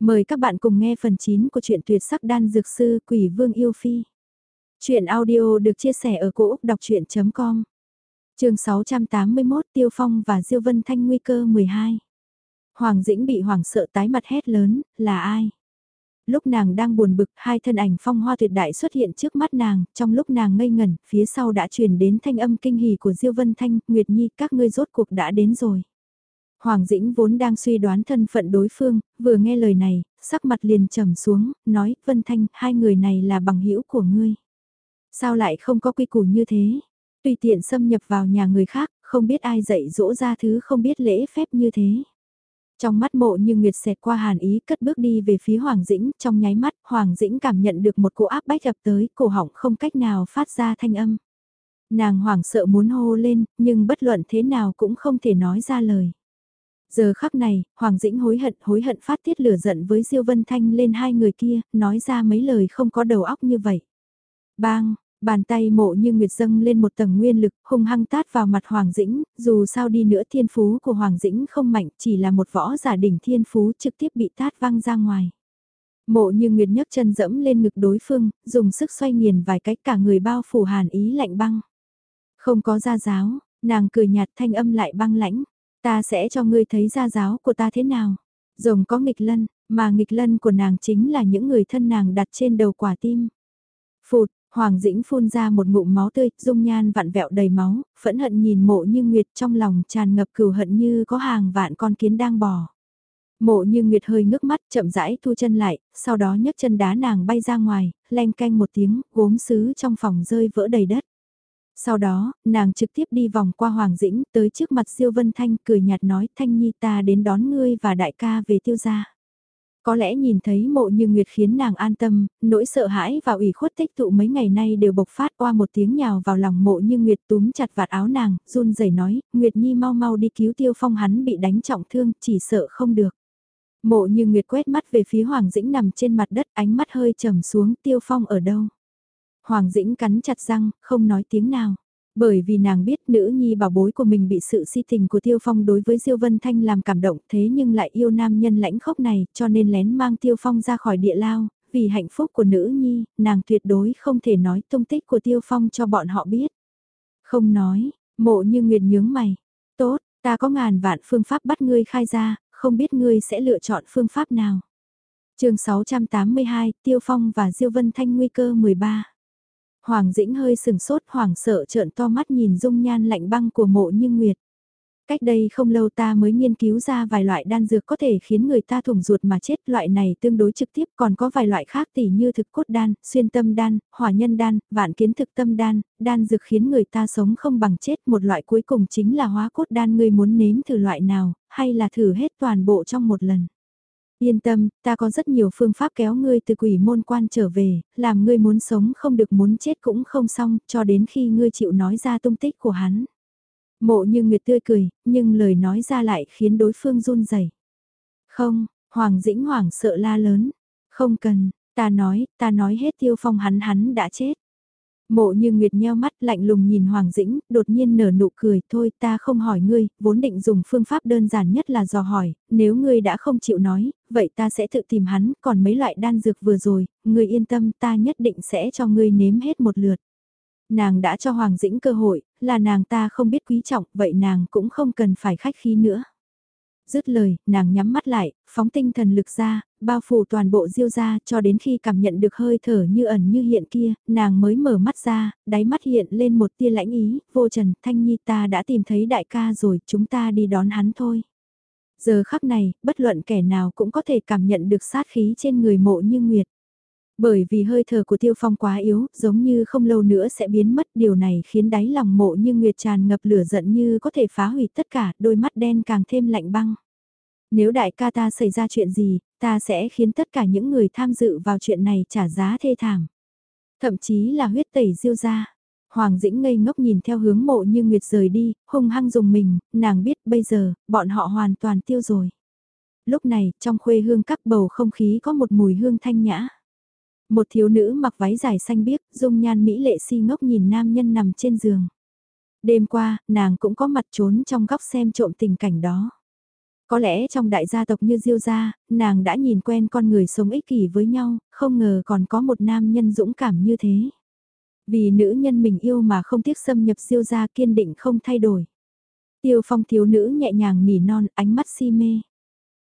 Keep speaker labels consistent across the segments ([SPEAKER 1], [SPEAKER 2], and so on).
[SPEAKER 1] Mời các bạn cùng nghe phần 9 của truyện tuyệt sắc đan dược sư Quỷ Vương Yêu Phi. Chuyện audio được chia sẻ ở cỗ đọc chuyện.com Trường 681 Tiêu Phong và Diêu Vân Thanh nguy cơ 12 Hoàng Dĩnh bị hoảng sợ tái mặt hét lớn, là ai? Lúc nàng đang buồn bực, hai thân ảnh phong hoa tuyệt đại xuất hiện trước mắt nàng, trong lúc nàng ngây ngẩn, phía sau đã truyền đến thanh âm kinh hỉ của Diêu Vân Thanh, Nguyệt Nhi các ngươi rốt cuộc đã đến rồi. Hoàng Dĩnh vốn đang suy đoán thân phận đối phương, vừa nghe lời này, sắc mặt liền trầm xuống, nói, Vân Thanh, hai người này là bằng hữu của ngươi. Sao lại không có quy củ như thế? Tùy tiện xâm nhập vào nhà người khác, không biết ai dạy dỗ ra thứ không biết lễ phép như thế. Trong mắt mộ như Nguyệt xẹt qua hàn ý cất bước đi về phía Hoàng Dĩnh, trong nháy mắt, Hoàng Dĩnh cảm nhận được một cỗ áp bách ập tới, cổ họng không cách nào phát ra thanh âm. Nàng hoảng sợ muốn hô lên, nhưng bất luận thế nào cũng không thể nói ra lời. Giờ khắc này, Hoàng Dĩnh hối hận hối hận phát tiết lửa giận với Diêu Vân Thanh lên hai người kia, nói ra mấy lời không có đầu óc như vậy. Bang, bàn tay mộ như nguyệt dâng lên một tầng nguyên lực, hung hăng tát vào mặt Hoàng Dĩnh, dù sao đi nữa thiên phú của Hoàng Dĩnh không mạnh, chỉ là một võ giả đỉnh thiên phú trực tiếp bị tát văng ra ngoài. Mộ như nguyệt nhấc chân dẫm lên ngực đối phương, dùng sức xoay nghiền vài cách cả người bao phủ hàn ý lạnh băng. Không có gia giáo, nàng cười nhạt thanh âm lại băng lãnh. Ta sẽ cho ngươi thấy gia giáo của ta thế nào. Rồng có nghịch lân, mà nghịch lân của nàng chính là những người thân nàng đặt trên đầu quả tim. Phụt, Hoàng Dĩnh phun ra một ngụm máu tươi, dung nhan vặn vẹo đầy máu, phẫn hận nhìn mộ như Nguyệt trong lòng tràn ngập cừu hận như có hàng vạn con kiến đang bò. Mộ như Nguyệt hơi ngước mắt chậm rãi thu chân lại, sau đó nhấc chân đá nàng bay ra ngoài, len canh một tiếng, gốm sứ trong phòng rơi vỡ đầy đất. Sau đó, nàng trực tiếp đi vòng qua Hoàng Dĩnh, tới trước mặt Diêu Vân Thanh, cười nhạt nói, Thanh Nhi ta đến đón ngươi và đại ca về tiêu gia. Có lẽ nhìn thấy mộ như Nguyệt khiến nàng an tâm, nỗi sợ hãi và ủy khuất tích tụ mấy ngày nay đều bộc phát qua một tiếng nhào vào lòng mộ như Nguyệt túm chặt vạt áo nàng, run rẩy nói, Nguyệt Nhi mau mau đi cứu tiêu phong hắn bị đánh trọng thương, chỉ sợ không được. Mộ như Nguyệt quét mắt về phía Hoàng Dĩnh nằm trên mặt đất, ánh mắt hơi trầm xuống, tiêu phong ở đâu? Hoàng Dĩnh cắn chặt răng, không nói tiếng nào. Bởi vì nàng biết nữ nhi bảo bối của mình bị sự si tình của Tiêu Phong đối với Diêu Vân Thanh làm cảm động thế nhưng lại yêu nam nhân lãnh khốc này cho nên lén mang Tiêu Phong ra khỏi địa lao, vì hạnh phúc của nữ nhi, nàng tuyệt đối không thể nói tung tích của Tiêu Phong cho bọn họ biết. Không nói, mộ như nguyệt nhướng mày. Tốt, ta có ngàn vạn phương pháp bắt ngươi khai ra, không biết ngươi sẽ lựa chọn phương pháp nào. chương 682, Tiêu Phong và Diêu Vân Thanh nguy cơ 13. Hoàng Dĩnh hơi sừng sốt hoảng sợ trợn to mắt nhìn dung nhan lạnh băng của mộ như nguyệt. Cách đây không lâu ta mới nghiên cứu ra vài loại đan dược có thể khiến người ta thủng ruột mà chết. Loại này tương đối trực tiếp còn có vài loại khác tỉ như thực cốt đan, xuyên tâm đan, hỏa nhân đan, vạn kiến thực tâm đan, đan dược khiến người ta sống không bằng chết. Một loại cuối cùng chính là hóa cốt đan ngươi muốn nếm thử loại nào, hay là thử hết toàn bộ trong một lần. Yên tâm, ta có rất nhiều phương pháp kéo ngươi từ quỷ môn quan trở về, làm ngươi muốn sống không được muốn chết cũng không xong, cho đến khi ngươi chịu nói ra tung tích của hắn. Mộ như Nguyệt tươi cười, nhưng lời nói ra lại khiến đối phương run rẩy. Không, Hoàng Dĩnh Hoàng sợ la lớn. Không cần, ta nói, ta nói hết tiêu phong hắn hắn đã chết. Mộ như Nguyệt nheo mắt lạnh lùng nhìn Hoàng Dĩnh, đột nhiên nở nụ cười, thôi ta không hỏi ngươi, vốn định dùng phương pháp đơn giản nhất là dò hỏi, nếu ngươi đã không chịu nói, vậy ta sẽ tự tìm hắn, còn mấy loại đan dược vừa rồi, ngươi yên tâm ta nhất định sẽ cho ngươi nếm hết một lượt. Nàng đã cho Hoàng Dĩnh cơ hội, là nàng ta không biết quý trọng, vậy nàng cũng không cần phải khách khí nữa. Dứt lời, nàng nhắm mắt lại, phóng tinh thần lực ra, bao phủ toàn bộ diêu ra cho đến khi cảm nhận được hơi thở như ẩn như hiện kia, nàng mới mở mắt ra, đáy mắt hiện lên một tia lãnh ý, vô trần, thanh nhi ta đã tìm thấy đại ca rồi, chúng ta đi đón hắn thôi. Giờ khắc này, bất luận kẻ nào cũng có thể cảm nhận được sát khí trên người mộ như nguyệt. Bởi vì hơi thở của tiêu phong quá yếu, giống như không lâu nữa sẽ biến mất điều này khiến đáy lòng mộ như nguyệt tràn ngập lửa giận như có thể phá hủy tất cả, đôi mắt đen càng thêm lạnh băng. Nếu đại ca ta xảy ra chuyện gì, ta sẽ khiến tất cả những người tham dự vào chuyện này trả giá thê thảm. Thậm chí là huyết tẩy diêu ra. Hoàng Dĩnh ngây ngốc nhìn theo hướng mộ như Nguyệt rời đi, hung hăng dùng mình, nàng biết bây giờ, bọn họ hoàn toàn tiêu rồi. Lúc này, trong khuê hương các bầu không khí có một mùi hương thanh nhã. Một thiếu nữ mặc váy dài xanh biếc, dung nhan mỹ lệ si ngốc nhìn nam nhân nằm trên giường. Đêm qua, nàng cũng có mặt trốn trong góc xem trộm tình cảnh đó. Có lẽ trong đại gia tộc như Diêu gia, nàng đã nhìn quen con người sống ích kỷ với nhau, không ngờ còn có một nam nhân dũng cảm như thế. Vì nữ nhân mình yêu mà không tiếc xâm nhập Diêu gia kiên định không thay đổi. Tiêu phong thiếu nữ nhẹ nhàng nỉ non, ánh mắt si mê.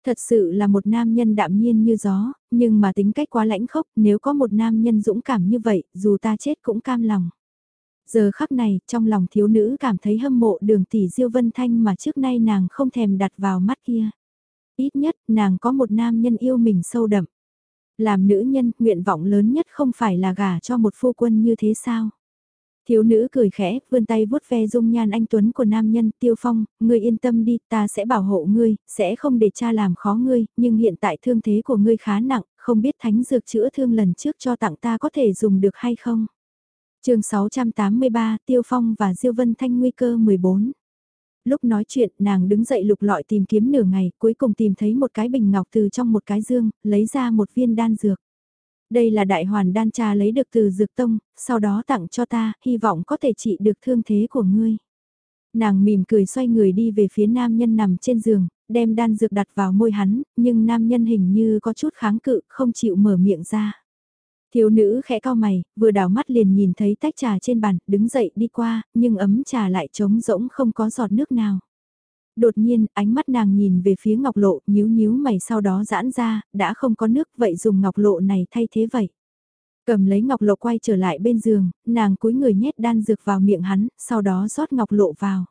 [SPEAKER 1] Thật sự là một nam nhân đạm nhiên như gió, nhưng mà tính cách quá lãnh khốc, nếu có một nam nhân dũng cảm như vậy, dù ta chết cũng cam lòng. Giờ khắc này, trong lòng thiếu nữ cảm thấy hâm mộ đường tỷ Diêu Vân Thanh mà trước nay nàng không thèm đặt vào mắt kia. Ít nhất, nàng có một nam nhân yêu mình sâu đậm. Làm nữ nhân, nguyện vọng lớn nhất không phải là gả cho một phu quân như thế sao? Thiếu nữ cười khẽ, vươn tay vuốt ve dung nhan anh Tuấn của nam nhân tiêu phong, ngươi yên tâm đi, ta sẽ bảo hộ ngươi, sẽ không để cha làm khó ngươi, nhưng hiện tại thương thế của ngươi khá nặng, không biết thánh dược chữa thương lần trước cho tặng ta có thể dùng được hay không? Chương 683 Tiêu Phong và Diêu Vân Thanh nguy cơ 14 Lúc nói chuyện nàng đứng dậy lục lọi tìm kiếm nửa ngày cuối cùng tìm thấy một cái bình ngọc từ trong một cái dương, lấy ra một viên đan dược. Đây là đại hoàn đan trà lấy được từ dược tông, sau đó tặng cho ta, hy vọng có thể trị được thương thế của ngươi. Nàng mỉm cười xoay người đi về phía nam nhân nằm trên giường, đem đan dược đặt vào môi hắn, nhưng nam nhân hình như có chút kháng cự, không chịu mở miệng ra. Thiếu nữ khẽ cao mày, vừa đảo mắt liền nhìn thấy tách trà trên bàn, đứng dậy đi qua, nhưng ấm trà lại trống rỗng không có giọt nước nào. Đột nhiên, ánh mắt nàng nhìn về phía ngọc lộ, nhíu nhíu mày sau đó giãn ra, đã không có nước, vậy dùng ngọc lộ này thay thế vậy. Cầm lấy ngọc lộ quay trở lại bên giường, nàng cúi người nhét đan dược vào miệng hắn, sau đó rót ngọc lộ vào.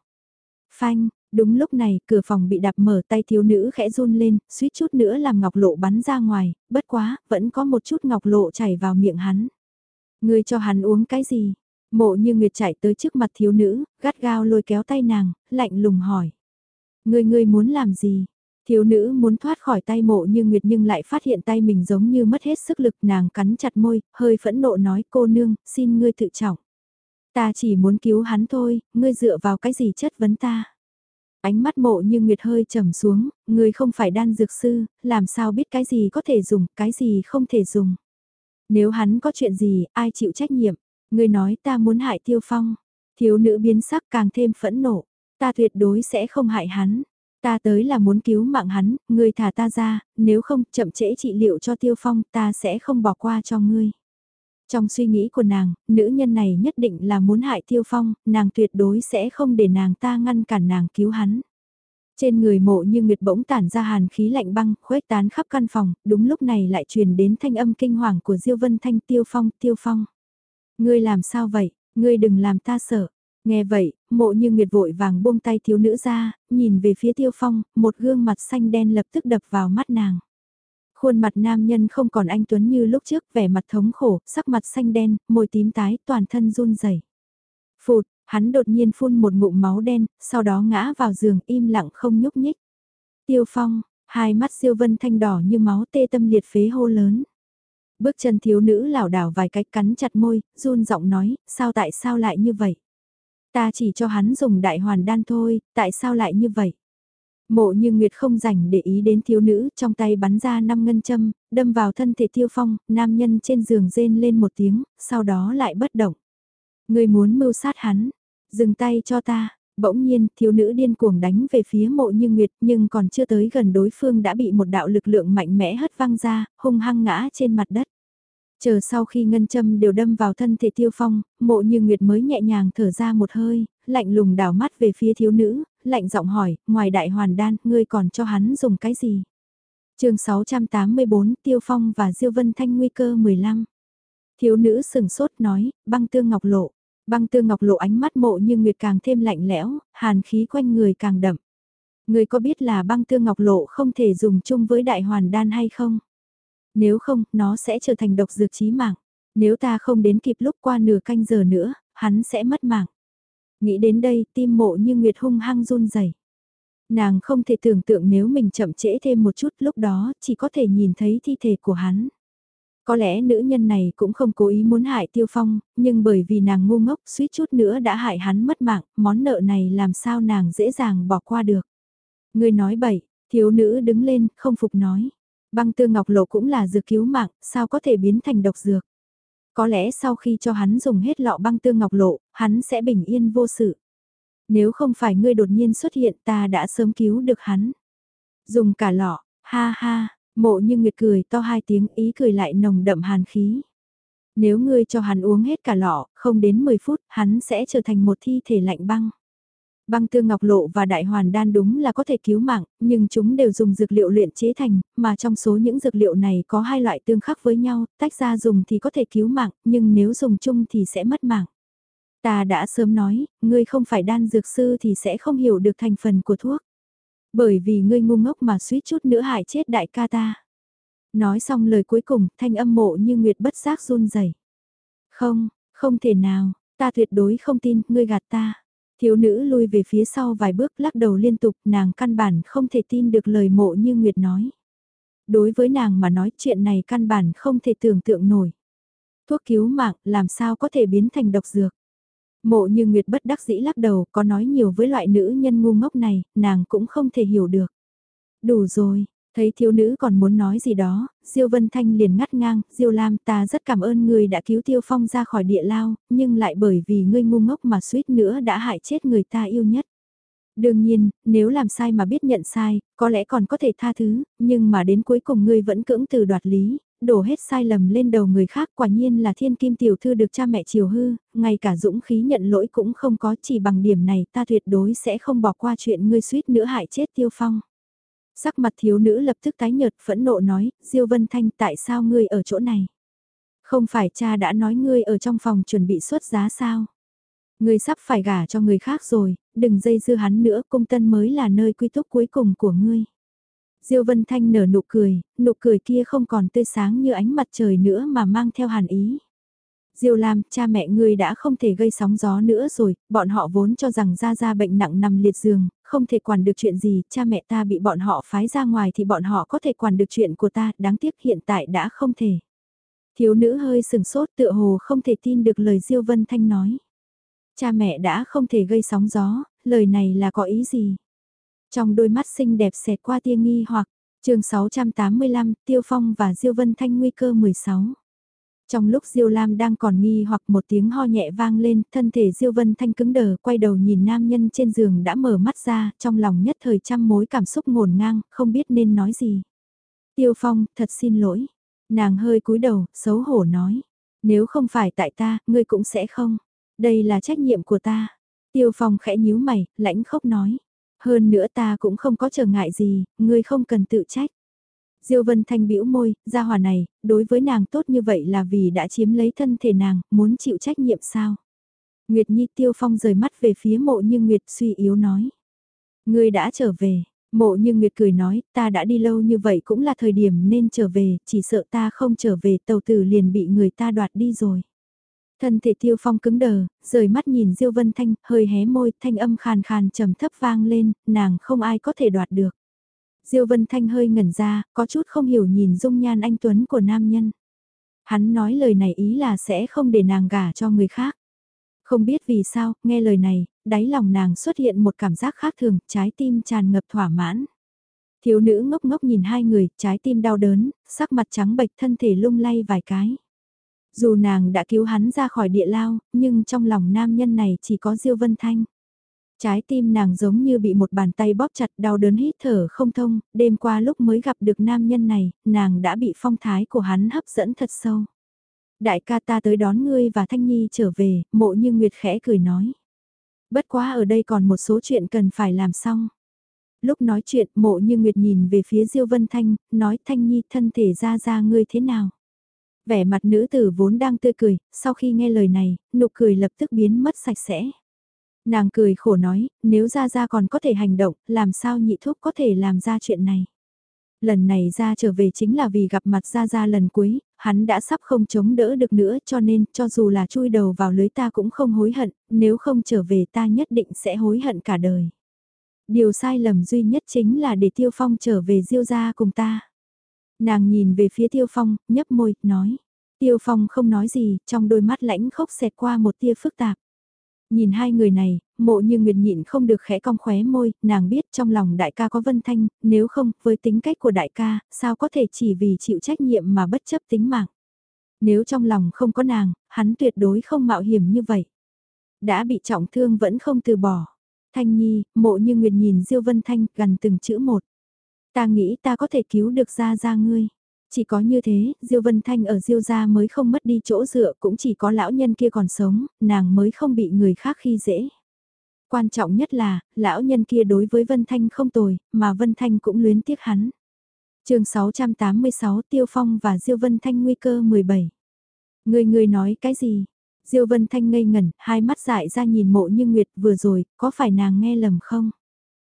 [SPEAKER 1] Phanh, Đúng lúc này, cửa phòng bị đạp mở tay thiếu nữ khẽ run lên, suýt chút nữa làm ngọc lộ bắn ra ngoài, bất quá, vẫn có một chút ngọc lộ chảy vào miệng hắn. Người cho hắn uống cái gì? Mộ như Nguyệt chạy tới trước mặt thiếu nữ, gắt gao lôi kéo tay nàng, lạnh lùng hỏi. Người người muốn làm gì? Thiếu nữ muốn thoát khỏi tay mộ như Nguyệt nhưng lại phát hiện tay mình giống như mất hết sức lực nàng cắn chặt môi, hơi phẫn nộ nói cô nương, xin ngươi tự trọng. Ta chỉ muốn cứu hắn thôi, ngươi dựa vào cái gì chất vấn ta. Ánh mắt mộ như Nguyệt hơi trầm xuống, người không phải đan dược sư, làm sao biết cái gì có thể dùng, cái gì không thể dùng. Nếu hắn có chuyện gì, ai chịu trách nhiệm? Người nói ta muốn hại tiêu phong. Thiếu nữ biến sắc càng thêm phẫn nộ. Ta tuyệt đối sẽ không hại hắn. Ta tới là muốn cứu mạng hắn, ngươi thả ta ra, nếu không chậm trễ trị liệu cho tiêu phong ta sẽ không bỏ qua cho ngươi. Trong suy nghĩ của nàng, nữ nhân này nhất định là muốn hại Tiêu Phong, nàng tuyệt đối sẽ không để nàng ta ngăn cản nàng cứu hắn. Trên người mộ như nguyệt bỗng tản ra hàn khí lạnh băng, khuếch tán khắp căn phòng, đúng lúc này lại truyền đến thanh âm kinh hoàng của Diêu Vân Thanh Tiêu Phong, Tiêu Phong. Ngươi làm sao vậy, ngươi đừng làm ta sợ. Nghe vậy, mộ như nguyệt vội vàng buông tay thiếu nữ ra, nhìn về phía Tiêu Phong, một gương mặt xanh đen lập tức đập vào mắt nàng. Khuôn mặt nam nhân không còn anh Tuấn như lúc trước, vẻ mặt thống khổ, sắc mặt xanh đen, môi tím tái, toàn thân run rẩy. Phụt, hắn đột nhiên phun một ngụm máu đen, sau đó ngã vào giường im lặng không nhúc nhích. Tiêu phong, hai mắt siêu vân thanh đỏ như máu tê tâm liệt phế hô lớn. Bước chân thiếu nữ lảo đảo vài cái cắn chặt môi, run giọng nói, sao tại sao lại như vậy? Ta chỉ cho hắn dùng đại hoàn đan thôi, tại sao lại như vậy? Mộ như Nguyệt không rảnh để ý đến thiếu nữ, trong tay bắn ra năm ngân châm, đâm vào thân thể tiêu phong, nam nhân trên giường rên lên một tiếng, sau đó lại bất động. Người muốn mưu sát hắn, dừng tay cho ta, bỗng nhiên thiếu nữ điên cuồng đánh về phía mộ như Nguyệt nhưng còn chưa tới gần đối phương đã bị một đạo lực lượng mạnh mẽ hất văng ra, hung hăng ngã trên mặt đất. Chờ sau khi ngân châm đều đâm vào thân thể tiêu phong, mộ như Nguyệt mới nhẹ nhàng thở ra một hơi, lạnh lùng đảo mắt về phía thiếu nữ, lạnh giọng hỏi, ngoài đại hoàn đan, ngươi còn cho hắn dùng cái gì? chương 684 Tiêu Phong và Diêu Vân Thanh nguy cơ 15. Thiếu nữ sừng sốt nói, băng tương ngọc lộ. Băng tương ngọc lộ ánh mắt mộ như nguyệt càng thêm lạnh lẽo, hàn khí quanh người càng đậm. Người có biết là băng tương ngọc lộ không thể dùng chung với đại hoàn đan hay không? Nếu không, nó sẽ trở thành độc dược chí mạng. Nếu ta không đến kịp lúc qua nửa canh giờ nữa, hắn sẽ mất mạng. Nghĩ đến đây, tim mộ như Nguyệt hung hăng run rẩy. Nàng không thể tưởng tượng nếu mình chậm trễ thêm một chút lúc đó chỉ có thể nhìn thấy thi thể của hắn. Có lẽ nữ nhân này cũng không cố ý muốn hại Tiêu Phong, nhưng bởi vì nàng ngu ngốc suýt chút nữa đã hại hắn mất mạng, món nợ này làm sao nàng dễ dàng bỏ qua được. Người nói bậy, thiếu nữ đứng lên, không phục nói. Băng tư ngọc lộ cũng là dược cứu mạng, sao có thể biến thành độc dược. Có lẽ sau khi cho hắn dùng hết lọ băng tương ngọc lộ, hắn sẽ bình yên vô sự. Nếu không phải ngươi đột nhiên xuất hiện ta đã sớm cứu được hắn. Dùng cả lọ, ha ha, mộ như nguyệt cười to hai tiếng ý cười lại nồng đậm hàn khí. Nếu ngươi cho hắn uống hết cả lọ, không đến 10 phút, hắn sẽ trở thành một thi thể lạnh băng. Băng tương ngọc lộ và đại hoàn đan đúng là có thể cứu mạng, nhưng chúng đều dùng dược liệu luyện chế thành, mà trong số những dược liệu này có hai loại tương khắc với nhau, tách ra dùng thì có thể cứu mạng, nhưng nếu dùng chung thì sẽ mất mạng. Ta đã sớm nói, ngươi không phải đan dược sư thì sẽ không hiểu được thành phần của thuốc. Bởi vì ngươi ngu ngốc mà suýt chút nữa hại chết đại ca ta. Nói xong lời cuối cùng, thanh âm mộ như nguyệt bất giác run rẩy. Không, không thể nào, ta tuyệt đối không tin, ngươi gạt ta. Thiếu nữ lui về phía sau vài bước lắc đầu liên tục, nàng căn bản không thể tin được lời mộ như Nguyệt nói. Đối với nàng mà nói chuyện này căn bản không thể tưởng tượng nổi. Thuốc cứu mạng làm sao có thể biến thành độc dược. Mộ như Nguyệt bất đắc dĩ lắc đầu có nói nhiều với loại nữ nhân ngu ngốc này, nàng cũng không thể hiểu được. Đủ rồi, Thấy thiếu nữ còn muốn nói gì đó, Diêu Vân Thanh liền ngắt ngang, Diêu Lam ta rất cảm ơn người đã cứu Tiêu Phong ra khỏi địa lao, nhưng lại bởi vì ngươi ngu ngốc mà suýt nữa đã hại chết người ta yêu nhất. Đương nhiên, nếu làm sai mà biết nhận sai, có lẽ còn có thể tha thứ, nhưng mà đến cuối cùng ngươi vẫn cưỡng từ đoạt lý, đổ hết sai lầm lên đầu người khác quả nhiên là thiên kim tiểu thư được cha mẹ chiều hư, ngay cả dũng khí nhận lỗi cũng không có chỉ bằng điểm này ta tuyệt đối sẽ không bỏ qua chuyện ngươi suýt nữa hại chết Tiêu Phong. Sắc mặt thiếu nữ lập tức tái nhợt phẫn nộ nói, Diêu Vân Thanh tại sao ngươi ở chỗ này? Không phải cha đã nói ngươi ở trong phòng chuẩn bị xuất giá sao? Ngươi sắp phải gả cho người khác rồi, đừng dây dưa hắn nữa, cung tân mới là nơi quy túc cuối cùng của ngươi. Diêu Vân Thanh nở nụ cười, nụ cười kia không còn tươi sáng như ánh mặt trời nữa mà mang theo hàn ý. Diêu Lam, cha mẹ ngươi đã không thể gây sóng gió nữa rồi, bọn họ vốn cho rằng Gia Gia bệnh nặng nằm liệt giường, không thể quản được chuyện gì, cha mẹ ta bị bọn họ phái ra ngoài thì bọn họ có thể quản được chuyện của ta, đáng tiếc hiện tại đã không thể. Thiếu nữ hơi sừng sốt tựa hồ không thể tin được lời Diêu Vân Thanh nói. Cha mẹ đã không thể gây sóng gió, lời này là có ý gì? Trong đôi mắt xinh đẹp xẹt qua tia nghi hoặc, chương 685, Tiêu Phong và Diêu Vân Thanh nguy cơ 16. Trong lúc Diêu Lam đang còn nghi hoặc một tiếng ho nhẹ vang lên, thân thể Diêu Vân Thanh cứng đờ, quay đầu nhìn nam nhân trên giường đã mở mắt ra, trong lòng nhất thời trăm mối cảm xúc ngổn ngang, không biết nên nói gì. Tiêu Phong, thật xin lỗi. Nàng hơi cúi đầu, xấu hổ nói. Nếu không phải tại ta, ngươi cũng sẽ không. Đây là trách nhiệm của ta. Tiêu Phong khẽ nhíu mày, lãnh khốc nói. Hơn nữa ta cũng không có trở ngại gì, ngươi không cần tự trách. Diêu Vân Thanh bĩu môi, gia hòa này, đối với nàng tốt như vậy là vì đã chiếm lấy thân thể nàng, muốn chịu trách nhiệm sao? Nguyệt Nhi Tiêu Phong rời mắt về phía mộ như Nguyệt suy yếu nói. Ngươi đã trở về, mộ như Nguyệt cười nói, ta đã đi lâu như vậy cũng là thời điểm nên trở về, chỉ sợ ta không trở về tàu tử liền bị người ta đoạt đi rồi. Thân thể Tiêu Phong cứng đờ, rời mắt nhìn Diêu Vân Thanh, hơi hé môi, thanh âm khàn khàn trầm thấp vang lên, nàng không ai có thể đoạt được. Diêu Vân Thanh hơi ngẩn ra, có chút không hiểu nhìn dung nhan anh Tuấn của nam nhân. Hắn nói lời này ý là sẽ không để nàng gả cho người khác. Không biết vì sao, nghe lời này, đáy lòng nàng xuất hiện một cảm giác khác thường, trái tim tràn ngập thỏa mãn. Thiếu nữ ngốc ngốc nhìn hai người, trái tim đau đớn, sắc mặt trắng bệch thân thể lung lay vài cái. Dù nàng đã cứu hắn ra khỏi địa lao, nhưng trong lòng nam nhân này chỉ có Diêu Vân Thanh. Trái tim nàng giống như bị một bàn tay bóp chặt đau đớn hít thở không thông, đêm qua lúc mới gặp được nam nhân này, nàng đã bị phong thái của hắn hấp dẫn thật sâu. Đại ca ta tới đón ngươi và Thanh Nhi trở về, mộ như Nguyệt khẽ cười nói. Bất quá ở đây còn một số chuyện cần phải làm xong. Lúc nói chuyện mộ như Nguyệt nhìn về phía Diêu Vân Thanh, nói Thanh Nhi thân thể ra ra ngươi thế nào. Vẻ mặt nữ tử vốn đang tươi cười, sau khi nghe lời này, nụ cười lập tức biến mất sạch sẽ. Nàng cười khổ nói, nếu ra ra còn có thể hành động, làm sao nhị thúc có thể làm ra chuyện này. Lần này ra trở về chính là vì gặp mặt ra ra lần cuối, hắn đã sắp không chống đỡ được nữa cho nên cho dù là chui đầu vào lưới ta cũng không hối hận, nếu không trở về ta nhất định sẽ hối hận cả đời. Điều sai lầm duy nhất chính là để Tiêu Phong trở về diêu gia cùng ta. Nàng nhìn về phía Tiêu Phong, nhấp môi, nói. Tiêu Phong không nói gì, trong đôi mắt lãnh khốc xẹt qua một tia phức tạp. Nhìn hai người này, mộ như Nguyệt nhịn không được khẽ cong khóe môi, nàng biết trong lòng đại ca có Vân Thanh, nếu không, với tính cách của đại ca, sao có thể chỉ vì chịu trách nhiệm mà bất chấp tính mạng. Nếu trong lòng không có nàng, hắn tuyệt đối không mạo hiểm như vậy. Đã bị trọng thương vẫn không từ bỏ. Thanh Nhi, mộ như Nguyệt nhìn Diêu Vân Thanh gần từng chữ một. Ta nghĩ ta có thể cứu được ra ra ngươi. Chỉ có như thế, Diêu Vân Thanh ở Diêu gia mới không mất đi chỗ dựa, cũng chỉ có lão nhân kia còn sống, nàng mới không bị người khác khi dễ. Quan trọng nhất là, lão nhân kia đối với Vân Thanh không tồi, mà Vân Thanh cũng luyến tiếc hắn. chương 686 Tiêu Phong và Diêu Vân Thanh nguy cơ 17. Người người nói cái gì? Diêu Vân Thanh ngây ngẩn, hai mắt dại ra nhìn mộ như Nguyệt vừa rồi, có phải nàng nghe lầm không?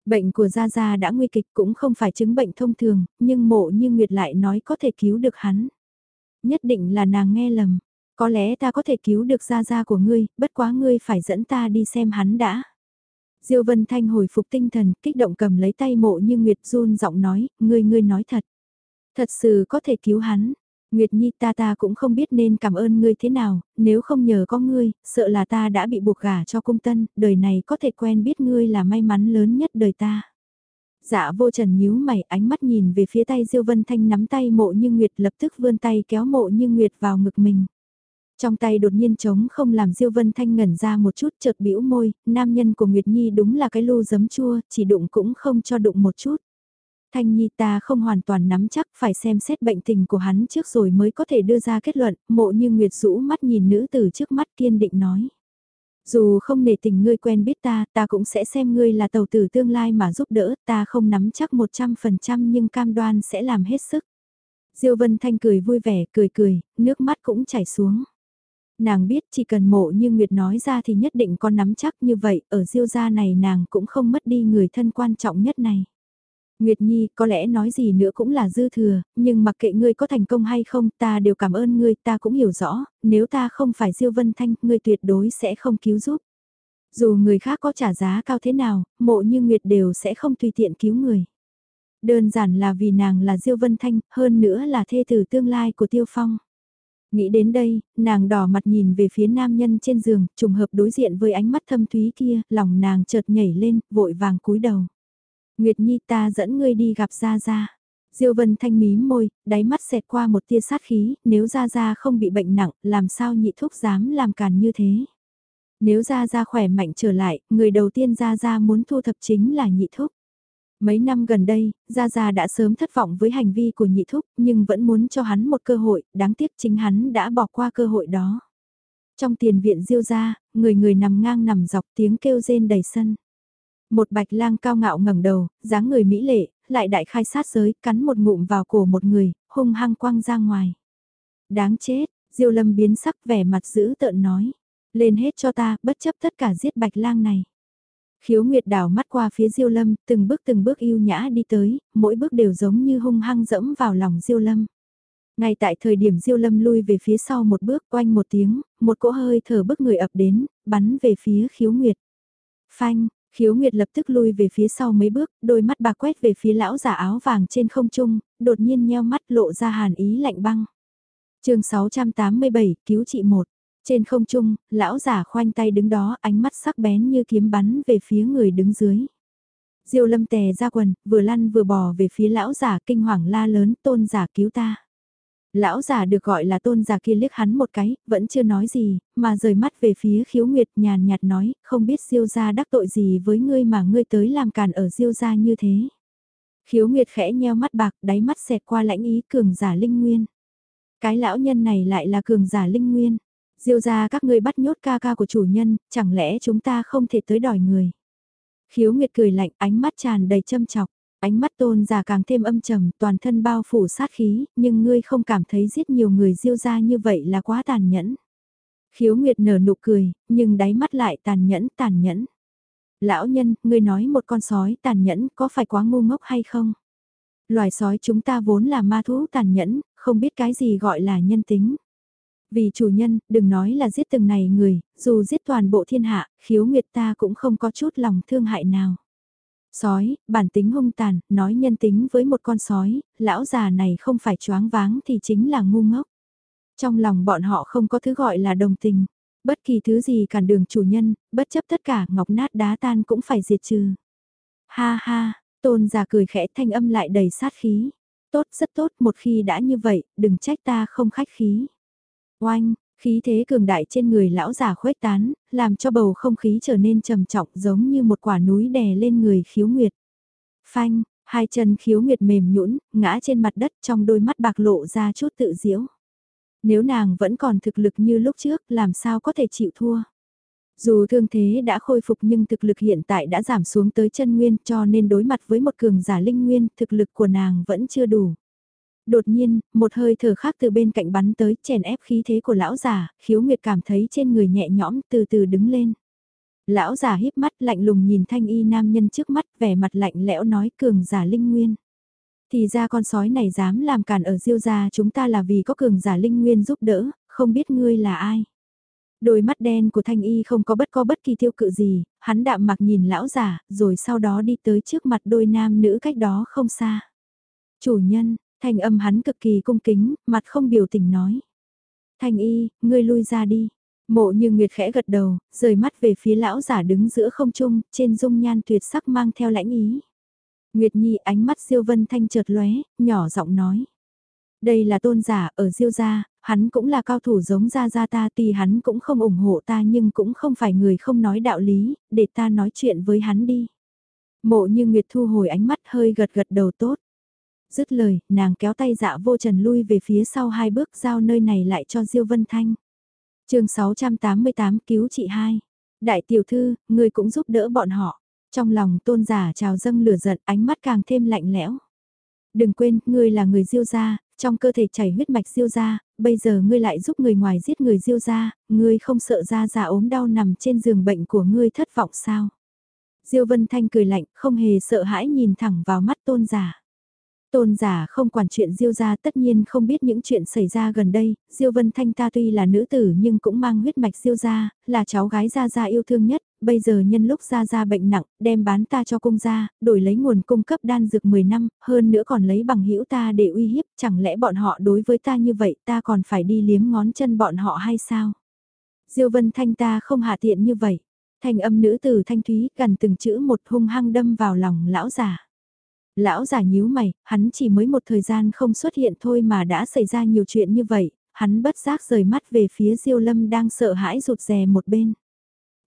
[SPEAKER 1] Bệnh của Gia Gia đã nguy kịch cũng không phải chứng bệnh thông thường, nhưng mộ như Nguyệt lại nói có thể cứu được hắn. Nhất định là nàng nghe lầm, có lẽ ta có thể cứu được Gia Gia của ngươi, bất quá ngươi phải dẫn ta đi xem hắn đã. Diêu Vân Thanh hồi phục tinh thần, kích động cầm lấy tay mộ như Nguyệt run giọng nói, ngươi ngươi nói thật. Thật sự có thể cứu hắn. Nguyệt Nhi ta ta cũng không biết nên cảm ơn ngươi thế nào, nếu không nhờ có ngươi, sợ là ta đã bị buộc gả cho cung tân, đời này có thể quen biết ngươi là may mắn lớn nhất đời ta. Dạ vô trần nhíu mày ánh mắt nhìn về phía tay Diêu Vân Thanh nắm tay mộ như Nguyệt lập tức vươn tay kéo mộ như Nguyệt vào ngực mình. Trong tay đột nhiên trống không làm Diêu Vân Thanh ngẩn ra một chút chợt bĩu môi, nam nhân của Nguyệt Nhi đúng là cái lô giấm chua, chỉ đụng cũng không cho đụng một chút. Thanh Nhi ta không hoàn toàn nắm chắc phải xem xét bệnh tình của hắn trước rồi mới có thể đưa ra kết luận, mộ như Nguyệt rũ mắt nhìn nữ tử trước mắt kiên định nói. Dù không nể tình ngươi quen biết ta, ta cũng sẽ xem ngươi là tàu tử tương lai mà giúp đỡ, ta không nắm chắc 100% nhưng cam đoan sẽ làm hết sức. Diêu Vân Thanh cười vui vẻ, cười cười, nước mắt cũng chảy xuống. Nàng biết chỉ cần mộ như Nguyệt nói ra thì nhất định có nắm chắc như vậy, ở diêu gia này nàng cũng không mất đi người thân quan trọng nhất này. Nguyệt Nhi có lẽ nói gì nữa cũng là dư thừa, nhưng mặc kệ ngươi có thành công hay không ta đều cảm ơn ngươi ta cũng hiểu rõ, nếu ta không phải Diêu Vân Thanh ngươi tuyệt đối sẽ không cứu giúp. Dù người khác có trả giá cao thế nào, mộ như Nguyệt đều sẽ không tùy tiện cứu người. Đơn giản là vì nàng là Diêu Vân Thanh, hơn nữa là thê tử tương lai của Tiêu Phong. Nghĩ đến đây, nàng đỏ mặt nhìn về phía nam nhân trên giường, trùng hợp đối diện với ánh mắt thâm thúy kia, lòng nàng chợt nhảy lên, vội vàng cúi đầu. Nguyệt Nhi ta dẫn ngươi đi gặp Gia Gia. Diêu Vân Thanh mí môi, đáy mắt xẹt qua một tia sát khí, nếu Gia Gia không bị bệnh nặng, làm sao nhị thúc dám làm càn như thế. Nếu Gia Gia khỏe mạnh trở lại, người đầu tiên Gia Gia muốn thu thập chính là nhị thúc. Mấy năm gần đây, Gia Gia đã sớm thất vọng với hành vi của nhị thúc, nhưng vẫn muốn cho hắn một cơ hội, đáng tiếc chính hắn đã bỏ qua cơ hội đó. Trong tiền viện Diêu gia, người người nằm ngang nằm dọc tiếng kêu rên đầy sân. Một bạch lang cao ngạo ngẩng đầu, dáng người mỹ lệ, lại đại khai sát giới, cắn một ngụm vào cổ một người, hung hăng quăng ra ngoài. Đáng chết, Diêu Lâm biến sắc vẻ mặt dữ tợn nói. Lên hết cho ta, bất chấp tất cả giết bạch lang này. Khiếu Nguyệt đảo mắt qua phía Diêu Lâm, từng bước từng bước yêu nhã đi tới, mỗi bước đều giống như hung hăng dẫm vào lòng Diêu Lâm. Ngay tại thời điểm Diêu Lâm lui về phía sau một bước quanh một tiếng, một cỗ hơi thở bức người ập đến, bắn về phía Khiếu Nguyệt. Phanh, Khiếu Nguyệt lập tức lui về phía sau mấy bước, đôi mắt bà quét về phía lão giả áo vàng trên không trung, đột nhiên nheo mắt lộ ra hàn ý lạnh băng. chương 687, cứu trị một Trên không trung, lão giả khoanh tay đứng đó ánh mắt sắc bén như kiếm bắn về phía người đứng dưới. Diêu lâm tè ra quần, vừa lăn vừa bò về phía lão giả kinh hoàng la lớn tôn giả cứu ta. Lão già được gọi là tôn già kia liếc hắn một cái, vẫn chưa nói gì, mà rời mắt về phía khiếu nguyệt nhàn nhạt nói, không biết diêu gia đắc tội gì với ngươi mà ngươi tới làm càn ở diêu gia như thế. Khiếu nguyệt khẽ nheo mắt bạc, đáy mắt xẹt qua lãnh ý cường giả linh nguyên. Cái lão nhân này lại là cường giả linh nguyên. Diêu gia các ngươi bắt nhốt ca ca của chủ nhân, chẳng lẽ chúng ta không thể tới đòi người. Khiếu nguyệt cười lạnh, ánh mắt tràn đầy châm chọc. Ánh mắt tôn giả càng thêm âm trầm, toàn thân bao phủ sát khí, nhưng ngươi không cảm thấy giết nhiều người diêu ra như vậy là quá tàn nhẫn. Khiếu Nguyệt nở nụ cười, nhưng đáy mắt lại tàn nhẫn, tàn nhẫn. Lão nhân, ngươi nói một con sói tàn nhẫn có phải quá ngu ngốc hay không? Loài sói chúng ta vốn là ma thú tàn nhẫn, không biết cái gì gọi là nhân tính. Vì chủ nhân, đừng nói là giết từng này người, dù giết toàn bộ thiên hạ, khiếu nguyệt ta cũng không có chút lòng thương hại nào. Sói, bản tính hung tàn, nói nhân tính với một con sói, lão già này không phải choáng váng thì chính là ngu ngốc. Trong lòng bọn họ không có thứ gọi là đồng tình. Bất kỳ thứ gì cản đường chủ nhân, bất chấp tất cả ngọc nát đá tan cũng phải diệt trừ. Ha ha, tôn già cười khẽ thanh âm lại đầy sát khí. Tốt rất tốt một khi đã như vậy, đừng trách ta không khách khí. Oanh, Khí thế cường đại trên người lão già khuếch tán, làm cho bầu không khí trở nên trầm trọng giống như một quả núi đè lên người khiếu nguyệt. Phanh, Hai chân khiếu nguyệt mềm nhũn ngã trên mặt đất trong đôi mắt bạc lộ ra chút tự diễu. Nếu nàng vẫn còn thực lực như lúc trước làm sao có thể chịu thua. Dù thương thế đã khôi phục nhưng thực lực hiện tại đã giảm xuống tới chân nguyên cho nên đối mặt với một cường giả linh nguyên thực lực của nàng vẫn chưa đủ. Đột nhiên, một hơi thở khác từ bên cạnh bắn tới chèn ép khí thế của lão già, khiếu nguyệt cảm thấy trên người nhẹ nhõm từ từ đứng lên. Lão già híp mắt lạnh lùng nhìn thanh y nam nhân trước mắt vẻ mặt lạnh lẽo nói cường giả linh nguyên. Thì ra con sói này dám làm cản ở diêu gia chúng ta là vì có cường giả linh nguyên giúp đỡ, không biết ngươi là ai. Đôi mắt đen của thanh y không có bất có bất kỳ tiêu cự gì, hắn đạm mặc nhìn lão già, rồi sau đó đi tới trước mặt đôi nam nữ cách đó không xa. Chủ nhân, thanh âm hắn cực kỳ cung kính, mặt không biểu tình nói. Thanh y, ngươi lui ra đi. Mộ như Nguyệt khẽ gật đầu, rời mắt về phía lão giả đứng giữa không trung, trên dung nhan tuyệt sắc mang theo lãnh ý. Nguyệt Nhi ánh mắt Diêu Vân Thanh chợt lóe, nhỏ giọng nói. Đây là tôn giả ở Diêu gia, hắn cũng là cao thủ giống gia gia ta tuy hắn cũng không ủng hộ ta nhưng cũng không phải người không nói đạo lý, để ta nói chuyện với hắn đi. Mộ như Nguyệt thu hồi ánh mắt hơi gật gật đầu tốt. Dứt lời, nàng kéo tay dạ vô trần lui về phía sau hai bước giao nơi này lại cho Diêu Vân Thanh chương 688 cứu chị hai. Đại tiểu thư, người cũng giúp đỡ bọn họ. Trong lòng tôn giả trào dâng lửa giận ánh mắt càng thêm lạnh lẽo. Đừng quên, ngươi là người diêu gia, trong cơ thể chảy huyết mạch diêu gia, bây giờ ngươi lại giúp người ngoài giết người diêu gia, ngươi không sợ gia già dạ ốm đau nằm trên giường bệnh của ngươi thất vọng sao? Diêu Vân Thanh cười lạnh, không hề sợ hãi nhìn thẳng vào mắt tôn giả. Tôn giả không quản chuyện Diêu gia tất nhiên không biết những chuyện xảy ra gần đây, Diêu Vân Thanh ta tuy là nữ tử nhưng cũng mang huyết mạch Diêu gia, là cháu gái gia gia yêu thương nhất, bây giờ nhân lúc gia gia bệnh nặng, đem bán ta cho cung gia, đổi lấy nguồn cung cấp đan dược 10 năm, hơn nữa còn lấy bằng hữu ta để uy hiếp, chẳng lẽ bọn họ đối với ta như vậy, ta còn phải đi liếm ngón chân bọn họ hay sao? Diêu Vân Thanh ta không hạ tiện như vậy. Thanh âm nữ tử thanh thúy gần từng chữ một hung hăng đâm vào lòng lão già. Lão già nhíu mày, hắn chỉ mới một thời gian không xuất hiện thôi mà đã xảy ra nhiều chuyện như vậy, hắn bất giác rời mắt về phía Diêu Lâm đang sợ hãi rụt rè một bên.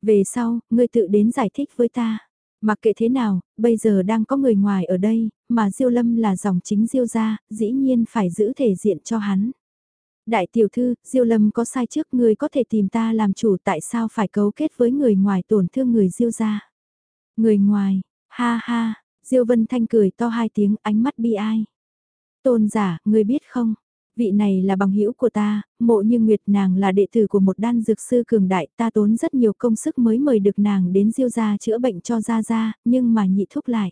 [SPEAKER 1] Về sau, ngươi tự đến giải thích với ta. Mặc kệ thế nào, bây giờ đang có người ngoài ở đây, mà Diêu Lâm là dòng chính Diêu gia, dĩ nhiên phải giữ thể diện cho hắn. Đại tiểu thư, Diêu Lâm có sai trước người có thể tìm ta làm chủ tại sao phải cấu kết với người ngoài tổn thương người Diêu gia. Người ngoài, ha ha, Diêu Vân Thanh cười to hai tiếng ánh mắt bi ai. Tôn giả, ngươi biết không? Vị này là bằng hữu của ta, mộ như Nguyệt nàng là đệ tử của một đan dược sư cường đại ta tốn rất nhiều công sức mới mời được nàng đến Diêu gia chữa bệnh cho Gia Gia, nhưng mà nhị thúc lại.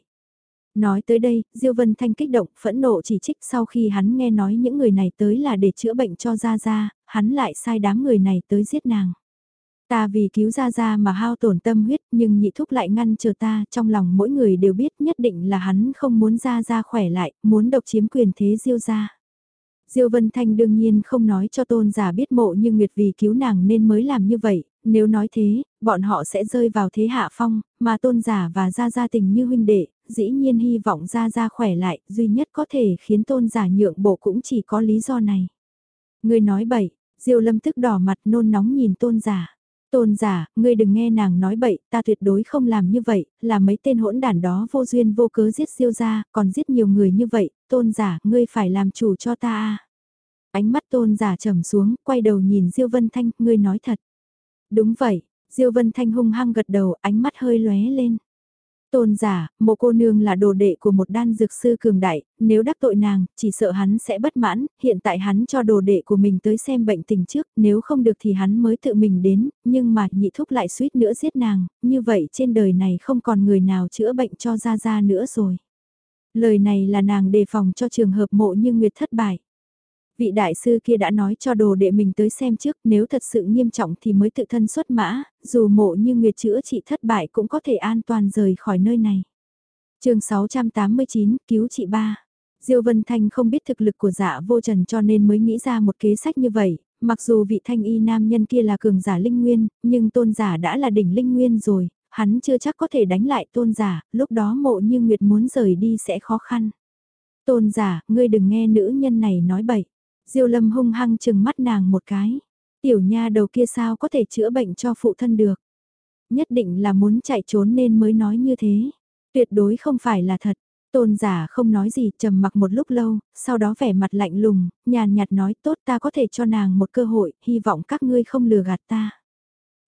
[SPEAKER 1] Nói tới đây, Diêu Vân Thanh kích động, phẫn nộ chỉ trích sau khi hắn nghe nói những người này tới là để chữa bệnh cho Gia Gia, hắn lại sai đám người này tới giết nàng. Ta vì cứu ra ra mà hao tổn tâm huyết nhưng nhị thúc lại ngăn chờ ta trong lòng mỗi người đều biết nhất định là hắn không muốn ra ra khỏe lại, muốn độc chiếm quyền thế diêu ra. Diêu Vân Thanh đương nhiên không nói cho tôn giả biết mộ như Nguyệt vì cứu nàng nên mới làm như vậy, nếu nói thế, bọn họ sẽ rơi vào thế hạ phong, mà tôn giả và gia gia tình như huynh đệ, dĩ nhiên hy vọng gia gia khỏe lại, duy nhất có thể khiến tôn giả nhượng bộ cũng chỉ có lý do này. Người nói bậy, Diêu Lâm tức đỏ mặt nôn nóng nhìn tôn giả. Tôn giả, ngươi đừng nghe nàng nói bậy, ta tuyệt đối không làm như vậy, là mấy tên hỗn đản đó vô duyên vô cớ giết siêu gia, còn giết nhiều người như vậy, tôn giả, ngươi phải làm chủ cho ta a. Ánh mắt tôn giả trầm xuống, quay đầu nhìn Diêu Vân Thanh, ngươi nói thật. Đúng vậy, Diêu Vân Thanh hung hăng gật đầu, ánh mắt hơi lóe lên. Tôn giả, một cô nương là đồ đệ của một đan dược sư cường đại, nếu đắc tội nàng, chỉ sợ hắn sẽ bất mãn, hiện tại hắn cho đồ đệ của mình tới xem bệnh tình trước, nếu không được thì hắn mới tự mình đến, nhưng mà nhị thúc lại suýt nữa giết nàng, như vậy trên đời này không còn người nào chữa bệnh cho ra ra nữa rồi. Lời này là nàng đề phòng cho trường hợp mộ như Nguyệt thất bại. Vị đại sư kia đã nói cho đồ đệ mình tới xem trước nếu thật sự nghiêm trọng thì mới tự thân xuất mã, dù mộ như nguyệt chữa trị thất bại cũng có thể an toàn rời khỏi nơi này. chương 689, cứu chị ba. Diêu Vân Thanh không biết thực lực của dạ vô trần cho nên mới nghĩ ra một kế sách như vậy, mặc dù vị thanh y nam nhân kia là cường giả linh nguyên, nhưng tôn giả đã là đỉnh linh nguyên rồi, hắn chưa chắc có thể đánh lại tôn giả, lúc đó mộ như Nguyệt muốn rời đi sẽ khó khăn. Tôn giả, ngươi đừng nghe nữ nhân này nói bậy. Diêu Lâm hung hăng chừng mắt nàng một cái. Tiểu nha đầu kia sao có thể chữa bệnh cho phụ thân được. Nhất định là muốn chạy trốn nên mới nói như thế. Tuyệt đối không phải là thật. Tôn giả không nói gì, trầm mặc một lúc lâu, sau đó vẻ mặt lạnh lùng, nhàn nhạt nói tốt ta có thể cho nàng một cơ hội, hy vọng các ngươi không lừa gạt ta.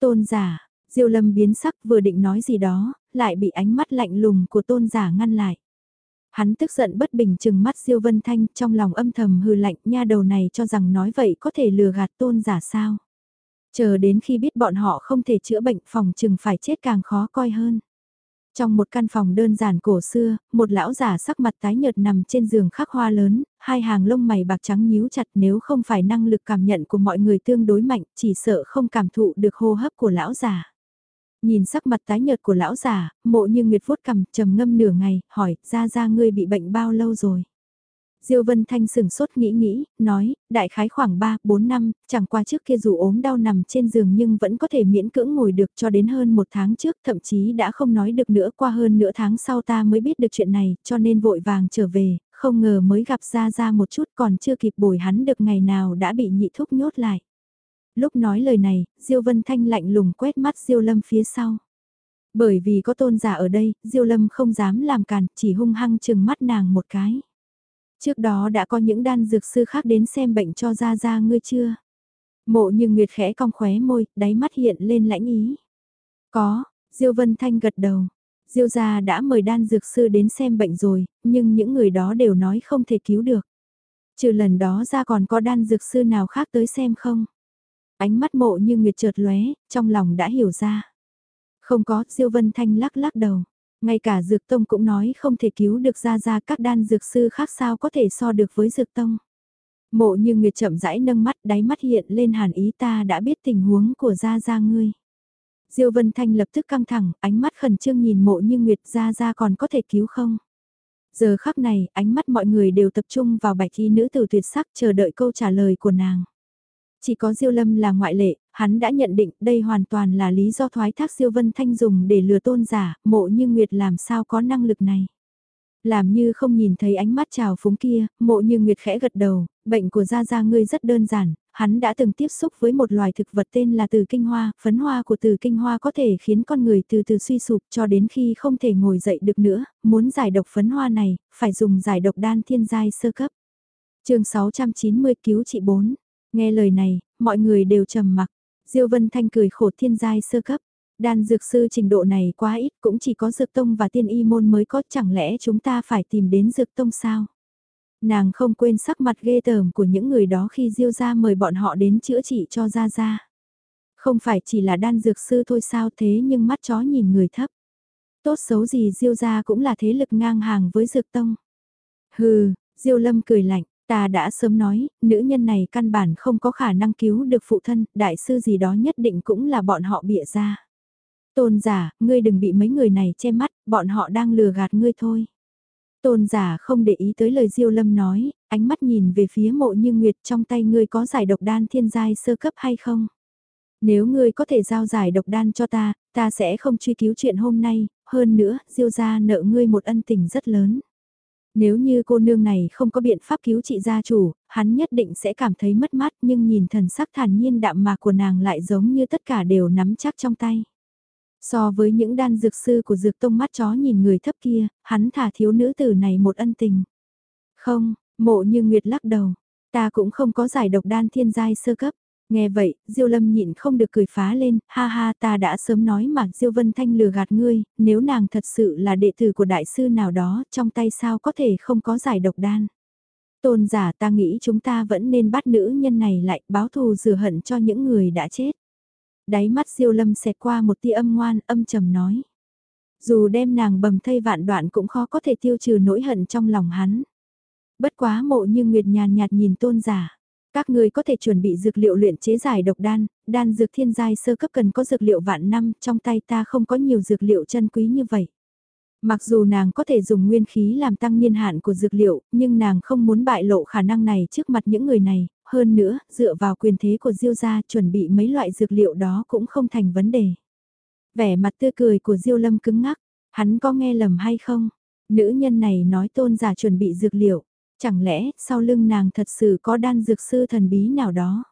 [SPEAKER 1] Tôn giả, diêu lâm biến sắc vừa định nói gì đó, lại bị ánh mắt lạnh lùng của tôn giả ngăn lại. Hắn tức giận bất bình chừng mắt diêu vân thanh trong lòng âm thầm hư lạnh nha đầu này cho rằng nói vậy có thể lừa gạt tôn giả sao. Chờ đến khi biết bọn họ không thể chữa bệnh phòng chừng phải chết càng khó coi hơn. Trong một căn phòng đơn giản cổ xưa, một lão giả sắc mặt tái nhợt nằm trên giường khắc hoa lớn, hai hàng lông mày bạc trắng nhíu chặt nếu không phải năng lực cảm nhận của mọi người tương đối mạnh, chỉ sợ không cảm thụ được hô hấp của lão giả. Nhìn sắc mặt tái nhợt của lão già, mộ như nguyệt vuốt cầm trầm ngâm nửa ngày, hỏi, ra ra ngươi bị bệnh bao lâu rồi? Diêu Vân Thanh sửng sốt nghĩ nghĩ, nói, đại khái khoảng 3, 4 năm, chẳng qua trước kia dù ốm đau nằm trên giường nhưng vẫn có thể miễn cưỡng ngồi được cho đến hơn một tháng trước, thậm chí đã không nói được nữa qua hơn nửa tháng sau ta mới biết được chuyện này, cho nên vội vàng trở về, không ngờ mới gặp ra ra một chút còn chưa kịp bồi hắn được ngày nào đã bị nhị thúc nhốt lại. Lúc nói lời này, Diêu Vân Thanh lạnh lùng quét mắt Diêu Lâm phía sau. Bởi vì có tôn giả ở đây, Diêu Lâm không dám làm càn, chỉ hung hăng chừng mắt nàng một cái. Trước đó đã có những đan dược sư khác đến xem bệnh cho ra ra ngươi chưa? Mộ như Nguyệt khẽ cong khóe môi, đáy mắt hiện lên lãnh ý. Có, Diêu Vân Thanh gật đầu. Diêu gia đã mời đan dược sư đến xem bệnh rồi, nhưng những người đó đều nói không thể cứu được. Trừ lần đó ra còn có đan dược sư nào khác tới xem không? Ánh mắt mộ như Nguyệt chợt lóe, trong lòng đã hiểu ra. Không có, Diêu Vân Thanh lắc lắc đầu. Ngay cả Dược Tông cũng nói không thể cứu được ra ra các đan dược sư khác sao có thể so được với Dược Tông. Mộ như Nguyệt chậm rãi nâng mắt đáy mắt hiện lên hàn ý ta đã biết tình huống của Ra Ra ngươi. Diêu Vân Thanh lập tức căng thẳng, ánh mắt khẩn trương nhìn mộ như Nguyệt Ra Ra còn có thể cứu không? Giờ khắc này, ánh mắt mọi người đều tập trung vào bạch y nữ tử tuyệt sắc chờ đợi câu trả lời của nàng. Chỉ có Diêu Lâm là ngoại lệ, hắn đã nhận định đây hoàn toàn là lý do thoái thác Diêu Vân Thanh dùng để lừa tôn giả, mộ như Nguyệt làm sao có năng lực này. Làm như không nhìn thấy ánh mắt trào phúng kia, mộ như Nguyệt khẽ gật đầu, bệnh của Gia Gia ngươi rất đơn giản, hắn đã từng tiếp xúc với một loài thực vật tên là từ kinh hoa, phấn hoa của từ kinh hoa có thể khiến con người từ từ suy sụp cho đến khi không thể ngồi dậy được nữa, muốn giải độc phấn hoa này, phải dùng giải độc đan thiên giai sơ cấp. chương 690 cứu trị 4 Nghe lời này, mọi người đều trầm mặc. Diêu Vân Thanh cười khổ thiên giai sơ cấp. Đan dược sư trình độ này quá ít cũng chỉ có dược tông và tiên y môn mới có chẳng lẽ chúng ta phải tìm đến dược tông sao? Nàng không quên sắc mặt ghê tởm của những người đó khi Diêu ra mời bọn họ đến chữa trị cho Gia Gia. Không phải chỉ là đan dược sư thôi sao thế nhưng mắt chó nhìn người thấp. Tốt xấu gì Diêu ra cũng là thế lực ngang hàng với dược tông. Hừ, Diêu Lâm cười lạnh, Ta đã sớm nói, nữ nhân này căn bản không có khả năng cứu được phụ thân, đại sư gì đó nhất định cũng là bọn họ bịa ra. Tôn giả, ngươi đừng bị mấy người này che mắt, bọn họ đang lừa gạt ngươi thôi. Tôn giả không để ý tới lời Diêu Lâm nói, ánh mắt nhìn về phía mộ như Nguyệt trong tay ngươi có giải độc đan thiên giai sơ cấp hay không? Nếu ngươi có thể giao giải độc đan cho ta, ta sẽ không truy cứu chuyện hôm nay, hơn nữa, Diêu gia nợ ngươi một ân tình rất lớn. Nếu như cô nương này không có biện pháp cứu trị gia chủ, hắn nhất định sẽ cảm thấy mất mát nhưng nhìn thần sắc thản nhiên đạm mạc của nàng lại giống như tất cả đều nắm chắc trong tay. So với những đan dược sư của dược tông mắt chó nhìn người thấp kia, hắn thả thiếu nữ tử này một ân tình. Không, mộ như Nguyệt lắc đầu, ta cũng không có giải độc đan thiên giai sơ cấp. Nghe vậy, Diêu Lâm nhịn không được cười phá lên, ha ha ta đã sớm nói mà Diêu Vân Thanh lừa gạt ngươi, nếu nàng thật sự là đệ tử của đại sư nào đó, trong tay sao có thể không có giải độc đan. Tôn giả ta nghĩ chúng ta vẫn nên bắt nữ nhân này lại báo thù rửa hận cho những người đã chết. Đáy mắt Diêu Lâm xẹt qua một tia âm ngoan, âm trầm nói. Dù đem nàng bầm thây vạn đoạn cũng khó có thể tiêu trừ nỗi hận trong lòng hắn. Bất quá mộ như Nguyệt nhàn nhạt nhìn tôn giả các ngươi có thể chuẩn bị dược liệu luyện chế giải độc đan, đan dược thiên giai sơ cấp cần có dược liệu vạn năm, trong tay ta không có nhiều dược liệu chân quý như vậy. Mặc dù nàng có thể dùng nguyên khí làm tăng niên hạn của dược liệu, nhưng nàng không muốn bại lộ khả năng này trước mặt những người này, hơn nữa, dựa vào quyền thế của Diêu gia chuẩn bị mấy loại dược liệu đó cũng không thành vấn đề. Vẻ mặt tươi cười của Diêu Lâm cứng ngắc, hắn có nghe lầm hay không? Nữ nhân này nói tôn giả chuẩn bị dược liệu. Chẳng lẽ sau lưng nàng thật sự có đan dược sư thần bí nào đó?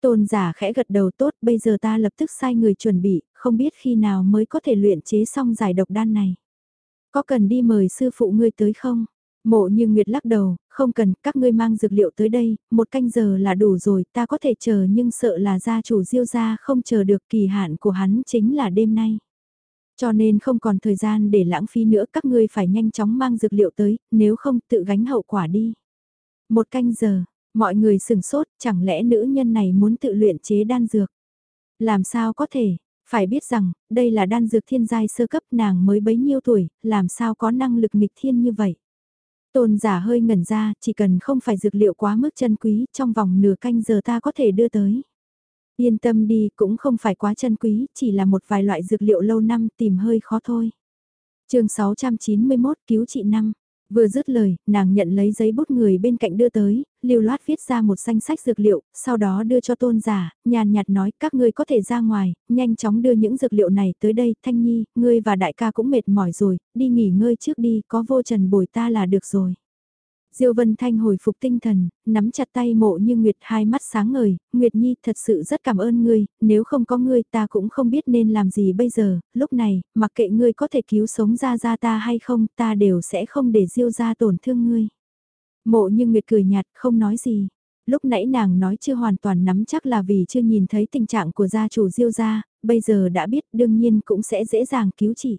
[SPEAKER 1] Tôn giả khẽ gật đầu tốt bây giờ ta lập tức sai người chuẩn bị, không biết khi nào mới có thể luyện chế xong giải độc đan này. Có cần đi mời sư phụ ngươi tới không? Mộ như Nguyệt lắc đầu, không cần, các ngươi mang dược liệu tới đây, một canh giờ là đủ rồi, ta có thể chờ nhưng sợ là gia chủ diêu gia không chờ được kỳ hạn của hắn chính là đêm nay. Cho nên không còn thời gian để lãng phí nữa, các ngươi phải nhanh chóng mang dược liệu tới, nếu không tự gánh hậu quả đi. Một canh giờ, mọi người sừng sốt, chẳng lẽ nữ nhân này muốn tự luyện chế đan dược? Làm sao có thể, phải biết rằng, đây là đan dược thiên giai sơ cấp nàng mới bấy nhiêu tuổi, làm sao có năng lực nghịch thiên như vậy? Tôn giả hơi ngẩn ra, chỉ cần không phải dược liệu quá mức chân quý, trong vòng nửa canh giờ ta có thể đưa tới. Yên tâm đi, cũng không phải quá chân quý, chỉ là một vài loại dược liệu lâu năm tìm hơi khó thôi. chương 691 cứu trị năm Vừa dứt lời, nàng nhận lấy giấy bút người bên cạnh đưa tới, lưu loát viết ra một danh sách dược liệu, sau đó đưa cho tôn giả, nhàn nhạt nói các ngươi có thể ra ngoài, nhanh chóng đưa những dược liệu này tới đây, Thanh Nhi, ngươi và đại ca cũng mệt mỏi rồi, đi nghỉ ngơi trước đi, có vô trần bồi ta là được rồi. Diêu Vân Thanh hồi phục tinh thần, nắm chặt tay mộ như Nguyệt hai mắt sáng ngời, Nguyệt Nhi thật sự rất cảm ơn ngươi, nếu không có ngươi ta cũng không biết nên làm gì bây giờ, lúc này, mặc kệ ngươi có thể cứu sống ra ra ta hay không, ta đều sẽ không để Diêu ra tổn thương ngươi. Mộ như Nguyệt cười nhạt, không nói gì. Lúc nãy nàng nói chưa hoàn toàn nắm chắc là vì chưa nhìn thấy tình trạng của gia chủ Diêu gia, bây giờ đã biết đương nhiên cũng sẽ dễ dàng cứu chị.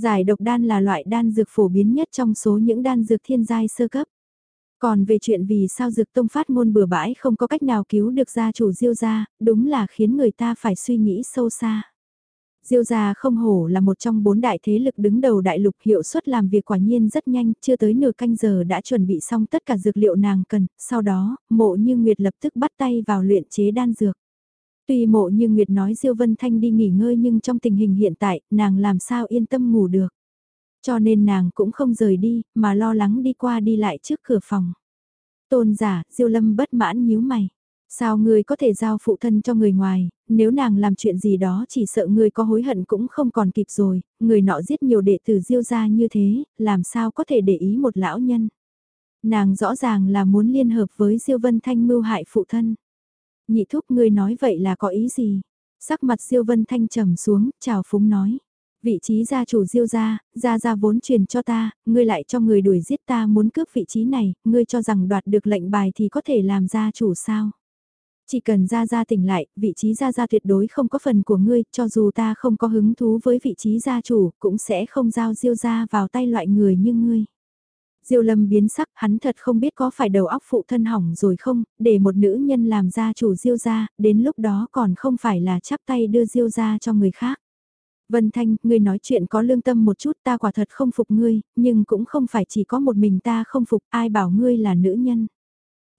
[SPEAKER 1] Giải độc đan là loại đan dược phổ biến nhất trong số những đan dược thiên giai sơ cấp. Còn về chuyện vì sao dược tông phát ngôn bừa bãi không có cách nào cứu được gia chủ diêu gia, đúng là khiến người ta phải suy nghĩ sâu xa. Diêu gia không hổ là một trong bốn đại thế lực đứng đầu đại lục hiệu suất làm việc quả nhiên rất nhanh, chưa tới nửa canh giờ đã chuẩn bị xong tất cả dược liệu nàng cần, sau đó, mộ như Nguyệt lập tức bắt tay vào luyện chế đan dược. Tuy mộ như Nguyệt nói Diêu Vân Thanh đi nghỉ ngơi nhưng trong tình hình hiện tại, nàng làm sao yên tâm ngủ được. Cho nên nàng cũng không rời đi, mà lo lắng đi qua đi lại trước cửa phòng. Tôn giả, Diêu Lâm bất mãn nhíu mày. Sao ngươi có thể giao phụ thân cho người ngoài, nếu nàng làm chuyện gì đó chỉ sợ ngươi có hối hận cũng không còn kịp rồi, người nọ giết nhiều đệ tử diêu ra như thế, làm sao có thể để ý một lão nhân. Nàng rõ ràng là muốn liên hợp với diêu vân thanh mưu hại phụ thân. Nhị thúc ngươi nói vậy là có ý gì? Sắc mặt Diêu Vân Thanh trầm xuống, chào phúng nói. Vị trí gia chủ Diêu gia, gia gia vốn truyền cho ta, ngươi lại cho người đuổi giết ta muốn cướp vị trí này, ngươi cho rằng đoạt được lệnh bài thì có thể làm gia chủ sao? Chỉ cần gia gia tỉnh lại, vị trí gia gia tuyệt đối không có phần của ngươi, cho dù ta không có hứng thú với vị trí gia chủ, cũng sẽ không giao Diêu gia vào tay loại người như ngươi. Diêu Lâm biến sắc, hắn thật không biết có phải đầu óc phụ thân hỏng rồi không, để một nữ nhân làm gia chủ Diêu gia, đến lúc đó còn không phải là chắp tay đưa Diêu gia cho người khác. Vân Thanh, ngươi nói chuyện có lương tâm một chút ta quả thật không phục ngươi, nhưng cũng không phải chỉ có một mình ta không phục ai bảo ngươi là nữ nhân.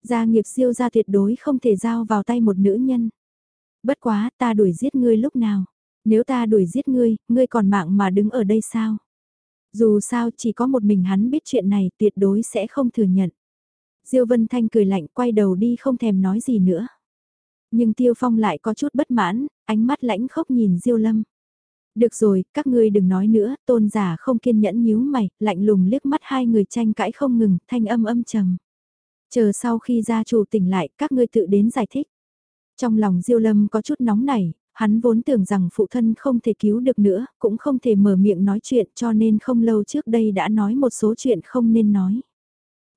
[SPEAKER 1] Gia nghiệp Diêu gia tuyệt đối không thể giao vào tay một nữ nhân. Bất quá ta đuổi giết ngươi lúc nào. Nếu ta đuổi giết ngươi, ngươi còn mạng mà đứng ở đây sao? Dù sao chỉ có một mình hắn biết chuyện này tuyệt đối sẽ không thừa nhận. Diêu Vân Thanh cười lạnh quay đầu đi không thèm nói gì nữa. Nhưng Tiêu Phong lại có chút bất mãn, ánh mắt lãnh khốc nhìn Diêu Lâm. Được rồi, các ngươi đừng nói nữa, tôn giả không kiên nhẫn nhíu mày, lạnh lùng liếc mắt hai người tranh cãi không ngừng, thanh âm âm trầm. Chờ sau khi gia chủ tỉnh lại, các ngươi tự đến giải thích. Trong lòng Diêu Lâm có chút nóng nảy, hắn vốn tưởng rằng phụ thân không thể cứu được nữa, cũng không thể mở miệng nói chuyện cho nên không lâu trước đây đã nói một số chuyện không nên nói.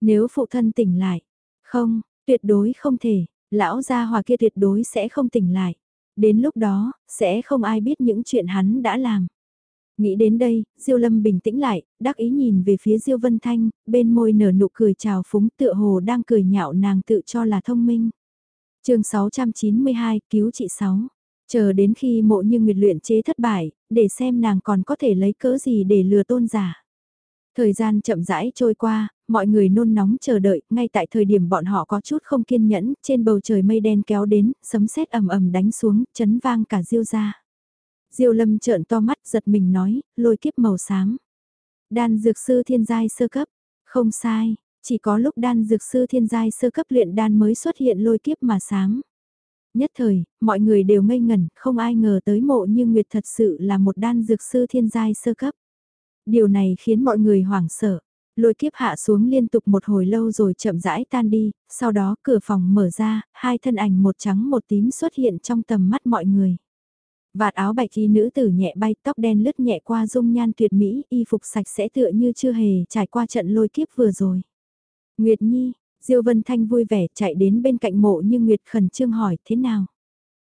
[SPEAKER 1] Nếu phụ thân tỉnh lại, không, tuyệt đối không thể, lão gia hòa kia tuyệt đối sẽ không tỉnh lại. Đến lúc đó, sẽ không ai biết những chuyện hắn đã làm. Nghĩ đến đây, Diêu Lâm bình tĩnh lại, đắc ý nhìn về phía Diêu Vân Thanh, bên môi nở nụ cười chào phúng tựa hồ đang cười nhạo nàng tự cho là thông minh. chương 692, cứu chị 6. Chờ đến khi mộ như nguyệt luyện chế thất bại, để xem nàng còn có thể lấy cớ gì để lừa tôn giả. Thời gian chậm rãi trôi qua, mọi người nôn nóng chờ đợi, ngay tại thời điểm bọn họ có chút không kiên nhẫn, trên bầu trời mây đen kéo đến, sấm sét ầm ầm đánh xuống, chấn vang cả diêu ra. Diêu lâm trợn to mắt giật mình nói, lôi kiếp màu xám. Đan dược sư thiên giai sơ cấp, không sai, chỉ có lúc đan dược sư thiên giai sơ cấp luyện đan mới xuất hiện lôi kiếp mà sáng. Nhất thời, mọi người đều ngây ngẩn, không ai ngờ tới mộ như Nguyệt thật sự là một đan dược sư thiên giai sơ cấp. Điều này khiến mọi người hoảng sợ. Lôi kiếp hạ xuống liên tục một hồi lâu rồi chậm rãi tan đi, sau đó cửa phòng mở ra, hai thân ảnh một trắng một tím xuất hiện trong tầm mắt mọi người. Vạt áo bạch y nữ tử nhẹ bay tóc đen lướt nhẹ qua dung nhan tuyệt mỹ, y phục sạch sẽ tựa như chưa hề trải qua trận lôi kiếp vừa rồi. Nguyệt Nhi, Diêu Vân Thanh vui vẻ chạy đến bên cạnh mộ như Nguyệt khẩn trương hỏi thế nào.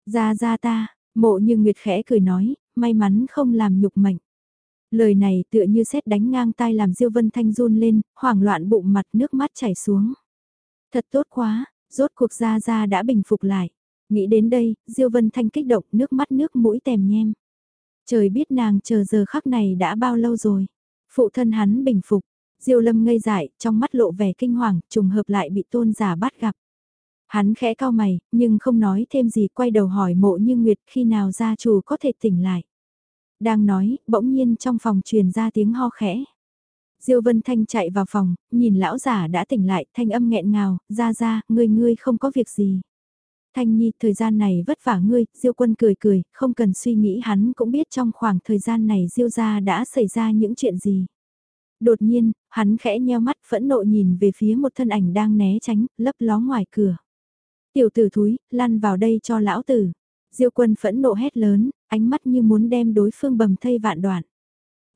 [SPEAKER 1] Ra ra ta, mộ như Nguyệt khẽ cười nói, may mắn không làm nhục mệnh. Lời này tựa như xét đánh ngang tai làm Diêu Vân Thanh run lên, hoảng loạn bụng mặt nước mắt chảy xuống. Thật tốt quá, rốt cuộc ra ra đã bình phục lại. Nghĩ đến đây, Diêu Vân Thanh kích động nước mắt nước mũi tèm nhem. Trời biết nàng chờ giờ khắc này đã bao lâu rồi. Phụ thân hắn bình phục, Diêu Lâm ngây dại, trong mắt lộ vẻ kinh hoàng, trùng hợp lại bị tôn giả bắt gặp. Hắn khẽ cao mày, nhưng không nói thêm gì quay đầu hỏi mộ như Nguyệt khi nào gia chủ có thể tỉnh lại. Đang nói, bỗng nhiên trong phòng truyền ra tiếng ho khẽ. Diêu Vân Thanh chạy vào phòng, nhìn lão giả đã tỉnh lại, thanh âm nghẹn ngào, ra ra, ngươi ngươi không có việc gì. Thanh Nhi, thời gian này vất vả ngươi, Diêu Quân cười cười, không cần suy nghĩ hắn cũng biết trong khoảng thời gian này Diêu gia đã xảy ra những chuyện gì. Đột nhiên, hắn khẽ nheo mắt phẫn nộ nhìn về phía một thân ảnh đang né tránh, lấp ló ngoài cửa. Tiểu tử thúi, lăn vào đây cho lão tử. Diêu quân phẫn nộ hét lớn, ánh mắt như muốn đem đối phương bầm thây vạn đoạn.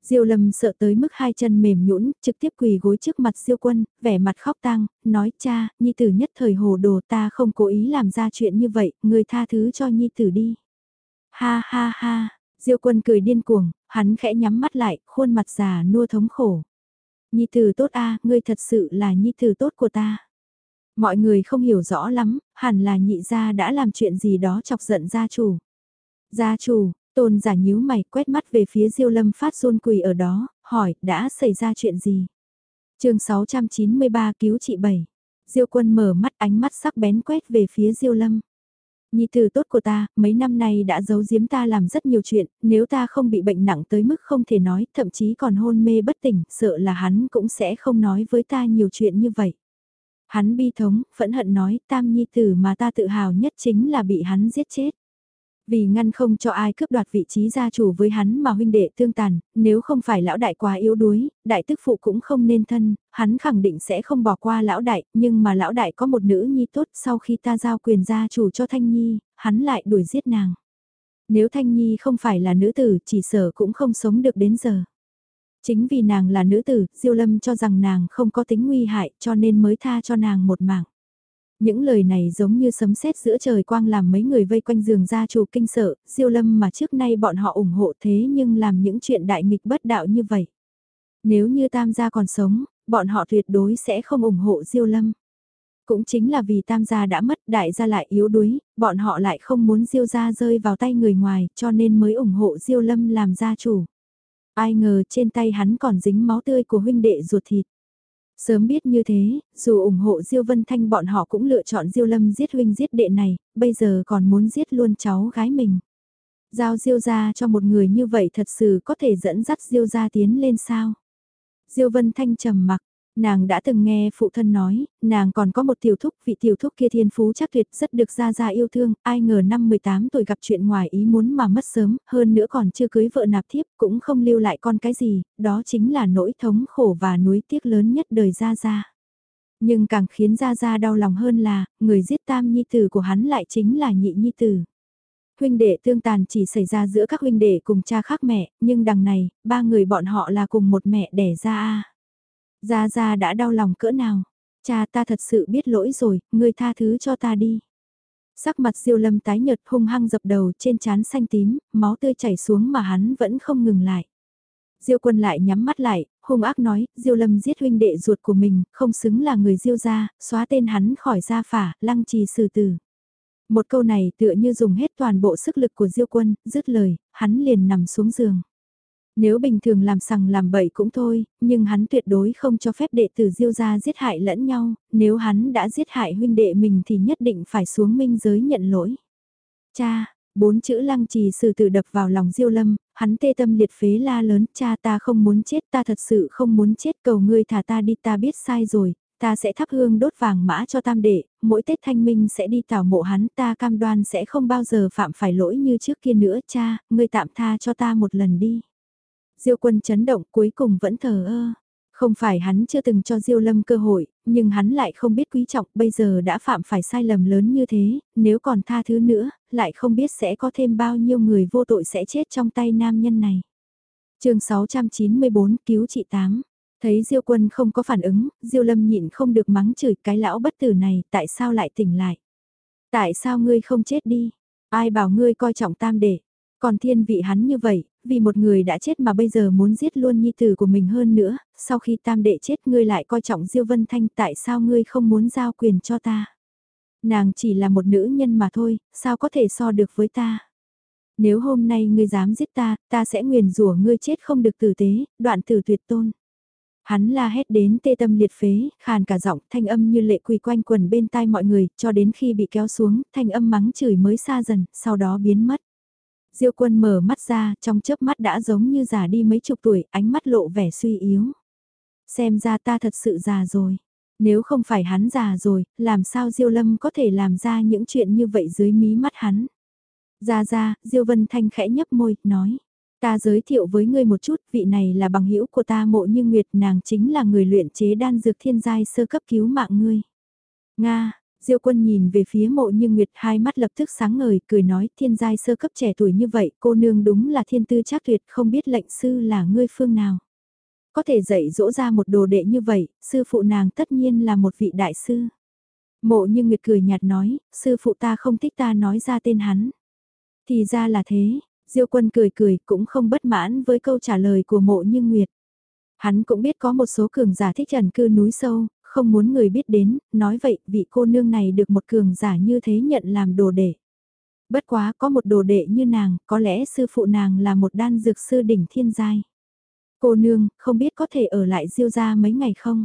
[SPEAKER 1] Diêu Lâm sợ tới mức hai chân mềm nhũn, trực tiếp quỳ gối trước mặt Diêu Quân, vẻ mặt khóc tang, nói cha, nhi tử nhất thời hồ đồ ta không cố ý làm ra chuyện như vậy, người tha thứ cho nhi tử đi. Ha ha ha, Diêu Quân cười điên cuồng, hắn khẽ nhắm mắt lại, khuôn mặt già nua thống khổ. Nhi tử tốt a, ngươi thật sự là nhi tử tốt của ta. Mọi người không hiểu rõ lắm, hẳn là nhị gia đã làm chuyện gì đó chọc giận gia chủ. Gia chủ, tôn giả nhíu mày quét mắt về phía diêu lâm phát run quỳ ở đó, hỏi đã xảy ra chuyện gì. chương 693 cứu chị bảy. Diêu quân mở mắt ánh mắt sắc bén quét về phía diêu lâm. Nhi tử tốt của ta, mấy năm nay đã giấu giếm ta làm rất nhiều chuyện, nếu ta không bị bệnh nặng tới mức không thể nói, thậm chí còn hôn mê bất tỉnh, sợ là hắn cũng sẽ không nói với ta nhiều chuyện như vậy. Hắn bi thống, phẫn hận nói, tam nhi tử mà ta tự hào nhất chính là bị hắn giết chết. Vì ngăn không cho ai cướp đoạt vị trí gia chủ với hắn mà huynh đệ tương tàn, nếu không phải lão đại quá yếu đuối, đại tức phụ cũng không nên thân, hắn khẳng định sẽ không bỏ qua lão đại, nhưng mà lão đại có một nữ nhi tốt sau khi ta giao quyền gia chủ cho Thanh Nhi, hắn lại đuổi giết nàng. Nếu Thanh Nhi không phải là nữ tử chỉ sở cũng không sống được đến giờ. Chính vì nàng là nữ tử, Diêu Lâm cho rằng nàng không có tính nguy hại cho nên mới tha cho nàng một mạng. Những lời này giống như sấm sét giữa trời quang làm mấy người vây quanh giường gia chủ kinh sợ, Diêu Lâm mà trước nay bọn họ ủng hộ thế nhưng làm những chuyện đại nghịch bất đạo như vậy. Nếu như Tam gia còn sống, bọn họ tuyệt đối sẽ không ủng hộ Diêu Lâm. Cũng chính là vì Tam gia đã mất đại gia lại yếu đuối, bọn họ lại không muốn Diêu gia rơi vào tay người ngoài cho nên mới ủng hộ Diêu Lâm làm gia chủ. Ai ngờ trên tay hắn còn dính máu tươi của huynh đệ ruột thịt. Sớm biết như thế, dù ủng hộ Diêu Vân Thanh bọn họ cũng lựa chọn Diêu Lâm giết huynh giết đệ này, bây giờ còn muốn giết luôn cháu gái mình. Giao Diêu ra cho một người như vậy thật sự có thể dẫn dắt Diêu ra tiến lên sao? Diêu Vân Thanh trầm mặc, Nàng đã từng nghe phụ thân nói, nàng còn có một tiểu thúc, vị tiểu thúc kia thiên phú chắc tuyệt rất được ra ra yêu thương, ai ngờ năm 18 tuổi gặp chuyện ngoài ý muốn mà mất sớm, hơn nữa còn chưa cưới vợ nạp thiếp, cũng không lưu lại con cái gì, đó chính là nỗi thống khổ và nuối tiếc lớn nhất đời ra ra. Nhưng càng khiến ra ra đau lòng hơn là, người giết tam nhi tử của hắn lại chính là nhị nhi tử huynh đệ tương tàn chỉ xảy ra giữa các huynh đệ cùng cha khác mẹ, nhưng đằng này, ba người bọn họ là cùng một mẹ đẻ ra a. Gia Gia đã đau lòng cỡ nào. Cha ta thật sự biết lỗi rồi, ngươi tha thứ cho ta đi. Sắc mặt diêu lâm tái nhợt hung hăng dập đầu trên trán xanh tím, máu tươi chảy xuống mà hắn vẫn không ngừng lại. Diêu quân lại nhắm mắt lại, hung ác nói, Diêu lâm giết huynh đệ ruột của mình, không xứng là người Diêu gia, xóa tên hắn khỏi gia phả, lăng trì xử tử. Một câu này tựa như dùng hết toàn bộ sức lực của Diêu quân, dứt lời, hắn liền nằm xuống giường. Nếu bình thường làm sằng làm bậy cũng thôi, nhưng hắn tuyệt đối không cho phép đệ tử diêu gia giết hại lẫn nhau, nếu hắn đã giết hại huynh đệ mình thì nhất định phải xuống minh giới nhận lỗi. Cha, bốn chữ lăng trì sử tử đập vào lòng diêu lâm, hắn tê tâm liệt phế la lớn, cha ta không muốn chết, ta thật sự không muốn chết, cầu ngươi thả ta đi, ta biết sai rồi, ta sẽ thắp hương đốt vàng mã cho tam đệ, mỗi Tết thanh minh sẽ đi tảo mộ hắn, ta cam đoan sẽ không bao giờ phạm phải lỗi như trước kia nữa, cha, ngươi tạm tha cho ta một lần đi. Diêu quân chấn động cuối cùng vẫn thờ ơ. Không phải hắn chưa từng cho Diêu Lâm cơ hội, nhưng hắn lại không biết quý trọng bây giờ đã phạm phải sai lầm lớn như thế, nếu còn tha thứ nữa, lại không biết sẽ có thêm bao nhiêu người vô tội sẽ chết trong tay nam nhân này. chương 694 cứu chị Tám. Thấy Diêu quân không có phản ứng, Diêu Lâm nhịn không được mắng chửi cái lão bất tử này, tại sao lại tỉnh lại? Tại sao ngươi không chết đi? Ai bảo ngươi coi trọng tam đệ? Còn thiên vị hắn như vậy, vì một người đã chết mà bây giờ muốn giết luôn nhi tử của mình hơn nữa, sau khi tam đệ chết ngươi lại coi trọng Diêu Vân Thanh tại sao ngươi không muốn giao quyền cho ta? Nàng chỉ là một nữ nhân mà thôi, sao có thể so được với ta? Nếu hôm nay ngươi dám giết ta, ta sẽ nguyền rủa ngươi chết không được tử tế, đoạn tử tuyệt tôn. Hắn la hét đến tê tâm liệt phế, khàn cả giọng, thanh âm như lệ quỳ quanh quần bên tai mọi người, cho đến khi bị kéo xuống, thanh âm mắng chửi mới xa dần, sau đó biến mất. Diêu quân mở mắt ra, trong chớp mắt đã giống như già đi mấy chục tuổi, ánh mắt lộ vẻ suy yếu. Xem ra ta thật sự già rồi. Nếu không phải hắn già rồi, làm sao Diêu Lâm có thể làm ra những chuyện như vậy dưới mí mắt hắn. Ra ra, Diêu Vân Thanh khẽ nhấp môi, nói. Ta giới thiệu với ngươi một chút, vị này là bằng hữu của ta mộ như Nguyệt, nàng chính là người luyện chế đan dược thiên giai sơ cấp cứu mạng ngươi. Nga, Diêu quân nhìn về phía mộ như Nguyệt hai mắt lập tức sáng ngời, cười nói thiên giai sơ cấp trẻ tuổi như vậy, cô nương đúng là thiên tư chắc tuyệt, không biết lệnh sư là ngươi phương nào. Có thể dạy dỗ ra một đồ đệ như vậy, sư phụ nàng tất nhiên là một vị đại sư. Mộ như Nguyệt cười nhạt nói, sư phụ ta không thích ta nói ra tên hắn. Thì ra là thế, Diêu quân cười cười cũng không bất mãn với câu trả lời của mộ như Nguyệt. Hắn cũng biết có một số cường giả thích ẩn cư núi sâu, không muốn người biết đến, nói vậy vị cô nương này được một cường giả như thế nhận làm đồ đệ. Bất quá có một đồ đệ như nàng, có lẽ sư phụ nàng là một đan dược sư đỉnh thiên giai. Cô nương, không biết có thể ở lại diêu ra mấy ngày không?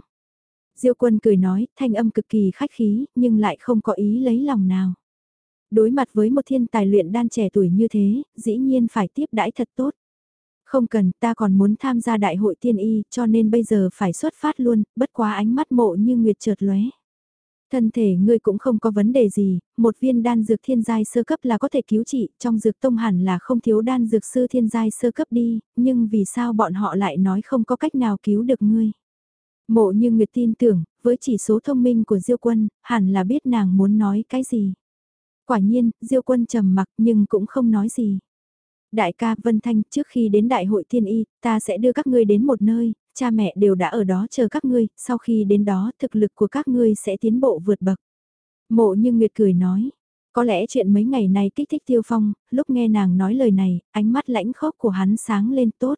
[SPEAKER 1] Diêu quân cười nói, thanh âm cực kỳ khách khí, nhưng lại không có ý lấy lòng nào. Đối mặt với một thiên tài luyện đan trẻ tuổi như thế, dĩ nhiên phải tiếp đãi thật tốt. Không cần, ta còn muốn tham gia đại hội tiên y, cho nên bây giờ phải xuất phát luôn, bất quá ánh mắt mộ như nguyệt chợt lóe. Thân thể ngươi cũng không có vấn đề gì, một viên đan dược thiên giai sơ cấp là có thể cứu trị, trong dược tông hẳn là không thiếu đan dược sư thiên giai sơ cấp đi, nhưng vì sao bọn họ lại nói không có cách nào cứu được ngươi. Mộ như Nguyệt tin tưởng, với chỉ số thông minh của Diêu Quân, hẳn là biết nàng muốn nói cái gì. Quả nhiên, Diêu Quân trầm mặc nhưng cũng không nói gì. Đại ca Vân Thanh, trước khi đến đại hội thiên y, ta sẽ đưa các ngươi đến một nơi, cha mẹ đều đã ở đó chờ các ngươi, sau khi đến đó thực lực của các ngươi sẽ tiến bộ vượt bậc. Mộ như Nguyệt cười nói, có lẽ chuyện mấy ngày này kích thích Tiêu Phong, lúc nghe nàng nói lời này, ánh mắt lãnh khốc của hắn sáng lên tốt.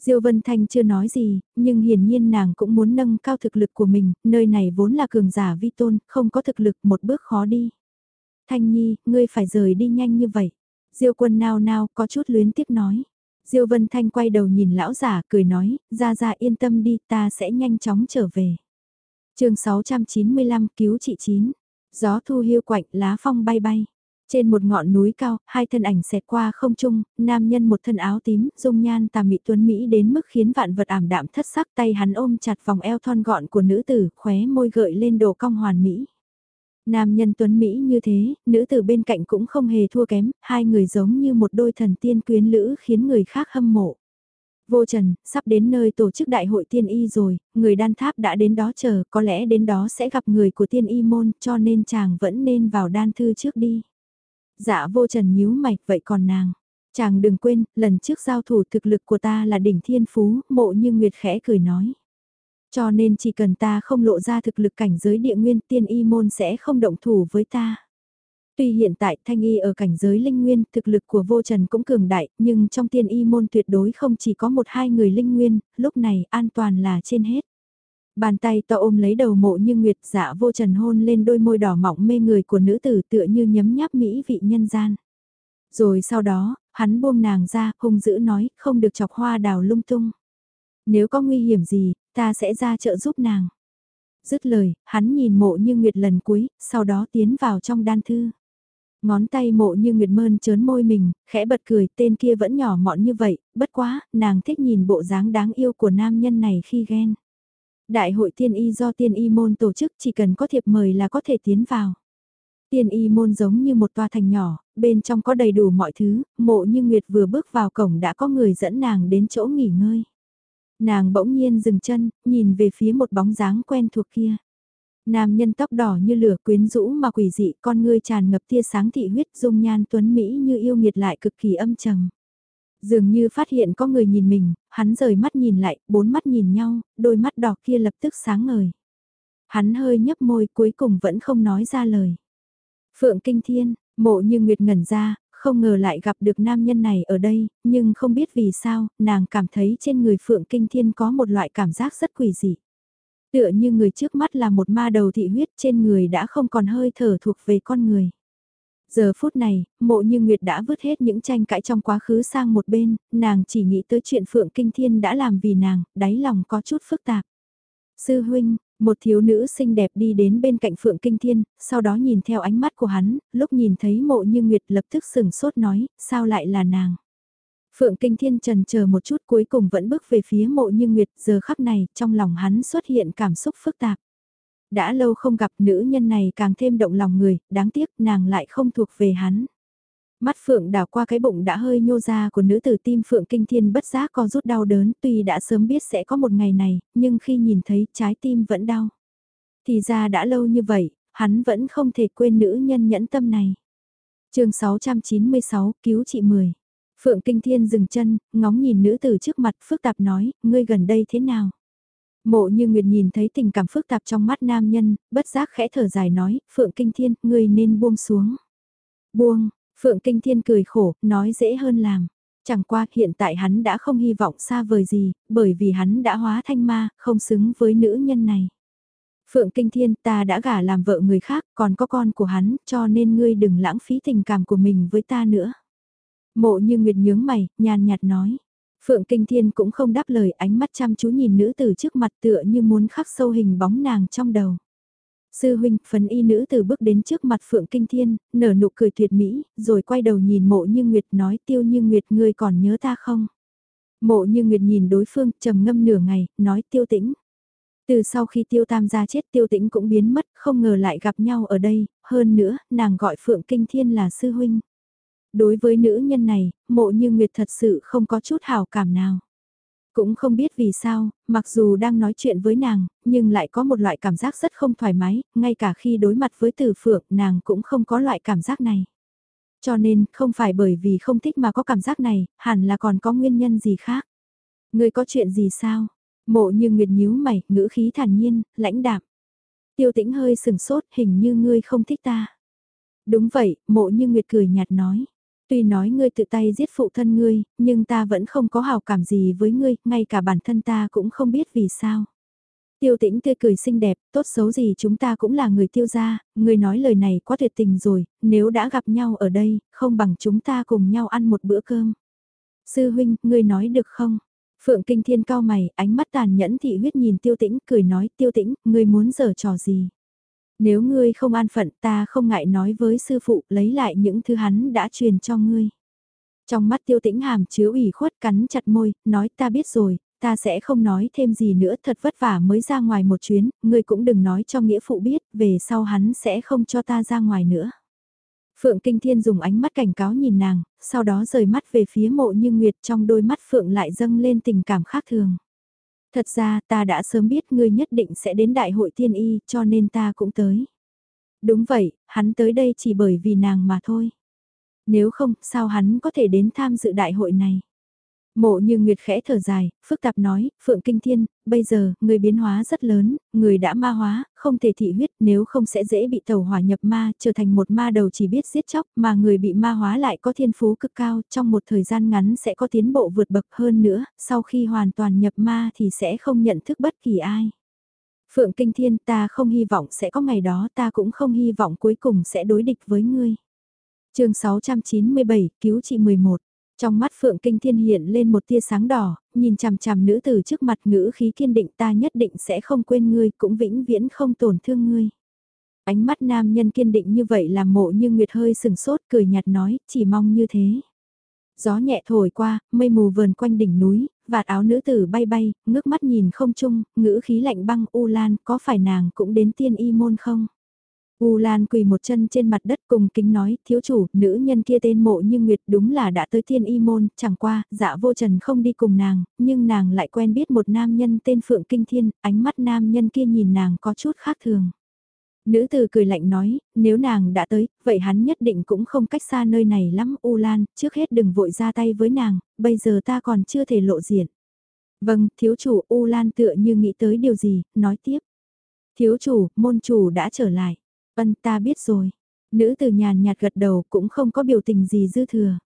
[SPEAKER 1] Diêu Vân Thanh chưa nói gì, nhưng hiển nhiên nàng cũng muốn nâng cao thực lực của mình, nơi này vốn là cường giả vi tôn, không có thực lực một bước khó đi. Thanh Nhi, ngươi phải rời đi nhanh như vậy. Diêu quân nao nao có chút luyến tiếp nói. Diêu Vân Thanh quay đầu nhìn lão giả cười nói, ra ra yên tâm đi ta sẽ nhanh chóng trở về. chương 695 cứu chị Chín. Gió thu hiu quạnh lá phong bay bay. Trên một ngọn núi cao, hai thân ảnh xẹt qua không trung, nam nhân một thân áo tím, dung nhan tà mị tuấn Mỹ đến mức khiến vạn vật ảm đạm thất sắc tay hắn ôm chặt vòng eo thon gọn của nữ tử, khóe môi gợi lên đồ cong hoàn mỹ. Nam nhân tuấn Mỹ như thế, nữ tử bên cạnh cũng không hề thua kém, hai người giống như một đôi thần tiên quyến lữ khiến người khác hâm mộ. Vô Trần, sắp đến nơi tổ chức đại hội tiên y rồi, người đan tháp đã đến đó chờ, có lẽ đến đó sẽ gặp người của tiên y môn, cho nên chàng vẫn nên vào đan thư trước đi. Dạ vô Trần nhíu mạch, vậy còn nàng? Chàng đừng quên, lần trước giao thủ thực lực của ta là đỉnh thiên phú, mộ như Nguyệt khẽ cười nói. Cho nên chỉ cần ta không lộ ra thực lực cảnh giới địa nguyên tiên y môn sẽ không động thủ với ta. Tuy hiện tại thanh y ở cảnh giới linh nguyên, thực lực của vô trần cũng cường đại, nhưng trong tiên y môn tuyệt đối không chỉ có một hai người linh nguyên, lúc này an toàn là trên hết. Bàn tay to ôm lấy đầu mộ như nguyệt dạ vô trần hôn lên đôi môi đỏ mọng mê người của nữ tử tựa như nhấm nháp mỹ vị nhân gian. Rồi sau đó, hắn buông nàng ra, hung dữ nói, không được chọc hoa đào lung tung. Nếu có nguy hiểm gì, ta sẽ ra chợ giúp nàng. Dứt lời, hắn nhìn mộ như nguyệt lần cuối, sau đó tiến vào trong đan thư. Ngón tay mộ như nguyệt mơn trớn môi mình, khẽ bật cười, tên kia vẫn nhỏ mọn như vậy, bất quá, nàng thích nhìn bộ dáng đáng yêu của nam nhân này khi ghen. Đại hội tiên y do tiên y môn tổ chức chỉ cần có thiệp mời là có thể tiến vào. Tiên y môn giống như một tòa thành nhỏ, bên trong có đầy đủ mọi thứ, mộ như Nguyệt vừa bước vào cổng đã có người dẫn nàng đến chỗ nghỉ ngơi. Nàng bỗng nhiên dừng chân, nhìn về phía một bóng dáng quen thuộc kia. Nam nhân tóc đỏ như lửa quyến rũ mà quỷ dị, con ngươi tràn ngập tia sáng thị huyết dung nhan tuấn Mỹ như yêu nghiệt lại cực kỳ âm trầm. Dường như phát hiện có người nhìn mình, hắn rời mắt nhìn lại, bốn mắt nhìn nhau, đôi mắt đỏ kia lập tức sáng ngời. Hắn hơi nhấp môi cuối cùng vẫn không nói ra lời. Phượng Kinh Thiên, mộ như Nguyệt ngẩn ra, không ngờ lại gặp được nam nhân này ở đây, nhưng không biết vì sao, nàng cảm thấy trên người Phượng Kinh Thiên có một loại cảm giác rất quỷ dị. Tựa như người trước mắt là một ma đầu thị huyết trên người đã không còn hơi thở thuộc về con người. Giờ phút này, mộ như Nguyệt đã vứt hết những tranh cãi trong quá khứ sang một bên, nàng chỉ nghĩ tới chuyện Phượng Kinh Thiên đã làm vì nàng, đáy lòng có chút phức tạp. Sư huynh, một thiếu nữ xinh đẹp đi đến bên cạnh Phượng Kinh Thiên, sau đó nhìn theo ánh mắt của hắn, lúc nhìn thấy mộ như Nguyệt lập tức sừng sốt nói, sao lại là nàng. Phượng Kinh Thiên trần chờ một chút cuối cùng vẫn bước về phía mộ như Nguyệt, giờ khắc này, trong lòng hắn xuất hiện cảm xúc phức tạp. Đã lâu không gặp nữ nhân này càng thêm động lòng người, đáng tiếc nàng lại không thuộc về hắn. Mắt Phượng đảo qua cái bụng đã hơi nhô ra của nữ tử tim Phượng Kinh Thiên bất giác có rút đau đớn tuy đã sớm biết sẽ có một ngày này, nhưng khi nhìn thấy trái tim vẫn đau. Thì ra đã lâu như vậy, hắn vẫn không thể quên nữ nhân nhẫn tâm này. chương 696, cứu chị 10. Phượng Kinh Thiên dừng chân, ngóng nhìn nữ tử trước mặt phức tạp nói, ngươi gần đây thế nào? Mộ như Nguyệt nhìn thấy tình cảm phức tạp trong mắt nam nhân, bất giác khẽ thở dài nói, Phượng Kinh Thiên, ngươi nên buông xuống. Buông, Phượng Kinh Thiên cười khổ, nói dễ hơn làm. Chẳng qua hiện tại hắn đã không hy vọng xa vời gì, bởi vì hắn đã hóa thanh ma, không xứng với nữ nhân này. Phượng Kinh Thiên ta đã gả làm vợ người khác, còn có con của hắn, cho nên ngươi đừng lãng phí tình cảm của mình với ta nữa. Mộ như Nguyệt nhướng mày, nhàn nhạt nói. Phượng Kinh Thiên cũng không đáp lời ánh mắt chăm chú nhìn nữ tử trước mặt tựa như muốn khắc sâu hình bóng nàng trong đầu. Sư huynh, phấn y nữ từ bước đến trước mặt Phượng Kinh Thiên, nở nụ cười tuyệt mỹ, rồi quay đầu nhìn mộ như Nguyệt nói tiêu như Nguyệt ngươi còn nhớ ta không? Mộ như Nguyệt nhìn đối phương, trầm ngâm nửa ngày, nói tiêu tĩnh. Từ sau khi tiêu tam gia chết tiêu tĩnh cũng biến mất, không ngờ lại gặp nhau ở đây, hơn nữa, nàng gọi Phượng Kinh Thiên là sư huynh. Đối với nữ nhân này, mộ như Nguyệt thật sự không có chút hào cảm nào. Cũng không biết vì sao, mặc dù đang nói chuyện với nàng, nhưng lại có một loại cảm giác rất không thoải mái, ngay cả khi đối mặt với từ phượng nàng cũng không có loại cảm giác này. Cho nên, không phải bởi vì không thích mà có cảm giác này, hẳn là còn có nguyên nhân gì khác. Người có chuyện gì sao? Mộ như nguyệt nhíu mày, ngữ khí thản nhiên, lãnh đạm. Tiêu tĩnh hơi sừng sốt, hình như ngươi không thích ta. Đúng vậy, mộ như nguyệt cười nhạt nói. Tuy nói ngươi tự tay giết phụ thân ngươi, nhưng ta vẫn không có hào cảm gì với ngươi, ngay cả bản thân ta cũng không biết vì sao. Tiêu tĩnh tươi cười xinh đẹp, tốt xấu gì chúng ta cũng là người tiêu gia, ngươi nói lời này quá tuyệt tình rồi, nếu đã gặp nhau ở đây, không bằng chúng ta cùng nhau ăn một bữa cơm. Sư huynh, ngươi nói được không? Phượng Kinh Thiên cao mày, ánh mắt tàn nhẫn thị huyết nhìn tiêu tĩnh, cười nói tiêu tĩnh, ngươi muốn giở trò gì? Nếu ngươi không an phận ta không ngại nói với sư phụ lấy lại những thứ hắn đã truyền cho ngươi. Trong mắt tiêu tĩnh hàm chứa ủy khuất cắn chặt môi, nói ta biết rồi, ta sẽ không nói thêm gì nữa thật vất vả mới ra ngoài một chuyến, ngươi cũng đừng nói cho nghĩa phụ biết, về sau hắn sẽ không cho ta ra ngoài nữa. Phượng Kinh Thiên dùng ánh mắt cảnh cáo nhìn nàng, sau đó rời mắt về phía mộ như Nguyệt trong đôi mắt Phượng lại dâng lên tình cảm khác thường. Thật ra ta đã sớm biết ngươi nhất định sẽ đến đại hội thiên y cho nên ta cũng tới. Đúng vậy, hắn tới đây chỉ bởi vì nàng mà thôi. Nếu không, sao hắn có thể đến tham dự đại hội này? Mộ như Nguyệt khẽ thở dài, phức tạp nói, Phượng Kinh Thiên, bây giờ, người biến hóa rất lớn, người đã ma hóa, không thể thị huyết nếu không sẽ dễ bị tàu hỏa nhập ma, trở thành một ma đầu chỉ biết giết chóc, mà người bị ma hóa lại có thiên phú cực cao, trong một thời gian ngắn sẽ có tiến bộ vượt bậc hơn nữa, sau khi hoàn toàn nhập ma thì sẽ không nhận thức bất kỳ ai. Phượng Kinh Thiên ta không hy vọng sẽ có ngày đó ta cũng không hy vọng cuối cùng sẽ đối địch với ngươi. chương 697, cứu chị 11 trong mắt Phượng Kinh Thiên hiện lên một tia sáng đỏ, nhìn chằm chằm nữ tử trước mặt ngữ khí kiên định ta nhất định sẽ không quên ngươi, cũng vĩnh viễn không tổn thương ngươi. Ánh mắt nam nhân kiên định như vậy làm mộ như Nguyệt hơi sừng sốt cười nhạt nói, chỉ mong như thế. Gió nhẹ thổi qua, mây mù vờn quanh đỉnh núi, vạt áo nữ tử bay bay, ngước mắt nhìn không chung, ngữ khí lạnh băng u lan, có phải nàng cũng đến tiên y môn không? U Lan quỳ một chân trên mặt đất cùng kính nói, thiếu chủ, nữ nhân kia tên mộ như Nguyệt đúng là đã tới thiên y môn, chẳng qua, dạ vô trần không đi cùng nàng, nhưng nàng lại quen biết một nam nhân tên Phượng Kinh Thiên, ánh mắt nam nhân kia nhìn nàng có chút khác thường. Nữ từ cười lạnh nói, nếu nàng đã tới, vậy hắn nhất định cũng không cách xa nơi này lắm U Lan, trước hết đừng vội ra tay với nàng, bây giờ ta còn chưa thể lộ diện. Vâng, thiếu chủ U Lan tựa như nghĩ tới điều gì, nói tiếp. Thiếu chủ, môn chủ đã trở lại. Ân ta biết rồi. Nữ từ nhàn nhạt gật đầu cũng không có biểu tình gì dư thừa.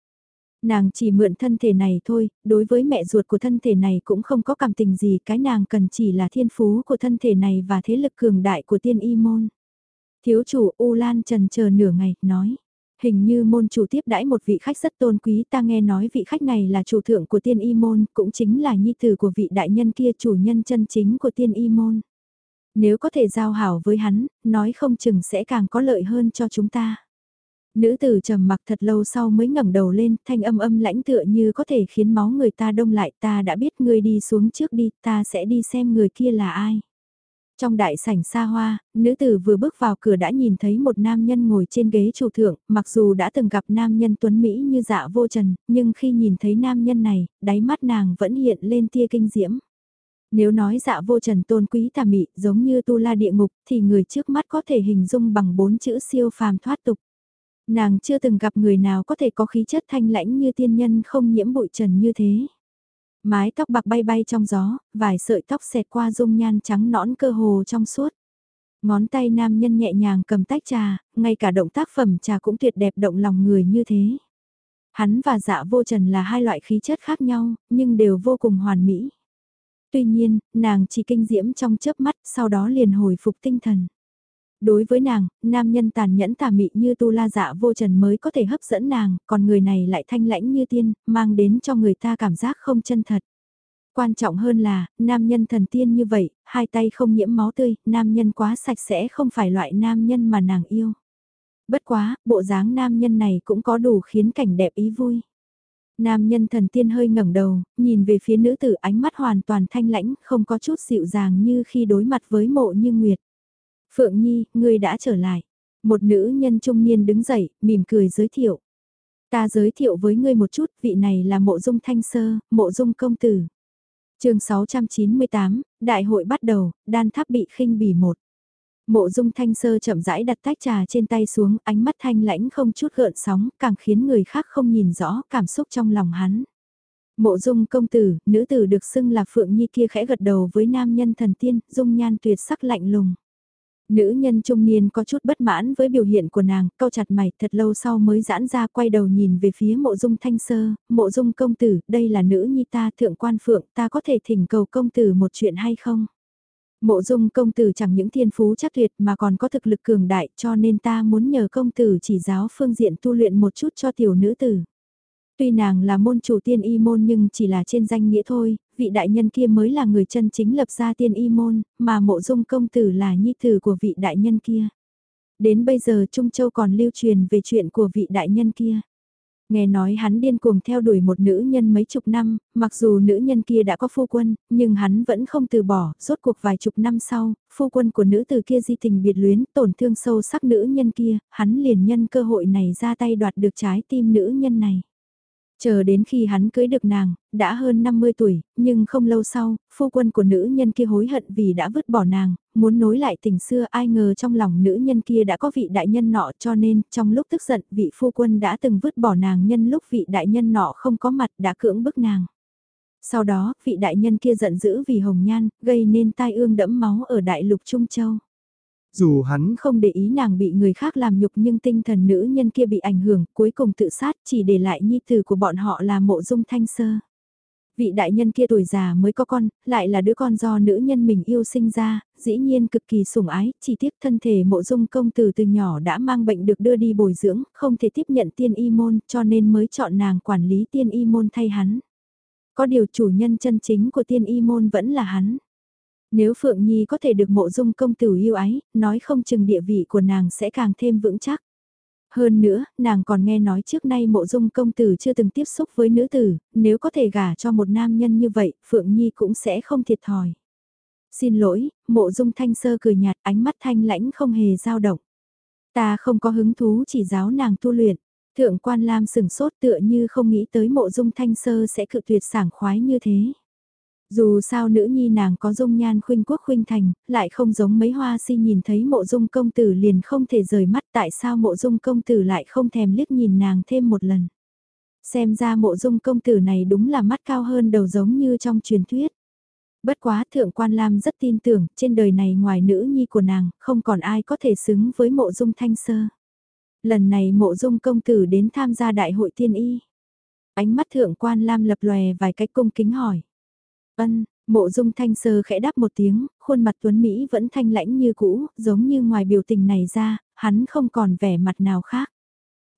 [SPEAKER 1] Nàng chỉ mượn thân thể này thôi, đối với mẹ ruột của thân thể này cũng không có cảm tình gì, cái nàng cần chỉ là thiên phú của thân thể này và thế lực cường đại của tiên y môn. Thiếu chủ U Lan trần chờ nửa ngày, nói. Hình như môn chủ tiếp đãi một vị khách rất tôn quý ta nghe nói vị khách này là chủ thượng của tiên y môn, cũng chính là nhi tử của vị đại nhân kia chủ nhân chân chính của tiên y môn. Nếu có thể giao hảo với hắn, nói không chừng sẽ càng có lợi hơn cho chúng ta. Nữ tử trầm mặc thật lâu sau mới ngẩng đầu lên, thanh âm âm lãnh tựa như có thể khiến máu người ta đông lại, ta đã biết ngươi đi xuống trước đi, ta sẽ đi xem người kia là ai. Trong đại sảnh xa hoa, nữ tử vừa bước vào cửa đã nhìn thấy một nam nhân ngồi trên ghế chủ thượng, mặc dù đã từng gặp nam nhân tuấn Mỹ như dạ vô trần, nhưng khi nhìn thấy nam nhân này, đáy mắt nàng vẫn hiện lên tia kinh diễm. Nếu nói dạ vô trần tôn quý tà mị giống như tu la địa ngục thì người trước mắt có thể hình dung bằng bốn chữ siêu phàm thoát tục. Nàng chưa từng gặp người nào có thể có khí chất thanh lãnh như tiên nhân không nhiễm bụi trần như thế. Mái tóc bạc bay bay trong gió, vài sợi tóc xẹt qua dung nhan trắng nõn cơ hồ trong suốt. Ngón tay nam nhân nhẹ nhàng cầm tách trà, ngay cả động tác phẩm trà cũng tuyệt đẹp động lòng người như thế. Hắn và dạ vô trần là hai loại khí chất khác nhau, nhưng đều vô cùng hoàn mỹ. Tuy nhiên, nàng chỉ kinh diễm trong chớp mắt, sau đó liền hồi phục tinh thần. Đối với nàng, nam nhân tàn nhẫn tà mị như tu la dạ vô trần mới có thể hấp dẫn nàng, còn người này lại thanh lãnh như tiên, mang đến cho người ta cảm giác không chân thật. Quan trọng hơn là, nam nhân thần tiên như vậy, hai tay không nhiễm máu tươi, nam nhân quá sạch sẽ không phải loại nam nhân mà nàng yêu. Bất quá, bộ dáng nam nhân này cũng có đủ khiến cảnh đẹp ý vui. Nam nhân thần tiên hơi ngẩng đầu, nhìn về phía nữ tử ánh mắt hoàn toàn thanh lãnh, không có chút dịu dàng như khi đối mặt với mộ như nguyệt. Phượng Nhi, ngươi đã trở lại. Một nữ nhân trung niên đứng dậy, mỉm cười giới thiệu. Ta giới thiệu với ngươi một chút, vị này là mộ dung thanh sơ, mộ dung công tử. chương 698, đại hội bắt đầu, đan tháp bị khinh bỉ một. Mộ dung thanh sơ chậm rãi đặt tách trà trên tay xuống, ánh mắt thanh lãnh không chút gợn sóng, càng khiến người khác không nhìn rõ cảm xúc trong lòng hắn. Mộ dung công tử, nữ tử được xưng là Phượng Nhi kia khẽ gật đầu với nam nhân thần tiên, dung nhan tuyệt sắc lạnh lùng. Nữ nhân trung niên có chút bất mãn với biểu hiện của nàng, cau chặt mày thật lâu sau mới giãn ra quay đầu nhìn về phía mộ dung thanh sơ, mộ dung công tử, đây là nữ nhi ta thượng quan phượng, ta có thể thỉnh cầu công tử một chuyện hay không? Mộ dung công tử chẳng những thiên phú chắc tuyệt mà còn có thực lực cường đại cho nên ta muốn nhờ công tử chỉ giáo phương diện tu luyện một chút cho tiểu nữ tử. Tuy nàng là môn chủ tiên y môn nhưng chỉ là trên danh nghĩa thôi, vị đại nhân kia mới là người chân chính lập ra tiên y môn, mà mộ dung công tử là nhi tử của vị đại nhân kia. Đến bây giờ Trung Châu còn lưu truyền về chuyện của vị đại nhân kia. Nghe nói hắn điên cuồng theo đuổi một nữ nhân mấy chục năm, mặc dù nữ nhân kia đã có phu quân, nhưng hắn vẫn không từ bỏ, rốt cuộc vài chục năm sau, phu quân của nữ từ kia di tình biệt luyến, tổn thương sâu sắc nữ nhân kia, hắn liền nhân cơ hội này ra tay đoạt được trái tim nữ nhân này. Chờ đến khi hắn cưới được nàng, đã hơn 50 tuổi, nhưng không lâu sau, phu quân của nữ nhân kia hối hận vì đã vứt bỏ nàng, muốn nối lại tình xưa ai ngờ trong lòng nữ nhân kia đã có vị đại nhân nọ cho nên trong lúc tức giận vị phu quân đã từng vứt bỏ nàng nhân lúc vị đại nhân nọ không có mặt đã cưỡng bức nàng. Sau đó, vị đại nhân kia giận dữ vì hồng nhan, gây nên tai ương đẫm máu ở đại lục Trung Châu. Dù hắn không để ý nàng bị người khác làm nhục nhưng tinh thần nữ nhân kia bị ảnh hưởng, cuối cùng tự sát chỉ để lại nhi tử của bọn họ là mộ dung thanh sơ. Vị đại nhân kia tuổi già mới có con, lại là đứa con do nữ nhân mình yêu sinh ra, dĩ nhiên cực kỳ sủng ái, chỉ tiếc thân thể mộ dung công tử từ nhỏ đã mang bệnh được đưa đi bồi dưỡng, không thể tiếp nhận tiên y môn cho nên mới chọn nàng quản lý tiên y môn thay hắn. Có điều chủ nhân chân chính của tiên y môn vẫn là hắn. Nếu Phượng Nhi có thể được mộ dung công tử yêu ái, nói không chừng địa vị của nàng sẽ càng thêm vững chắc. Hơn nữa, nàng còn nghe nói trước nay mộ dung công tử chưa từng tiếp xúc với nữ tử, nếu có thể gả cho một nam nhân như vậy, Phượng Nhi cũng sẽ không thiệt thòi. Xin lỗi, mộ dung thanh sơ cười nhạt ánh mắt thanh lãnh không hề dao động. Ta không có hứng thú chỉ giáo nàng tu luyện. Thượng quan Lam sừng sốt tựa như không nghĩ tới mộ dung thanh sơ sẽ cự tuyệt sảng khoái như thế. Dù sao nữ nhi nàng có dung nhan khuynh quốc khuynh thành, lại không giống mấy hoa si nhìn thấy mộ dung công tử liền không thể rời mắt tại sao mộ dung công tử lại không thèm liếc nhìn nàng thêm một lần. Xem ra mộ dung công tử này đúng là mắt cao hơn đầu giống như trong truyền thuyết. Bất quá thượng quan Lam rất tin tưởng trên đời này ngoài nữ nhi của nàng không còn ai có thể xứng với mộ dung thanh sơ. Lần này mộ dung công tử đến tham gia đại hội tiên y. Ánh mắt thượng quan Lam lập lòe vài cách cung kính hỏi. Ân, mộ dung thanh sơ khẽ đáp một tiếng, khuôn mặt tuấn Mỹ vẫn thanh lãnh như cũ, giống như ngoài biểu tình này ra, hắn không còn vẻ mặt nào khác.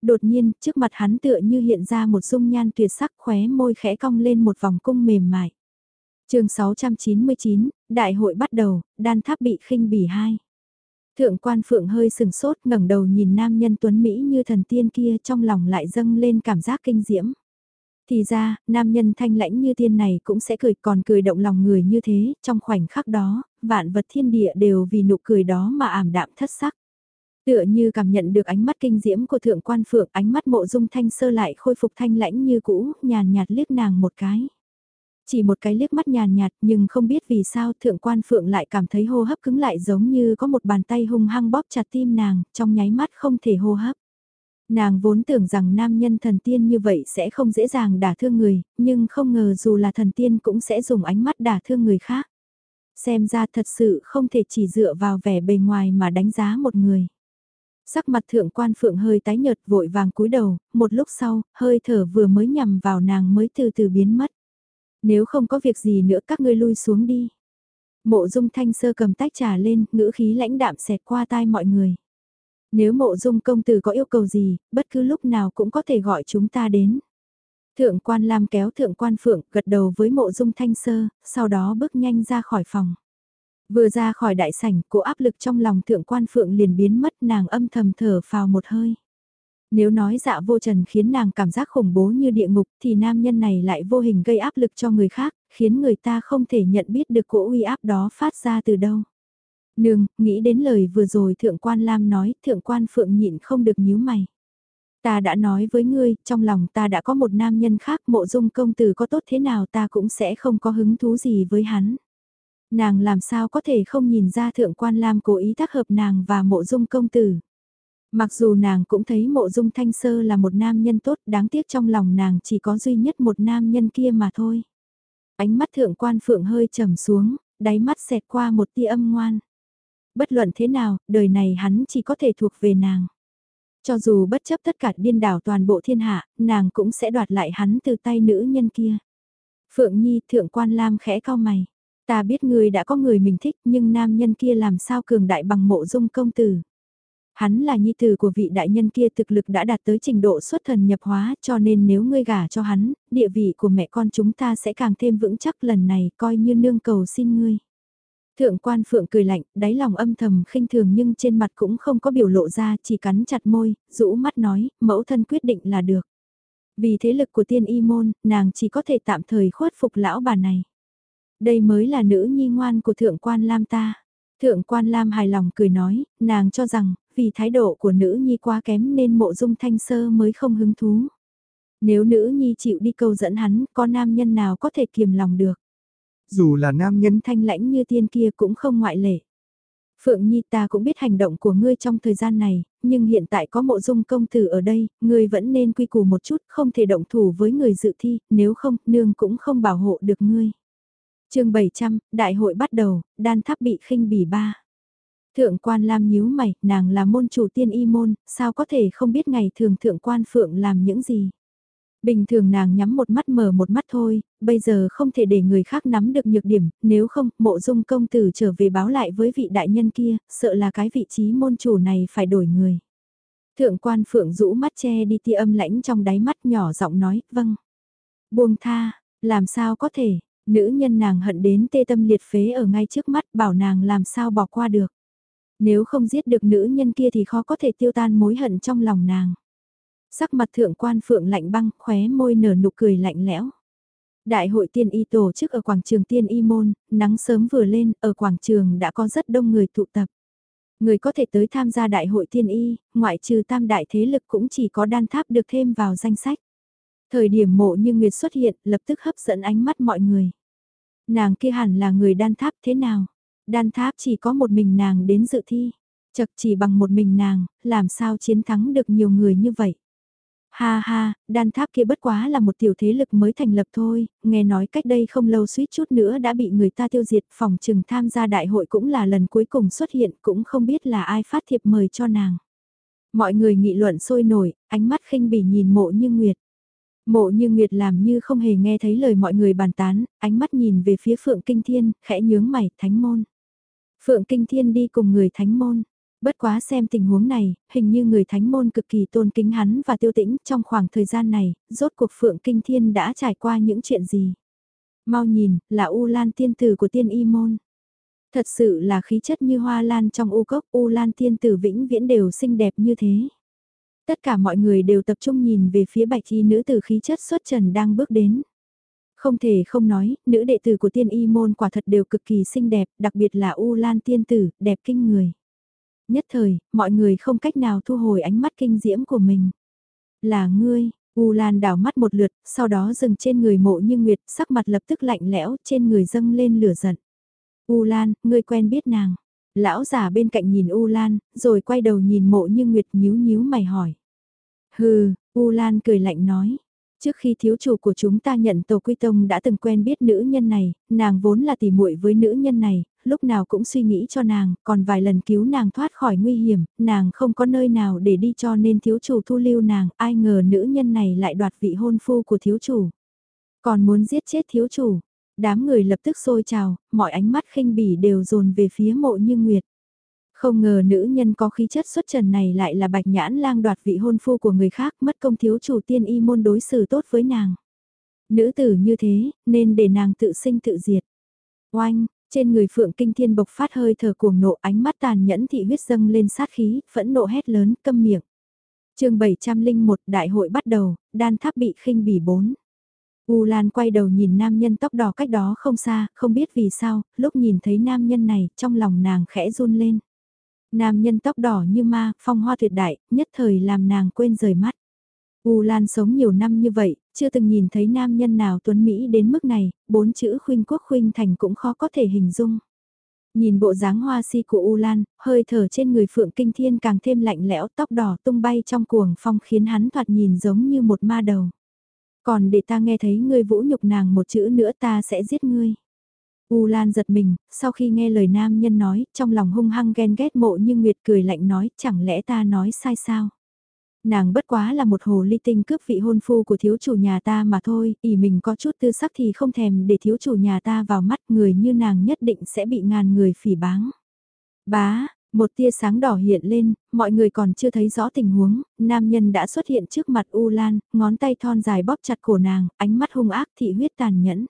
[SPEAKER 1] Đột nhiên, trước mặt hắn tựa như hiện ra một dung nhan tuyệt sắc khóe môi khẽ cong lên một vòng cung mềm mại. chương 699, đại hội bắt đầu, đan tháp bị khinh bỉ hai. Thượng quan phượng hơi sừng sốt ngẩng đầu nhìn nam nhân tuấn Mỹ như thần tiên kia trong lòng lại dâng lên cảm giác kinh diễm. Thì ra, nam nhân thanh lãnh như tiên này cũng sẽ cười còn cười động lòng người như thế, trong khoảnh khắc đó, vạn vật thiên địa đều vì nụ cười đó mà ảm đạm thất sắc. Tựa như cảm nhận được ánh mắt kinh diễm của thượng quan phượng, ánh mắt mộ dung thanh sơ lại khôi phục thanh lãnh như cũ, nhàn nhạt liếc nàng một cái. Chỉ một cái liếc mắt nhàn nhạt nhưng không biết vì sao thượng quan phượng lại cảm thấy hô hấp cứng lại giống như có một bàn tay hung hăng bóp chặt tim nàng, trong nháy mắt không thể hô hấp. Nàng vốn tưởng rằng nam nhân thần tiên như vậy sẽ không dễ dàng đả thương người, nhưng không ngờ dù là thần tiên cũng sẽ dùng ánh mắt đả thương người khác. Xem ra thật sự không thể chỉ dựa vào vẻ bề ngoài mà đánh giá một người. Sắc mặt thượng quan phượng hơi tái nhợt vội vàng cúi đầu, một lúc sau, hơi thở vừa mới nhằm vào nàng mới từ từ biến mất. Nếu không có việc gì nữa các ngươi lui xuống đi. Mộ dung thanh sơ cầm tách trà lên, ngữ khí lãnh đạm xẹt qua tai mọi người. Nếu mộ dung công tử có yêu cầu gì, bất cứ lúc nào cũng có thể gọi chúng ta đến. Thượng quan Lam kéo thượng quan Phượng gật đầu với mộ dung thanh sơ, sau đó bước nhanh ra khỏi phòng. Vừa ra khỏi đại sảnh, cô áp lực trong lòng thượng quan Phượng liền biến mất nàng âm thầm thở phào một hơi. Nếu nói dạ vô trần khiến nàng cảm giác khủng bố như địa ngục thì nam nhân này lại vô hình gây áp lực cho người khác, khiến người ta không thể nhận biết được cỗ uy áp đó phát ra từ đâu. Nương, nghĩ đến lời vừa rồi thượng quan Lam nói, thượng quan Phượng nhịn không được nhíu mày. Ta đã nói với ngươi, trong lòng ta đã có một nam nhân khác mộ dung công tử có tốt thế nào ta cũng sẽ không có hứng thú gì với hắn. Nàng làm sao có thể không nhìn ra thượng quan Lam cố ý tác hợp nàng và mộ dung công tử. Mặc dù nàng cũng thấy mộ dung thanh sơ là một nam nhân tốt đáng tiếc trong lòng nàng chỉ có duy nhất một nam nhân kia mà thôi. Ánh mắt thượng quan phượng hơi trầm xuống, đáy mắt xẹt qua một tia âm ngoan bất luận thế nào, đời này hắn chỉ có thể thuộc về nàng. Cho dù bất chấp tất cả điên đảo toàn bộ thiên hạ, nàng cũng sẽ đoạt lại hắn từ tay nữ nhân kia. Phượng Nhi thượng quan lam khẽ cao mày. Ta biết người đã có người mình thích nhưng nam nhân kia làm sao cường đại bằng mộ dung công tử. Hắn là nhi tử của vị đại nhân kia thực lực đã đạt tới trình độ xuất thần nhập hóa cho nên nếu ngươi gả cho hắn, địa vị của mẹ con chúng ta sẽ càng thêm vững chắc lần này coi như nương cầu xin ngươi. Thượng quan phượng cười lạnh, đáy lòng âm thầm khinh thường nhưng trên mặt cũng không có biểu lộ ra, chỉ cắn chặt môi, rũ mắt nói, mẫu thân quyết định là được. Vì thế lực của tiên y môn, nàng chỉ có thể tạm thời khuất phục lão bà này. Đây mới là nữ nhi ngoan của thượng quan Lam ta. Thượng quan Lam hài lòng cười nói, nàng cho rằng, vì thái độ của nữ nhi quá kém nên mộ dung thanh sơ mới không hứng thú. Nếu nữ nhi chịu đi câu dẫn hắn, có nam nhân nào có thể kiềm lòng được
[SPEAKER 2] dù là nam nhân
[SPEAKER 1] thanh lãnh như tiên kia cũng không ngoại lệ. Phượng Nhi ta cũng biết hành động của ngươi trong thời gian này, nhưng hiện tại có mộ dung công tử ở đây, ngươi vẫn nên quy củ một chút, không thể động thủ với người dự thi, nếu không, nương cũng không bảo hộ được ngươi. chương 700, đại hội bắt đầu, đan tháp bị khinh bỉ ba. Thượng quan Lam nhíu mày, nàng là môn chủ tiên y môn, sao có thể không biết ngày thường thượng quan Phượng làm những gì. Bình thường nàng nhắm một mắt mở một mắt thôi, bây giờ không thể để người khác nắm được nhược điểm, nếu không, mộ dung công tử trở về báo lại với vị đại nhân kia, sợ là cái vị trí môn chủ này phải đổi người. Thượng quan phượng rũ mắt che đi tia âm lãnh trong đáy mắt nhỏ giọng nói, vâng. Buông tha, làm sao có thể, nữ nhân nàng hận đến tê tâm liệt phế ở ngay trước mắt bảo nàng làm sao bỏ qua được. Nếu không giết được nữ nhân kia thì khó có thể tiêu tan mối hận trong lòng nàng. Sắc mặt thượng quan phượng lạnh băng, khóe môi nở nụ cười lạnh lẽo. Đại hội tiên y tổ chức ở quảng trường tiên y môn, nắng sớm vừa lên, ở quảng trường đã có rất đông người tụ tập. Người có thể tới tham gia đại hội tiên y, ngoại trừ tam đại thế lực cũng chỉ có đan tháp được thêm vào danh sách. Thời điểm mộ như Nguyệt xuất hiện, lập tức hấp dẫn ánh mắt mọi người. Nàng kia hẳn là người đan tháp thế nào? Đan tháp chỉ có một mình nàng đến dự thi. Chật chỉ bằng một mình nàng, làm sao chiến thắng được nhiều người như vậy? Ha ha, đan tháp kia bất quá là một tiểu thế lực mới thành lập thôi, nghe nói cách đây không lâu suýt chút nữa đã bị người ta tiêu diệt, phòng trừng tham gia đại hội cũng là lần cuối cùng xuất hiện, cũng không biết là ai phát thiệp mời cho nàng. Mọi người nghị luận sôi nổi, ánh mắt khinh bỉ nhìn mộ như Nguyệt. Mộ như Nguyệt làm như không hề nghe thấy lời mọi người bàn tán, ánh mắt nhìn về phía Phượng Kinh Thiên, khẽ nhướng mày, thánh môn. Phượng Kinh Thiên đi cùng người thánh môn. Bất quá xem tình huống này, hình như người thánh môn cực kỳ tôn kính hắn và tiêu tĩnh trong khoảng thời gian này, rốt cuộc Phượng Kinh Thiên đã trải qua những chuyện gì. Mau nhìn, là U Lan tiên tử của tiên y môn. Thật sự là khí chất như hoa lan trong u cốc, U Lan tiên tử vĩnh viễn đều xinh đẹp như thế. Tất cả mọi người đều tập trung nhìn về phía bạch y nữ tử khí chất xuất trần đang bước đến. Không thể không nói, nữ đệ tử của tiên y môn quả thật đều cực kỳ xinh đẹp, đặc biệt là U Lan tiên tử, đẹp kinh người. Nhất thời, mọi người không cách nào thu hồi ánh mắt kinh diễm của mình. Là ngươi, U Lan đảo mắt một lượt, sau đó dừng trên người mộ như nguyệt, sắc mặt lập tức lạnh lẽo, trên người dâng lên lửa giận. U Lan, ngươi quen biết nàng. Lão già bên cạnh nhìn U Lan, rồi quay đầu nhìn mộ như nguyệt nhíu nhíu mày hỏi. Hừ, U Lan cười lạnh nói. Trước khi thiếu chủ của chúng ta nhận tàu Quy Tông đã từng quen biết nữ nhân này, nàng vốn là tỉ muội với nữ nhân này, lúc nào cũng suy nghĩ cho nàng, còn vài lần cứu nàng thoát khỏi nguy hiểm, nàng không có nơi nào để đi cho nên thiếu chủ thu lưu nàng, ai ngờ nữ nhân này lại đoạt vị hôn phu của thiếu chủ. Còn muốn giết chết thiếu chủ, đám người lập tức sôi trào, mọi ánh mắt khinh bỉ đều dồn về phía mộ như nguyệt. Không ngờ nữ nhân có khí chất xuất trần này lại là bạch nhãn lang đoạt vị hôn phu của người khác mất công thiếu chủ tiên y môn đối xử tốt với nàng. Nữ tử như thế, nên để nàng tự sinh tự diệt. Oanh, trên người Phượng Kinh Thiên bộc phát hơi thở cuồng nộ ánh mắt tàn nhẫn thị huyết dâng lên sát khí, phẫn nộ hét lớn, câm miệng. chương 701 đại hội bắt đầu, đan tháp bị khinh bỉ bốn. U Lan quay đầu nhìn nam nhân tóc đỏ cách đó không xa, không biết vì sao, lúc nhìn thấy nam nhân này, trong lòng nàng khẽ run lên. Nam nhân tóc đỏ như ma, phong hoa tuyệt đại, nhất thời làm nàng quên rời mắt. U Lan sống nhiều năm như vậy, chưa từng nhìn thấy nam nhân nào tuấn Mỹ đến mức này, bốn chữ khuynh quốc khuynh thành cũng khó có thể hình dung. Nhìn bộ dáng hoa si của U Lan, hơi thở trên người Phượng Kinh Thiên càng thêm lạnh lẽo tóc đỏ tung bay trong cuồng phong khiến hắn thoạt nhìn giống như một ma đầu. Còn để ta nghe thấy ngươi vũ nhục nàng một chữ nữa ta sẽ giết ngươi. U Lan giật mình, sau khi nghe lời nam nhân nói, trong lòng hung hăng ghen ghét mộ như Nguyệt cười lạnh nói, chẳng lẽ ta nói sai sao? Nàng bất quá là một hồ ly tinh cướp vị hôn phu của thiếu chủ nhà ta mà thôi, ỉ mình có chút tư sắc thì không thèm để thiếu chủ nhà ta vào mắt người như nàng nhất định sẽ bị ngàn người phỉ báng. Bá, một tia sáng đỏ hiện lên, mọi người còn chưa thấy rõ tình huống, nam nhân đã xuất hiện trước mặt U Lan, ngón tay thon dài bóp chặt cổ nàng, ánh mắt hung ác thị huyết tàn nhẫn.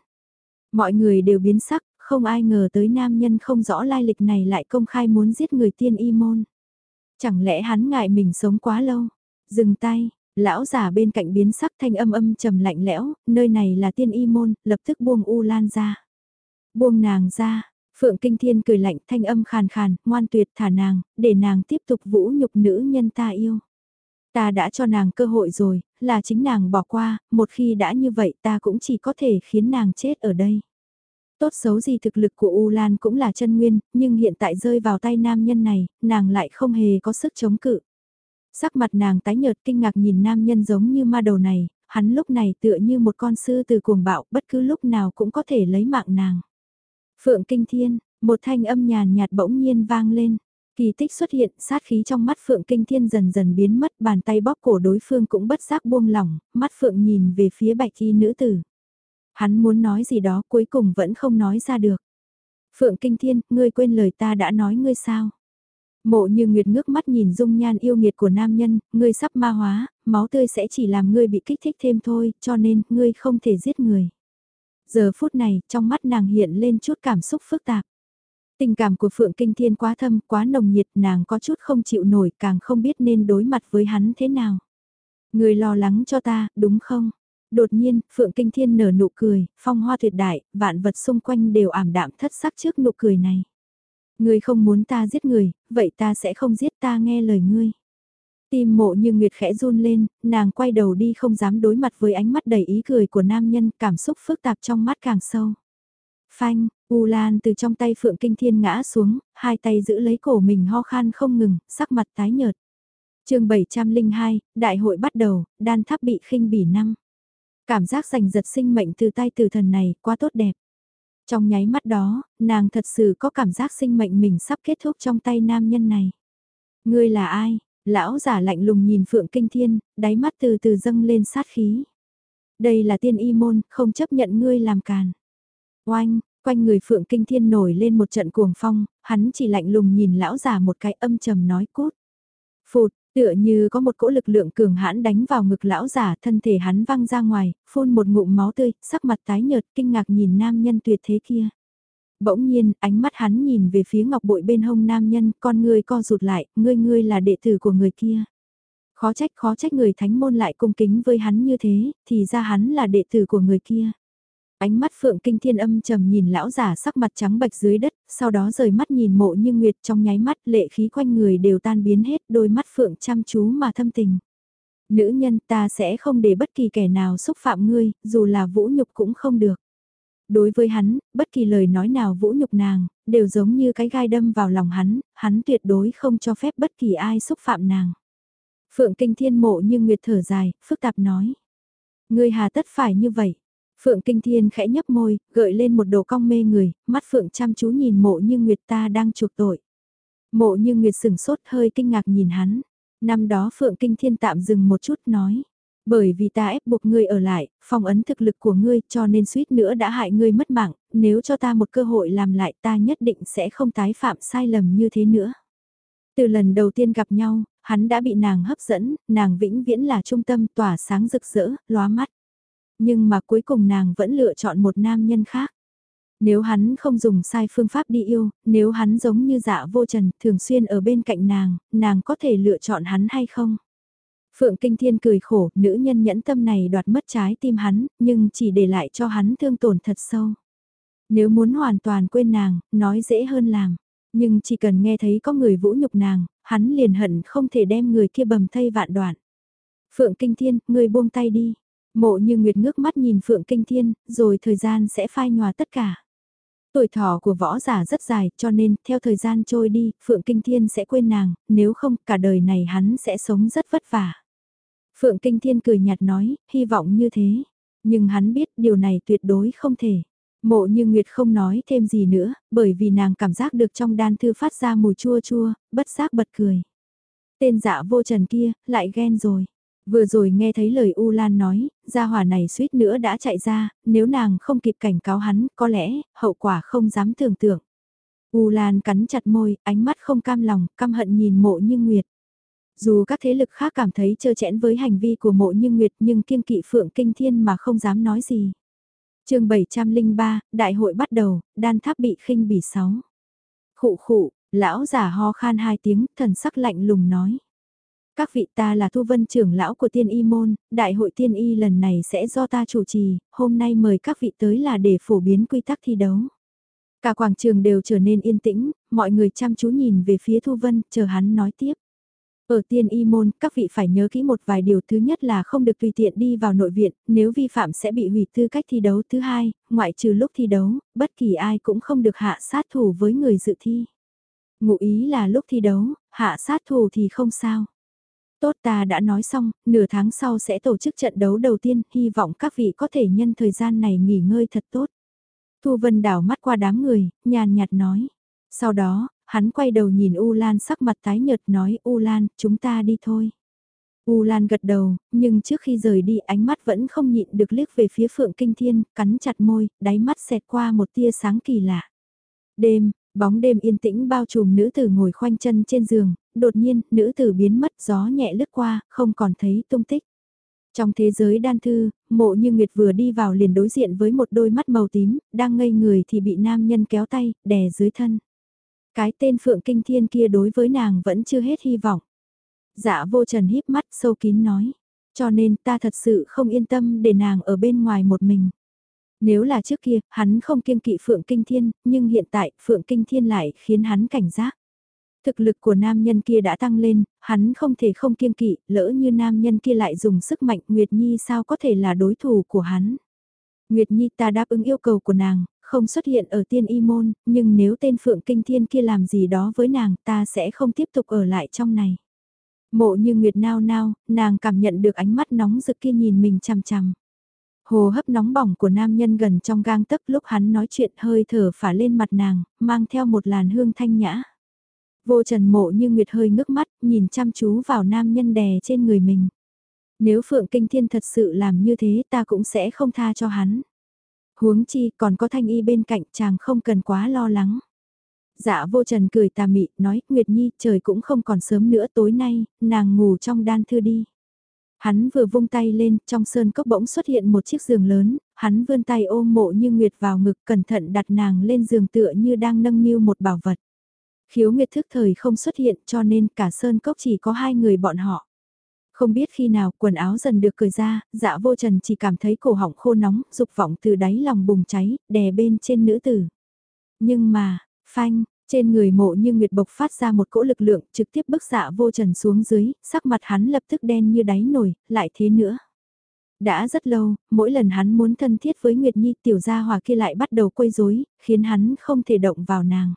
[SPEAKER 1] Mọi người đều biến sắc, không ai ngờ tới nam nhân không rõ lai lịch này lại công khai muốn giết người tiên y môn. Chẳng lẽ hắn ngại mình sống quá lâu? Dừng tay, lão già bên cạnh biến sắc thanh âm âm trầm lạnh lẽo, nơi này là tiên y môn, lập tức buông U Lan ra. Buông nàng ra, Phượng Kinh Thiên cười lạnh thanh âm khàn khàn, ngoan tuyệt thả nàng, để nàng tiếp tục vũ nhục nữ nhân ta yêu. Ta đã cho nàng cơ hội rồi, là chính nàng bỏ qua, một khi đã như vậy ta cũng chỉ có thể khiến nàng chết ở đây. Tốt xấu gì thực lực của U Lan cũng là chân nguyên, nhưng hiện tại rơi vào tay nam nhân này, nàng lại không hề có sức chống cự. Sắc mặt nàng tái nhợt kinh ngạc nhìn nam nhân giống như ma đầu này, hắn lúc này tựa như một con sư từ cuồng bạo, bất cứ lúc nào cũng có thể lấy mạng nàng. Phượng Kinh Thiên, một thanh âm nhàn nhạt bỗng nhiên vang lên. Kỳ tích xuất hiện, sát khí trong mắt Phượng Kinh Thiên dần dần biến mất, bàn tay bóp cổ đối phương cũng bất giác buông lỏng, mắt Phượng nhìn về phía bạch y nữ tử. Hắn muốn nói gì đó cuối cùng vẫn không nói ra được. Phượng Kinh Thiên, ngươi quên lời ta đã nói ngươi sao? Mộ như Nguyệt ngước mắt nhìn dung nhan yêu nghiệt của nam nhân, ngươi sắp ma hóa, máu tươi sẽ chỉ làm ngươi bị kích thích thêm thôi, cho nên ngươi không thể giết người. Giờ phút này, trong mắt nàng hiện lên chút cảm xúc phức tạp. Tình cảm của Phượng Kinh Thiên quá thâm, quá nồng nhiệt, nàng có chút không chịu nổi, càng không biết nên đối mặt với hắn thế nào. Người lo lắng cho ta, đúng không? Đột nhiên, Phượng Kinh Thiên nở nụ cười, phong hoa tuyệt đại, vạn vật xung quanh đều ảm đạm thất sắc trước nụ cười này. Ngươi không muốn ta giết người, vậy ta sẽ không giết ta nghe lời ngươi. Tim mộ như Nguyệt khẽ run lên, nàng quay đầu đi không dám đối mặt với ánh mắt đầy ý cười của nam nhân, cảm xúc phức tạp trong mắt càng sâu. Phanh, U Lan từ trong tay Phượng Kinh Thiên ngã xuống, hai tay giữ lấy cổ mình ho khan không ngừng, sắc mặt tái nhợt. chương 702, đại hội bắt đầu, đan tháp bị khinh bỉ năm. Cảm giác giành giật sinh mệnh từ tay từ thần này quá tốt đẹp. Trong nháy mắt đó, nàng thật sự có cảm giác sinh mệnh mình sắp kết thúc trong tay nam nhân này. Ngươi là ai? Lão giả lạnh lùng nhìn Phượng Kinh Thiên, đáy mắt từ từ dâng lên sát khí. Đây là tiên y môn, không chấp nhận ngươi làm càn. Oanh, quanh người Phượng Kinh Thiên nổi lên một trận cuồng phong, hắn chỉ lạnh lùng nhìn lão già một cái âm trầm nói cút. Phụt, tựa như có một cỗ lực lượng cường hãn đánh vào ngực lão già, thân thể hắn văng ra ngoài, phun một ngụm máu tươi, sắc mặt tái nhợt, kinh ngạc nhìn nam nhân tuyệt thế kia. Bỗng nhiên, ánh mắt hắn nhìn về phía ngọc bội bên hông nam nhân, con người co rụt lại, ngươi ngươi là đệ tử của người kia. Khó trách khó trách người thánh môn lại cung kính với hắn như thế, thì ra hắn là đệ tử của người kia. Ánh mắt Phượng Kinh Thiên âm trầm nhìn lão giả sắc mặt trắng bạch dưới đất, sau đó rời mắt nhìn mộ như nguyệt trong nháy mắt lệ khí quanh người đều tan biến hết đôi mắt Phượng chăm chú mà thâm tình. Nữ nhân ta sẽ không để bất kỳ kẻ nào xúc phạm ngươi, dù là vũ nhục cũng không được. Đối với hắn, bất kỳ lời nói nào vũ nhục nàng, đều giống như cái gai đâm vào lòng hắn, hắn tuyệt đối không cho phép bất kỳ ai xúc phạm nàng. Phượng Kinh Thiên mộ như nguyệt thở dài, phức tạp nói. Ngươi hà tất phải như vậy. Phượng Kinh Thiên khẽ nhấp môi, gợi lên một đồ cong mê người, mắt Phượng chăm chú nhìn mộ như Nguyệt ta đang chuộc tội. Mộ như Nguyệt sửng sốt hơi kinh ngạc nhìn hắn. Năm đó Phượng Kinh Thiên tạm dừng một chút nói. Bởi vì ta ép buộc ngươi ở lại, phong ấn thực lực của ngươi cho nên suýt nữa đã hại ngươi mất mạng, nếu cho ta một cơ hội làm lại ta nhất định sẽ không tái phạm sai lầm như thế nữa. Từ lần đầu tiên gặp nhau, hắn đã bị nàng hấp dẫn, nàng vĩnh viễn là trung tâm tỏa sáng rực rỡ, lóa mắt. Nhưng mà cuối cùng nàng vẫn lựa chọn một nam nhân khác. Nếu hắn không dùng sai phương pháp đi yêu, nếu hắn giống như dạ vô trần thường xuyên ở bên cạnh nàng, nàng có thể lựa chọn hắn hay không? Phượng Kinh Thiên cười khổ, nữ nhân nhẫn tâm này đoạt mất trái tim hắn, nhưng chỉ để lại cho hắn thương tổn thật sâu. Nếu muốn hoàn toàn quên nàng, nói dễ hơn làm. Nhưng chỉ cần nghe thấy có người vũ nhục nàng, hắn liền hận không thể đem người kia bầm thây vạn đoạn. Phượng Kinh Thiên, người buông tay đi. Mộ như Nguyệt ngước mắt nhìn Phượng Kinh Thiên, rồi thời gian sẽ phai nhòa tất cả. Tuổi thọ của võ giả rất dài cho nên theo thời gian trôi đi, Phượng Kinh Thiên sẽ quên nàng, nếu không cả đời này hắn sẽ sống rất vất vả. Phượng Kinh Thiên cười nhạt nói, hy vọng như thế. Nhưng hắn biết điều này tuyệt đối không thể. Mộ như Nguyệt không nói thêm gì nữa, bởi vì nàng cảm giác được trong đan thư phát ra mùi chua chua, bất giác bật cười. Tên dạ vô trần kia, lại ghen rồi. Vừa rồi nghe thấy lời U Lan nói, gia hỏa này suýt nữa đã chạy ra, nếu nàng không kịp cảnh cáo hắn, có lẽ, hậu quả không dám tưởng tượng. U Lan cắn chặt môi, ánh mắt không cam lòng, căm hận nhìn mộ như Nguyệt. Dù các thế lực khác cảm thấy trơ chẽn với hành vi của mộ như Nguyệt nhưng kiên kỵ phượng kinh thiên mà không dám nói gì. chương 703, đại hội bắt đầu, đan tháp bị khinh bỉ sáu. Khụ khụ, lão giả ho khan hai tiếng, thần sắc lạnh lùng nói. Các vị ta là thu vân trưởng lão của tiên y môn, đại hội tiên y lần này sẽ do ta chủ trì, hôm nay mời các vị tới là để phổ biến quy tắc thi đấu. Cả quảng trường đều trở nên yên tĩnh, mọi người chăm chú nhìn về phía thu vân, chờ hắn nói tiếp. Ở tiên y môn, các vị phải nhớ kỹ một vài điều. Thứ nhất là không được tùy tiện đi vào nội viện, nếu vi phạm sẽ bị hủy tư cách thi đấu. Thứ hai, ngoại trừ lúc thi đấu, bất kỳ ai cũng không được hạ sát thủ với người dự thi. Ngụ ý là lúc thi đấu, hạ sát thủ thì không sao. Tốt ta đã nói xong, nửa tháng sau sẽ tổ chức trận đấu đầu tiên, hy vọng các vị có thể nhân thời gian này nghỉ ngơi thật tốt. Thu Vân đảo mắt qua đám người, nhàn nhạt nói. Sau đó, hắn quay đầu nhìn U Lan sắc mặt tái nhợt nói U Lan, chúng ta đi thôi. U Lan gật đầu, nhưng trước khi rời đi ánh mắt vẫn không nhịn được liếc về phía Phượng Kinh Thiên, cắn chặt môi, đáy mắt xẹt qua một tia sáng kỳ lạ. Đêm, bóng đêm yên tĩnh bao trùm nữ tử ngồi khoanh chân trên giường, đột nhiên, nữ tử biến mất gió nhẹ lướt qua, không còn thấy tung tích. Trong thế giới đan thư, mộ như Nguyệt vừa đi vào liền đối diện với một đôi mắt màu tím, đang ngây người thì bị nam nhân kéo tay, đè dưới thân. Cái tên Phượng Kinh Thiên kia đối với nàng vẫn chưa hết hy vọng. Dạ vô trần híp mắt sâu kín nói. Cho nên ta thật sự không yên tâm để nàng ở bên ngoài một mình. Nếu là trước kia, hắn không kiêng kỵ Phượng Kinh Thiên, nhưng hiện tại Phượng Kinh Thiên lại khiến hắn cảnh giác. Thực lực của nam nhân kia đã tăng lên, hắn không thể không kiêng kỵ, lỡ như nam nhân kia lại dùng sức mạnh Nguyệt Nhi sao có thể là đối thủ của hắn. Nguyệt Nhi ta đáp ứng yêu cầu của nàng, không xuất hiện ở tiên y môn, nhưng nếu tên Phượng Kinh Thiên kia làm gì đó với nàng ta sẽ không tiếp tục ở lại trong này. Mộ như Nguyệt nao nao, nàng cảm nhận được ánh mắt nóng rực kia nhìn mình chằm chằm. Hồ hấp nóng bỏng của nam nhân gần trong gang tấc lúc hắn nói chuyện hơi thở phả lên mặt nàng, mang theo một làn hương thanh nhã. Vô trần mộ như Nguyệt hơi ngước mắt, nhìn chăm chú vào nam nhân đè trên người mình. Nếu Phượng Kinh Thiên thật sự làm như thế ta cũng sẽ không tha cho hắn. Huống chi còn có thanh y bên cạnh chàng không cần quá lo lắng. Dạ vô trần cười tà mị, nói, Nguyệt Nhi, trời cũng không còn sớm nữa tối nay, nàng ngủ trong đan thư đi. Hắn vừa vung tay lên, trong sơn cốc bỗng xuất hiện một chiếc giường lớn, hắn vươn tay ôm mộ như Nguyệt vào ngực cẩn thận đặt nàng lên giường tựa như đang nâng niu một bảo vật. Khiếu Nguyệt thức thời không xuất hiện cho nên cả sơn cốc chỉ có hai người bọn họ. Không biết khi nào quần áo dần được cởi ra, dạ vô trần chỉ cảm thấy cổ họng khô nóng, dục vọng từ đáy lòng bùng cháy, đè bên trên nữ tử. Nhưng mà, phanh, trên người mộ như nguyệt bộc phát ra một cỗ lực lượng trực tiếp bức xạ dạ vô trần xuống dưới, sắc mặt hắn lập tức đen như đáy nổi, lại thế nữa. Đã rất lâu, mỗi lần hắn muốn thân thiết với Nguyệt Nhi tiểu gia hòa kia lại bắt đầu quấy rối, khiến hắn không thể động vào nàng.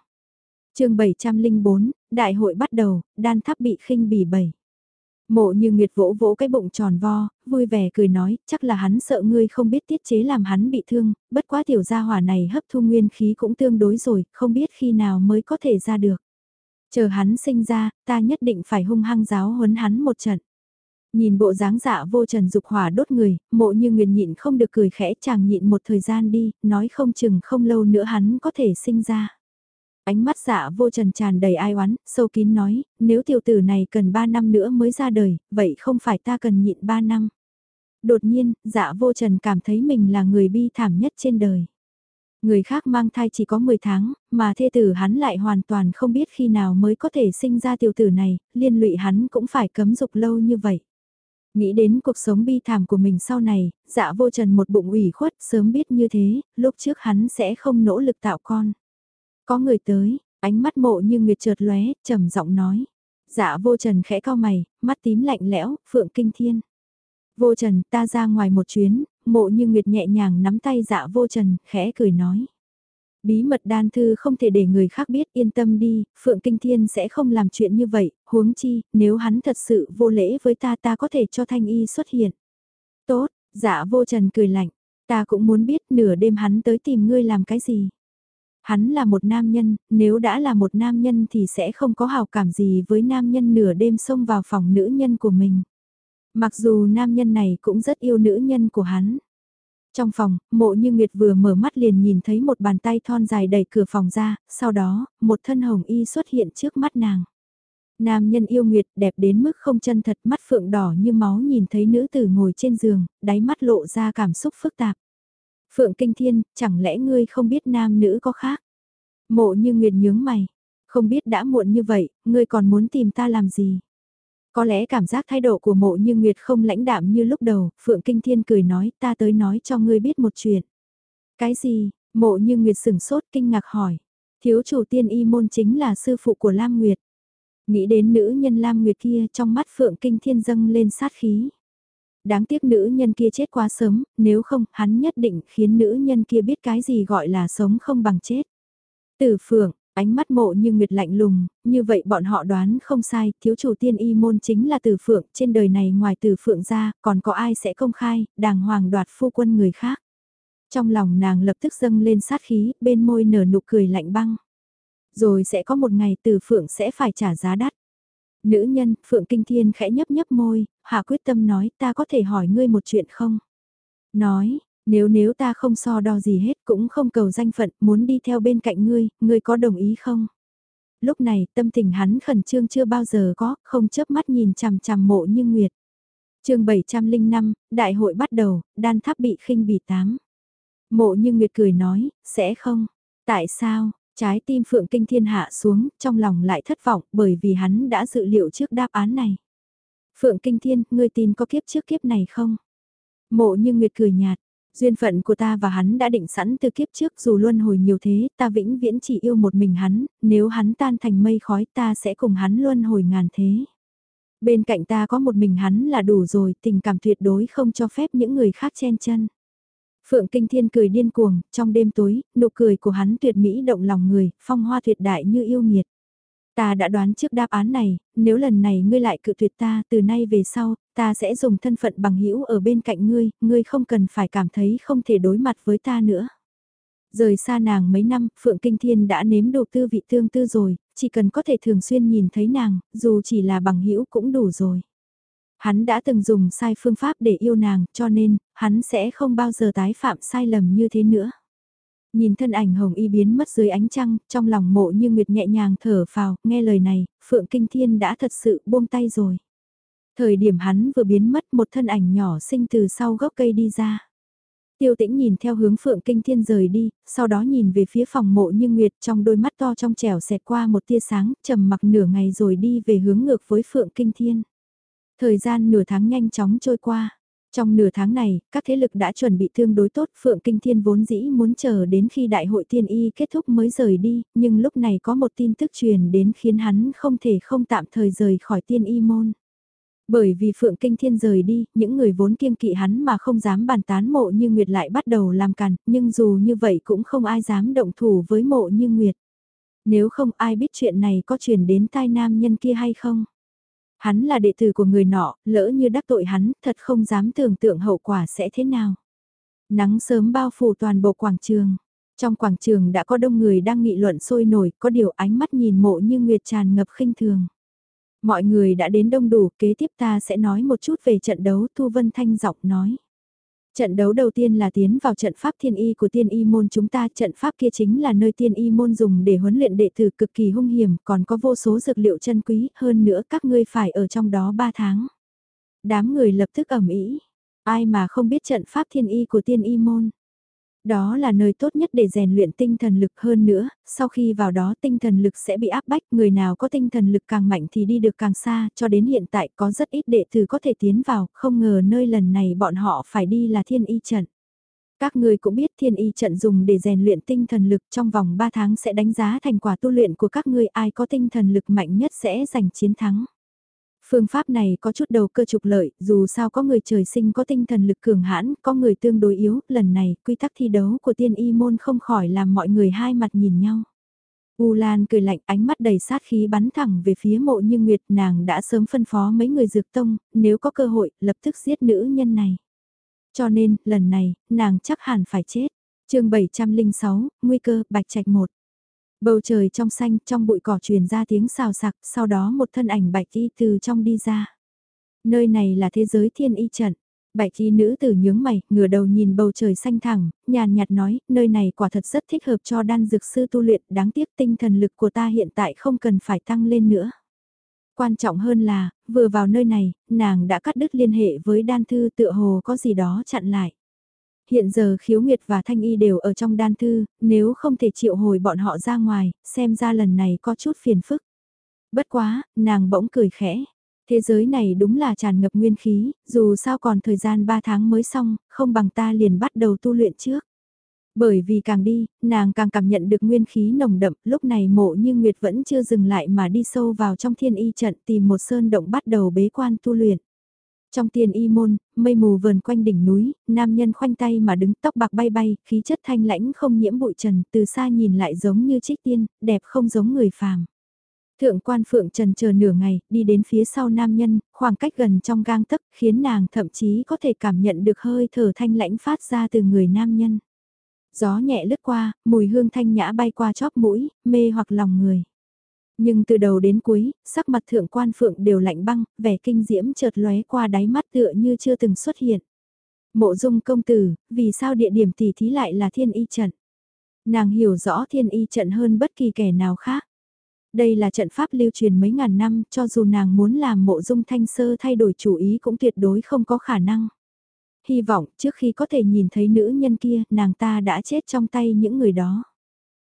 [SPEAKER 1] chương 704, đại hội bắt đầu, đan tháp bị khinh bỉ bảy. Mộ như Nguyệt vỗ vỗ cái bụng tròn vo, vui vẻ cười nói, chắc là hắn sợ ngươi không biết tiết chế làm hắn bị thương, bất quá tiểu gia hỏa này hấp thu nguyên khí cũng tương đối rồi, không biết khi nào mới có thể ra được. Chờ hắn sinh ra, ta nhất định phải hung hăng giáo huấn hắn một trận. Nhìn bộ dáng dạ vô trần dục hỏa đốt người, mộ như Nguyệt nhịn không được cười khẽ chàng nhịn một thời gian đi, nói không chừng không lâu nữa hắn có thể sinh ra. Ánh mắt dạ vô trần tràn đầy ai oán, sâu kín nói, nếu tiểu tử này cần 3 năm nữa mới ra đời, vậy không phải ta cần nhịn 3 năm. Đột nhiên, dạ vô trần cảm thấy mình là người bi thảm nhất trên đời. Người khác mang thai chỉ có 10 tháng, mà thê tử hắn lại hoàn toàn không biết khi nào mới có thể sinh ra tiểu tử này, liên lụy hắn cũng phải cấm dục lâu như vậy. Nghĩ đến cuộc sống bi thảm của mình sau này, dạ vô trần một bụng ủy khuất sớm biết như thế, lúc trước hắn sẽ không nỗ lực tạo con. Có người tới, ánh mắt mộ như nguyệt trượt lóe, trầm giọng nói. Dạ vô trần khẽ cao mày, mắt tím lạnh lẽo, phượng kinh thiên. Vô trần, ta ra ngoài một chuyến, mộ như nguyệt nhẹ nhàng nắm tay dạ vô trần, khẽ cười nói. Bí mật đan thư không thể để người khác biết yên tâm đi, Phượng Kinh Thiên sẽ không làm chuyện như vậy, huống chi, nếu hắn thật sự vô lễ với ta ta có thể cho Thanh Y xuất hiện. Tốt, dạ vô trần cười lạnh, ta cũng muốn biết nửa đêm hắn tới tìm ngươi làm cái gì. Hắn là một nam nhân, nếu đã là một nam nhân thì sẽ không có hào cảm gì với nam nhân nửa đêm xông vào phòng nữ nhân của mình. Mặc dù nam nhân này cũng rất yêu nữ nhân của hắn. Trong phòng, mộ như Nguyệt vừa mở mắt liền nhìn thấy một bàn tay thon dài đẩy cửa phòng ra, sau đó, một thân hồng y xuất hiện trước mắt nàng. Nam nhân yêu Nguyệt đẹp đến mức không chân thật mắt phượng đỏ như máu nhìn thấy nữ tử ngồi trên giường, đáy mắt lộ ra cảm xúc phức tạp. Phượng Kinh Thiên, chẳng lẽ ngươi không biết nam nữ có khác? Mộ như Nguyệt nhướng mày. Không biết đã muộn như vậy, ngươi còn muốn tìm ta làm gì? Có lẽ cảm giác thái độ của mộ như Nguyệt không lãnh đạm như lúc đầu, Phượng Kinh Thiên cười nói ta tới nói cho ngươi biết một chuyện. Cái gì? Mộ như Nguyệt sửng sốt kinh ngạc hỏi. Thiếu chủ tiên y môn chính là sư phụ của Lam Nguyệt. Nghĩ đến nữ nhân Lam Nguyệt kia trong mắt Phượng Kinh Thiên dâng lên sát khí đáng tiếc nữ nhân kia chết quá sớm, nếu không, hắn nhất định khiến nữ nhân kia biết cái gì gọi là sống không bằng chết. Tử phượng, ánh mắt mộ như nguyệt lạnh lùng, như vậy bọn họ đoán không sai, thiếu chủ tiên y môn chính là tử phượng, trên đời này ngoài tử phượng ra, còn có ai sẽ công khai, đàng hoàng đoạt phu quân người khác. Trong lòng nàng lập tức dâng lên sát khí, bên môi nở nụ cười lạnh băng. Rồi sẽ có một ngày tử phượng sẽ phải trả giá đắt. Nữ nhân, Phượng Kinh Thiên khẽ nhấp nhấp môi, hạ quyết tâm nói ta có thể hỏi ngươi một chuyện không? Nói, nếu nếu ta không so đo gì hết cũng không cầu danh phận, muốn đi theo bên cạnh ngươi, ngươi có đồng ý không? Lúc này tâm tình hắn khẩn trương chưa bao giờ có, không chớp mắt nhìn chằm chằm mộ như nguyệt. chương 705, đại hội bắt đầu, đan tháp bị khinh bỉ tám. Mộ như nguyệt cười nói, sẽ không. Tại sao, Trái tim Phượng Kinh Thiên hạ xuống, trong lòng lại thất vọng bởi vì hắn đã dự liệu trước đáp án này. Phượng Kinh Thiên, ngươi tin có kiếp trước kiếp này không? Mộ như Nguyệt cười nhạt, Duyên phận của ta và hắn đã định sẵn từ kiếp trước dù luân hồi nhiều thế, ta vĩnh viễn chỉ yêu một mình hắn, nếu hắn tan thành mây khói ta sẽ cùng hắn luân hồi ngàn thế. Bên cạnh ta có một mình hắn là đủ rồi, tình cảm tuyệt đối không cho phép những người khác chen chân. Phượng Kinh Thiên cười điên cuồng, trong đêm tối, nụ cười của hắn tuyệt mỹ động lòng người, phong hoa tuyệt đại như yêu nghiệt. Ta đã đoán trước đáp án này, nếu lần này ngươi lại cự tuyệt ta, từ nay về sau, ta sẽ dùng thân phận bằng hữu ở bên cạnh ngươi, ngươi không cần phải cảm thấy không thể đối mặt với ta nữa. Rời xa nàng mấy năm, Phượng Kinh Thiên đã nếm đủ tư vị tương tư rồi, chỉ cần có thể thường xuyên nhìn thấy nàng, dù chỉ là bằng hữu cũng đủ rồi. Hắn đã từng dùng sai phương pháp để yêu nàng, cho nên, hắn sẽ không bao giờ tái phạm sai lầm như thế nữa. Nhìn thân ảnh hồng y biến mất dưới ánh trăng, trong lòng mộ như nguyệt nhẹ nhàng thở phào, nghe lời này, Phượng Kinh Thiên đã thật sự buông tay rồi. Thời điểm hắn vừa biến mất một thân ảnh nhỏ sinh từ sau gốc cây đi ra. Tiêu tĩnh nhìn theo hướng Phượng Kinh Thiên rời đi, sau đó nhìn về phía phòng mộ như Nguyệt trong đôi mắt to trong trẻo xẹt qua một tia sáng, trầm mặc nửa ngày rồi đi về hướng ngược với Phượng Kinh Thiên. Thời gian nửa tháng nhanh chóng trôi qua. Trong nửa tháng này, các thế lực đã chuẩn bị tương đối tốt, Phượng Kinh Thiên vốn dĩ muốn chờ đến khi đại hội tiên y kết thúc mới rời đi, nhưng lúc này có một tin tức truyền đến khiến hắn không thể không tạm thời rời khỏi tiên y môn. Bởi vì Phượng Kinh Thiên rời đi, những người vốn kiêng kỵ hắn mà không dám bàn tán mộ như Nguyệt lại bắt đầu làm càn, nhưng dù như vậy cũng không ai dám động thủ với mộ như Nguyệt. Nếu không ai biết chuyện này có truyền đến tai nam nhân kia hay không? Hắn là đệ tử của người nọ, lỡ như đắc tội hắn, thật không dám tưởng tượng hậu quả sẽ thế nào. Nắng sớm bao phủ toàn bộ quảng trường. Trong quảng trường đã có đông người đang nghị luận sôi nổi, có điều ánh mắt nhìn mộ như Nguyệt tràn ngập khinh thường. Mọi người đã đến đông đủ, kế tiếp ta sẽ nói một chút về trận đấu, Thu Vân Thanh giọng nói. Trận đấu đầu tiên là tiến vào trận pháp thiên y của tiên y môn chúng ta, trận pháp kia chính là nơi tiên y môn dùng để huấn luyện đệ tử cực kỳ hung hiểm, còn có vô số dược liệu chân quý, hơn nữa các ngươi phải ở trong đó 3 tháng. Đám người lập tức ẩm ý, ai mà không biết trận pháp thiên y của tiên y môn. Đó là nơi tốt nhất để rèn luyện tinh thần lực hơn nữa, sau khi vào đó tinh thần lực sẽ bị áp bách, người nào có tinh thần lực càng mạnh thì đi được càng xa, cho đến hiện tại có rất ít đệ tử có thể tiến vào, không ngờ nơi lần này bọn họ phải đi là thiên y trận. Các người cũng biết thiên y trận dùng để rèn luyện tinh thần lực trong vòng 3 tháng sẽ đánh giá thành quả tu luyện của các ngươi ai có tinh thần lực mạnh nhất sẽ giành chiến thắng. Phương pháp này có chút đầu cơ trục lợi, dù sao có người trời sinh có tinh thần lực cường hãn, có người tương đối yếu, lần này quy tắc thi đấu của tiên y môn không khỏi làm mọi người hai mặt nhìn nhau. U Lan cười lạnh ánh mắt đầy sát khí bắn thẳng về phía mộ như Nguyệt nàng đã sớm phân phó mấy người dược tông, nếu có cơ hội, lập tức giết nữ nhân này. Cho nên, lần này, nàng chắc hẳn phải chết. chương 706, Nguy cơ, Bạch Trạch 1. Bầu trời trong xanh, trong bụi cỏ truyền ra tiếng xào sạc, sau đó một thân ảnh bạch y từ trong đi ra. Nơi này là thế giới thiên y trận. Bạch y nữ tử nhướng mày, ngửa đầu nhìn bầu trời xanh thẳng, nhàn nhạt nói, nơi này quả thật rất thích hợp cho đan dược sư tu luyện, đáng tiếc tinh thần lực của ta hiện tại không cần phải tăng lên nữa. Quan trọng hơn là, vừa vào nơi này, nàng đã cắt đứt liên hệ với đan thư tựa hồ có gì đó chặn lại hiện giờ khiếu nguyệt và thanh y đều ở trong đan thư, nếu không thể triệu hồi bọn họ ra ngoài, xem ra lần này có chút phiền phức. Bất quá, nàng bỗng cười khẽ. Thế giới này đúng là tràn ngập nguyên khí, dù sao còn thời gian 3 tháng mới xong, không bằng ta liền bắt đầu tu luyện trước. Bởi vì càng đi, nàng càng cảm nhận được nguyên khí nồng đậm, lúc này mộ như Nguyệt vẫn chưa dừng lại mà đi sâu vào trong thiên y trận tìm một sơn động bắt đầu bế quan tu luyện. Trong tiền y môn, mây mù vờn quanh đỉnh núi, nam nhân khoanh tay mà đứng tóc bạc bay bay, khí chất thanh lãnh không nhiễm bụi trần, từ xa nhìn lại giống như trích tiên, đẹp không giống người phàm. Thượng quan phượng trần chờ nửa ngày, đi đến phía sau nam nhân, khoảng cách gần trong gang tấc khiến nàng thậm chí có thể cảm nhận được hơi thở thanh lãnh phát ra từ người nam nhân. Gió nhẹ lướt qua, mùi hương thanh nhã bay qua chóp mũi, mê hoặc lòng người. Nhưng từ đầu đến cuối, sắc mặt thượng quan phượng đều lạnh băng, vẻ kinh diễm chợt lóe qua đáy mắt tựa như chưa từng xuất hiện. Mộ dung công tử, vì sao địa điểm tỷ thí lại là thiên y trận? Nàng hiểu rõ thiên y trận hơn bất kỳ kẻ nào khác. Đây là trận pháp lưu truyền mấy ngàn năm, cho dù nàng muốn làm mộ dung thanh sơ thay đổi chủ ý cũng tuyệt đối không có khả năng. Hy vọng trước khi có thể nhìn thấy nữ nhân kia, nàng ta đã chết trong tay những người đó.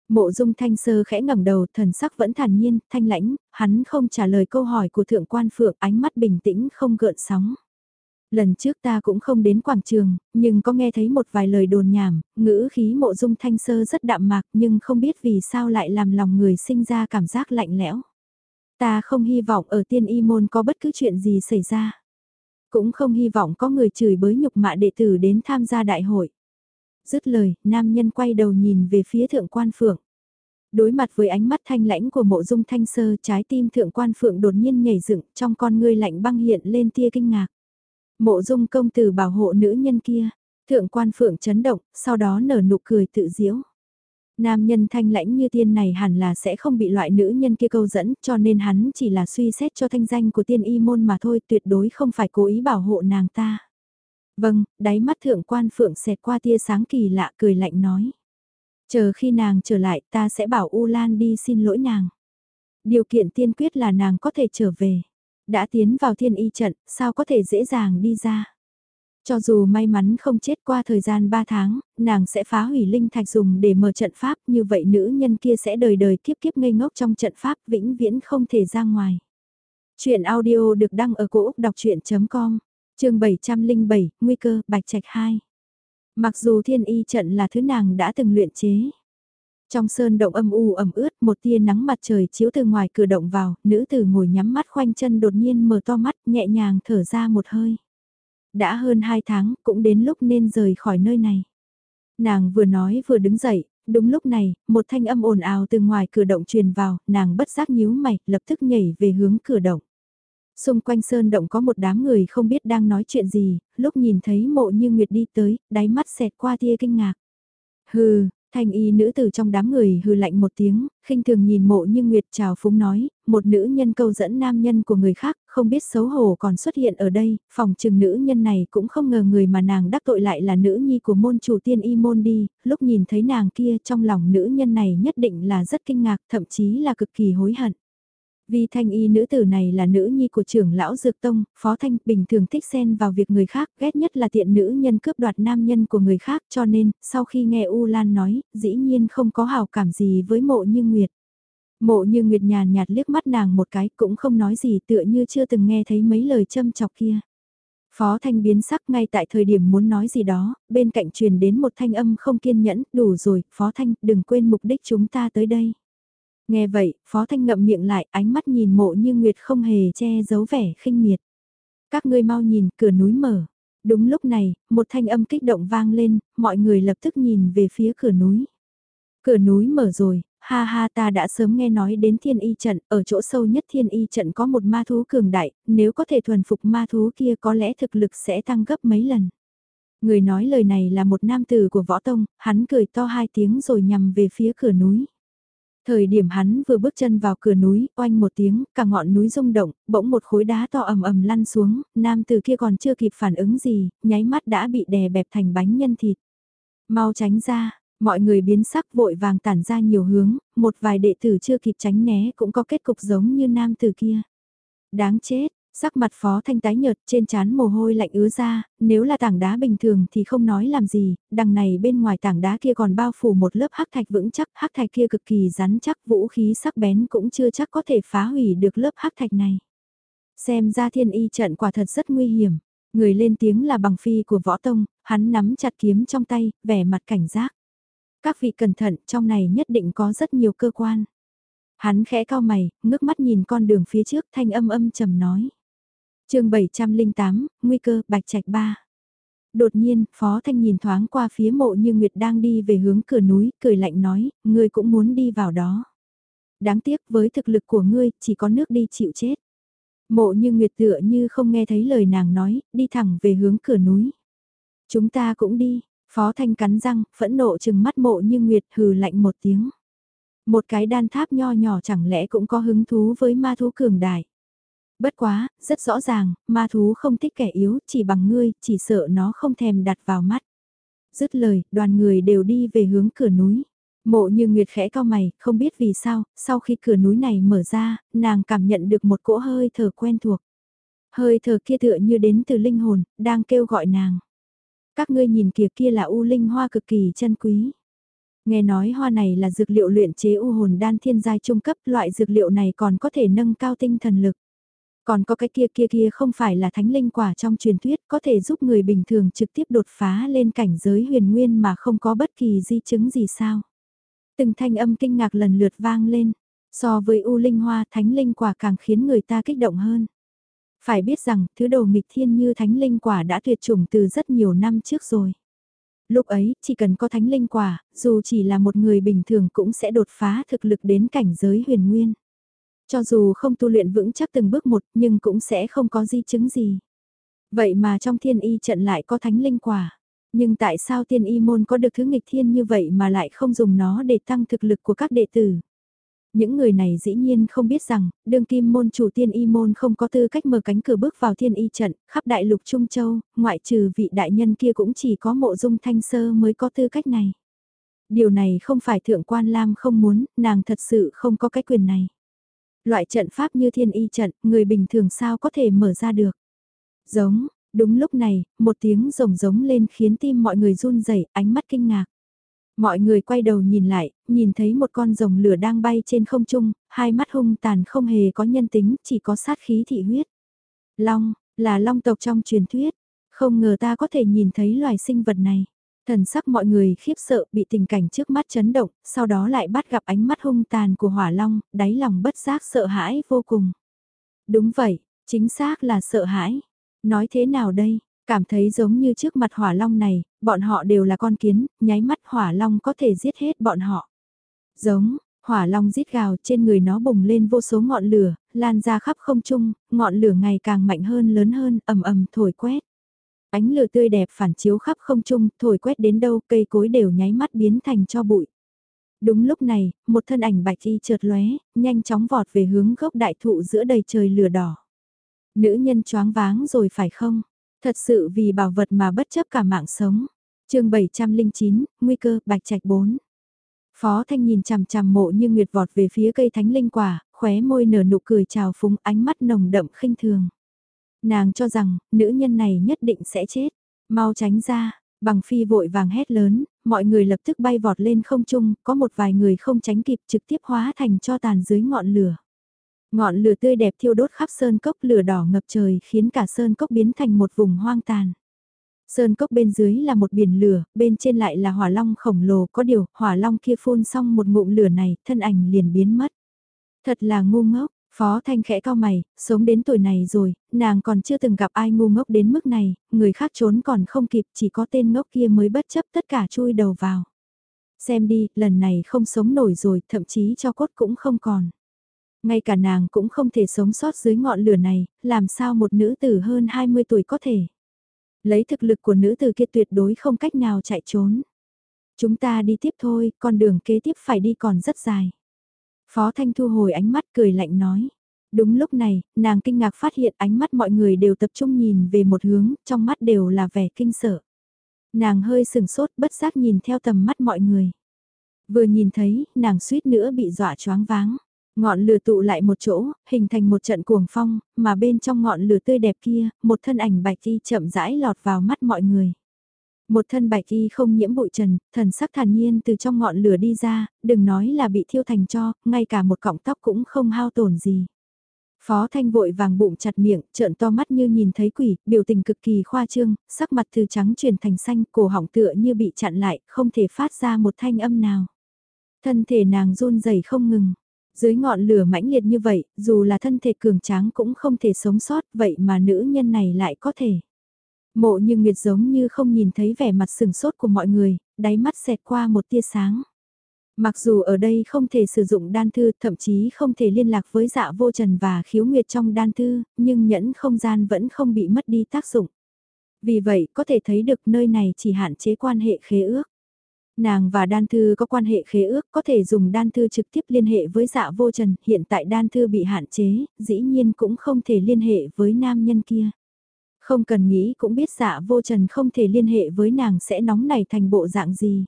[SPEAKER 1] Mộ dung thanh sơ khẽ ngẩng đầu thần sắc vẫn thản nhiên, thanh lãnh, hắn không trả lời câu hỏi của thượng quan phượng ánh mắt bình tĩnh không gợn sóng. Lần trước ta cũng không đến quảng trường, nhưng có nghe thấy một vài lời đồn nhảm, ngữ khí mộ dung thanh sơ rất đạm mạc nhưng không biết vì sao lại làm lòng người sinh ra cảm giác lạnh lẽo. Ta không hy vọng ở tiên y môn có bất cứ chuyện gì xảy ra. Cũng không hy vọng có người chửi bới nhục mạ đệ tử đến tham gia đại hội. Dứt lời, nam nhân quay đầu nhìn về phía thượng quan phượng. Đối mặt với ánh mắt thanh lãnh của mộ dung thanh sơ trái tim thượng quan phượng đột nhiên nhảy dựng trong con ngươi lạnh băng hiện lên tia kinh ngạc. Mộ dung công tử bảo hộ nữ nhân kia, thượng quan phượng chấn động, sau đó nở nụ cười tự diễu. Nam nhân thanh lãnh như tiên này hẳn là sẽ không bị loại nữ nhân kia câu dẫn cho nên hắn chỉ là suy xét cho thanh danh của tiên y môn mà thôi tuyệt đối không phải cố ý bảo hộ nàng ta. Vâng, đáy mắt thượng quan phượng xẹt qua tia sáng kỳ lạ cười lạnh nói. Chờ khi nàng trở lại ta sẽ bảo U Lan đi xin lỗi nàng. Điều kiện tiên quyết là nàng có thể trở về. Đã tiến vào thiên y trận, sao có thể dễ dàng đi ra. Cho dù may mắn không chết qua thời gian 3 tháng, nàng sẽ phá hủy linh thạch dùng để mở trận pháp như vậy nữ nhân kia sẽ đời đời kiếp kiếp ngây ngốc trong trận pháp vĩnh viễn không thể ra ngoài. Chuyện audio được đăng ở cổ Úc đọc chuyện.com, chương 707, Nguy cơ, Bạch Trạch 2. Mặc dù thiên y trận là thứ nàng đã từng luyện chế. Trong sơn động âm u ẩm ướt, một tia nắng mặt trời chiếu từ ngoài cửa động vào, nữ tử ngồi nhắm mắt khoanh chân đột nhiên mở to mắt, nhẹ nhàng thở ra một hơi. Đã hơn hai tháng, cũng đến lúc nên rời khỏi nơi này. Nàng vừa nói vừa đứng dậy, đúng lúc này, một thanh âm ồn ào từ ngoài cửa động truyền vào, nàng bất giác nhíu mày, lập tức nhảy về hướng cửa động. Xung quanh sơn động có một đám người không biết đang nói chuyện gì, lúc nhìn thấy mộ như Nguyệt đi tới, đáy mắt xẹt qua tia kinh ngạc. Hừ, thanh y nữ tử trong đám người hừ lạnh một tiếng, khinh thường nhìn mộ như Nguyệt chào phúng nói, một nữ nhân câu dẫn nam nhân của người khác, không biết xấu hổ còn xuất hiện ở đây, phòng trừng nữ nhân này cũng không ngờ người mà nàng đắc tội lại là nữ nhi của môn chủ tiên y môn đi, lúc nhìn thấy nàng kia trong lòng nữ nhân này nhất định là rất kinh ngạc, thậm chí là cực kỳ hối hận. Vì thanh y nữ tử này là nữ nhi của trưởng lão Dược Tông, Phó Thanh bình thường thích xen vào việc người khác, ghét nhất là tiện nữ nhân cướp đoạt nam nhân của người khác cho nên, sau khi nghe U Lan nói, dĩ nhiên không có hào cảm gì với mộ như Nguyệt. Mộ như Nguyệt nhàn nhạt liếc mắt nàng một cái cũng không nói gì tựa như chưa từng nghe thấy mấy lời châm chọc kia. Phó Thanh biến sắc ngay tại thời điểm muốn nói gì đó, bên cạnh truyền đến một thanh âm không kiên nhẫn, đủ rồi, Phó Thanh, đừng quên mục đích chúng ta tới đây. Nghe vậy, Phó Thanh ngậm miệng lại, ánh mắt nhìn mộ như Nguyệt không hề che giấu vẻ khinh miệt. Các ngươi mau nhìn, cửa núi mở. Đúng lúc này, một thanh âm kích động vang lên, mọi người lập tức nhìn về phía cửa núi. Cửa núi mở rồi, ha ha ta đã sớm nghe nói đến thiên y trận, ở chỗ sâu nhất thiên y trận có một ma thú cường đại, nếu có thể thuần phục ma thú kia có lẽ thực lực sẽ tăng gấp mấy lần. Người nói lời này là một nam tử của võ tông, hắn cười to hai tiếng rồi nhằm về phía cửa núi. Thời điểm hắn vừa bước chân vào cửa núi, oanh một tiếng, cả ngọn núi rung động, bỗng một khối đá to ầm ầm lăn xuống, nam từ kia còn chưa kịp phản ứng gì, nháy mắt đã bị đè bẹp thành bánh nhân thịt. Mau tránh ra, mọi người biến sắc vội vàng tản ra nhiều hướng, một vài đệ tử chưa kịp tránh né cũng có kết cục giống như nam từ kia. Đáng chết, Sắc mặt phó thanh tái nhợt trên chán mồ hôi lạnh ứa ra, nếu là tảng đá bình thường thì không nói làm gì, đằng này bên ngoài tảng đá kia còn bao phủ một lớp hắc thạch vững chắc, hắc thạch kia cực kỳ rắn chắc, vũ khí sắc bén cũng chưa chắc có thể phá hủy được lớp hắc thạch này. Xem ra thiên y trận quả thật rất nguy hiểm, người lên tiếng là bằng phi của võ tông, hắn nắm chặt kiếm trong tay, vẻ mặt cảnh giác. Các vị cẩn thận, trong này nhất định có rất nhiều cơ quan. Hắn khẽ cao mày, ngước mắt nhìn con đường phía trước thanh âm âm trầm nói chương 708, Nguy cơ, Bạch Trạch 3. Đột nhiên, Phó Thanh nhìn thoáng qua phía mộ như Nguyệt đang đi về hướng cửa núi, cười lạnh nói, ngươi cũng muốn đi vào đó. Đáng tiếc với thực lực của ngươi, chỉ có nước đi chịu chết. Mộ như Nguyệt tựa như không nghe thấy lời nàng nói, đi thẳng về hướng cửa núi. Chúng ta cũng đi, Phó Thanh cắn răng, phẫn nộ chừng mắt mộ như Nguyệt hừ lạnh một tiếng. Một cái đan tháp nho nhỏ chẳng lẽ cũng có hứng thú với ma thú cường đại. Bất quá, rất rõ ràng, ma thú không thích kẻ yếu, chỉ bằng ngươi, chỉ sợ nó không thèm đặt vào mắt. Dứt lời, đoàn người đều đi về hướng cửa núi. Mộ như Nguyệt khẽ cao mày, không biết vì sao, sau khi cửa núi này mở ra, nàng cảm nhận được một cỗ hơi thở quen thuộc. Hơi thở kia tựa như đến từ linh hồn, đang kêu gọi nàng. Các ngươi nhìn kìa kia là u linh hoa cực kỳ chân quý. Nghe nói hoa này là dược liệu luyện chế u hồn đan thiên giai trung cấp, loại dược liệu này còn có thể nâng cao tinh thần lực. Còn có cái kia kia kia không phải là thánh linh quả trong truyền thuyết có thể giúp người bình thường trực tiếp đột phá lên cảnh giới huyền nguyên mà không có bất kỳ di chứng gì sao. Từng thanh âm kinh ngạc lần lượt vang lên, so với U Linh Hoa thánh linh quả càng khiến người ta kích động hơn. Phải biết rằng thứ đồ nghịch thiên như thánh linh quả đã tuyệt chủng từ rất nhiều năm trước rồi. Lúc ấy, chỉ cần có thánh linh quả, dù chỉ là một người bình thường cũng sẽ đột phá thực lực đến cảnh giới huyền nguyên. Cho dù không tu luyện vững chắc từng bước một nhưng cũng sẽ không có di chứng gì. Vậy mà trong thiên y trận lại có thánh linh quả. Nhưng tại sao thiên y môn có được thứ nghịch thiên như vậy mà lại không dùng nó để tăng thực lực của các đệ tử? Những người này dĩ nhiên không biết rằng, đương kim môn chủ tiên y môn không có tư cách mở cánh cửa bước vào thiên y trận, khắp đại lục Trung Châu, ngoại trừ vị đại nhân kia cũng chỉ có mộ dung thanh sơ mới có tư cách này. Điều này không phải thượng quan Lam không muốn, nàng thật sự không có cái quyền này. Loại trận pháp như thiên y trận, người bình thường sao có thể mở ra được. Giống, đúng lúc này, một tiếng rồng giống lên khiến tim mọi người run rẩy ánh mắt kinh ngạc. Mọi người quay đầu nhìn lại, nhìn thấy một con rồng lửa đang bay trên không trung, hai mắt hung tàn không hề có nhân tính, chỉ có sát khí thị huyết. Long, là long tộc trong truyền thuyết, không ngờ ta có thể nhìn thấy loài sinh vật này. Thần sắc mọi người khiếp sợ bị tình cảnh trước mắt chấn động, sau đó lại bắt gặp ánh mắt hung tàn của hỏa long, đáy lòng bất giác sợ hãi vô cùng. Đúng vậy, chính xác là sợ hãi. Nói thế nào đây, cảm thấy giống như trước mặt hỏa long này, bọn họ đều là con kiến, nháy mắt hỏa long có thể giết hết bọn họ. Giống, hỏa long rít gào trên người nó bùng lên vô số ngọn lửa, lan ra khắp không trung, ngọn lửa ngày càng mạnh hơn lớn hơn, ầm ầm thổi quét. Ánh lửa tươi đẹp phản chiếu khắp không trung, thổi quét đến đâu cây cối đều nháy mắt biến thành cho bụi. Đúng lúc này, một thân ảnh bạch y chợt lóe, nhanh chóng vọt về hướng gốc đại thụ giữa đầy trời lửa đỏ. Nữ nhân choáng váng rồi phải không? Thật sự vì bảo vật mà bất chấp cả mạng sống. chương 709, nguy cơ, bạch trạch 4. Phó Thanh nhìn chằm chằm mộ như nguyệt vọt về phía cây thánh linh quả, khóe môi nở nụ cười trào phúng ánh mắt nồng đậm khinh thường. Nàng cho rằng, nữ nhân này nhất định sẽ chết. Mau tránh ra, bằng phi vội vàng hét lớn, mọi người lập tức bay vọt lên không trung, có một vài người không tránh kịp trực tiếp hóa thành cho tàn dưới ngọn lửa. Ngọn lửa tươi đẹp thiêu đốt khắp sơn cốc lửa đỏ ngập trời khiến cả sơn cốc biến thành một vùng hoang tàn. Sơn cốc bên dưới là một biển lửa, bên trên lại là hỏa long khổng lồ có điều, hỏa long kia phun xong một ngụm lửa này, thân ảnh liền biến mất. Thật là ngu ngốc, Phó Thanh khẽ cao mày, sống đến tuổi này rồi, nàng còn chưa từng gặp ai ngu ngốc đến mức này, người khác trốn còn không kịp chỉ có tên ngốc kia mới bất chấp tất cả chui đầu vào. Xem đi, lần này không sống nổi rồi, thậm chí cho cốt cũng không còn. Ngay cả nàng cũng không thể sống sót dưới ngọn lửa này, làm sao một nữ tử hơn 20 tuổi có thể. Lấy thực lực của nữ tử kia tuyệt đối không cách nào chạy trốn. Chúng ta đi tiếp thôi, con đường kế tiếp phải đi còn rất dài. Phó Thanh thu hồi ánh mắt cười lạnh nói. Đúng lúc này, nàng kinh ngạc phát hiện ánh mắt mọi người đều tập trung nhìn về một hướng, trong mắt đều là vẻ kinh sợ. Nàng hơi sừng sốt bất giác nhìn theo tầm mắt mọi người. Vừa nhìn thấy, nàng suýt nữa bị dọa choáng váng. Ngọn lửa tụ lại một chỗ, hình thành một trận cuồng phong, mà bên trong ngọn lửa tươi đẹp kia, một thân ảnh bạch y chậm rãi lọt vào mắt mọi người. Một thân bạch y không nhiễm bụi trần, thần sắc thản nhiên từ trong ngọn lửa đi ra, đừng nói là bị thiêu thành cho, ngay cả một cọng tóc cũng không hao tổn gì. Phó Thanh vội vàng bụng chặt miệng, trợn to mắt như nhìn thấy quỷ, biểu tình cực kỳ khoa trương, sắc mặt từ trắng chuyển thành xanh, cổ họng tựa như bị chặn lại, không thể phát ra một thanh âm nào. Thân thể nàng run rẩy không ngừng. Dưới ngọn lửa mãnh liệt như vậy, dù là thân thể cường tráng cũng không thể sống sót, vậy mà nữ nhân này lại có thể. Mộ như Nguyệt giống như không nhìn thấy vẻ mặt sừng sốt của mọi người, đáy mắt xẹt qua một tia sáng. Mặc dù ở đây không thể sử dụng đan thư, thậm chí không thể liên lạc với dạ vô trần và khiếu nguyệt trong đan thư, nhưng nhẫn không gian vẫn không bị mất đi tác dụng. Vì vậy, có thể thấy được nơi này chỉ hạn chế quan hệ khế ước. Nàng và đan thư có quan hệ khế ước, có thể dùng đan thư trực tiếp liên hệ với dạ vô trần, hiện tại đan thư bị hạn chế, dĩ nhiên cũng không thể liên hệ với nam nhân kia. Không cần nghĩ cũng biết dạ vô trần không thể liên hệ với nàng sẽ nóng nảy thành bộ dạng gì.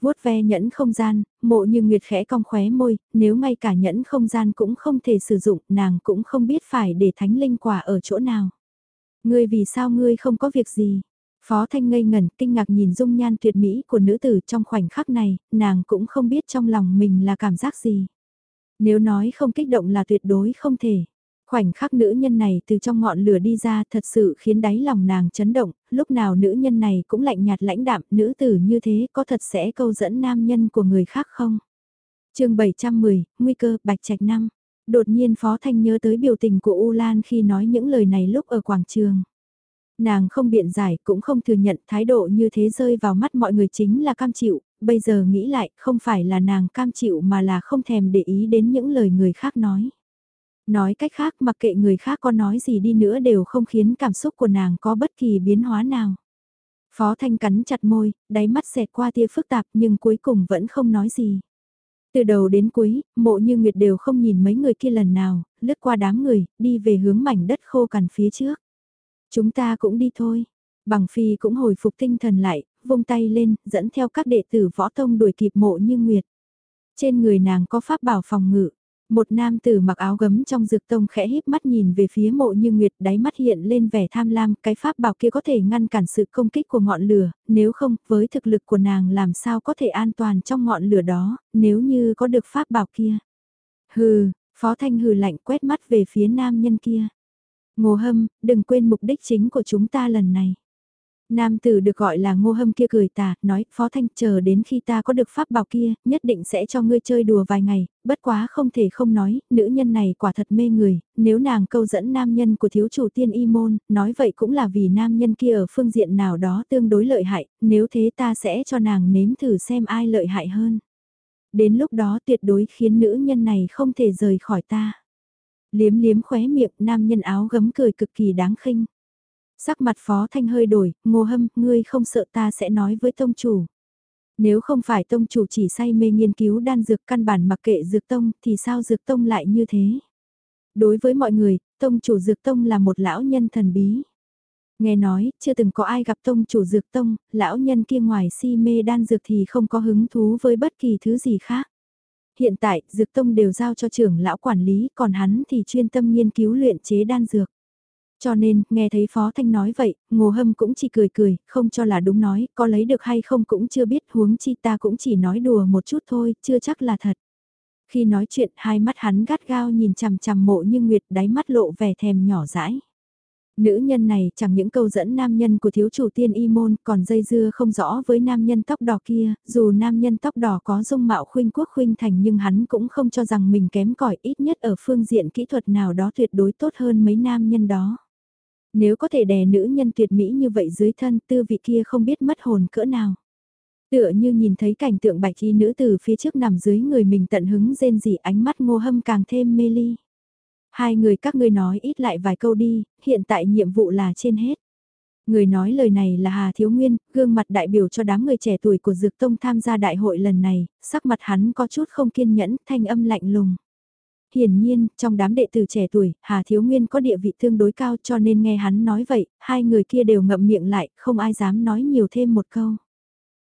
[SPEAKER 1] vuốt ve nhẫn không gian, mộ như nguyệt khẽ cong khóe môi, nếu ngay cả nhẫn không gian cũng không thể sử dụng, nàng cũng không biết phải để thánh linh quả ở chỗ nào. Ngươi vì sao ngươi không có việc gì? Phó Thanh ngây ngẩn, kinh ngạc nhìn dung nhan tuyệt mỹ của nữ tử trong khoảnh khắc này, nàng cũng không biết trong lòng mình là cảm giác gì. Nếu nói không kích động là tuyệt đối không thể. Khoảnh khắc nữ nhân này từ trong ngọn lửa đi ra thật sự khiến đáy lòng nàng chấn động, lúc nào nữ nhân này cũng lạnh nhạt lãnh đạm, nữ tử như thế có thật sẽ câu dẫn nam nhân của người khác không? chương 710, Nguy cơ, Bạch Trạch Năm. Đột nhiên Phó Thanh nhớ tới biểu tình của U Lan khi nói những lời này lúc ở quảng trường. Nàng không biện giải cũng không thừa nhận thái độ như thế rơi vào mắt mọi người chính là cam chịu, bây giờ nghĩ lại không phải là nàng cam chịu mà là không thèm để ý đến những lời người khác nói. Nói cách khác mặc kệ người khác có nói gì đi nữa đều không khiến cảm xúc của nàng có bất kỳ biến hóa nào. Phó Thanh cắn chặt môi, đáy mắt xẹt qua tia phức tạp nhưng cuối cùng vẫn không nói gì. Từ đầu đến cuối, mộ như Nguyệt đều không nhìn mấy người kia lần nào, lướt qua đám người, đi về hướng mảnh đất khô cằn phía trước. Chúng ta cũng đi thôi. Bằng phi cũng hồi phục tinh thần lại, vung tay lên, dẫn theo các đệ tử võ tông đuổi kịp mộ như Nguyệt. Trên người nàng có pháp bảo phòng ngự, một nam tử mặc áo gấm trong dược tông khẽ híp mắt nhìn về phía mộ như nguyệt đáy mắt hiện lên vẻ tham lam, cái pháp bảo kia có thể ngăn cản sự công kích của ngọn lửa, nếu không, với thực lực của nàng làm sao có thể an toàn trong ngọn lửa đó, nếu như có được pháp bảo kia. Hừ, Phó Thanh hừ lạnh quét mắt về phía nam nhân kia. Ngô Hâm, đừng quên mục đích chính của chúng ta lần này. Nam tử được gọi là ngô hâm kia cười tà, nói, Phó Thanh chờ đến khi ta có được pháp bảo kia, nhất định sẽ cho ngươi chơi đùa vài ngày, bất quá không thể không nói, nữ nhân này quả thật mê người, nếu nàng câu dẫn nam nhân của thiếu chủ tiên y môn, nói vậy cũng là vì nam nhân kia ở phương diện nào đó tương đối lợi hại, nếu thế ta sẽ cho nàng nếm thử xem ai lợi hại hơn. Đến lúc đó tuyệt đối khiến nữ nhân này không thể rời khỏi ta. Liếm liếm khóe miệng nam nhân áo gấm cười cực kỳ đáng khinh. Sắc mặt phó thanh hơi đổi, ngô hâm, ngươi không sợ ta sẽ nói với tông chủ. Nếu không phải tông chủ chỉ say mê nghiên cứu đan dược căn bản mặc kệ dược tông thì sao dược tông lại như thế? Đối với mọi người, tông chủ dược tông là một lão nhân thần bí. Nghe nói, chưa từng có ai gặp tông chủ dược tông, lão nhân kia ngoài si mê đan dược thì không có hứng thú với bất kỳ thứ gì khác. Hiện tại, dược tông đều giao cho trưởng lão quản lý, còn hắn thì chuyên tâm nghiên cứu luyện chế đan dược. Cho nên, nghe thấy Phó Thanh nói vậy, Ngô Hâm cũng chỉ cười cười, không cho là đúng nói, có lấy được hay không cũng chưa biết huống chi ta cũng chỉ nói đùa một chút thôi, chưa chắc là thật. Khi nói chuyện, hai mắt hắn gắt gao nhìn chằm chằm mộ như Nguyệt đáy mắt lộ vẻ thèm nhỏ dãi. Nữ nhân này chẳng những câu dẫn nam nhân của thiếu chủ tiên y môn còn dây dưa không rõ với nam nhân tóc đỏ kia, dù nam nhân tóc đỏ có dung mạo khuynh quốc khuynh thành nhưng hắn cũng không cho rằng mình kém cỏi ít nhất ở phương diện kỹ thuật nào đó tuyệt đối tốt hơn mấy nam nhân đó. Nếu có thể đè nữ nhân tuyệt mỹ như vậy dưới thân tư vị kia không biết mất hồn cỡ nào. Tựa như nhìn thấy cảnh tượng bạch y nữ từ phía trước nằm dưới người mình tận hứng rên rỉ ánh mắt ngô hâm càng thêm mê ly. Hai người các ngươi nói ít lại vài câu đi, hiện tại nhiệm vụ là trên hết. Người nói lời này là Hà Thiếu Nguyên, gương mặt đại biểu cho đám người trẻ tuổi của Dược Tông tham gia đại hội lần này, sắc mặt hắn có chút không kiên nhẫn, thanh âm lạnh lùng. Hiển nhiên, trong đám đệ tử trẻ tuổi, Hà Thiếu Nguyên có địa vị tương đối cao cho nên nghe hắn nói vậy, hai người kia đều ngậm miệng lại, không ai dám nói nhiều thêm một câu.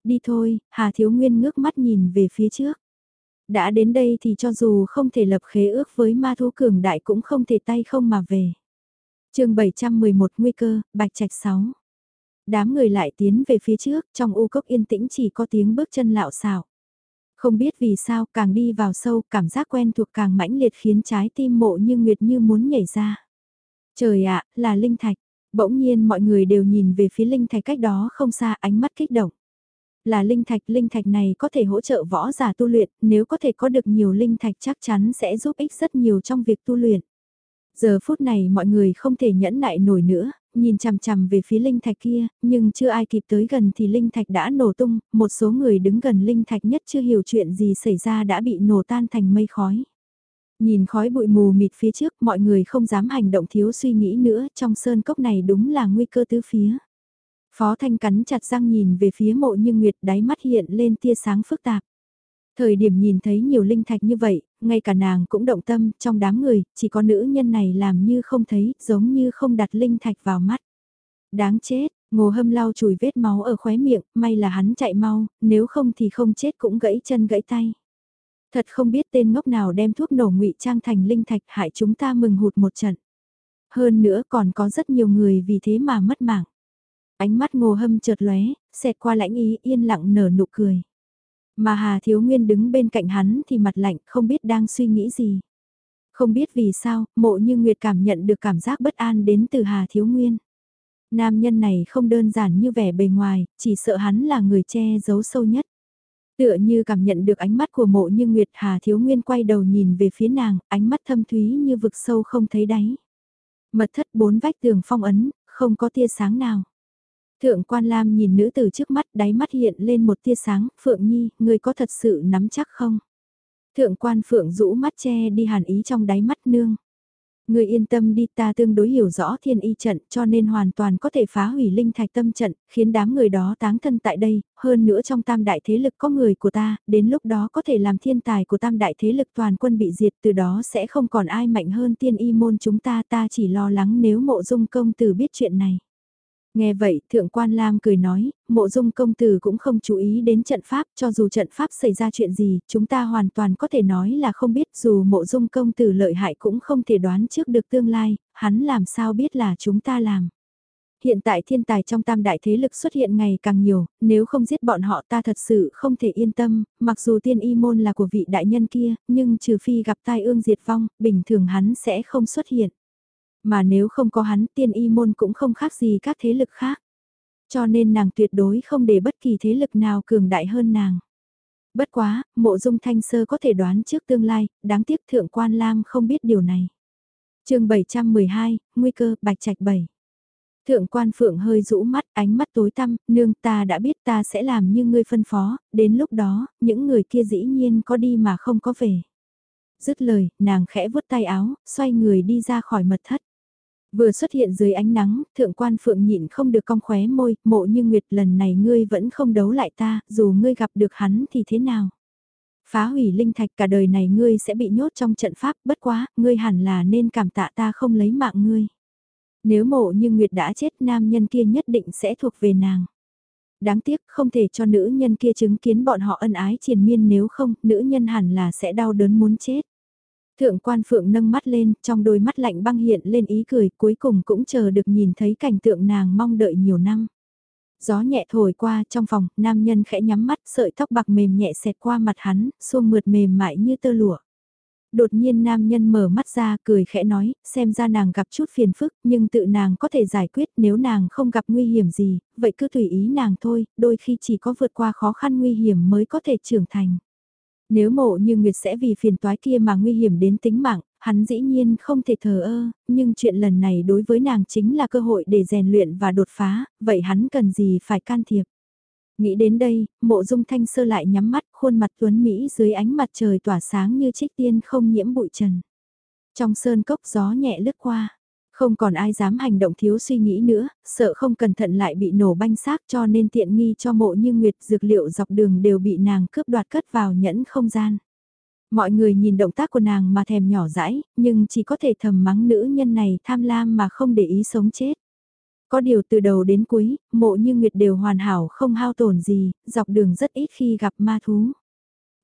[SPEAKER 1] Đi thôi, Hà Thiếu Nguyên ngước mắt nhìn về phía trước. Đã đến đây thì cho dù không thể lập khế ước với ma thú cường đại cũng không thể tay không mà về. chương 711 Nguy cơ, Bạch Trạch 6. Đám người lại tiến về phía trước, trong u cốc yên tĩnh chỉ có tiếng bước chân lạo xạo. Không biết vì sao càng đi vào sâu cảm giác quen thuộc càng mãnh liệt khiến trái tim mộ như nguyệt như muốn nhảy ra. Trời ạ, là linh thạch. Bỗng nhiên mọi người đều nhìn về phía linh thạch cách đó không xa ánh mắt kích động. Là linh thạch, linh thạch này có thể hỗ trợ võ giả tu luyện, nếu có thể có được nhiều linh thạch chắc chắn sẽ giúp ích rất nhiều trong việc tu luyện. Giờ phút này mọi người không thể nhẫn nại nổi nữa, nhìn chằm chằm về phía linh thạch kia, nhưng chưa ai kịp tới gần thì linh thạch đã nổ tung, một số người đứng gần linh thạch nhất chưa hiểu chuyện gì xảy ra đã bị nổ tan thành mây khói. Nhìn khói bụi mù mịt phía trước mọi người không dám hành động thiếu suy nghĩ nữa, trong sơn cốc này đúng là nguy cơ tứ phía. Phó Thanh cắn chặt răng nhìn về phía mộ như nguyệt đáy mắt hiện lên tia sáng phức tạp. Thời điểm nhìn thấy nhiều linh thạch như vậy, ngay cả nàng cũng động tâm, trong đám người, chỉ có nữ nhân này làm như không thấy, giống như không đặt linh thạch vào mắt. Đáng chết, ngô hâm lau chùi vết máu ở khóe miệng, may là hắn chạy mau, nếu không thì không chết cũng gãy chân gãy tay. Thật không biết tên ngốc nào đem thuốc nổ ngụy trang thành linh thạch hại chúng ta mừng hụt một trận. Hơn nữa còn có rất nhiều người vì thế mà mất mạng. Ánh mắt ngô hâm chợt lóe, xẹt qua lãnh ý yên lặng nở nụ cười. Mà Hà Thiếu Nguyên đứng bên cạnh hắn thì mặt lạnh không biết đang suy nghĩ gì. Không biết vì sao, mộ như Nguyệt cảm nhận được cảm giác bất an đến từ Hà Thiếu Nguyên. Nam nhân này không đơn giản như vẻ bề ngoài, chỉ sợ hắn là người che giấu sâu nhất. Tựa như cảm nhận được ánh mắt của mộ như Nguyệt Hà Thiếu Nguyên quay đầu nhìn về phía nàng, ánh mắt thâm thúy như vực sâu không thấy đáy. Mật thất bốn vách tường phong ấn, không có tia sáng nào. Thượng quan Lam nhìn nữ tử trước mắt, đáy mắt hiện lên một tia sáng, Phượng Nhi, người có thật sự nắm chắc không? Thượng quan Phượng rũ mắt che đi hàn ý trong đáy mắt nương. Người yên tâm đi ta tương đối hiểu rõ thiên y trận cho nên hoàn toàn có thể phá hủy linh thạch tâm trận, khiến đám người đó táng thân tại đây, hơn nữa trong tam đại thế lực có người của ta, đến lúc đó có thể làm thiên tài của tam đại thế lực toàn quân bị diệt từ đó sẽ không còn ai mạnh hơn tiên y môn chúng ta ta chỉ lo lắng nếu mộ dung công tử biết chuyện này. Nghe vậy, Thượng quan Lam cười nói, mộ dung công tử cũng không chú ý đến trận pháp, cho dù trận pháp xảy ra chuyện gì, chúng ta hoàn toàn có thể nói là không biết, dù mộ dung công tử lợi hại cũng không thể đoán trước được tương lai, hắn làm sao biết là chúng ta làm. Hiện tại thiên tài trong tam đại thế lực xuất hiện ngày càng nhiều, nếu không giết bọn họ ta thật sự không thể yên tâm, mặc dù tiên y môn là của vị đại nhân kia, nhưng trừ phi gặp tai ương diệt vong, bình thường hắn sẽ không xuất hiện. Mà nếu không có hắn tiên y môn cũng không khác gì các thế lực khác. Cho nên nàng tuyệt đối không để bất kỳ thế lực nào cường đại hơn nàng. Bất quá, mộ dung thanh sơ có thể đoán trước tương lai, đáng tiếc thượng quan lam không biết điều này. chương 712, Nguy cơ, Bạch Trạch 7. Thượng quan phượng hơi rũ mắt, ánh mắt tối tăm, nương ta đã biết ta sẽ làm như ngươi phân phó, đến lúc đó, những người kia dĩ nhiên có đi mà không có về. Dứt lời, nàng khẽ vuốt tay áo, xoay người đi ra khỏi mật thất. Vừa xuất hiện dưới ánh nắng, thượng quan phượng nhịn không được cong khóe môi, mộ như nguyệt lần này ngươi vẫn không đấu lại ta, dù ngươi gặp được hắn thì thế nào. Phá hủy linh thạch cả đời này ngươi sẽ bị nhốt trong trận pháp, bất quá, ngươi hẳn là nên cảm tạ ta không lấy mạng ngươi. Nếu mộ như nguyệt đã chết nam nhân kia nhất định sẽ thuộc về nàng. Đáng tiếc không thể cho nữ nhân kia chứng kiến bọn họ ân ái triền miên nếu không, nữ nhân hẳn là sẽ đau đớn muốn chết. Thượng quan phượng nâng mắt lên, trong đôi mắt lạnh băng hiện lên ý cười, cuối cùng cũng chờ được nhìn thấy cảnh tượng nàng mong đợi nhiều năm. Gió nhẹ thổi qua trong phòng, nam nhân khẽ nhắm mắt, sợi tóc bạc mềm nhẹ xẹt qua mặt hắn, xuông mượt mềm mại như tơ lụa. Đột nhiên nam nhân mở mắt ra cười khẽ nói, xem ra nàng gặp chút phiền phức, nhưng tự nàng có thể giải quyết nếu nàng không gặp nguy hiểm gì, vậy cứ tùy ý nàng thôi, đôi khi chỉ có vượt qua khó khăn nguy hiểm mới có thể trưởng thành. Nếu mộ như Nguyệt sẽ vì phiền toái kia mà nguy hiểm đến tính mạng, hắn dĩ nhiên không thể thờ ơ, nhưng chuyện lần này đối với nàng chính là cơ hội để rèn luyện và đột phá, vậy hắn cần gì phải can thiệp. Nghĩ đến đây, mộ dung thanh sơ lại nhắm mắt khuôn mặt tuấn Mỹ dưới ánh mặt trời tỏa sáng như trích tiên không nhiễm bụi trần. Trong sơn cốc gió nhẹ lướt qua, không còn ai dám hành động thiếu suy nghĩ nữa, sợ không cẩn thận lại bị nổ banh xác cho nên tiện nghi cho mộ như nguyệt dược liệu dọc đường đều bị nàng cướp đoạt cất vào nhẫn không gian. Mọi người nhìn động tác của nàng mà thèm nhỏ dãi, nhưng chỉ có thể thầm mắng nữ nhân này tham lam mà không để ý sống chết. Có điều từ đầu đến cuối, mộ như nguyệt đều hoàn hảo không hao tổn gì, dọc đường rất ít khi gặp ma thú.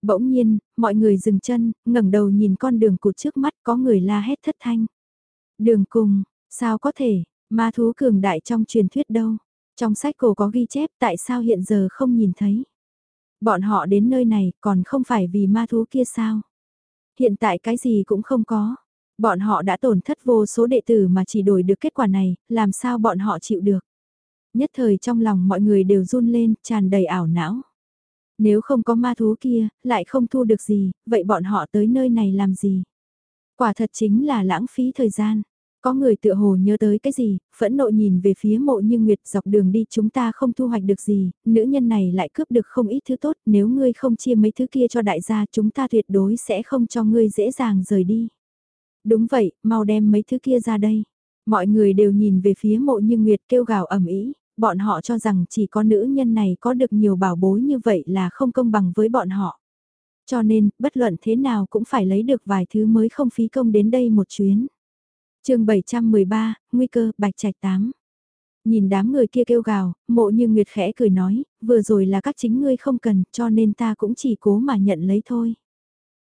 [SPEAKER 1] Bỗng nhiên, mọi người dừng chân, ngẩng đầu nhìn con đường cụt trước mắt có người la hét thất thanh. Đường cùng, sao có thể, ma thú cường đại trong truyền thuyết đâu. Trong sách cổ có ghi chép tại sao hiện giờ không nhìn thấy. Bọn họ đến nơi này còn không phải vì ma thú kia sao. Hiện tại cái gì cũng không có. Bọn họ đã tổn thất vô số đệ tử mà chỉ đổi được kết quả này, làm sao bọn họ chịu được. Nhất thời trong lòng mọi người đều run lên, tràn đầy ảo não. Nếu không có ma thú kia, lại không thu được gì, vậy bọn họ tới nơi này làm gì? Quả thật chính là lãng phí thời gian. Có người tựa hồ nhớ tới cái gì, phẫn nộ nhìn về phía mộ như Nguyệt dọc đường đi chúng ta không thu hoạch được gì, nữ nhân này lại cướp được không ít thứ tốt, nếu ngươi không chia mấy thứ kia cho đại gia chúng ta tuyệt đối sẽ không cho ngươi dễ dàng rời đi. Đúng vậy, mau đem mấy thứ kia ra đây. Mọi người đều nhìn về phía mộ như Nguyệt kêu gào ẩm ý, bọn họ cho rằng chỉ có nữ nhân này có được nhiều bảo bối như vậy là không công bằng với bọn họ. Cho nên, bất luận thế nào cũng phải lấy được vài thứ mới không phí công đến đây một chuyến chương 713, Nguy cơ, Bạch Trạch 8. Nhìn đám người kia kêu gào, mộ như Nguyệt khẽ cười nói, vừa rồi là các chính ngươi không cần, cho nên ta cũng chỉ cố mà nhận lấy thôi.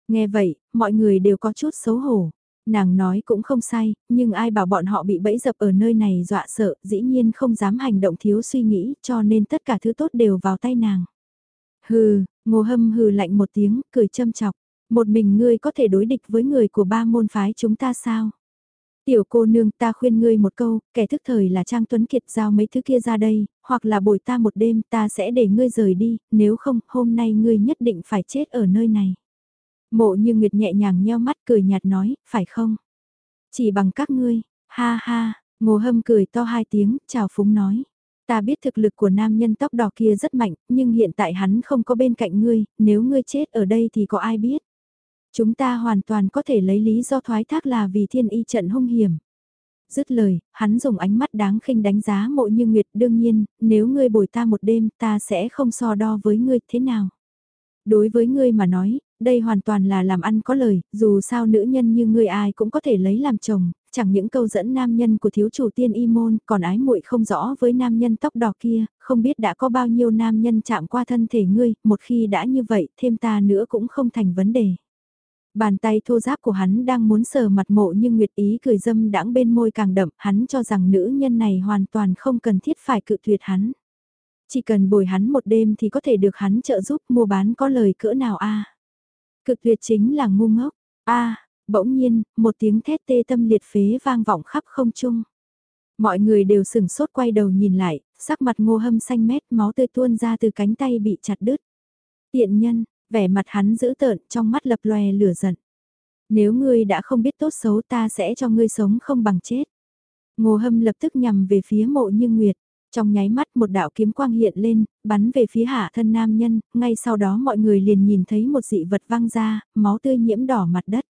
[SPEAKER 1] Nghe vậy, mọi người đều có chút xấu hổ. Nàng nói cũng không sai, nhưng ai bảo bọn họ bị bẫy dập ở nơi này dọa sợ, dĩ nhiên không dám hành động thiếu suy nghĩ, cho nên tất cả thứ tốt đều vào tay nàng. Hừ, ngô hâm hừ lạnh một tiếng, cười châm chọc. Một mình ngươi có thể đối địch với người của ba môn phái chúng ta sao? Tiểu cô nương ta khuyên ngươi một câu, kẻ thức thời là Trang Tuấn Kiệt giao mấy thứ kia ra đây, hoặc là bồi ta một đêm ta sẽ để ngươi rời đi, nếu không hôm nay ngươi nhất định phải chết ở nơi này. Mộ như Nguyệt nhẹ nhàng nheo mắt cười nhạt nói, phải không? Chỉ bằng các ngươi, ha ha, ngô hâm cười to hai tiếng, chào phúng nói. Ta biết thực lực của nam nhân tóc đỏ kia rất mạnh, nhưng hiện tại hắn không có bên cạnh ngươi, nếu ngươi chết ở đây thì có ai biết? Chúng ta hoàn toàn có thể lấy lý do thoái thác là vì thiên y trận hung hiểm. Dứt lời, hắn dùng ánh mắt đáng khinh đánh giá mộ như Nguyệt đương nhiên, nếu ngươi bồi ta một đêm ta sẽ không so đo với ngươi thế nào. Đối với ngươi mà nói, đây hoàn toàn là làm ăn có lời, dù sao nữ nhân như ngươi ai cũng có thể lấy làm chồng, chẳng những câu dẫn nam nhân của thiếu chủ tiên y môn, còn ái muội không rõ với nam nhân tóc đỏ kia, không biết đã có bao nhiêu nam nhân chạm qua thân thể ngươi, một khi đã như vậy, thêm ta nữa cũng không thành vấn đề. Bàn tay thô giáp của hắn đang muốn sờ mặt mộ nhưng Nguyệt Ý cười dâm đãng bên môi càng đậm, hắn cho rằng nữ nhân này hoàn toàn không cần thiết phải cự tuyệt hắn. Chỉ cần bồi hắn một đêm thì có thể được hắn trợ giúp mua bán có lời cỡ nào a Cực tuyệt chính là ngu ngốc. a bỗng nhiên, một tiếng thét tê tâm liệt phế vang vọng khắp không trung. Mọi người đều sửng sốt quay đầu nhìn lại, sắc mặt ngô hâm xanh mét máu tươi tuôn ra từ cánh tay bị chặt đứt. Tiện nhân, vẻ mặt hắn dữ tợn trong mắt lập lòe lửa giận. Nếu ngươi đã không biết tốt xấu ta sẽ cho ngươi sống không bằng chết. Ngô hâm lập tức nhằm về phía mộ như nguyệt. Trong nháy mắt một đạo kiếm quang hiện lên, bắn về phía hạ thân nam nhân, ngay sau đó mọi người liền nhìn thấy một dị vật văng ra, máu tươi nhiễm đỏ mặt đất.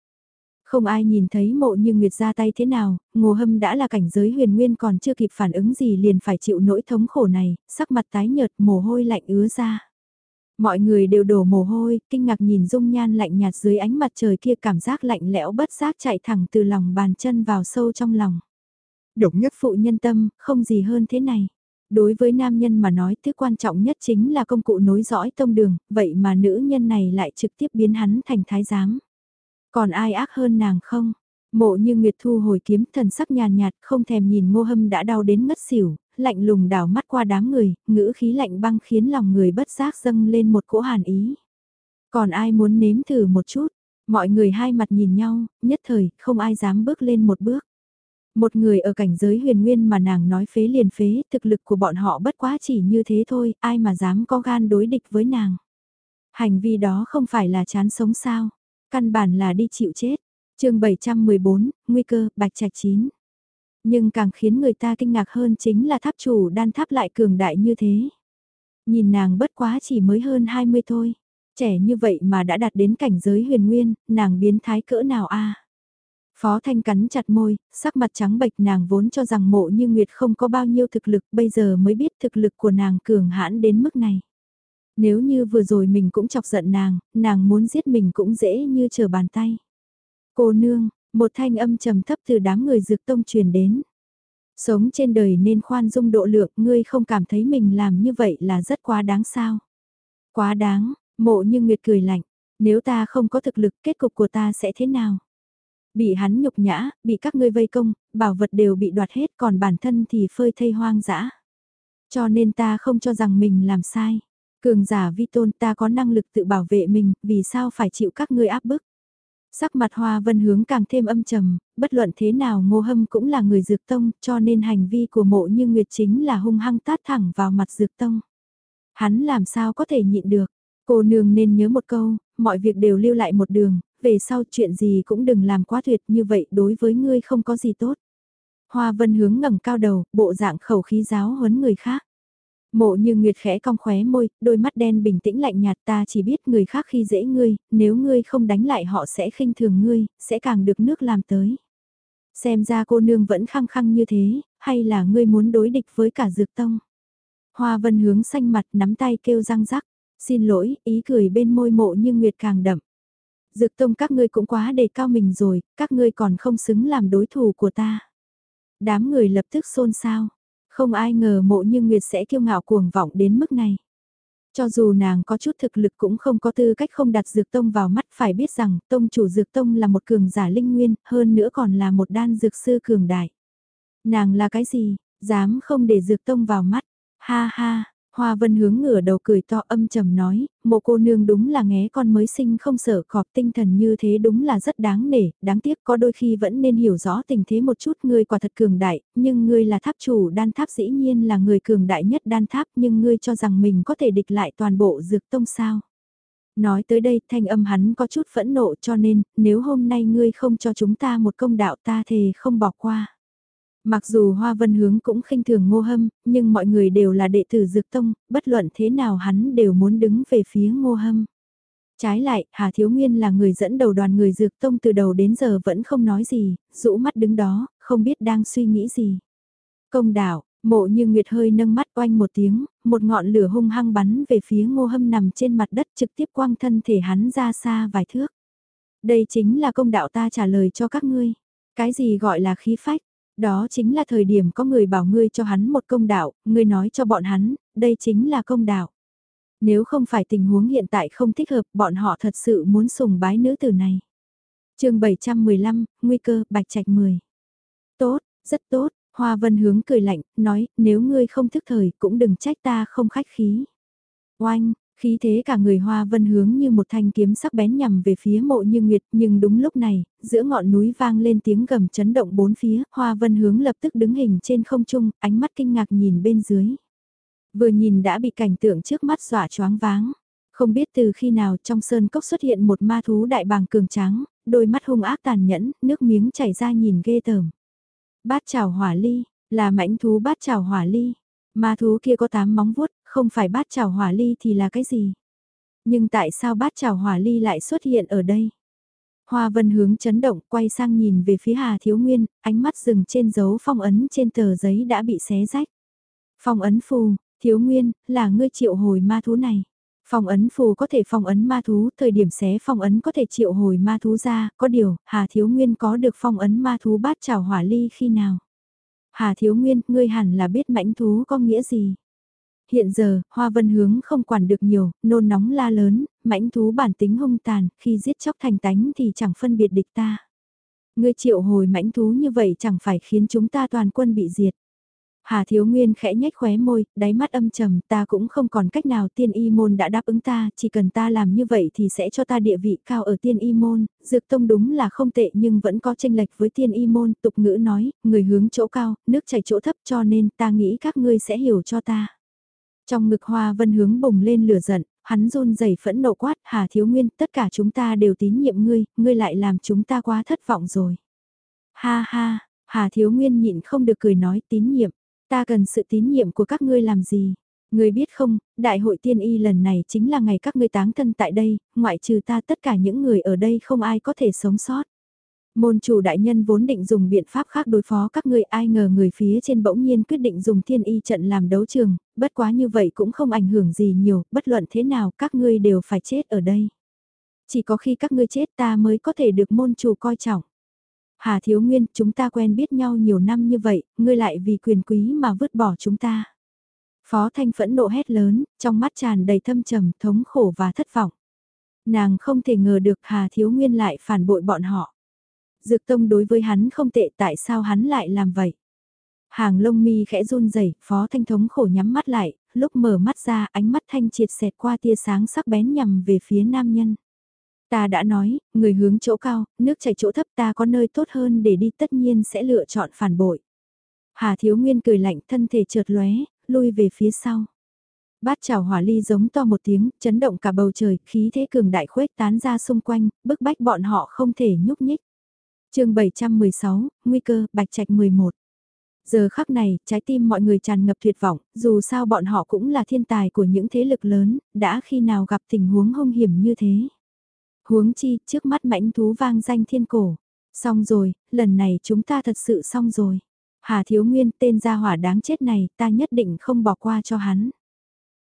[SPEAKER 1] Không ai nhìn thấy mộ như Nguyệt ra tay thế nào, ngô hâm đã là cảnh giới huyền nguyên còn chưa kịp phản ứng gì liền phải chịu nỗi thống khổ này, sắc mặt tái nhợt mồ hôi lạnh ứa ra. Mọi người đều đổ mồ hôi, kinh ngạc nhìn dung nhan lạnh nhạt dưới ánh mặt trời kia cảm giác lạnh lẽo bất giác chạy thẳng từ lòng bàn chân vào sâu trong lòng.
[SPEAKER 2] Độc nhất
[SPEAKER 1] phụ nhân tâm, không gì hơn thế này. Đối với nam nhân mà nói thứ quan trọng nhất chính là công cụ nối dõi tông đường, vậy mà nữ nhân này lại trực tiếp biến hắn thành thái giám. Còn ai ác hơn nàng không? Mộ như Nguyệt thu hồi kiếm thần sắc nhàn nhạt, không thèm nhìn ngô hâm đã đau đến ngất xỉu, lạnh lùng đảo mắt qua đám người, ngữ khí lạnh băng khiến lòng người bất giác dâng lên một cỗ hàn ý. Còn ai muốn nếm thử một chút? Mọi người hai mặt nhìn nhau, nhất thời, không ai dám bước lên một bước. Một người ở cảnh giới huyền nguyên mà nàng nói phế liền phế, thực lực của bọn họ bất quá chỉ như thế thôi, ai mà dám có gan đối địch với nàng. Hành vi đó không phải là chán sống sao, căn bản là đi chịu chết. chương 714, nguy cơ, bạch trạch chín. Nhưng càng khiến người ta kinh ngạc hơn chính là tháp chủ đan tháp lại cường đại như thế. Nhìn nàng bất quá chỉ mới hơn 20 thôi. Trẻ như vậy mà đã đạt đến cảnh giới huyền nguyên, nàng biến thái cỡ nào a Phó Thanh cắn chặt môi, sắc mặt trắng bệch nàng vốn cho rằng mộ như Nguyệt không có bao nhiêu thực lực bây giờ mới biết thực lực của nàng cường hãn đến mức này. Nếu như vừa rồi mình cũng chọc giận nàng, nàng muốn giết mình cũng dễ như trở bàn tay. Cô nương, một thanh âm trầm thấp từ đám người dược tông truyền đến. Sống trên đời nên khoan dung độ lượng, ngươi không cảm thấy mình làm như vậy là rất quá đáng sao. Quá đáng, mộ như Nguyệt cười lạnh, nếu ta không có thực lực kết cục của ta sẽ thế nào? Bị hắn nhục nhã, bị các ngươi vây công, bảo vật đều bị đoạt hết còn bản thân thì phơi thây hoang dã. Cho nên ta không cho rằng mình làm sai. Cường giả vi tôn ta có năng lực tự bảo vệ mình, vì sao phải chịu các ngươi áp bức. Sắc mặt hoa vân hướng càng thêm âm trầm, bất luận thế nào ngô hâm cũng là người dược tông, cho nên hành vi của mộ như Nguyệt chính là hung hăng tát thẳng vào mặt dược tông. Hắn làm sao có thể nhịn được, cô nương nên nhớ một câu, mọi việc đều lưu lại một đường, về sau chuyện gì cũng đừng làm quá tuyệt như vậy đối với ngươi không có gì tốt. Hoa vân hướng ngẩng cao đầu, bộ dạng khẩu khí giáo huấn người khác. Mộ như Nguyệt khẽ cong khóe môi, đôi mắt đen bình tĩnh lạnh nhạt ta chỉ biết người khác khi dễ ngươi, nếu ngươi không đánh lại họ sẽ khinh thường ngươi, sẽ càng được nước làm tới. Xem ra cô nương vẫn khăng khăng như thế, hay là ngươi muốn đối địch với cả dược tông. Hoa vân hướng xanh mặt nắm tay kêu răng rắc, xin lỗi, ý cười bên môi mộ như Nguyệt càng đậm. Dược tông các ngươi cũng quá đề cao mình rồi, các ngươi còn không xứng làm đối thủ của ta. Đám người lập tức xôn xao không ai ngờ mộ như Nguyệt sẽ kiêu ngạo cuồng vọng đến mức này. Cho dù nàng có chút thực lực cũng không có tư cách không đặt dược tông vào mắt phải biết rằng tông chủ dược tông là một cường giả linh nguyên, hơn nữa còn là một đan dược sư cường đại. Nàng là cái gì, dám không để dược tông vào mắt, ha ha, Hoa vân hướng ngửa đầu cười to âm trầm nói, mộ cô nương đúng là nghé con mới sinh không sợ cọp tinh thần như thế đúng là rất đáng nể, đáng tiếc có đôi khi vẫn nên hiểu rõ tình thế một chút ngươi quả thật cường đại, nhưng ngươi là tháp chủ đan tháp dĩ nhiên là người cường đại nhất đan tháp nhưng ngươi cho rằng mình có thể địch lại toàn bộ dược tông sao. Nói tới đây thanh âm hắn có chút phẫn nộ cho nên nếu hôm nay ngươi không cho chúng ta một công đạo ta thề không bỏ qua. Mặc dù Hoa Vân Hướng cũng khinh thường ngô hâm, nhưng mọi người đều là đệ tử Dược Tông, bất luận thế nào hắn đều muốn đứng về phía ngô hâm. Trái lại, Hà Thiếu Nguyên là người dẫn đầu đoàn người Dược Tông từ đầu đến giờ vẫn không nói gì, rũ mắt đứng đó, không biết đang suy nghĩ gì. Công đạo, mộ như Nguyệt hơi nâng mắt oanh một tiếng, một ngọn lửa hung hăng bắn về phía ngô hâm nằm trên mặt đất trực tiếp quang thân thể hắn ra xa vài thước. Đây chính là công đạo ta trả lời cho các ngươi. Cái gì gọi là khí phách? Đó chính là thời điểm có người bảo ngươi cho hắn một công đạo, ngươi nói cho bọn hắn, đây chính là công đạo. Nếu không phải tình huống hiện tại không thích hợp, bọn họ thật sự muốn sùng bái nữ tử này. chương 715, Nguy cơ, Bạch Trạch 10. Tốt, rất tốt, Hoa Vân hướng cười lạnh, nói, nếu ngươi không thức thời cũng đừng trách ta không khách khí. Oanh, Khí thế cả người hoa vân hướng như một thanh kiếm sắc bén nhằm về phía mộ như nguyệt, nhưng đúng lúc này, giữa ngọn núi vang lên tiếng gầm chấn động bốn phía, hoa vân hướng lập tức đứng hình trên không trung, ánh mắt kinh ngạc nhìn bên dưới. Vừa nhìn đã bị cảnh tượng trước mắt dọa choáng váng. Không biết từ khi nào trong sơn cốc xuất hiện một ma thú đại bàng cường tráng, đôi mắt hung ác tàn nhẫn, nước miếng chảy ra nhìn ghê tởm. Bát chảo hỏa ly, là mãnh thú bát chảo hỏa ly. Ma thú kia có tám móng vuốt, không phải bát chảo hỏa ly thì là cái gì? Nhưng tại sao bát chảo hỏa ly lại xuất hiện ở đây? Hoa vân hướng chấn động quay sang nhìn về phía Hà Thiếu Nguyên, ánh mắt dừng trên dấu phong ấn trên tờ giấy đã bị xé rách. Phong ấn phù, Thiếu Nguyên, là ngươi triệu hồi ma thú này. Phong ấn phù có thể phong ấn ma thú, thời điểm xé phong ấn có thể triệu hồi ma thú ra, có điều, Hà Thiếu Nguyên có được phong ấn ma thú bát trào hỏa ly khi nào? Hà Thiếu Nguyên, ngươi hẳn là biết mãnh thú có nghĩa gì? Hiện giờ, Hoa Vân Hướng không quản được nhiều, nôn nóng la lớn, mãnh thú bản tính hung tàn, khi giết chóc thành tánh thì chẳng phân biệt địch ta. Ngươi triệu hồi mãnh thú như vậy chẳng phải khiến chúng ta toàn quân bị diệt. Hà Thiếu Nguyên khẽ nhếch khóe môi, đáy mắt âm trầm, ta cũng không còn cách nào tiên y môn đã đáp ứng ta, chỉ cần ta làm như vậy thì sẽ cho ta địa vị cao ở tiên y môn, dược tông đúng là không tệ nhưng vẫn có tranh lệch với tiên y môn, tục ngữ nói, người hướng chỗ cao, nước chảy chỗ thấp cho nên ta nghĩ các ngươi sẽ hiểu cho ta. Trong ngực hoa vân hướng bùng lên lửa giận, hắn run rẩy phẫn nộ quát, Hà Thiếu Nguyên, tất cả chúng ta đều tín nhiệm ngươi, ngươi lại làm chúng ta quá thất vọng rồi. Ha ha, Hà Thiếu Nguyên nhịn không được cười nói tín nhiệm, ta cần sự tín nhiệm của các ngươi làm gì? Ngươi biết không, đại hội tiên y lần này chính là ngày các ngươi táng thân tại đây, ngoại trừ ta tất cả những người ở đây không ai có thể sống sót. Môn chủ đại nhân vốn định dùng biện pháp khác đối phó các ngươi ai ngờ người phía trên bỗng nhiên quyết định dùng thiên y trận làm đấu trường, bất quá như vậy cũng không ảnh hưởng gì nhiều, bất luận thế nào các ngươi đều phải chết ở đây. Chỉ có khi các ngươi chết ta mới có thể được môn chủ coi trọng. Hà Thiếu Nguyên, chúng ta quen biết nhau nhiều năm như vậy, ngươi lại vì quyền quý mà vứt bỏ chúng ta. Phó Thanh phẫn nộ hét lớn, trong mắt tràn đầy thâm trầm, thống khổ và thất vọng. Nàng không thể ngờ được Hà Thiếu Nguyên lại phản bội bọn họ. Dược tông đối với hắn không tệ tại sao hắn lại làm vậy? Hàng lông mi khẽ run rẩy, phó thanh thống khổ nhắm mắt lại, lúc mở mắt ra ánh mắt thanh triệt xẹt qua tia sáng sắc bén nhằm về phía nam nhân. Ta đã nói, người hướng chỗ cao, nước chảy chỗ thấp ta có nơi tốt hơn để đi tất nhiên sẽ lựa chọn phản bội. Hà Thiếu Nguyên cười lạnh thân thể trượt lóe, lui về phía sau. Bát chảo hỏa ly giống to một tiếng, chấn động cả bầu trời, khí thế cường đại khuếch tán ra xung quanh, bức bách bọn họ không thể nhúc nhích chương 716, Nguy cơ, Bạch Trạch 11. Giờ khắc này, trái tim mọi người tràn ngập tuyệt vọng, dù sao bọn họ cũng là thiên tài của những thế lực lớn, đã khi nào gặp tình huống hung hiểm như thế. Huống chi, trước mắt mãnh thú vang danh thiên cổ. Xong rồi, lần này chúng ta thật sự xong rồi. Hà Thiếu Nguyên tên gia hỏa đáng chết này, ta nhất định không bỏ qua cho hắn.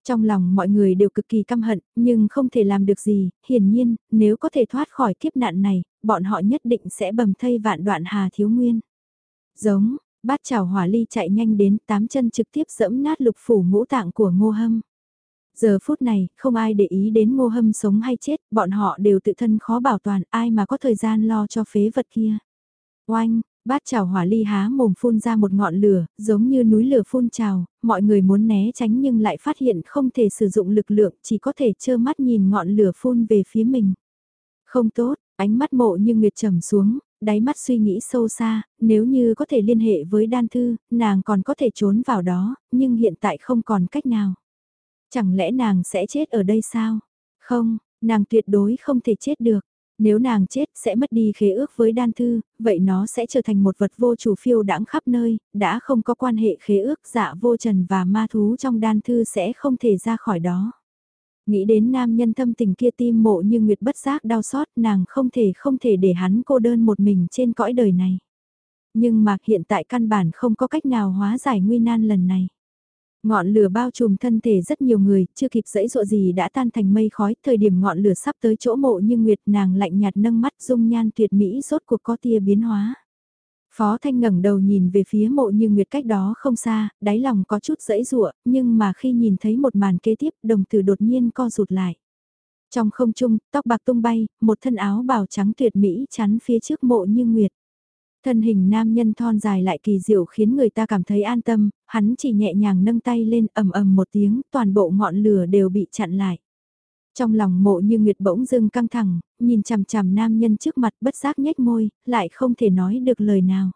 [SPEAKER 1] Trong lòng mọi người đều cực kỳ căm hận, nhưng không thể làm được gì, hiển nhiên, nếu có thể thoát khỏi kiếp nạn này, bọn họ nhất định sẽ bầm thây vạn đoạn Hà Thiếu Nguyên. Giống, bát chảo hỏa ly chạy nhanh đến tám chân trực tiếp dẫm nát lục phủ ngũ tạng của ngô hâm. Giờ phút này, không ai để ý đến ngô hâm sống hay chết, bọn họ đều tự thân khó bảo toàn, ai mà có thời gian lo cho phế vật kia. Oanh, Bát chảo hỏa ly há mồm phun ra một ngọn lửa, giống như núi lửa phun trào, mọi người muốn né tránh nhưng lại phát hiện không thể sử dụng lực lượng, chỉ có thể trơ mắt nhìn ngọn lửa phun về phía mình. Không tốt, ánh mắt mộ như nguyệt trầm xuống, đáy mắt suy nghĩ sâu xa, nếu như có thể liên hệ với đan thư, nàng còn có thể trốn vào đó, nhưng hiện tại không còn cách nào. Chẳng lẽ nàng sẽ chết ở đây sao? Không, nàng tuyệt đối không thể chết được. Nếu nàng chết sẽ mất đi khế ước với đan thư, vậy nó sẽ trở thành một vật vô chủ phiêu đãng khắp nơi, đã không có quan hệ khế ước dạ vô trần và ma thú trong đan thư sẽ không thể ra khỏi đó. Nghĩ đến nam nhân thâm tình kia tim mộ như nguyệt bất giác đau xót nàng không thể không thể để hắn cô đơn một mình trên cõi đời này. Nhưng mà hiện tại căn bản không có cách nào hóa giải nguy nan lần này. Ngọn lửa bao trùm thân thể rất nhiều người, chưa kịp dẫy dụa gì đã tan thành mây khói, thời điểm ngọn lửa sắp tới chỗ mộ như nguyệt nàng lạnh nhạt nâng mắt dung nhan tuyệt mỹ rốt cuộc có tia biến hóa. Phó Thanh ngẩng đầu nhìn về phía mộ như nguyệt cách đó không xa, đáy lòng có chút dẫy dụa, nhưng mà khi nhìn thấy một màn kế tiếp đồng tử đột nhiên co rụt lại. Trong không trung, tóc bạc tung bay, một thân áo bào trắng tuyệt mỹ chắn phía trước mộ như nguyệt. Thân hình nam nhân thon dài lại kỳ diệu khiến người ta cảm thấy an tâm, hắn chỉ nhẹ nhàng nâng tay lên ầm ầm một tiếng, toàn bộ ngọn lửa đều bị chặn lại. Trong lòng mộ như nguyệt bỗng dưng căng thẳng, nhìn chằm chằm nam nhân trước mặt bất giác nhếch môi, lại không thể nói được lời nào.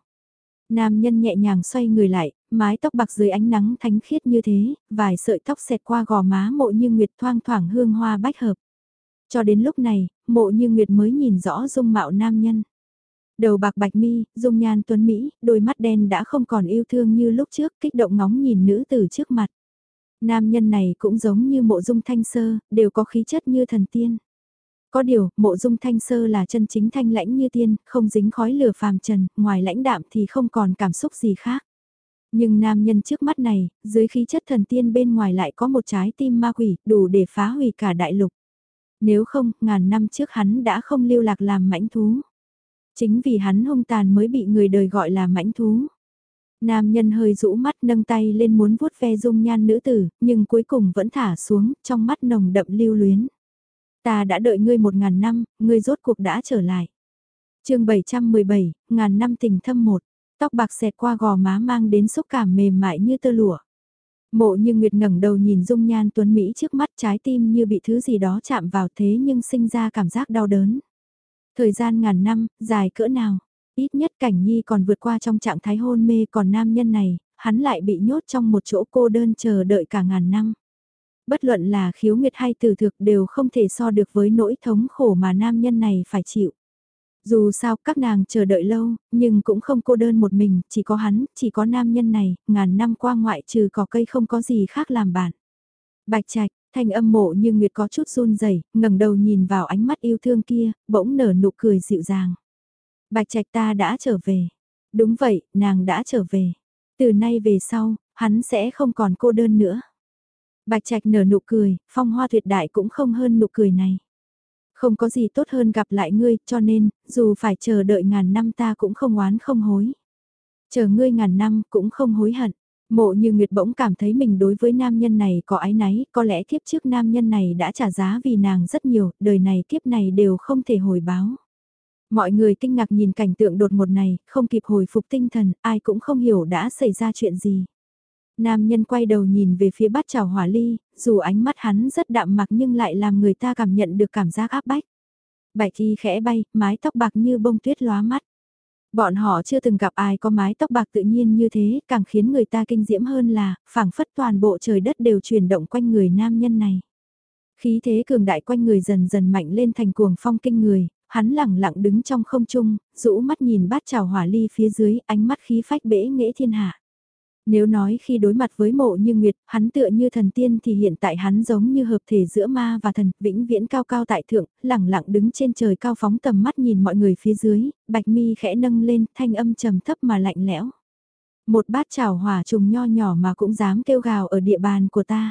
[SPEAKER 1] Nam nhân nhẹ nhàng xoay người lại, mái tóc bạc dưới ánh nắng thánh khiết như thế, vài sợi tóc xẹt qua gò má mộ như nguyệt thoang thoảng hương hoa bách hợp. Cho đến lúc này, mộ như nguyệt mới nhìn rõ dung mạo nam nhân. Đầu bạc bạch mi, dung nhan tuấn Mỹ, đôi mắt đen đã không còn yêu thương như lúc trước, kích động ngóng nhìn nữ tử trước mặt. Nam nhân này cũng giống như mộ dung thanh sơ, đều có khí chất như thần tiên. Có điều, mộ dung thanh sơ là chân chính thanh lãnh như tiên, không dính khói lửa phàm trần, ngoài lãnh đạm thì không còn cảm xúc gì khác. Nhưng nam nhân trước mắt này, dưới khí chất thần tiên bên ngoài lại có một trái tim ma quỷ, đủ để phá hủy cả đại lục. Nếu không, ngàn năm trước hắn đã không lưu lạc làm mãnh thú. Chính vì hắn hung tàn mới bị người đời gọi là mãnh thú. Nam nhân hơi rũ mắt nâng tay lên muốn vuốt ve dung nhan nữ tử, nhưng cuối cùng vẫn thả xuống, trong mắt nồng đậm lưu luyến. Ta đã đợi ngươi một ngàn năm, ngươi rốt cuộc đã trở lại. chương 717, ngàn năm tình thâm một, tóc bạc xẹt qua gò má mang đến xúc cảm mềm mại như tơ lụa. Mộ như Nguyệt ngẩng đầu nhìn dung nhan tuấn Mỹ trước mắt trái tim như bị thứ gì đó chạm vào thế nhưng sinh ra cảm giác đau đớn. Thời gian ngàn năm, dài cỡ nào? Ít nhất cảnh nhi còn vượt qua trong trạng thái hôn mê còn nam nhân này, hắn lại bị nhốt trong một chỗ cô đơn chờ đợi cả ngàn năm. Bất luận là khiếu nguyệt hay tử thực đều không thể so được với nỗi thống khổ mà nam nhân này phải chịu. Dù sao các nàng chờ đợi lâu, nhưng cũng không cô đơn một mình, chỉ có hắn, chỉ có nam nhân này, ngàn năm qua ngoại trừ cỏ cây không có gì khác làm bạn. Bạch Trạch, thanh âm mộ như Nguyệt có chút run rẩy, ngẩng đầu nhìn vào ánh mắt yêu thương kia, bỗng nở nụ cười dịu dàng. Bạch Trạch ta đã trở về. Đúng vậy, nàng đã trở về. Từ nay về sau, hắn sẽ không còn cô đơn nữa. Bạch Trạch nở nụ cười, phong hoa tuyệt đại cũng không hơn nụ cười này. Không có gì tốt hơn gặp lại ngươi, cho nên, dù phải chờ đợi ngàn năm ta cũng không oán không hối. Chờ ngươi ngàn năm cũng không hối hận. Mộ như Nguyệt bỗng cảm thấy mình đối với nam nhân này có ái náy, có lẽ kiếp trước nam nhân này đã trả giá vì nàng rất nhiều, đời này kiếp này đều không thể hồi báo. Mọi người kinh ngạc nhìn cảnh tượng đột ngột này, không kịp hồi phục tinh thần, ai cũng không hiểu đã xảy ra chuyện gì. Nam nhân quay đầu nhìn về phía bát chảo hỏa ly, dù ánh mắt hắn rất đạm mặc nhưng lại làm người ta cảm nhận được cảm giác áp bách. Bạch thi khẽ bay, mái tóc bạc như bông tuyết lóa mắt. Bọn họ chưa từng gặp ai có mái tóc bạc tự nhiên như thế, càng khiến người ta kinh diễm hơn là, phảng phất toàn bộ trời đất đều chuyển động quanh người nam nhân này. Khí thế cường đại quanh người dần dần mạnh lên thành cuồng phong kinh người, hắn lẳng lặng đứng trong không trung, rũ mắt nhìn bát trào hỏa ly phía dưới, ánh mắt khí phách bể nghệ thiên hạ. Nếu nói khi đối mặt với mộ như Nguyệt, hắn tựa như thần tiên thì hiện tại hắn giống như hợp thể giữa ma và thần, vĩnh viễn cao cao tại thượng, lẳng lặng đứng trên trời cao phóng tầm mắt nhìn mọi người phía dưới, bạch mi khẽ nâng lên, thanh âm trầm thấp mà lạnh lẽo. Một bát chảo hỏa trùng nho nhỏ mà cũng dám kêu gào ở địa bàn của ta.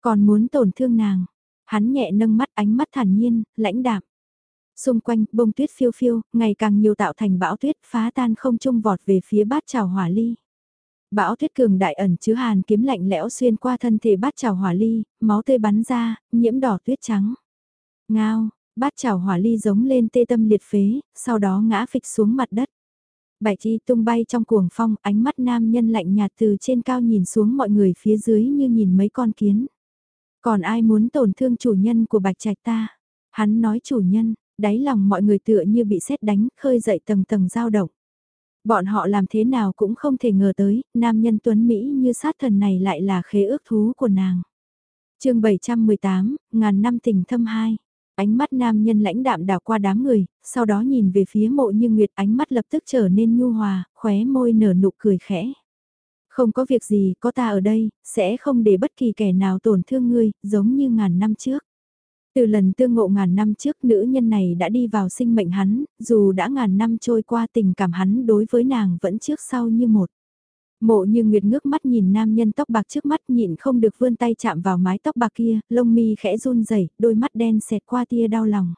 [SPEAKER 1] Còn muốn tổn thương nàng, hắn nhẹ nâng mắt ánh mắt thản nhiên, lãnh đạm. Xung quanh, bông tuyết phiêu phiêu, ngày càng nhiều tạo thành bão tuyết phá tan không trung vọt về phía bát trào hỏa ly. Bão tuyết cường đại ẩn chứa hàn kiếm lạnh lẽo xuyên qua thân thể bát chảo hỏa ly, máu tươi bắn ra, nhiễm đỏ tuyết trắng. Ngao, bát chảo hỏa ly giống lên tê tâm liệt phế, sau đó ngã phịch xuống mặt đất. Bạch y tung bay trong cuồng phong, ánh mắt nam nhân lạnh nhạt từ trên cao nhìn xuống mọi người phía dưới như nhìn mấy con kiến. Còn ai muốn tổn thương chủ nhân của bạch trạch ta? Hắn nói chủ nhân, đáy lòng mọi người tựa như bị sét đánh, khơi dậy tầng tầng dao động. Bọn họ làm thế nào cũng không thể ngờ tới, nam nhân tuấn Mỹ như sát thần này lại là khế ước thú của nàng. chương 718, ngàn năm tình thâm hai. Ánh mắt nam nhân lãnh đạm đảo qua đám người, sau đó nhìn về phía mộ như nguyệt ánh mắt lập tức trở nên nhu hòa, khóe môi nở nụ cười khẽ. Không có việc gì, có ta ở đây, sẽ không để bất kỳ kẻ nào tổn thương ngươi, giống như ngàn năm trước. Từ lần tương ngộ ngàn năm trước nữ nhân này đã đi vào sinh mệnh hắn, dù đã ngàn năm trôi qua tình cảm hắn đối với nàng vẫn trước sau như một. Mộ như Nguyệt ngước mắt nhìn nam nhân tóc bạc trước mắt nhịn không được vươn tay chạm vào mái tóc bạc kia, lông mi khẽ run rẩy, đôi mắt đen xẹt qua tia đau lòng.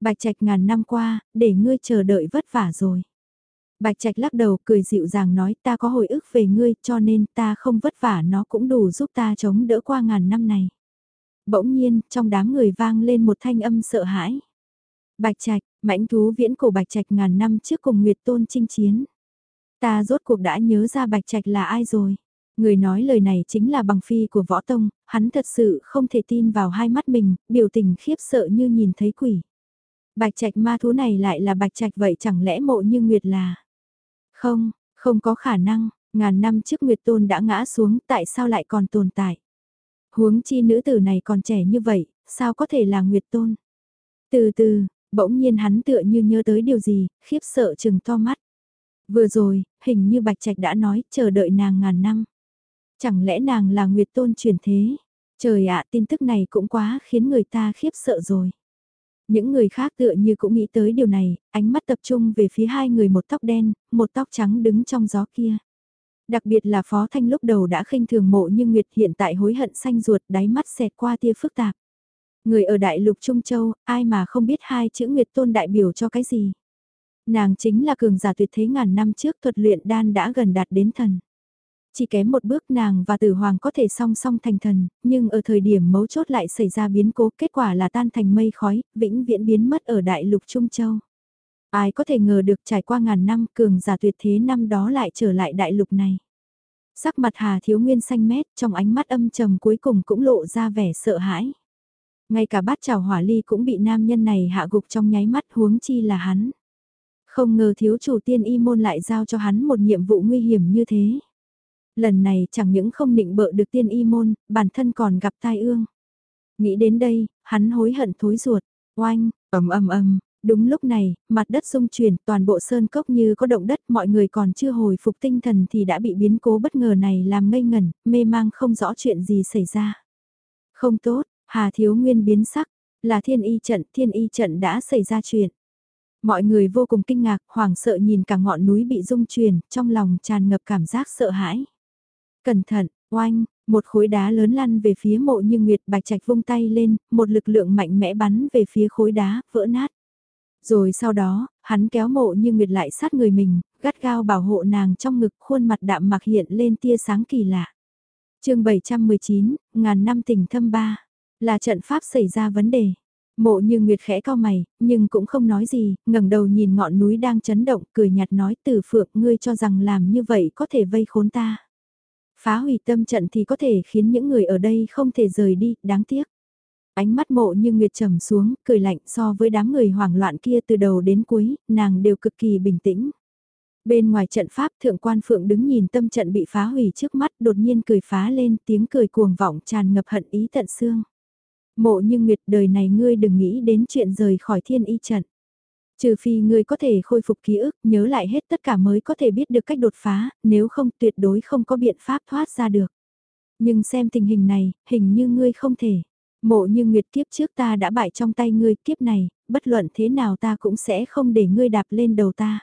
[SPEAKER 1] Bạch Trạch ngàn năm qua, để ngươi chờ đợi vất vả rồi. Bạch Trạch lắc đầu cười dịu dàng nói ta có hồi ức về ngươi cho nên ta không vất vả nó cũng đủ giúp ta chống đỡ qua ngàn năm này. Bỗng nhiên, trong đám người vang lên một thanh âm sợ hãi. Bạch Trạch, mãnh thú viễn cổ Bạch Trạch ngàn năm trước cùng Nguyệt Tôn chinh chiến. Ta rốt cuộc đã nhớ ra Bạch Trạch là ai rồi. Người nói lời này chính là bằng phi của Võ Tông, hắn thật sự không thể tin vào hai mắt mình, biểu tình khiếp sợ như nhìn thấy quỷ. Bạch Trạch ma thú này lại là Bạch Trạch vậy chẳng lẽ mộ như Nguyệt là... Không, không có khả năng, ngàn năm trước Nguyệt Tôn đã ngã xuống tại sao lại còn tồn tại. Huống chi nữ tử này còn trẻ như vậy, sao có thể là Nguyệt Tôn. Từ từ, bỗng nhiên hắn tựa như nhớ tới điều gì, khiếp sợ chừng to mắt. Vừa rồi, hình như Bạch Trạch đã nói, chờ đợi nàng ngàn năm. Chẳng lẽ nàng là Nguyệt Tôn chuyển thế? Trời ạ, tin tức này cũng quá khiến người ta khiếp sợ rồi. Những người khác tựa như cũng nghĩ tới điều này, ánh mắt tập trung về phía hai người một tóc đen, một tóc trắng đứng trong gió kia. Đặc biệt là Phó Thanh lúc đầu đã khinh thường mộ nhưng Nguyệt hiện tại hối hận xanh ruột đáy mắt xẹt qua tia phức tạp. Người ở Đại lục Trung Châu, ai mà không biết hai chữ Nguyệt Tôn đại biểu cho cái gì. Nàng chính là cường giả tuyệt thế ngàn năm trước thuật luyện đan đã gần đạt đến thần. Chỉ kém một bước nàng và tử hoàng có thể song song thành thần, nhưng ở thời điểm mấu chốt lại xảy ra biến cố kết quả là tan thành mây khói, vĩnh viễn biến mất ở đại lục Trung Châu. Ai có thể ngờ được trải qua ngàn năm cường giả tuyệt thế năm đó lại trở lại đại lục này. Sắc mặt Hà Thiếu Nguyên xanh mét trong ánh mắt âm trầm cuối cùng cũng lộ ra vẻ sợ hãi. Ngay cả bát trào hỏa ly cũng bị nam nhân này hạ gục trong nháy mắt huống chi là hắn. Không ngờ thiếu chủ tiên y môn lại giao cho hắn một nhiệm vụ nguy hiểm như thế. Lần này chẳng những không định bợ được tiên y môn, bản thân còn gặp tai ương. Nghĩ đến đây, hắn hối hận thối ruột, oanh, ầm ầm ầm, đúng lúc này, mặt đất rung chuyển, toàn bộ sơn cốc như có động đất, mọi người còn chưa hồi phục tinh thần thì đã bị biến cố bất ngờ này làm ngây ngẩn, mê mang không rõ chuyện gì xảy ra. Không tốt, Hà Thiếu Nguyên biến sắc, là thiên y trận, thiên y trận đã xảy ra chuyện. Mọi người vô cùng kinh ngạc, hoảng sợ nhìn cả ngọn núi bị rung chuyển, trong lòng tràn ngập cảm giác sợ hãi. Cẩn thận, oanh, một khối đá lớn lăn về phía mộ như Nguyệt Bạch Trạch vung tay lên, một lực lượng mạnh mẽ bắn về phía khối đá, vỡ nát. Rồi sau đó, hắn kéo mộ như Nguyệt lại sát người mình, gắt gao bảo hộ nàng trong ngực khuôn mặt đạm mặc hiện lên tia sáng kỳ lạ. chương 719, ngàn năm tình thâm ba, là trận pháp xảy ra vấn đề. Mộ như Nguyệt khẽ cao mày, nhưng cũng không nói gì, ngẩng đầu nhìn ngọn núi đang chấn động, cười nhạt nói từ phượng ngươi cho rằng làm như vậy có thể vây khốn ta. Phá hủy tâm trận thì có thể khiến những người ở đây không thể rời đi, đáng tiếc. Ánh mắt mộ như Nguyệt trầm xuống, cười lạnh so với đám người hoảng loạn kia từ đầu đến cuối, nàng đều cực kỳ bình tĩnh. Bên ngoài trận pháp thượng quan phượng đứng nhìn tâm trận bị phá hủy trước mắt đột nhiên cười phá lên tiếng cười cuồng vọng tràn ngập hận ý tận xương. Mộ như Nguyệt đời này ngươi đừng nghĩ đến chuyện rời khỏi thiên y trận. Trừ phi ngươi có thể khôi phục ký ức, nhớ lại hết tất cả mới có thể biết được cách đột phá, nếu không tuyệt đối không có biện pháp thoát ra được. Nhưng xem tình hình này, hình như ngươi không thể. Mộ như nguyệt kiếp trước ta đã bại trong tay ngươi kiếp này, bất luận thế nào ta cũng sẽ không để ngươi đạp lên đầu ta.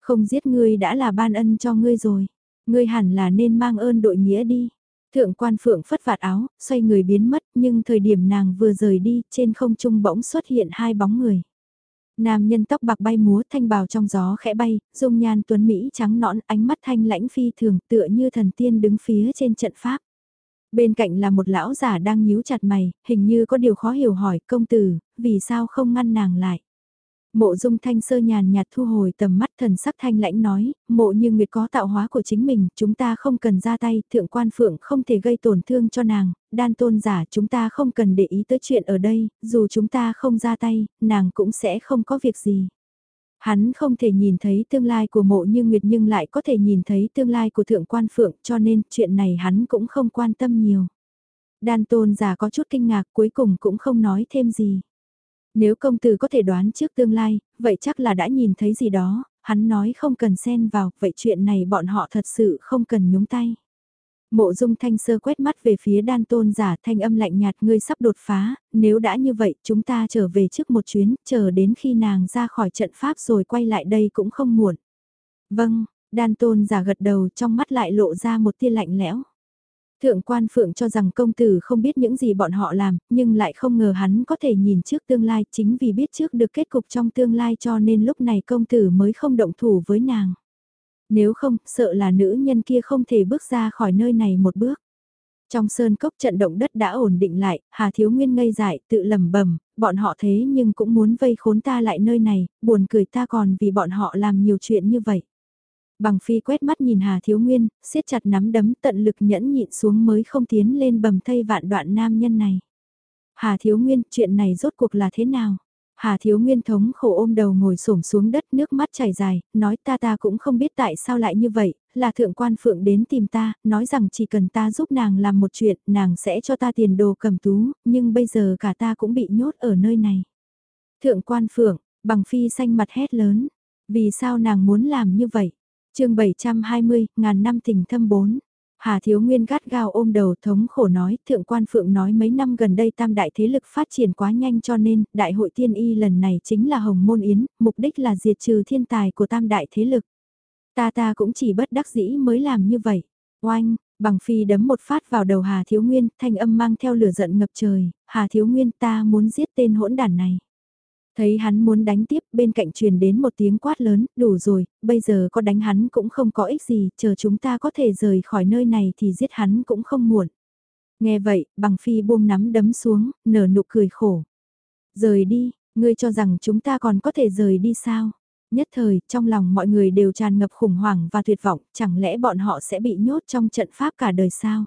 [SPEAKER 1] Không giết ngươi đã là ban ân cho ngươi rồi. Ngươi hẳn là nên mang ơn đội nghĩa đi. Thượng quan phượng phất vạt áo, xoay người biến mất nhưng thời điểm nàng vừa rời đi trên không trung bỗng xuất hiện hai bóng người. Nam nhân tóc bạc bay múa thanh bào trong gió khẽ bay, dung nhan tuấn Mỹ trắng nõn ánh mắt thanh lãnh phi thường tựa như thần tiên đứng phía trên trận pháp. Bên cạnh là một lão giả đang nhíu chặt mày, hình như có điều khó hiểu hỏi công tử, vì sao không ngăn nàng lại. Mộ dung thanh sơ nhàn nhạt thu hồi tầm mắt thần sắc thanh lãnh nói, mộ như nguyệt có tạo hóa của chính mình, chúng ta không cần ra tay, thượng quan phượng không thể gây tổn thương cho nàng, đan tôn giả chúng ta không cần để ý tới chuyện ở đây, dù chúng ta không ra tay, nàng cũng sẽ không có việc gì. Hắn không thể nhìn thấy tương lai của mộ như nguyệt nhưng lại có thể nhìn thấy tương lai của thượng quan phượng cho nên chuyện này hắn cũng không quan tâm nhiều. Đan tôn giả có chút kinh ngạc cuối cùng cũng không nói thêm gì. Nếu công tử có thể đoán trước tương lai, vậy chắc là đã nhìn thấy gì đó, hắn nói không cần xen vào, vậy chuyện này bọn họ thật sự không cần nhúng tay. Mộ dung thanh sơ quét mắt về phía đan tôn giả thanh âm lạnh nhạt ngươi sắp đột phá, nếu đã như vậy chúng ta trở về trước một chuyến, chờ đến khi nàng ra khỏi trận pháp rồi quay lại đây cũng không muộn. Vâng, đan tôn giả gật đầu trong mắt lại lộ ra một tia lạnh lẽo. Thượng quan phượng cho rằng công tử không biết những gì bọn họ làm, nhưng lại không ngờ hắn có thể nhìn trước tương lai chính vì biết trước được kết cục trong tương lai cho nên lúc này công tử mới không động thủ với nàng. Nếu không, sợ là nữ nhân kia không thể bước ra khỏi nơi này một bước. Trong sơn cốc trận động đất đã ổn định lại, Hà Thiếu Nguyên ngây dại, tự lầm bẩm bọn họ thế nhưng cũng muốn vây khốn ta lại nơi này, buồn cười ta còn vì bọn họ làm nhiều chuyện như vậy. Bằng phi quét mắt nhìn Hà Thiếu Nguyên, siết chặt nắm đấm tận lực nhẫn nhịn xuống mới không tiến lên bầm thây vạn đoạn nam nhân này. Hà Thiếu Nguyên, chuyện này rốt cuộc là thế nào? Hà Thiếu Nguyên thống khổ ôm đầu ngồi xổm xuống đất nước mắt chảy dài, nói ta ta cũng không biết tại sao lại như vậy, là thượng quan phượng đến tìm ta, nói rằng chỉ cần ta giúp nàng làm một chuyện, nàng sẽ cho ta tiền đồ cầm tú, nhưng bây giờ cả ta cũng bị nhốt ở nơi này. Thượng quan phượng, bằng phi xanh mặt hét lớn, vì sao nàng muốn làm như vậy? chương 720, ngàn năm tình thâm bốn. Hà Thiếu Nguyên gắt gao ôm đầu thống khổ nói, Thượng quan Phượng nói mấy năm gần đây tam đại thế lực phát triển quá nhanh cho nên, đại hội tiên y lần này chính là Hồng Môn Yến, mục đích là diệt trừ thiên tài của tam đại thế lực. Ta ta cũng chỉ bất đắc dĩ mới làm như vậy. Oanh, bằng phi đấm một phát vào đầu Hà Thiếu Nguyên, thanh âm mang theo lửa giận ngập trời, Hà Thiếu Nguyên ta muốn giết tên hỗn đản này. Thấy hắn muốn đánh tiếp bên cạnh truyền đến một tiếng quát lớn, đủ rồi, bây giờ có đánh hắn cũng không có ích gì, chờ chúng ta có thể rời khỏi nơi này thì giết hắn cũng không muộn. Nghe vậy, bằng phi buông nắm đấm xuống, nở nụ cười khổ. Rời đi, ngươi cho rằng chúng ta còn có thể rời đi sao? Nhất thời, trong lòng mọi người đều tràn ngập khủng hoảng và tuyệt vọng, chẳng lẽ bọn họ sẽ bị nhốt trong trận pháp cả đời sao?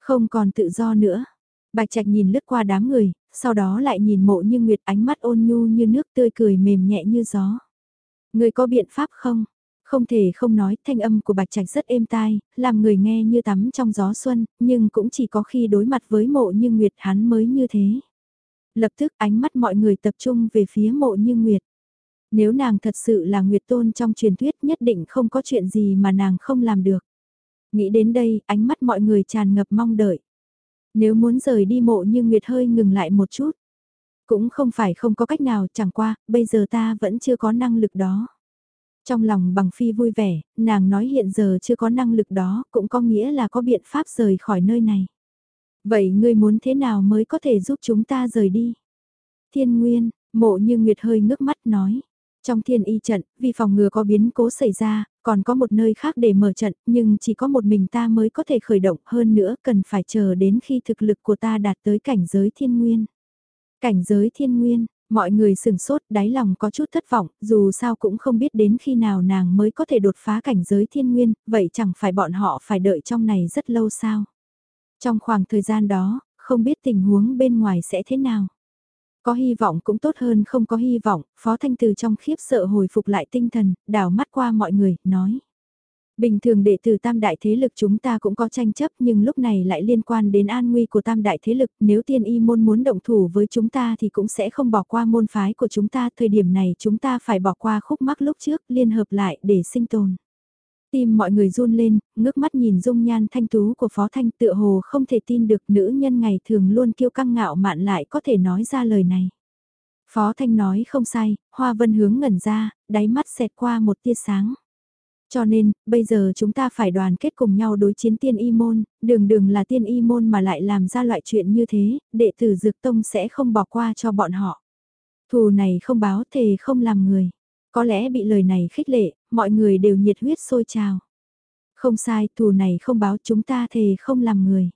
[SPEAKER 1] Không còn tự do nữa. Bạch Trạch nhìn lướt qua đám người, sau đó lại nhìn mộ như nguyệt ánh mắt ôn nhu như nước tươi cười mềm nhẹ như gió. Người có biện pháp không? Không thể không nói, thanh âm của Bạch Trạch rất êm tai, làm người nghe như tắm trong gió xuân, nhưng cũng chỉ có khi đối mặt với mộ như nguyệt hắn mới như thế. Lập tức ánh mắt mọi người tập trung về phía mộ như nguyệt. Nếu nàng thật sự là nguyệt tôn trong truyền thuyết nhất định không có chuyện gì mà nàng không làm được. Nghĩ đến đây, ánh mắt mọi người tràn ngập mong đợi. Nếu muốn rời đi mộ như Nguyệt hơi ngừng lại một chút. Cũng không phải không có cách nào chẳng qua, bây giờ ta vẫn chưa có năng lực đó. Trong lòng bằng phi vui vẻ, nàng nói hiện giờ chưa có năng lực đó, cũng có nghĩa là có biện pháp rời khỏi nơi này. Vậy ngươi muốn thế nào mới có thể giúp chúng ta rời đi? Thiên Nguyên, mộ như Nguyệt hơi ngước mắt nói. Trong thiên y trận, vì phòng ngừa có biến cố xảy ra, còn có một nơi khác để mở trận, nhưng chỉ có một mình ta mới có thể khởi động hơn nữa cần phải chờ đến khi thực lực của ta đạt tới cảnh giới thiên nguyên. Cảnh giới thiên nguyên, mọi người sừng sốt đáy lòng có chút thất vọng, dù sao cũng không biết đến khi nào nàng mới có thể đột phá cảnh giới thiên nguyên, vậy chẳng phải bọn họ phải đợi trong này rất lâu sao. Trong khoảng thời gian đó, không biết tình huống bên ngoài sẽ thế nào. Có hy vọng cũng tốt hơn không có hy vọng, Phó Thanh Từ trong khiếp sợ hồi phục lại tinh thần, đảo mắt qua mọi người, nói. Bình thường đệ tử tam đại thế lực chúng ta cũng có tranh chấp nhưng lúc này lại liên quan đến an nguy của tam đại thế lực, nếu tiên y môn muốn động thủ với chúng ta thì cũng sẽ không bỏ qua môn phái của chúng ta, thời điểm này chúng ta phải bỏ qua khúc mắc lúc trước, liên hợp lại để sinh tồn. Tim mọi người run lên, ngước mắt nhìn dung nhan thanh tú của Phó Thanh tựa hồ không thể tin được nữ nhân ngày thường luôn kiêu căng ngạo mạn lại có thể nói ra lời này. Phó Thanh nói không sai, Hoa Vân hướng ngẩn ra, đáy mắt xẹt qua một tia sáng. Cho nên, bây giờ chúng ta phải đoàn kết cùng nhau đối chiến tiên y môn, đường đường là tiên y môn mà lại làm ra loại chuyện như thế, đệ tử Dược Tông sẽ không bỏ qua cho bọn họ. Thù này không báo thề không làm người. Có lẽ bị lời này khích lệ, mọi người đều nhiệt huyết sôi trào. Không sai, thù này không báo chúng ta thề không làm người.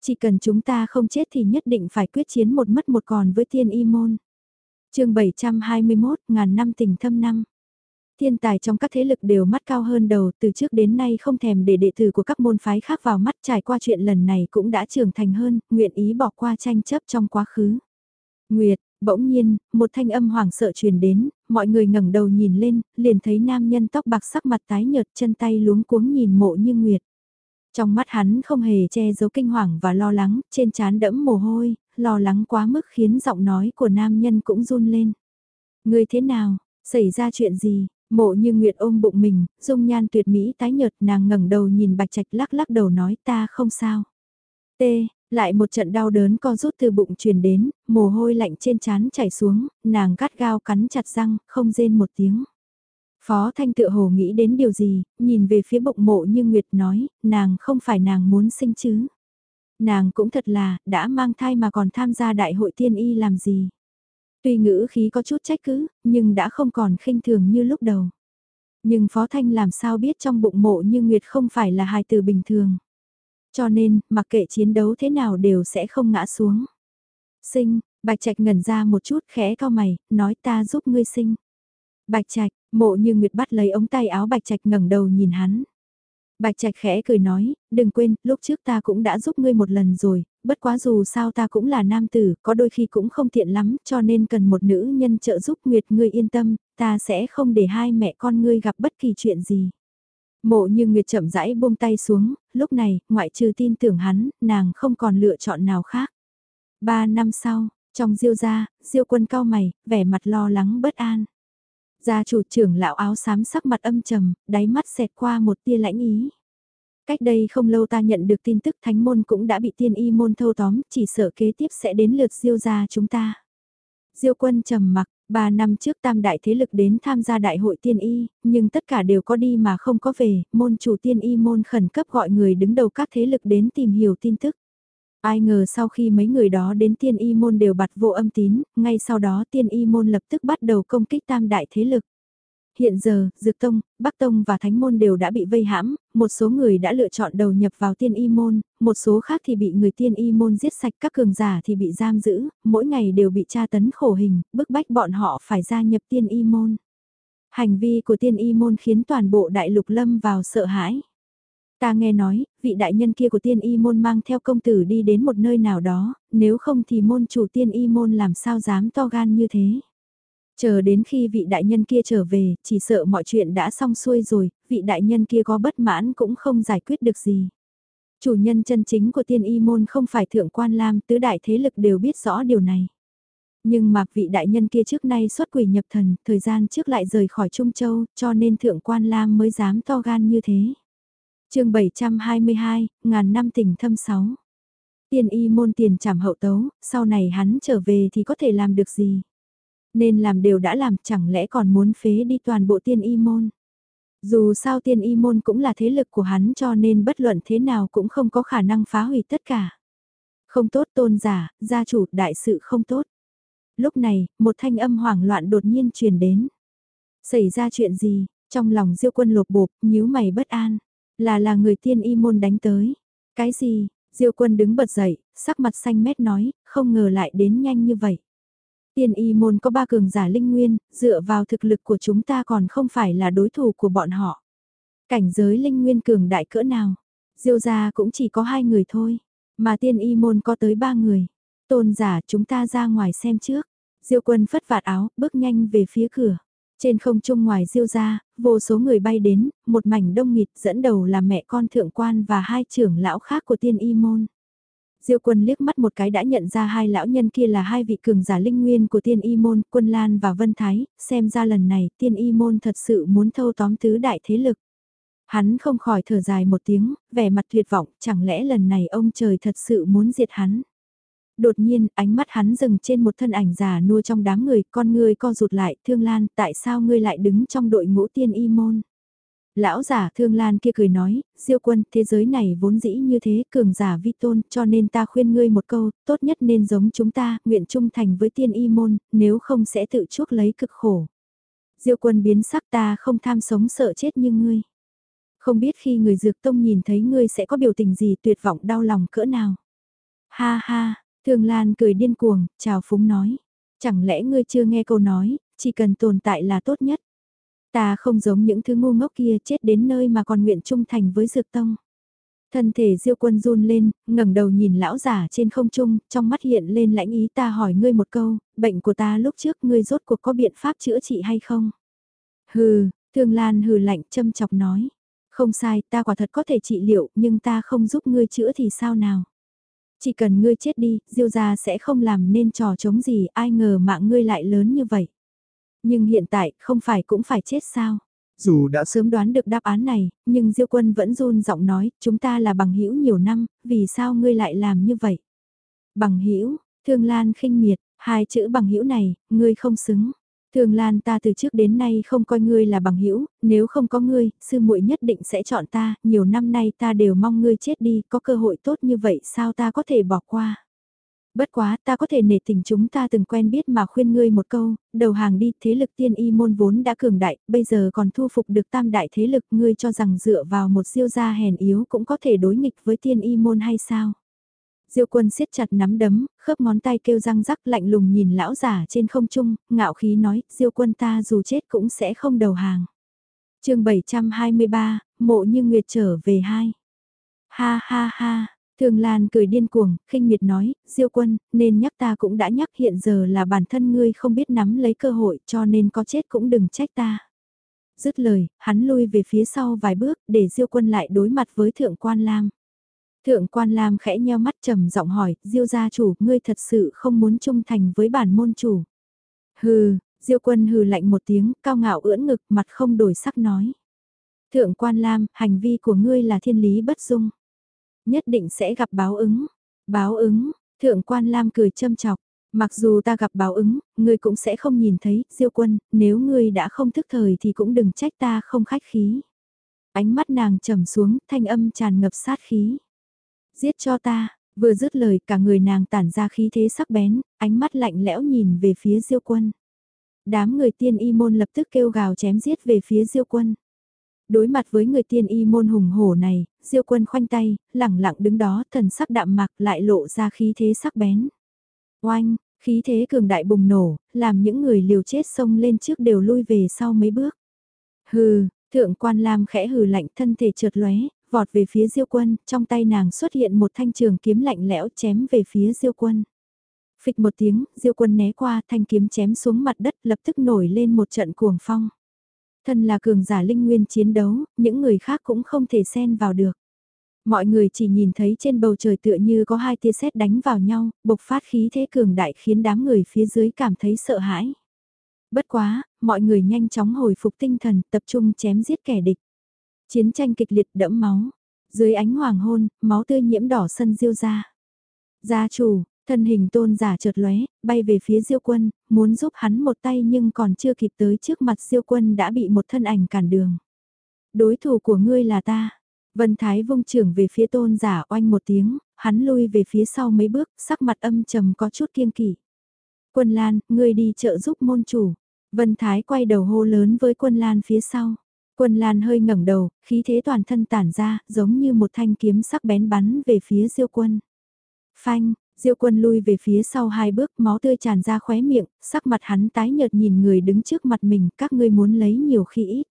[SPEAKER 1] Chỉ cần chúng ta không chết thì nhất định phải quyết chiến một mất một còn với tiên y môn. chương 721, ngàn năm tình thâm năm. Thiên tài trong các thế lực đều mắt cao hơn đầu từ trước đến nay không thèm để đệ tử của các môn phái khác vào mắt trải qua chuyện lần này cũng đã trưởng thành hơn, nguyện ý bỏ qua tranh chấp trong quá khứ. Nguyệt, bỗng nhiên, một thanh âm hoảng sợ truyền đến, mọi người ngẩng đầu nhìn lên, liền thấy nam nhân tóc bạc sắc mặt tái nhợt chân tay luống cuống nhìn mộ như Nguyệt. Trong mắt hắn không hề che giấu kinh hoàng và lo lắng, trên trán đẫm mồ hôi, lo lắng quá mức khiến giọng nói của nam nhân cũng run lên. Người thế nào, xảy ra chuyện gì, Mộ như Nguyệt ôm bụng mình, dung nhan tuyệt mỹ tái nhợt nàng ngẩng đầu nhìn bạch trạch lắc lắc đầu nói ta không sao. T, lại một trận đau đớn co rút từ bụng truyền đến, mồ hôi lạnh trên trán chảy xuống, nàng gắt gao cắn chặt răng, không rên một tiếng. Phó Thanh tựa hồ nghĩ đến điều gì, nhìn về phía bụng mộ như Nguyệt nói, nàng không phải nàng muốn sinh chứ. Nàng cũng thật là, đã mang thai mà còn tham gia đại hội tiên y làm gì. Tuy ngữ khí có chút trách cứ, nhưng đã không còn khinh thường như lúc đầu. Nhưng Phó Thanh làm sao biết trong bụng mộ như Nguyệt không phải là hài từ bình thường. Cho nên, mặc kệ chiến đấu thế nào đều sẽ không ngã xuống. Sinh, Bạch Trạch ngẩn ra một chút khẽ cao mày, nói ta giúp ngươi sinh. Bạch Trạch, mộ như Nguyệt bắt lấy ống tay áo Bạch Trạch ngẩng đầu nhìn hắn. Bạch Trạch khẽ cười nói, đừng quên, lúc trước ta cũng đã giúp ngươi một lần rồi, bất quá dù sao ta cũng là nam tử, có đôi khi cũng không tiện lắm, cho nên cần một nữ nhân trợ giúp Nguyệt ngươi yên tâm, ta sẽ không để hai mẹ con ngươi gặp bất kỳ chuyện gì. Mộ như Nguyệt chậm rãi buông tay xuống, lúc này, ngoại trừ tin tưởng hắn, nàng không còn lựa chọn nào khác. Ba năm sau, trong diêu gia, diêu quân cao mày, vẻ mặt lo lắng bất an. Gia chủ trưởng lão áo xám sắc mặt âm trầm, đáy mắt xẹt qua một tia lãnh ý. Cách đây không lâu ta nhận được tin tức thánh môn cũng đã bị tiên y môn thâu tóm, chỉ sợ kế tiếp sẽ đến lượt diêu gia chúng ta. Diêu quân trầm mặc, ba năm trước tam đại thế lực đến tham gia đại hội tiên y, nhưng tất cả đều có đi mà không có về, môn chủ tiên y môn khẩn cấp gọi người đứng đầu các thế lực đến tìm hiểu tin tức. Ai ngờ sau khi mấy người đó đến tiên y môn đều bặt vô âm tín, ngay sau đó tiên y môn lập tức bắt đầu công kích tam đại thế lực. Hiện giờ, Dược Tông, Bắc Tông và Thánh Môn đều đã bị vây hãm, một số người đã lựa chọn đầu nhập vào tiên y môn, một số khác thì bị người tiên y môn giết sạch, các cường giả thì bị giam giữ, mỗi ngày đều bị tra tấn khổ hình, bức bách bọn họ phải gia nhập tiên y môn. Hành vi của tiên y môn khiến toàn bộ đại lục lâm vào sợ hãi. Ta nghe nói, vị đại nhân kia của tiên y môn mang theo công tử đi đến một nơi nào đó, nếu không thì môn chủ tiên y môn làm sao dám to gan như thế. Chờ đến khi vị đại nhân kia trở về, chỉ sợ mọi chuyện đã xong xuôi rồi, vị đại nhân kia có bất mãn cũng không giải quyết được gì. Chủ nhân chân chính của tiên y môn không phải thượng quan lam, tứ đại thế lực đều biết rõ điều này. Nhưng mà vị đại nhân kia trước nay xuất quỷ nhập thần, thời gian trước lại rời khỏi Trung Châu, cho nên thượng quan lam mới dám to gan như thế chương 722, ngàn năm tỉnh thâm sáu. Tiên y môn tiền trảm hậu tấu, sau này hắn trở về thì có thể làm được gì? Nên làm đều đã làm chẳng lẽ còn muốn phế đi toàn bộ tiên y môn? Dù sao tiên y môn cũng là thế lực của hắn cho nên bất luận thế nào cũng không có khả năng phá hủy tất cả. Không tốt tôn giả, gia chủ đại sự không tốt. Lúc này, một thanh âm hoảng loạn đột nhiên truyền đến. Xảy ra chuyện gì, trong lòng diêu quân lột bột, nhíu mày bất an. Là là người tiên y môn đánh tới. Cái gì? Diêu quân đứng bật dậy, sắc mặt xanh mét nói, không ngờ lại đến nhanh như vậy. Tiên y môn có ba cường giả linh nguyên, dựa vào thực lực của chúng ta còn không phải là đối thủ của bọn họ. Cảnh giới linh nguyên cường đại cỡ nào? Diêu gia cũng chỉ có hai người thôi, mà tiên y môn có tới ba người. Tôn giả chúng ta ra ngoài xem trước. Diêu quân phất vạt áo, bước nhanh về phía cửa. Trên không trung ngoài diêu ra, vô số người bay đến, một mảnh đông nghịt dẫn đầu là mẹ con thượng quan và hai trưởng lão khác của tiên y môn. Diêu quân liếc mắt một cái đã nhận ra hai lão nhân kia là hai vị cường giả linh nguyên của tiên y môn, quân Lan và Vân Thái, xem ra lần này tiên y môn thật sự muốn thâu tóm tứ đại thế lực. Hắn không khỏi thở dài một tiếng, vẻ mặt tuyệt vọng, chẳng lẽ lần này ông trời thật sự muốn diệt hắn. Đột nhiên, ánh mắt hắn dừng trên một thân ảnh già nua trong đám người, con ngươi co rụt lại, thương lan, tại sao ngươi lại đứng trong đội ngũ tiên y môn? Lão giả thương lan kia cười nói, diêu quân, thế giới này vốn dĩ như thế, cường giả vi tôn, cho nên ta khuyên ngươi một câu, tốt nhất nên giống chúng ta, nguyện trung thành với tiên y môn, nếu không sẽ tự chuốc lấy cực khổ. Diêu quân biến sắc ta không tham sống sợ chết như ngươi. Không biết khi người dược tông nhìn thấy ngươi sẽ có biểu tình gì tuyệt vọng đau lòng cỡ nào. Ha ha, Thương Lan cười điên cuồng, chào phúng nói. Chẳng lẽ ngươi chưa nghe câu nói, chỉ cần tồn tại là tốt nhất. Ta không giống những thứ ngu ngốc kia chết đến nơi mà còn nguyện trung thành với dược tông. Thân thể diêu quân run lên, ngẩng đầu nhìn lão giả trên không trung, trong mắt hiện lên lãnh ý ta hỏi ngươi một câu, bệnh của ta lúc trước ngươi rốt cuộc có biện pháp chữa trị hay không? Hừ, thương lan hừ lạnh châm chọc nói. Không sai, ta quả thật có thể trị liệu, nhưng ta không giúp ngươi chữa thì sao nào? Chỉ cần ngươi chết đi, diêu gia sẽ không làm nên trò chống gì, ai ngờ mạng ngươi lại lớn như vậy. Nhưng hiện tại, không phải cũng phải chết sao?
[SPEAKER 2] Dù đã
[SPEAKER 1] sớm đoán được đáp án này, nhưng Diêu Quân vẫn run giọng nói, chúng ta là bằng hữu nhiều năm, vì sao ngươi lại làm như vậy? Bằng hữu, Thương Lan khinh miệt, hai chữ bằng hữu này, ngươi không xứng. thường Lan ta từ trước đến nay không coi ngươi là bằng hữu, nếu không có ngươi, sư muội nhất định sẽ chọn ta, nhiều năm nay ta đều mong ngươi chết đi, có cơ hội tốt như vậy sao ta có thể bỏ qua. Bất quá ta có thể nể tình chúng ta từng quen biết mà khuyên ngươi một câu, đầu hàng đi, thế lực tiên y môn vốn đã cường đại, bây giờ còn thu phục được tam đại thế lực, ngươi cho rằng dựa vào một siêu gia hèn yếu cũng có thể đối nghịch với tiên y môn hay sao? Diêu quân siết chặt nắm đấm, khớp ngón tay kêu răng rắc lạnh lùng nhìn lão giả trên không trung, ngạo khí nói, diêu quân ta dù chết cũng sẽ không đầu hàng. chương 723, mộ như nguyệt trở về hai. Ha ha ha, Thường Lan cười điên cuồng, khinh miệt nói, Diêu quân, nên nhắc ta cũng đã nhắc hiện giờ là bản thân ngươi không biết nắm lấy cơ hội cho nên có chết cũng đừng trách ta. Dứt lời, hắn lui về phía sau vài bước để Diêu quân lại đối mặt với Thượng Quan Lam. Thượng Quan Lam khẽ nheo mắt trầm giọng hỏi, Diêu gia chủ, ngươi thật sự không muốn trung thành với bản môn chủ. Hừ, Diêu quân hừ lạnh một tiếng, cao ngạo ưỡn ngực, mặt không đổi sắc nói. Thượng Quan Lam, hành vi của ngươi là thiên lý bất dung nhất định sẽ gặp báo ứng. Báo ứng, thượng quan Lam cười châm chọc, mặc dù ta gặp báo ứng, ngươi cũng sẽ không nhìn thấy, diêu quân, nếu ngươi đã không thức thời thì cũng đừng trách ta không khách khí. Ánh mắt nàng trầm xuống, thanh âm tràn ngập sát khí. Giết cho ta, vừa dứt lời cả người nàng tản ra khí thế sắc bén, ánh mắt lạnh lẽo nhìn về phía diêu quân. Đám người tiên y môn lập tức kêu gào chém giết về phía diêu quân. Đối mặt với người tiên y môn hùng hổ này, diêu quân khoanh tay, lẳng lặng đứng đó thần sắc đạm mạc lại lộ ra khí thế sắc bén. Oanh, khí thế cường đại bùng nổ, làm những người liều chết sông lên trước đều lui về sau mấy bước. Hừ, thượng quan lam khẽ hừ lạnh thân thể trượt lóe, vọt về phía diêu quân, trong tay nàng xuất hiện một thanh trường kiếm lạnh lẽo chém về phía diêu quân. Phịch một tiếng, diêu quân né qua thanh kiếm chém xuống mặt đất lập tức nổi lên một trận cuồng phong. Thân là cường giả linh nguyên chiến đấu, những người khác cũng không thể xen vào được. Mọi người chỉ nhìn thấy trên bầu trời tựa như có hai tia sét đánh vào nhau, bộc phát khí thế cường đại khiến đám người phía dưới cảm thấy sợ hãi. Bất quá, mọi người nhanh chóng hồi phục tinh thần, tập trung chém giết kẻ địch. Chiến tranh kịch liệt đẫm máu. Dưới ánh hoàng hôn, máu tươi nhiễm đỏ sân diêu ra. Gia chủ, Thân hình tôn giả chợt lóe, bay về phía diêu quân, muốn giúp hắn một tay nhưng còn chưa kịp tới trước mặt diêu quân đã bị một thân ảnh cản đường. Đối thủ của ngươi là ta. Vân Thái vung trưởng về phía tôn giả oanh một tiếng, hắn lui về phía sau mấy bước, sắc mặt âm trầm có chút kiêng kỵ. Quân Lan, ngươi đi trợ giúp môn chủ. Vân Thái quay đầu hô lớn với quân Lan phía sau. Quân Lan hơi ngẩng đầu, khí thế toàn thân tản ra, giống như một thanh kiếm sắc bén bắn về phía diêu quân. Phanh, Diêu quân lui về phía sau hai bước, máu tươi tràn ra khóe miệng, sắc mặt hắn tái nhợt nhìn người đứng trước mặt mình, các ngươi muốn lấy nhiều khi ít.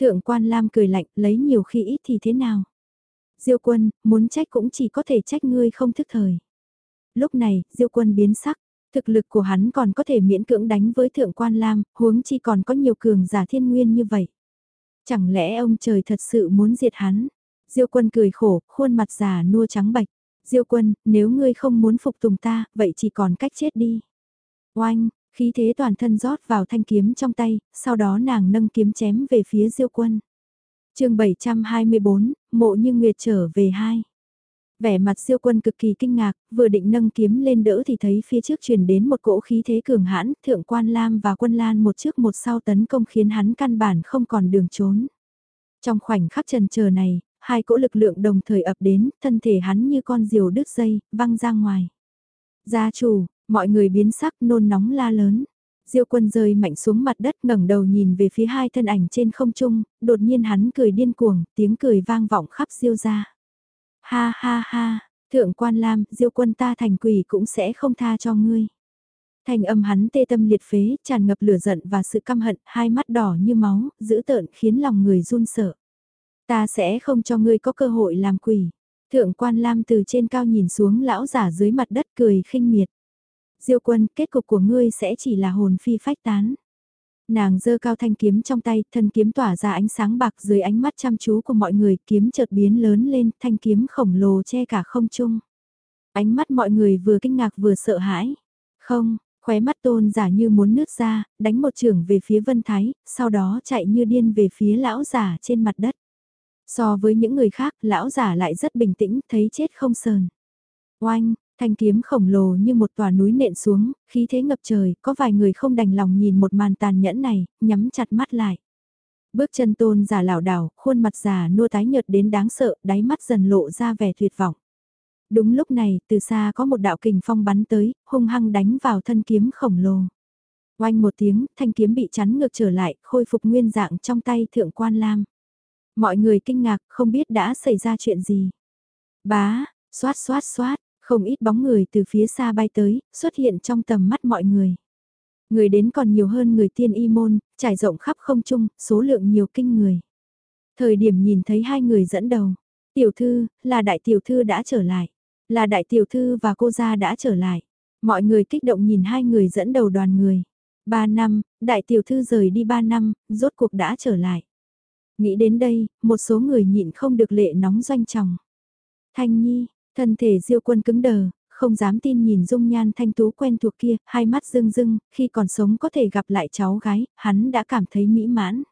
[SPEAKER 1] Thượng quan Lam cười lạnh, lấy nhiều khi ít thì thế nào? Diêu quân, muốn trách cũng chỉ có thể trách ngươi không thức thời. Lúc này, Diêu quân biến sắc, thực lực của hắn còn có thể miễn cưỡng đánh với thượng quan Lam, huống chi còn có nhiều cường giả thiên nguyên như vậy. Chẳng lẽ ông trời thật sự muốn diệt hắn? Diêu quân cười khổ, khuôn mặt già nua trắng bạch. Diêu quân, nếu ngươi không muốn phục tùng ta, vậy chỉ còn cách chết đi. Oanh, khí thế toàn thân rót vào thanh kiếm trong tay, sau đó nàng nâng kiếm chém về phía diêu quân. chương 724, mộ như nguyệt trở về hai. Vẻ mặt diêu quân cực kỳ kinh ngạc, vừa định nâng kiếm lên đỡ thì thấy phía trước truyền đến một cỗ khí thế cường hãn, thượng quan Lam và quân Lan một trước một sau tấn công khiến hắn căn bản không còn đường trốn. Trong khoảnh khắc trần chờ này, hai cỗ lực lượng đồng thời ập đến, thân thể hắn như con diều đứt dây, văng ra ngoài. Gia chủ, mọi người biến sắc nôn nóng la lớn. Diêu quân rơi mạnh xuống mặt đất ngẩng đầu nhìn về phía hai thân ảnh trên không trung, đột nhiên hắn cười điên cuồng, tiếng cười vang vọng khắp diêu ra. Ha ha ha, thượng quan lam, diêu quân ta thành quỷ cũng sẽ không tha cho ngươi. thành âm hắn tê tâm liệt phế, tràn ngập lửa giận và sự căm hận, hai mắt đỏ như máu, dữ tợn khiến lòng người run sợ. Ta sẽ không cho ngươi có cơ hội làm quỷ. Thượng quan Lam từ trên cao nhìn xuống lão giả dưới mặt đất cười khinh miệt. Diêu quân, kết cục của ngươi sẽ chỉ là hồn phi phách tán. Nàng giơ cao thanh kiếm trong tay, thân kiếm tỏa ra ánh sáng bạc dưới ánh mắt chăm chú của mọi người, kiếm chợt biến lớn lên, thanh kiếm khổng lồ che cả không trung. Ánh mắt mọi người vừa kinh ngạc vừa sợ hãi. Không, khóe mắt tôn giả như muốn nứt ra, đánh một trường về phía Vân Thái, sau đó chạy như điên về phía lão giả trên mặt đất. So với những người khác, lão giả lại rất bình tĩnh, thấy chết không sờn. Oanh, thanh kiếm khổng lồ như một tòa núi nện xuống, khí thế ngập trời, có vài người không đành lòng nhìn một màn tàn nhẫn này, nhắm chặt mắt lại. Bước chân tôn giả lảo đảo, khuôn mặt già nua tái nhợt đến đáng sợ, đáy mắt dần lộ ra vẻ tuyệt vọng. Đúng lúc này, từ xa có một đạo kình phong bắn tới, hung hăng đánh vào thân kiếm khổng lồ. Oanh một tiếng, thanh kiếm bị chắn ngược trở lại, khôi phục nguyên dạng trong tay thượng quan lam. Mọi người kinh ngạc, không biết đã xảy ra chuyện gì. Bá, xoát xoát xoát, không ít bóng người từ phía xa bay tới, xuất hiện trong tầm mắt mọi người. Người đến còn nhiều hơn người tiên y môn, trải rộng khắp không trung, số lượng nhiều kinh người. Thời điểm nhìn thấy hai người dẫn đầu, tiểu thư, là đại tiểu thư đã trở lại, là đại tiểu thư và cô gia đã trở lại. Mọi người kích động nhìn hai người dẫn đầu đoàn người. Ba năm, đại tiểu thư rời đi ba năm, rốt cuộc đã trở lại. Nghĩ đến đây, một số người nhịn không được lệ nóng doanh chồng. Thanh Nhi, thân thể diêu quân cứng đờ, không dám tin nhìn dung nhan thanh tú quen thuộc kia, hai mắt rưng rưng, khi còn sống có thể gặp lại cháu gái, hắn đã cảm thấy mỹ mãn.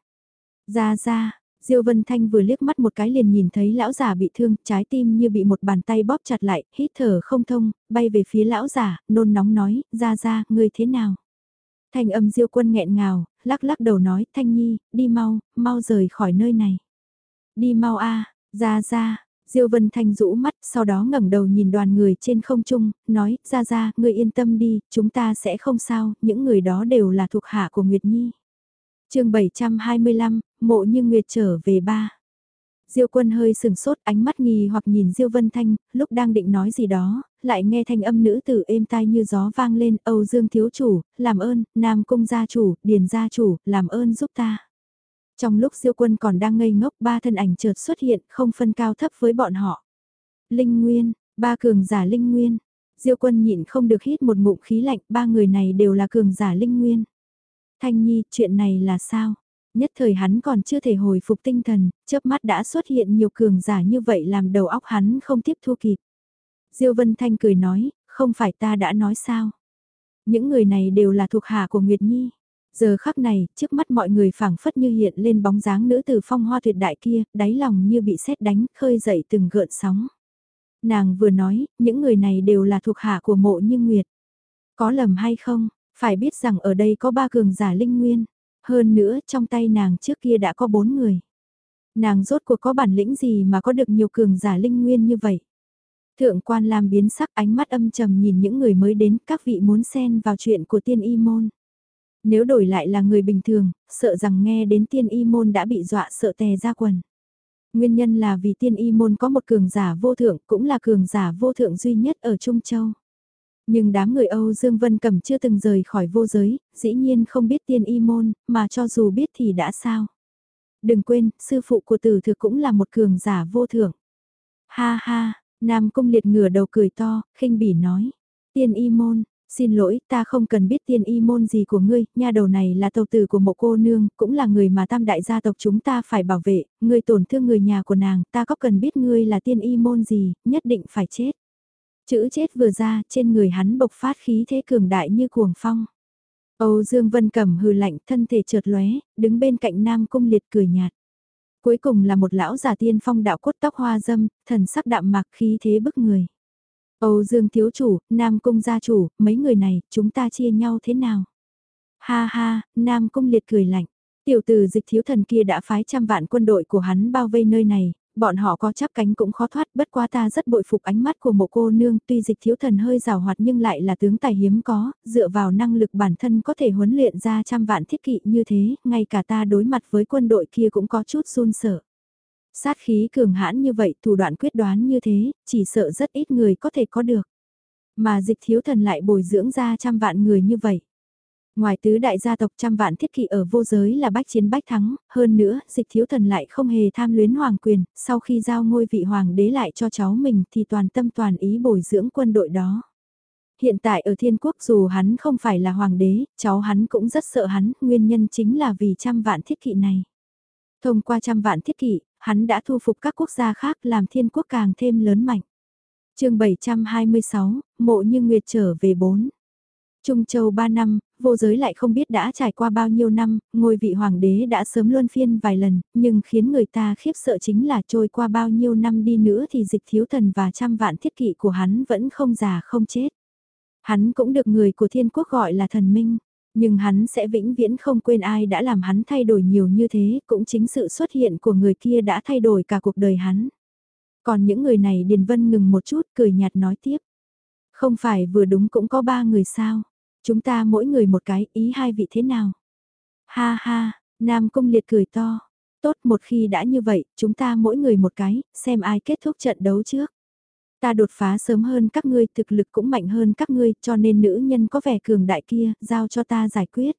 [SPEAKER 1] Ra ra, Diêu Vân Thanh vừa liếc mắt một cái liền nhìn thấy lão già bị thương, trái tim như bị một bàn tay bóp chặt lại, hít thở không thông, bay về phía lão già, nôn nóng nói, ra ra, người thế nào? Thanh âm Diêu Quân nghẹn ngào, lắc lắc đầu nói, Thanh Nhi, đi mau, mau rời khỏi nơi này. Đi mau a, ra ra, Diêu Vân Thanh rũ mắt, sau đó ngẩng đầu nhìn đoàn người trên không trung, nói, ra ra, ngươi yên tâm đi, chúng ta sẽ không sao, những người đó đều là thuộc hạ của Nguyệt Nhi. chương 725, mộ như Nguyệt trở về ba. Diêu quân hơi sừng sốt ánh mắt nghi hoặc nhìn Diêu Vân Thanh, lúc đang định nói gì đó, lại nghe thanh âm nữ tử êm tai như gió vang lên, Âu Dương thiếu chủ, làm ơn, Nam cung gia chủ, Điền gia chủ, làm ơn giúp ta. Trong lúc Diêu quân còn đang ngây ngốc ba thân ảnh chợt xuất hiện, không phân cao thấp với bọn họ. Linh Nguyên, ba cường giả Linh Nguyên. Diêu quân nhịn không được hít một ngụm khí lạnh, ba người này đều là cường giả Linh Nguyên. Thanh Nhi, chuyện này là sao? Nhất thời hắn còn chưa thể hồi phục tinh thần, chớp mắt đã xuất hiện nhiều cường giả như vậy làm đầu óc hắn không tiếp thu kịp. Diêu Vân Thanh cười nói, không phải ta đã nói sao. Những người này đều là thuộc hạ của Nguyệt Nhi. Giờ khắc này, trước mắt mọi người phảng phất như hiện lên bóng dáng nữ tử phong hoa tuyệt đại kia, đáy lòng như bị sét đánh, khơi dậy từng gợn sóng. Nàng vừa nói, những người này đều là thuộc hạ của mộ như Nguyệt. Có lầm hay không, phải biết rằng ở đây có ba cường giả linh nguyên. Hơn nữa, trong tay nàng trước kia đã có bốn người. Nàng rốt cuộc có bản lĩnh gì mà có được nhiều cường giả linh nguyên như vậy? Thượng quan làm biến sắc ánh mắt âm trầm nhìn những người mới đến các vị muốn xen vào chuyện của tiên y môn. Nếu đổi lại là người bình thường, sợ rằng nghe đến tiên y môn đã bị dọa sợ tè ra quần. Nguyên nhân là vì tiên y môn có một cường giả vô thượng cũng là cường giả vô thượng duy nhất ở Trung Châu. Nhưng đám người Âu Dương Vân Cẩm chưa từng rời khỏi vô giới, dĩ nhiên không biết tiên y môn, mà cho dù biết thì đã sao. Đừng quên, sư phụ của tử thực cũng là một cường giả vô thượng. Ha ha, Nam Cung liệt ngửa đầu cười to, khinh bỉ nói. Tiên y môn, xin lỗi, ta không cần biết tiên y môn gì của ngươi, nha đầu này là tàu tử của một cô nương, cũng là người mà tam đại gia tộc chúng ta phải bảo vệ, ngươi tổn thương người nhà của nàng, ta có cần biết ngươi là tiên y môn gì, nhất định phải chết. Chữ chết vừa ra, trên người hắn bộc phát khí thế cường đại như cuồng phong. Âu Dương Vân Cẩm hừ lạnh, thân thể trượt lóe, đứng bên cạnh Nam Cung Liệt cười nhạt. Cuối cùng là một lão giả tiên phong đạo cốt tóc hoa dâm, thần sắc đạm mạc khí thế bức người. Âu Dương thiếu chủ, Nam Cung gia chủ, mấy người này, chúng ta chia nhau thế nào? Ha ha, Nam Cung liệt cười lạnh. Tiểu tử dịch thiếu thần kia đã phái trăm vạn quân đội của hắn bao vây nơi này, bọn họ có chắp cánh cũng khó thoát bất quá ta rất bội phục ánh mắt của một cô nương tuy dịch thiếu thần hơi rào hoạt nhưng lại là tướng tài hiếm có, dựa vào năng lực bản thân có thể huấn luyện ra trăm vạn thiết kỵ như thế, ngay cả ta đối mặt với quân đội kia cũng có chút run sợ. Sát khí cường hãn như vậy, thủ đoạn quyết đoán như thế, chỉ sợ rất ít người có thể có được. Mà dịch thiếu thần lại bồi dưỡng ra trăm vạn người như vậy. Ngoài tứ đại gia tộc trăm vạn thiết kỵ ở vô giới là bách chiến bách thắng, hơn nữa, dịch thiếu thần lại không hề tham luyến hoàng quyền, sau khi giao ngôi vị hoàng đế lại cho cháu mình thì toàn tâm toàn ý bồi dưỡng quân đội đó. Hiện tại ở thiên quốc dù hắn không phải là hoàng đế, cháu hắn cũng rất sợ hắn, nguyên nhân chính là vì trăm vạn thiết kỵ này. Thông qua trăm vạn thiết kỵ, hắn đã thu phục các quốc gia khác làm thiên quốc càng thêm lớn mạnh. chương 726, Mộ Như Nguyệt trở về 4. Trung Châu 3 năm, vô giới lại không biết đã trải qua bao nhiêu năm, ngôi vị hoàng đế đã sớm luân phiên vài lần, nhưng khiến người ta khiếp sợ chính là trôi qua bao nhiêu năm đi nữa thì dịch thiếu thần và trăm vạn thiết kỵ của hắn vẫn không già không chết. Hắn cũng được người của thiên quốc gọi là thần minh, nhưng hắn sẽ vĩnh viễn không quên ai đã làm hắn thay đổi nhiều như thế, cũng chính sự xuất hiện của người kia đã thay đổi cả cuộc đời hắn. Còn những người này Điền Vân ngừng một chút cười nhạt nói tiếp. Không phải vừa đúng cũng có ba người sao? Chúng ta mỗi người một cái, ý hai vị thế nào? Ha ha, Nam Cung Liệt cười to. Tốt một khi đã như vậy, chúng ta mỗi người một cái, xem ai kết thúc trận đấu trước. Ta đột phá sớm hơn các ngươi, thực lực cũng mạnh hơn các ngươi, cho nên nữ nhân có vẻ cường đại kia, giao cho ta giải quyết.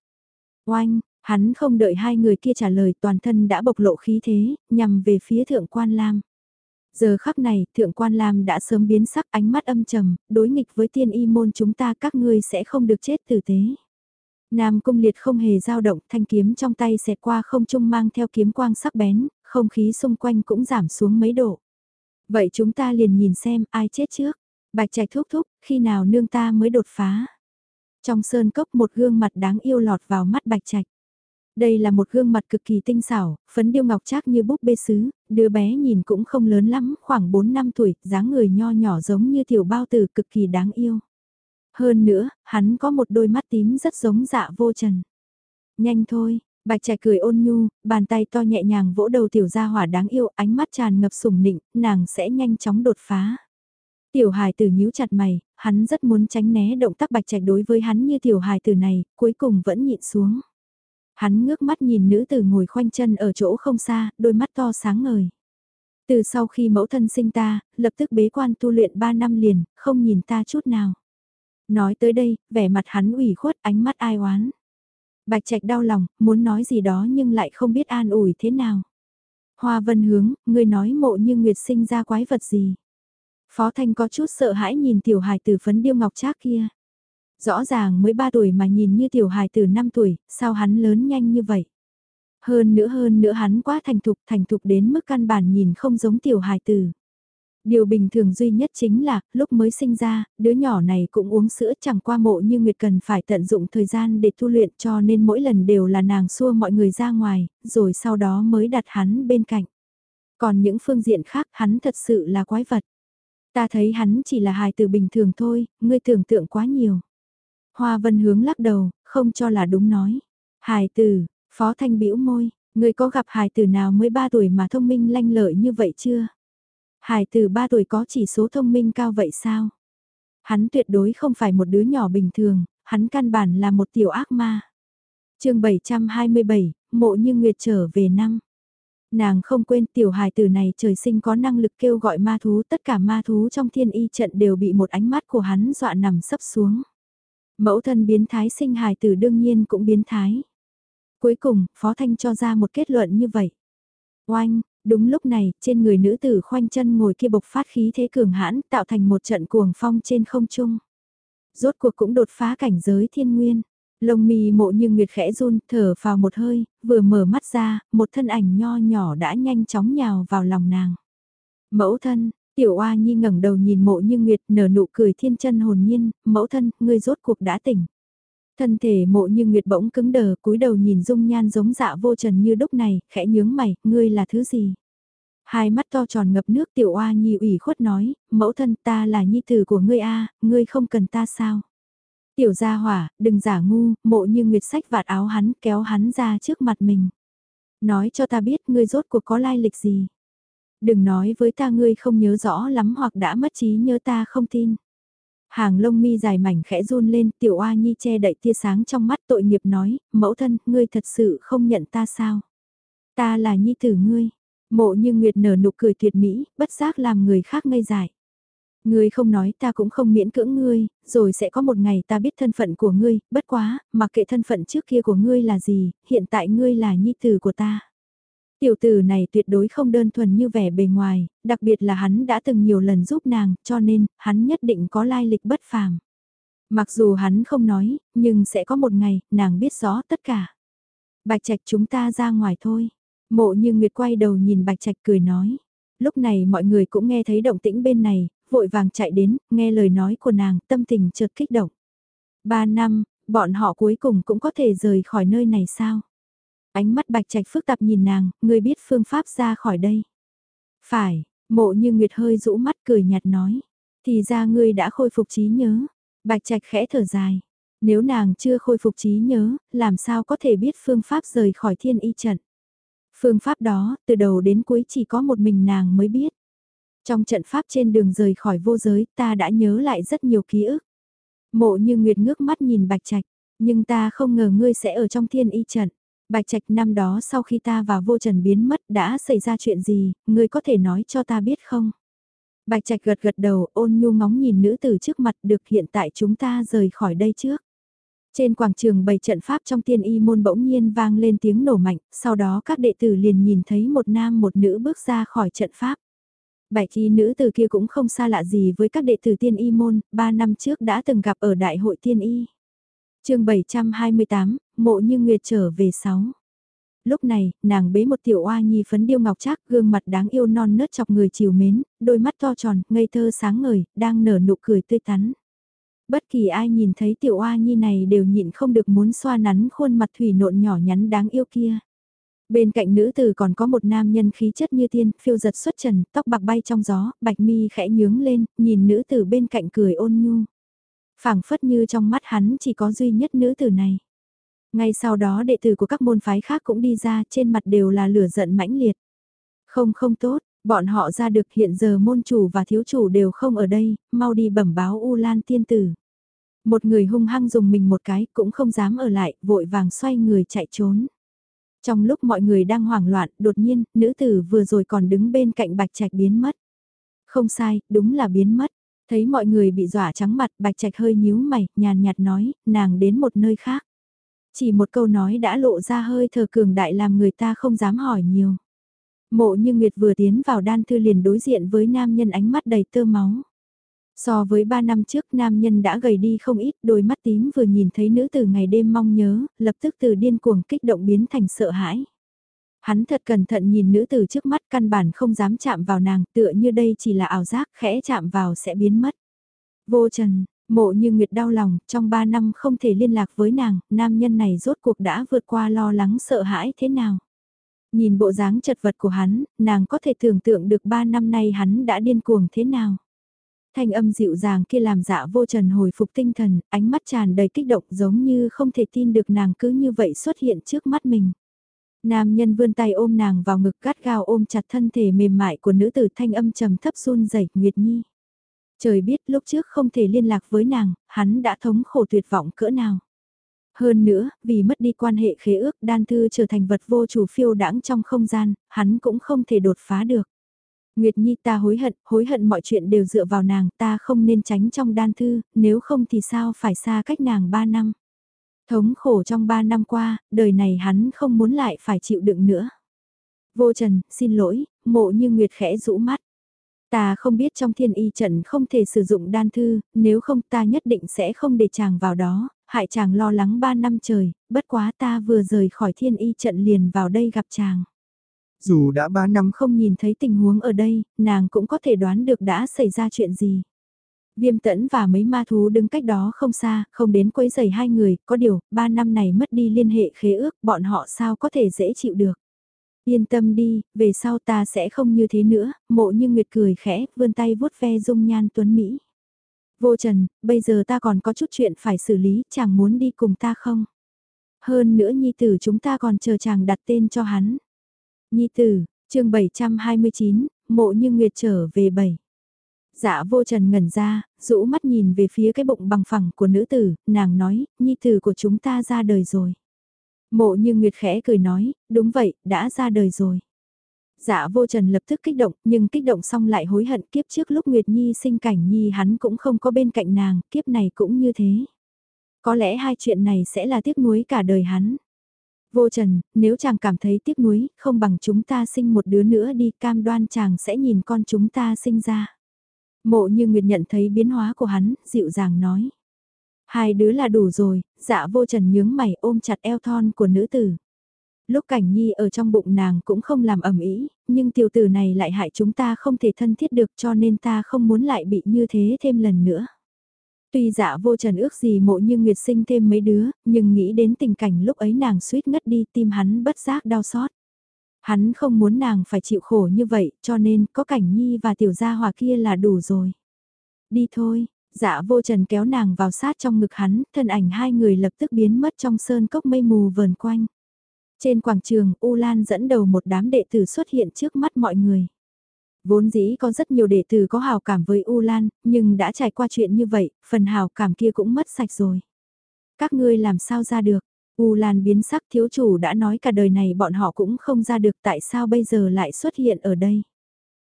[SPEAKER 1] Oanh, hắn không đợi hai người kia trả lời toàn thân đã bộc lộ khí thế, nhằm về phía thượng quan lam. Giờ khắc này, thượng quan lam đã sớm biến sắc ánh mắt âm trầm, đối nghịch với tiên y môn chúng ta các ngươi sẽ không được chết tử tế. Nam cung liệt không hề dao động, thanh kiếm trong tay xẹt qua không trung mang theo kiếm quang sắc bén, không khí xung quanh cũng giảm xuống mấy độ. Vậy chúng ta liền nhìn xem ai chết trước. Bạch Trạch thúc thúc, khi nào nương ta mới đột phá. Trong sơn cốc một gương mặt đáng yêu lọt vào mắt Bạch Trạch. Đây là một gương mặt cực kỳ tinh xảo, phấn điêu ngọc trác như búp bê sứ, đứa bé nhìn cũng không lớn lắm, khoảng 4 năm tuổi, dáng người nho nhỏ giống như tiểu bao tử cực kỳ đáng yêu. Hơn nữa, hắn có một đôi mắt tím rất giống dạ vô trần. Nhanh thôi, Bạch trẻ cười ôn nhu, bàn tay to nhẹ nhàng vỗ đầu tiểu gia hỏa đáng yêu, ánh mắt tràn ngập sủng nịnh, nàng sẽ nhanh chóng đột phá. Tiểu hài tử nhíu chặt mày, hắn rất muốn tránh né động tác Bạch Trạch đối với hắn như tiểu hài tử này, cuối cùng vẫn nhịn xuống. Hắn ngước mắt nhìn nữ tử ngồi khoanh chân ở chỗ không xa, đôi mắt to sáng ngời. Từ sau khi mẫu thân sinh ta, lập tức bế quan tu luyện 3 năm liền, không nhìn ta chút nào. Nói tới đây, vẻ mặt hắn ủy khuất ánh mắt ai oán. Bạch Trạch đau lòng, muốn nói gì đó nhưng lại không biết an ủi thế nào. Hoa Vân hướng, người nói mộ như Nguyệt sinh ra quái vật gì. Phó Thanh có chút sợ hãi nhìn tiểu hài tử phấn điêu ngọc trác kia. Rõ ràng mới 3 tuổi mà nhìn như tiểu hài tử 5 tuổi, sao hắn lớn nhanh như vậy? Hơn nữa hơn nữa hắn quá thành thục, thành thục đến mức căn bản nhìn không giống tiểu hài tử. Điều bình thường duy nhất chính là, lúc mới sinh ra, đứa nhỏ này cũng uống sữa chẳng qua mộ như Nguyệt cần phải tận dụng thời gian để tu luyện cho nên mỗi lần đều là nàng xua mọi người ra ngoài, rồi sau đó mới đặt hắn bên cạnh. Còn những phương diện khác hắn thật sự là quái vật. Ta thấy hắn chỉ là hài tử bình thường thôi, ngươi tưởng tượng quá nhiều. Hoa vân hướng lắc đầu, không cho là đúng nói. Hài tử, phó thanh bĩu môi, ngươi có gặp hài tử nào mới 3 tuổi mà thông minh lanh lợi như vậy chưa? Hải Tử 3 tuổi có chỉ số thông minh cao vậy sao? Hắn tuyệt đối không phải một đứa nhỏ bình thường, hắn căn bản là một tiểu ác ma. chương 727, mộ như Nguyệt trở về năm. Nàng không quên tiểu hài tử này trời sinh có năng lực kêu gọi ma thú, tất cả ma thú trong thiên y trận đều bị một ánh mắt của hắn dọa nằm sấp xuống. Mẫu thân biến thái sinh hài tử đương nhiên cũng biến thái. Cuối cùng, Phó Thanh cho ra một kết luận như vậy. Oanh, Đúng lúc này, trên người nữ tử khoanh chân ngồi kia bộc phát khí thế cường hãn tạo thành một trận cuồng phong trên không trung. Rốt cuộc cũng đột phá cảnh giới thiên nguyên. Lông mì mộ như nguyệt khẽ run, thở vào một hơi, vừa mở mắt ra, một thân ảnh nho nhỏ đã nhanh chóng nhào vào lòng nàng. Mẫu thân, tiểu oa nhi ngẩng đầu nhìn mộ như nguyệt nở nụ cười thiên chân hồn nhiên, mẫu thân, ngươi rốt cuộc đã tỉnh. Thân thể mộ như nguyệt bỗng cứng đờ cúi đầu nhìn dung nhan giống dạ vô trần như đúc này, khẽ nhướng mày, ngươi là thứ gì? Hai mắt to tròn ngập nước tiểu oa nhi ủy khuất nói, mẫu thân ta là nhi tử của ngươi a ngươi không cần ta sao? Tiểu gia hỏa, đừng giả ngu, mộ như nguyệt sách vạt áo hắn kéo hắn ra trước mặt mình. Nói cho ta biết ngươi rốt cuộc có lai lịch gì. Đừng nói với ta ngươi không nhớ rõ lắm hoặc đã mất trí nhớ ta không tin. Hàng lông mi dài mảnh khẽ run lên, tiểu oa nhi che đậy tia sáng trong mắt tội nghiệp nói, mẫu thân, ngươi thật sự không nhận ta sao? Ta là nhi tử ngươi. Mộ như Nguyệt nở nụ cười tuyệt mỹ, bất giác làm người khác ngây dại. Ngươi không nói ta cũng không miễn cưỡng ngươi, rồi sẽ có một ngày ta biết thân phận của ngươi, bất quá, mặc kệ thân phận trước kia của ngươi là gì, hiện tại ngươi là nhi tử của ta. Tiểu tử này tuyệt đối không đơn thuần như vẻ bề ngoài, đặc biệt là hắn đã từng nhiều lần giúp nàng, cho nên, hắn nhất định có lai lịch bất phàm. Mặc dù hắn không nói, nhưng sẽ có một ngày, nàng biết rõ tất cả. Bạch Trạch chúng ta ra ngoài thôi. Mộ như Nguyệt quay đầu nhìn Bạch Trạch cười nói. Lúc này mọi người cũng nghe thấy động tĩnh bên này, vội vàng chạy đến, nghe lời nói của nàng, tâm tình chợt kích động. Ba năm, bọn họ cuối cùng cũng có thể rời khỏi nơi này sao? Ánh mắt Bạch Trạch phức tạp nhìn nàng, người biết phương pháp ra khỏi đây. Phải, mộ như Nguyệt hơi rũ mắt cười nhạt nói. Thì ra ngươi đã khôi phục trí nhớ. Bạch Trạch khẽ thở dài. Nếu nàng chưa khôi phục trí nhớ, làm sao có thể biết phương pháp rời khỏi thiên y trận. Phương pháp đó, từ đầu đến cuối chỉ có một mình nàng mới biết. Trong trận pháp trên đường rời khỏi vô giới, ta đã nhớ lại rất nhiều ký ức. Mộ như Nguyệt ngước mắt nhìn Bạch Trạch, nhưng ta không ngờ ngươi sẽ ở trong thiên y trận. Bạch Trạch năm đó sau khi ta và vô trần biến mất đã xảy ra chuyện gì, ngươi có thể nói cho ta biết không? Bạch Trạch gật gật đầu ôn nhu ngóng nhìn nữ tử trước mặt được hiện tại chúng ta rời khỏi đây trước. Trên quảng trường bày trận pháp trong tiên y môn bỗng nhiên vang lên tiếng nổ mạnh, sau đó các đệ tử liền nhìn thấy một nam một nữ bước ra khỏi trận pháp. Bạch kỳ nữ từ kia cũng không xa lạ gì với các đệ tử tiên y môn, ba năm trước đã từng gặp ở đại hội tiên y chương 728, mộ như nguyệt trở về 6 lúc này, nàng bế một tiểu oa nhi phấn điêu ngọc trác, gương mặt đáng yêu non nớt chọc người chiều mến, đôi mắt to tròn, ngây thơ sáng ngời, đang nở nụ cười tươi tắn. Bất kỳ ai nhìn thấy tiểu oa nhi này đều nhịn không được muốn xoa nắn khuôn mặt thủy nộn nhỏ nhắn đáng yêu kia. Bên cạnh nữ tử còn có một nam nhân khí chất như tiên, phiêu giật xuất trần, tóc bạc bay trong gió, bạch mi khẽ nhướng lên, nhìn nữ tử bên cạnh cười ôn nhu phảng phất như trong mắt hắn chỉ có duy nhất nữ tử này. Ngay sau đó đệ tử của các môn phái khác cũng đi ra trên mặt đều là lửa giận mãnh liệt. Không không tốt, bọn họ ra được hiện giờ môn chủ và thiếu chủ đều không ở đây, mau đi bẩm báo U Lan tiên tử. Một người hung hăng dùng mình một cái cũng không dám ở lại, vội vàng xoay người chạy trốn. Trong lúc mọi người đang hoảng loạn, đột nhiên, nữ tử vừa rồi còn đứng bên cạnh bạch trạch biến mất. Không sai, đúng là biến mất. Thấy mọi người bị dọa trắng mặt, bạch trạch hơi nhíu mày, nhàn nhạt nói, nàng đến một nơi khác. Chỉ một câu nói đã lộ ra hơi thờ cường đại làm người ta không dám hỏi nhiều. Mộ như Nguyệt vừa tiến vào đan thư liền đối diện với nam nhân ánh mắt đầy tơ máu. So với ba năm trước nam nhân đã gầy đi không ít đôi mắt tím vừa nhìn thấy nữ tử ngày đêm mong nhớ, lập tức từ điên cuồng kích động biến thành sợ hãi. Hắn thật cẩn thận nhìn nữ tử trước mắt căn bản không dám chạm vào nàng tựa như đây chỉ là ảo giác khẽ chạm vào sẽ biến mất. Vô trần, Mộ như Nguyệt đau lòng, trong 3 năm không thể liên lạc với nàng, nam nhân này rốt cuộc đã vượt qua lo lắng sợ hãi thế nào. Nhìn bộ dáng chật vật của hắn, nàng có thể tưởng tượng được 3 năm nay hắn đã điên cuồng thế nào. Thanh âm dịu dàng kia làm dạ vô trần hồi phục tinh thần, ánh mắt tràn đầy kích động giống như không thể tin được nàng cứ như vậy xuất hiện trước mắt mình. Nam nhân vươn tay ôm nàng vào ngực gắt gao ôm chặt thân thể mềm mại của nữ tử thanh âm trầm thấp run rẩy Nguyệt Nhi. Trời biết lúc trước không thể liên lạc với nàng, hắn đã thống khổ tuyệt vọng cỡ nào. Hơn nữa, vì mất đi quan hệ khế ước đan thư trở thành vật vô chủ phiêu đãng trong không gian, hắn cũng không thể đột phá được. Nguyệt Nhi ta hối hận, hối hận mọi chuyện đều dựa vào nàng, ta không nên tránh trong đan thư, nếu không thì sao phải xa cách nàng 3 năm. Thống khổ trong 3 năm qua, đời này hắn không muốn lại phải chịu đựng nữa. Vô Trần, xin lỗi, mộ như Nguyệt khẽ rũ mắt. Ta không biết trong thiên y trận không thể sử dụng đan thư, nếu không ta nhất định sẽ không để chàng vào đó, hại chàng lo lắng ba năm trời, bất quá ta vừa rời khỏi thiên y trận liền vào đây gặp chàng.
[SPEAKER 2] Dù đã ba năm
[SPEAKER 1] không nhìn thấy tình huống ở đây, nàng cũng có thể đoán được đã xảy ra chuyện gì. Viêm tẫn và mấy ma thú đứng cách đó không xa, không đến quấy giày hai người, có điều, ba năm này mất đi liên hệ khế ước, bọn họ sao có thể dễ chịu được. Yên tâm đi, về sau ta sẽ không như thế nữa, mộ như Nguyệt cười khẽ, vươn tay vuốt ve dung nhan tuấn Mỹ. Vô Trần, bây giờ ta còn có chút chuyện phải xử lý, chàng muốn đi cùng ta không? Hơn nữa Nhi Tử chúng ta còn chờ chàng đặt tên cho hắn. Nhi Tử, chương 729, mộ như Nguyệt trở về bảy. Dạ vô trần ngẩn ra, rũ mắt nhìn về phía cái bụng bằng phẳng của nữ tử, nàng nói, nhi tử của chúng ta ra đời rồi. Mộ như Nguyệt khẽ cười nói, đúng vậy, đã ra đời rồi. Dạ vô trần lập tức kích động, nhưng kích động xong lại hối hận kiếp trước lúc Nguyệt Nhi sinh cảnh Nhi hắn cũng không có bên cạnh nàng, kiếp này cũng như thế. Có lẽ hai chuyện này sẽ là tiếc nuối cả đời hắn. Vô trần, nếu chàng cảm thấy tiếc nuối, không bằng chúng ta sinh một đứa nữa đi cam đoan chàng sẽ nhìn con chúng ta sinh ra. Mộ như Nguyệt nhận thấy biến hóa của hắn, dịu dàng nói. Hai đứa là đủ rồi, dạ vô trần nhướng mày ôm chặt eo thon của nữ tử. Lúc cảnh nhi ở trong bụng nàng cũng không làm ẩm ý, nhưng tiểu tử này lại hại chúng ta không thể thân thiết được cho nên ta không muốn lại bị như thế thêm lần nữa. Tuy dạ vô trần ước gì mộ như Nguyệt sinh thêm mấy đứa, nhưng nghĩ đến tình cảnh lúc ấy nàng suýt ngất đi tim hắn bất giác đau xót. Hắn không muốn nàng phải chịu khổ như vậy cho nên có cảnh nhi và tiểu gia hòa kia là đủ rồi. Đi thôi, dạ vô trần kéo nàng vào sát trong ngực hắn, thân ảnh hai người lập tức biến mất trong sơn cốc mây mù vờn quanh. Trên quảng trường, U Lan dẫn đầu một đám đệ tử xuất hiện trước mắt mọi người. Vốn dĩ có rất nhiều đệ tử có hào cảm với U Lan, nhưng đã trải qua chuyện như vậy, phần hào cảm kia cũng mất sạch rồi. Các ngươi làm sao ra được? U Lan biến sắc thiếu chủ đã nói cả đời này bọn họ cũng không ra được tại sao bây giờ lại xuất hiện ở đây.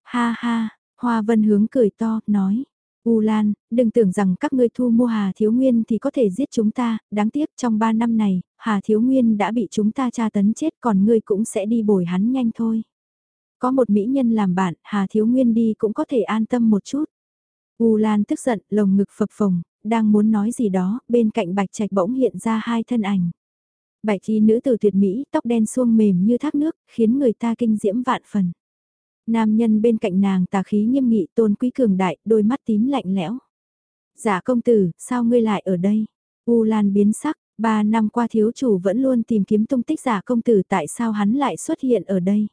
[SPEAKER 1] Ha ha, Hoa Vân hướng cười to, nói. U Lan, đừng tưởng rằng các ngươi thu mua Hà Thiếu Nguyên thì có thể giết chúng ta, đáng tiếc trong 3 năm này, Hà Thiếu Nguyên đã bị chúng ta tra tấn chết còn ngươi cũng sẽ đi bồi hắn nhanh thôi. Có một mỹ nhân làm bạn, Hà Thiếu Nguyên đi cũng có thể an tâm một chút. U Lan tức giận, lồng ngực phập phồng, đang muốn nói gì đó, bên cạnh Bạch Trạch bỗng hiện ra hai thân ảnh. Bạch y nữ tử tuyệt mỹ, tóc đen suông mềm như thác nước, khiến người ta kinh diễm vạn phần. Nam nhân bên cạnh nàng tà khí nghiêm nghị tôn quý cường đại, đôi mắt tím lạnh lẽo. Giả dạ công tử, sao ngươi lại ở đây? U Lan biến sắc, ba năm qua thiếu chủ vẫn luôn tìm kiếm tung tích giả công tử tại sao hắn lại xuất hiện ở đây?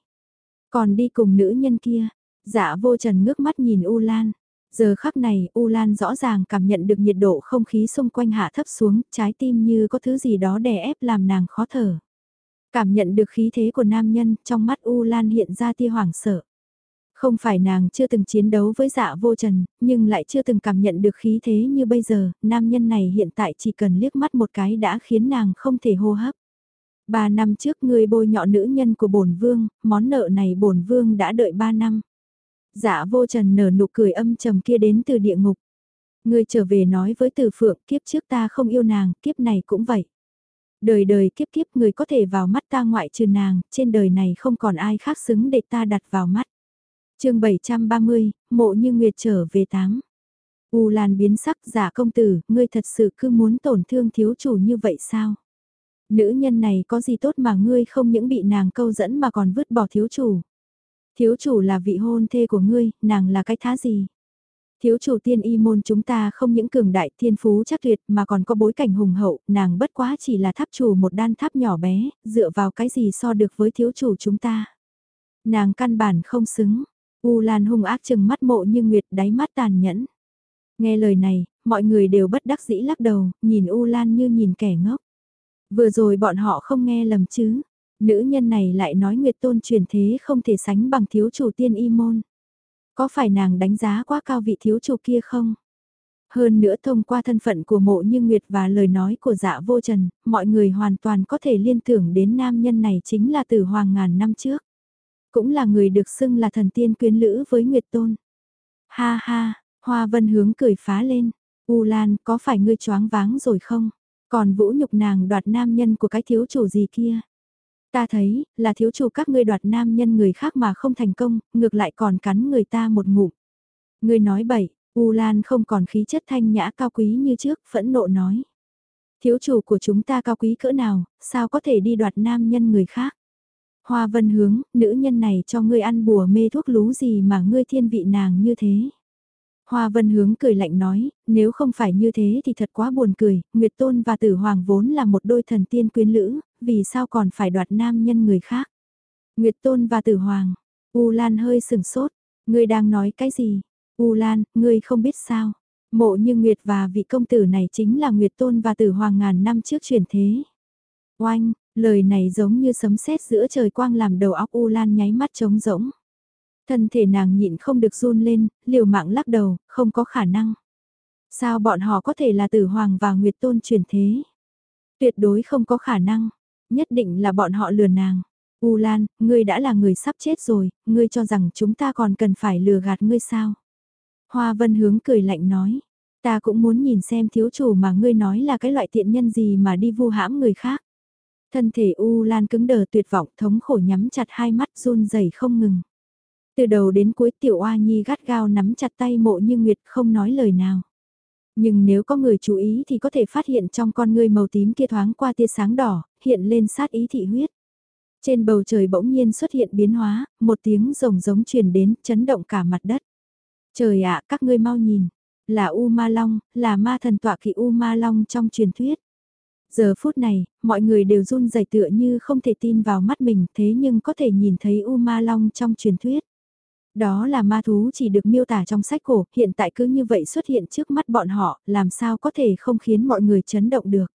[SPEAKER 1] Còn đi cùng nữ nhân kia, dạ vô trần ngước mắt nhìn U Lan. Giờ khắc này, U Lan rõ ràng cảm nhận được nhiệt độ không khí xung quanh hạ thấp xuống, trái tim như có thứ gì đó đè ép làm nàng khó thở. Cảm nhận được khí thế của nam nhân, trong mắt U Lan hiện ra tia hoảng sợ. Không phải nàng chưa từng chiến đấu với dạ vô trần, nhưng lại chưa từng cảm nhận được khí thế như bây giờ, nam nhân này hiện tại chỉ cần liếc mắt một cái đã khiến nàng không thể hô hấp. Ba năm trước người bôi nhọ nữ nhân của bổn vương, món nợ này bổn vương đã đợi ba năm. Dạ vô trần nở nụ cười âm trầm kia đến từ địa ngục. ngươi trở về nói với từ phượng kiếp trước ta không yêu nàng, kiếp này cũng vậy. Đời đời kiếp kiếp người có thể vào mắt ta ngoại trừ nàng, trên đời này không còn ai khác xứng để ta đặt vào mắt. chương 730, mộ như nguyệt trở về tám. U Lan biến sắc giả công tử, ngươi thật sự cứ muốn tổn thương thiếu chủ như vậy sao? Nữ nhân này có gì tốt mà ngươi không những bị nàng câu dẫn mà còn vứt bỏ thiếu chủ? Thiếu chủ là vị hôn thê của ngươi, nàng là cái thá gì? Thiếu chủ tiên y môn chúng ta không những cường đại thiên phú chắc tuyệt mà còn có bối cảnh hùng hậu, nàng bất quá chỉ là tháp chủ một đan tháp nhỏ bé, dựa vào cái gì so được với thiếu chủ chúng ta. Nàng căn bản không xứng, U Lan hung ác chừng mắt mộ như nguyệt đáy mắt tàn nhẫn. Nghe lời này, mọi người đều bất đắc dĩ lắc đầu, nhìn U Lan như nhìn kẻ ngốc. Vừa rồi bọn họ không nghe lầm chứ, nữ nhân này lại nói Nguyệt Tôn truyền thế không thể sánh bằng thiếu chủ tiên y môn. Có phải nàng đánh giá quá cao vị thiếu chủ kia không? Hơn nữa thông qua thân phận của mộ như Nguyệt và lời nói của dạ vô trần, mọi người hoàn toàn có thể liên tưởng đến nam nhân này chính là tử hoàng ngàn năm trước. Cũng là người được xưng là thần tiên quyến lữ với Nguyệt Tôn. Ha ha, Hoa Vân hướng cười phá lên. U Lan, có phải ngươi choáng váng rồi không? Còn vũ nhục nàng đoạt nam nhân của cái thiếu chủ gì kia? Ta thấy, là thiếu chủ các ngươi đoạt nam nhân người khác mà không thành công, ngược lại còn cắn người ta một ngụm. Ngươi nói bậy, U Lan không còn khí chất thanh nhã cao quý như trước, phẫn nộ nói. Thiếu chủ của chúng ta cao quý cỡ nào, sao có thể đi đoạt nam nhân người khác? Hoa vân hướng, nữ nhân này cho ngươi ăn bùa mê thuốc lú gì mà ngươi thiên vị nàng như thế? Hoa Vân Hướng cười lạnh nói, nếu không phải như thế thì thật quá buồn cười, Nguyệt Tôn và Tử Hoàng vốn là một đôi thần tiên quyến lữ, vì sao còn phải đoạt nam nhân người khác? Nguyệt Tôn và Tử Hoàng, U Lan hơi sừng sốt, ngươi đang nói cái gì? U Lan, ngươi không biết sao? Mộ như Nguyệt và vị công tử này chính là Nguyệt Tôn và Tử Hoàng ngàn năm trước chuyển thế. Oanh, lời này giống như sấm sét giữa trời quang làm đầu óc U Lan nháy mắt trống rỗng. Thân thể nàng nhịn không được run lên, liều mạng lắc đầu, không có khả năng. Sao bọn họ có thể là tử hoàng và nguyệt tôn truyền thế? Tuyệt đối không có khả năng, nhất định là bọn họ lừa nàng. U Lan, ngươi đã là người sắp chết rồi, ngươi cho rằng chúng ta còn cần phải lừa gạt ngươi sao? Hoa Vân hướng cười lạnh nói, ta cũng muốn nhìn xem thiếu chủ mà ngươi nói là cái loại tiện nhân gì mà đi vu hãm người khác. Thân thể U Lan cứng đờ tuyệt vọng thống khổ nhắm chặt hai mắt run rẩy không ngừng. Từ đầu đến cuối tiểu oa nhi gắt gao nắm chặt tay mộ như Nguyệt không nói lời nào. Nhưng nếu có người chú ý thì có thể phát hiện trong con ngươi màu tím kia thoáng qua tia sáng đỏ, hiện lên sát ý thị huyết. Trên bầu trời bỗng nhiên xuất hiện biến hóa, một tiếng rồng giống truyền đến, chấn động cả mặt đất. Trời ạ, các ngươi mau nhìn, là U Ma Long, là ma thần tọa kỵ U Ma Long trong truyền thuyết. Giờ phút này, mọi người đều run rẩy tựa như không thể tin vào mắt mình thế nhưng có thể nhìn thấy U Ma Long trong truyền thuyết. Đó là ma thú chỉ được miêu tả trong sách cổ, hiện tại cứ như vậy xuất hiện trước mắt bọn họ, làm sao có thể không khiến mọi người chấn động được.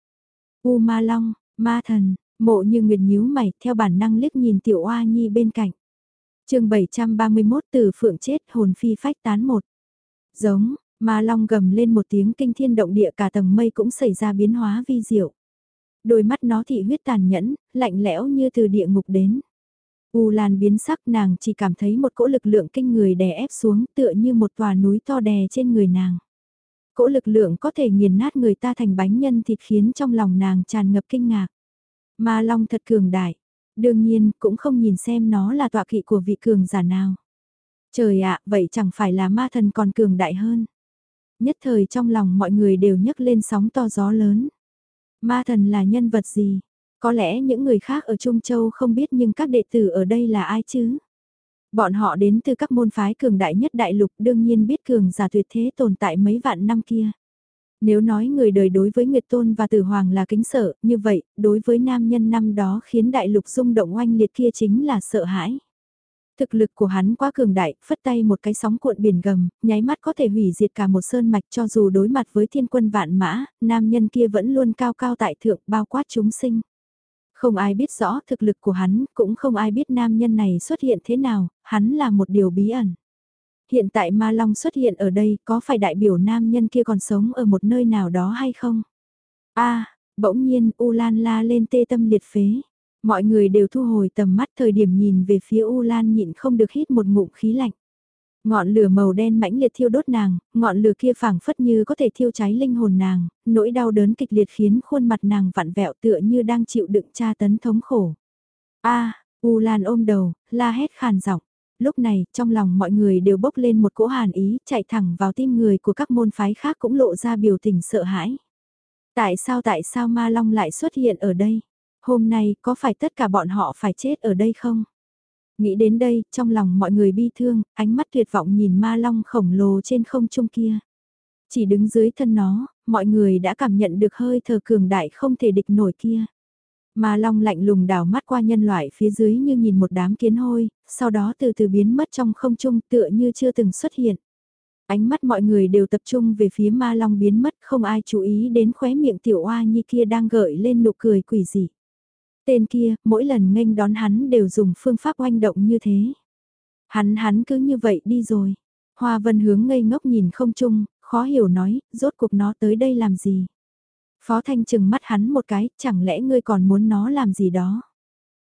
[SPEAKER 1] U Ma Long, Ma Thần, mộ như nguyệt nhíu mày, theo bản năng liếc nhìn tiểu oa nhi bên cạnh. chương 731 từ phượng chết hồn phi phách tán một. Giống, Ma Long gầm lên một tiếng kinh thiên động địa cả tầng mây cũng xảy ra biến hóa vi diệu. Đôi mắt nó thị huyết tàn nhẫn, lạnh lẽo như từ địa ngục đến. U Lan biến sắc nàng chỉ cảm thấy một cỗ lực lượng kinh người đè ép xuống tựa như một tòa núi to đè trên người nàng. Cỗ lực lượng có thể nghiền nát người ta thành bánh nhân thịt khiến trong lòng nàng tràn ngập kinh ngạc. Ma Long thật cường đại, đương nhiên cũng không nhìn xem nó là tọa kỵ của vị cường giả nào. Trời ạ, vậy chẳng phải là ma thần còn cường đại hơn. Nhất thời trong lòng mọi người đều nhấc lên sóng to gió lớn. Ma thần là nhân vật gì? Có lẽ những người khác ở Trung Châu không biết nhưng các đệ tử ở đây là ai chứ? Bọn họ đến từ các môn phái cường đại nhất đại lục đương nhiên biết cường giả tuyệt thế tồn tại mấy vạn năm kia. Nếu nói người đời đối với Nguyệt Tôn và Tử Hoàng là kính sợ, như vậy, đối với nam nhân năm đó khiến đại lục rung động oanh liệt kia chính là sợ hãi. Thực lực của hắn quá cường đại, phất tay một cái sóng cuộn biển gầm, nháy mắt có thể hủy diệt cả một sơn mạch cho dù đối mặt với thiên quân vạn mã, nam nhân kia vẫn luôn cao cao tại thượng bao quát chúng sinh. Không ai biết rõ thực lực của hắn, cũng không ai biết nam nhân này xuất hiện thế nào, hắn là một điều bí ẩn. Hiện tại Ma Long xuất hiện ở đây có phải đại biểu nam nhân kia còn sống ở một nơi nào đó hay không? a bỗng nhiên U Lan la lên tê tâm liệt phế. Mọi người đều thu hồi tầm mắt thời điểm nhìn về phía U Lan nhịn không được hít một ngụm khí lạnh. Ngọn lửa màu đen mãnh liệt thiêu đốt nàng, ngọn lửa kia phảng phất như có thể thiêu cháy linh hồn nàng, nỗi đau đớn kịch liệt khiến khuôn mặt nàng vặn vẹo tựa như đang chịu đựng tra tấn thống khổ. A, U Lan ôm đầu, la hét khàn giọng. Lúc này, trong lòng mọi người đều bốc lên một cỗ hàn ý, chạy thẳng vào tim người của các môn phái khác cũng lộ ra biểu tình sợ hãi. Tại sao tại sao Ma Long lại xuất hiện ở đây? Hôm nay có phải tất cả bọn họ phải chết ở đây không? Nghĩ đến đây, trong lòng mọi người bi thương, ánh mắt tuyệt vọng nhìn ma long khổng lồ trên không trung kia. Chỉ đứng dưới thân nó, mọi người đã cảm nhận được hơi thở cường đại không thể địch nổi kia. Ma long lạnh lùng đảo mắt qua nhân loại phía dưới như nhìn một đám kiến hôi, sau đó từ từ biến mất trong không trung tựa như chưa từng xuất hiện. Ánh mắt mọi người đều tập trung về phía ma long biến mất không ai chú ý đến khóe miệng tiểu oa như kia đang gợi lên nụ cười quỷ dị. Tên kia, mỗi lần nghênh đón hắn đều dùng phương pháp oanh động như thế. Hắn hắn cứ như vậy đi rồi. Hoa vân hướng ngây ngốc nhìn không chung, khó hiểu nói, rốt cuộc nó tới đây làm gì. Phó Thanh chừng mắt hắn một cái, chẳng lẽ ngươi còn muốn nó làm gì đó.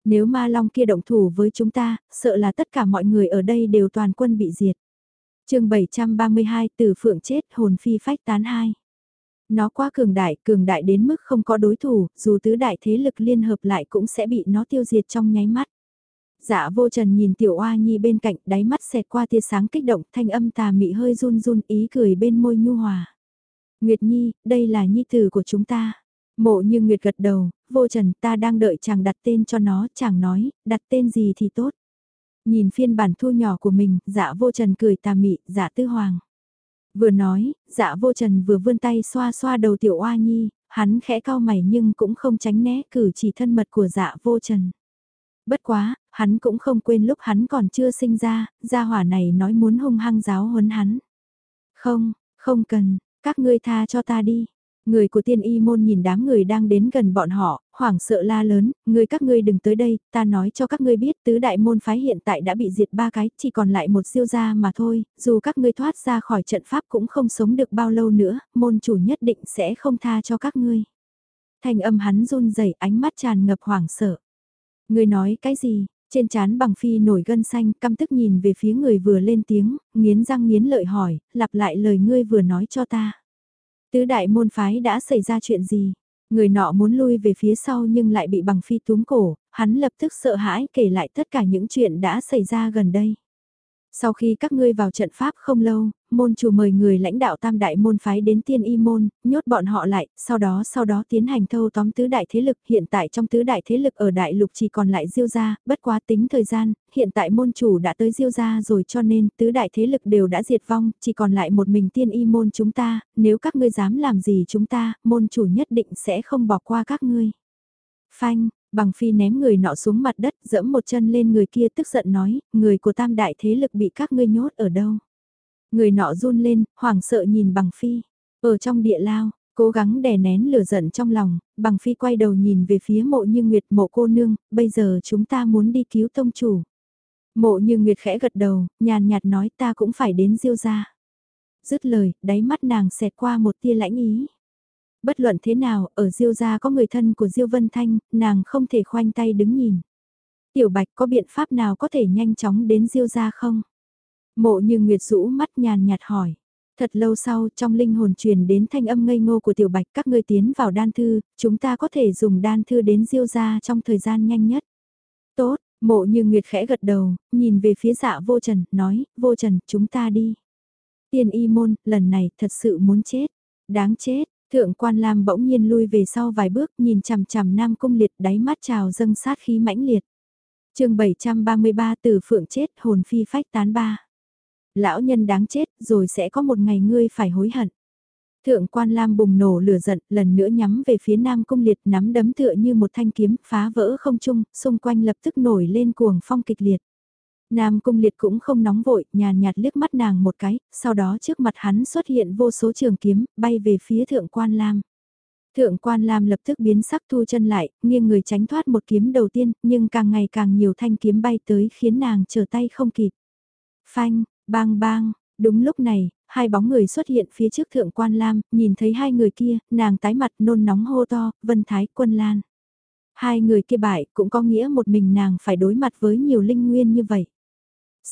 [SPEAKER 1] Nếu ma long kia động thủ với chúng ta, sợ là tất cả mọi người ở đây đều toàn quân bị diệt. chương 732 từ phượng chết hồn phi phách tán hai. Nó quá cường đại, cường đại đến mức không có đối thủ, dù tứ đại thế lực liên hợp lại cũng sẽ bị nó tiêu diệt trong nháy mắt. Dạ vô trần nhìn tiểu oa nhi bên cạnh, đáy mắt xẹt qua tia sáng kích động, thanh âm tà mị hơi run run ý cười bên môi nhu hòa. Nguyệt nhi, đây là nhi tử của chúng ta. Mộ như Nguyệt gật đầu, vô trần ta đang đợi chàng đặt tên cho nó, chàng nói, đặt tên gì thì tốt. Nhìn phiên bản thu nhỏ của mình, dạ vô trần cười tà mị, dạ tư hoàng. Vừa nói, dạ vô trần vừa vươn tay xoa xoa đầu tiểu oa nhi, hắn khẽ cao mày nhưng cũng không tránh né cử chỉ thân mật của dạ vô trần. Bất quá, hắn cũng không quên lúc hắn còn chưa sinh ra, gia hỏa này nói muốn hung hăng giáo huấn hắn. Không, không cần, các ngươi tha cho ta đi. Người của tiên y môn nhìn đám người đang đến gần bọn họ, hoảng sợ la lớn, người các ngươi đừng tới đây, ta nói cho các ngươi biết tứ đại môn phái hiện tại đã bị diệt ba cái, chỉ còn lại một siêu gia mà thôi, dù các ngươi thoát ra khỏi trận pháp cũng không sống được bao lâu nữa, môn chủ nhất định sẽ không tha cho các ngươi. Thành âm hắn run rẩy ánh mắt tràn ngập hoảng sợ. ngươi nói cái gì? Trên chán bằng phi nổi gân xanh, căm tức nhìn về phía người vừa lên tiếng, nghiến răng nghiến lợi hỏi, lặp lại lời ngươi vừa nói cho ta. Tứ đại môn phái đã xảy ra chuyện gì? Người nọ muốn lui về phía sau nhưng lại bị bằng phi túm cổ, hắn lập tức sợ hãi kể lại tất cả những chuyện đã xảy ra gần đây. Sau khi các ngươi vào trận pháp không lâu, môn chủ mời người lãnh đạo tam đại môn phái đến tiên y môn, nhốt bọn họ lại, sau đó sau đó tiến hành thâu tóm tứ đại thế lực, hiện tại trong tứ đại thế lực ở đại lục chỉ còn lại diêu gia, bất quá tính thời gian, hiện tại môn chủ đã tới diêu gia rồi cho nên tứ đại thế lực đều đã diệt vong, chỉ còn lại một mình tiên y môn chúng ta, nếu các ngươi dám làm gì chúng ta, môn chủ nhất định sẽ không bỏ qua các ngươi. Phanh, Bằng phi ném người nọ xuống mặt đất, dẫm một chân lên người kia tức giận nói, người của tam đại thế lực bị các ngươi nhốt ở đâu. Người nọ run lên, hoảng sợ nhìn bằng phi, ở trong địa lao, cố gắng đè nén lửa giận trong lòng, bằng phi quay đầu nhìn về phía mộ như nguyệt mộ cô nương, bây giờ chúng ta muốn đi cứu tông chủ. Mộ như nguyệt khẽ gật đầu, nhàn nhạt nói ta cũng phải đến diêu ra. Dứt lời, đáy mắt nàng xẹt qua một tia lãnh ý. Bất luận thế nào, ở Diêu gia có người thân của Diêu Vân Thanh, nàng không thể khoanh tay đứng nhìn. Tiểu Bạch có biện pháp nào có thể nhanh chóng đến Diêu gia không? Mộ như Nguyệt rũ mắt nhàn nhạt hỏi. Thật lâu sau, trong linh hồn truyền đến thanh âm ngây ngô của Tiểu Bạch các ngươi tiến vào đan thư, chúng ta có thể dùng đan thư đến Diêu gia trong thời gian nhanh nhất. Tốt, mộ như Nguyệt khẽ gật đầu, nhìn về phía dạ vô trần, nói, vô trần, chúng ta đi. Tiên y môn, lần này thật sự muốn chết. Đáng chết, Thượng quan Lam bỗng nhiên lui về sau vài bước nhìn chằm chằm Nam Cung Liệt đáy mắt trào dâng sát khí mãnh liệt. chương 733 từ phượng chết hồn phi phách tán ba. Lão nhân đáng chết rồi sẽ có một ngày ngươi phải hối hận. Thượng quan Lam bùng nổ lửa giận lần nữa nhắm về phía Nam Cung Liệt nắm đấm tựa như một thanh kiếm phá vỡ không trung, xung quanh lập tức nổi lên cuồng phong kịch liệt. Nam Cung Liệt cũng không nóng vội, nhàn nhạt liếc mắt nàng một cái, sau đó trước mặt hắn xuất hiện vô số trường kiếm, bay về phía Thượng Quan Lam. Thượng Quan Lam lập tức biến sắc thu chân lại, nghiêng người tránh thoát một kiếm đầu tiên, nhưng càng ngày càng nhiều thanh kiếm bay tới khiến nàng trở tay không kịp. Phanh, bang bang, đúng lúc này, hai bóng người xuất hiện phía trước Thượng Quan Lam, nhìn thấy hai người kia, nàng tái mặt nôn nóng hô to, Vân Thái Quân Lan. Hai người kia bại cũng có nghĩa một mình nàng phải đối mặt với nhiều linh nguyên như vậy.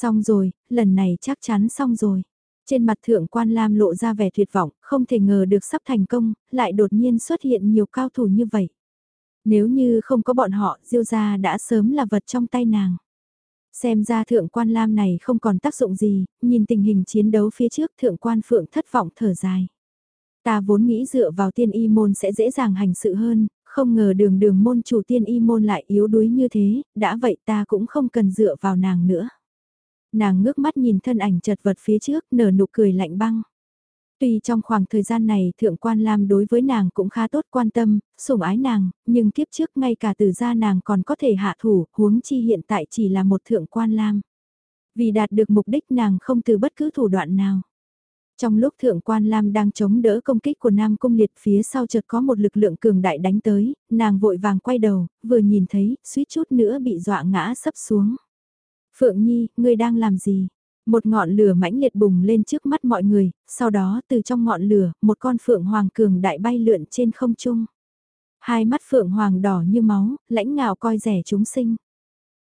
[SPEAKER 1] Xong rồi, lần này chắc chắn xong rồi. Trên mặt thượng quan Lam lộ ra vẻ tuyệt vọng, không thể ngờ được sắp thành công, lại đột nhiên xuất hiện nhiều cao thủ như vậy. Nếu như không có bọn họ, diêu gia đã sớm là vật trong tay nàng. Xem ra thượng quan Lam này không còn tác dụng gì, nhìn tình hình chiến đấu phía trước thượng quan Phượng thất vọng thở dài. Ta vốn nghĩ dựa vào tiên y môn sẽ dễ dàng hành sự hơn, không ngờ đường đường môn chủ tiên y môn lại yếu đuối như thế, đã vậy ta cũng không cần dựa vào nàng nữa nàng ngước mắt nhìn thân ảnh chật vật phía trước nở nụ cười lạnh băng. Tuy trong khoảng thời gian này Thượng Quan Lam đối với nàng cũng khá tốt quan tâm, sủng ái nàng, nhưng kiếp trước ngay cả từ gia nàng còn có thể hạ thủ, huống chi hiện tại chỉ là một Thượng Quan Lam. Vì đạt được mục đích nàng không từ bất cứ thủ đoạn nào. Trong lúc Thượng Quan Lam đang chống đỡ công kích của Nam Cung Liệt phía sau chợt có một lực lượng cường đại đánh tới, nàng vội vàng quay đầu, vừa nhìn thấy, suýt chút nữa bị dọa ngã sấp xuống. Phượng Nhi, ngươi đang làm gì? Một ngọn lửa mãnh liệt bùng lên trước mắt mọi người, sau đó từ trong ngọn lửa, một con phượng hoàng cường đại bay lượn trên không trung. Hai mắt phượng hoàng đỏ như máu, lãnh ngạo coi rẻ chúng sinh.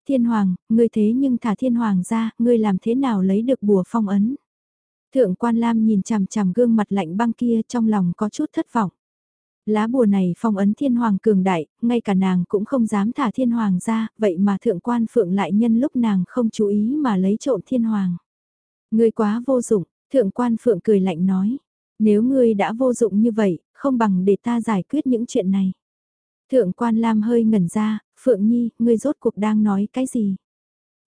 [SPEAKER 1] Thiên hoàng, ngươi thế nhưng thả thiên hoàng ra, ngươi làm thế nào lấy được bùa phong ấn? Thượng quan Lam nhìn chằm chằm gương mặt lạnh băng kia trong lòng có chút thất vọng. Lá bùa này phong ấn thiên hoàng cường đại, ngay cả nàng cũng không dám thả thiên hoàng ra, vậy mà thượng quan phượng lại nhân lúc nàng không chú ý mà lấy trộm thiên hoàng. Ngươi quá vô dụng, thượng quan phượng cười lạnh nói. Nếu ngươi đã vô dụng như vậy, không bằng để ta giải quyết những chuyện này. Thượng quan Lam hơi ngẩn ra, Phượng Nhi, ngươi rốt cuộc đang nói cái gì?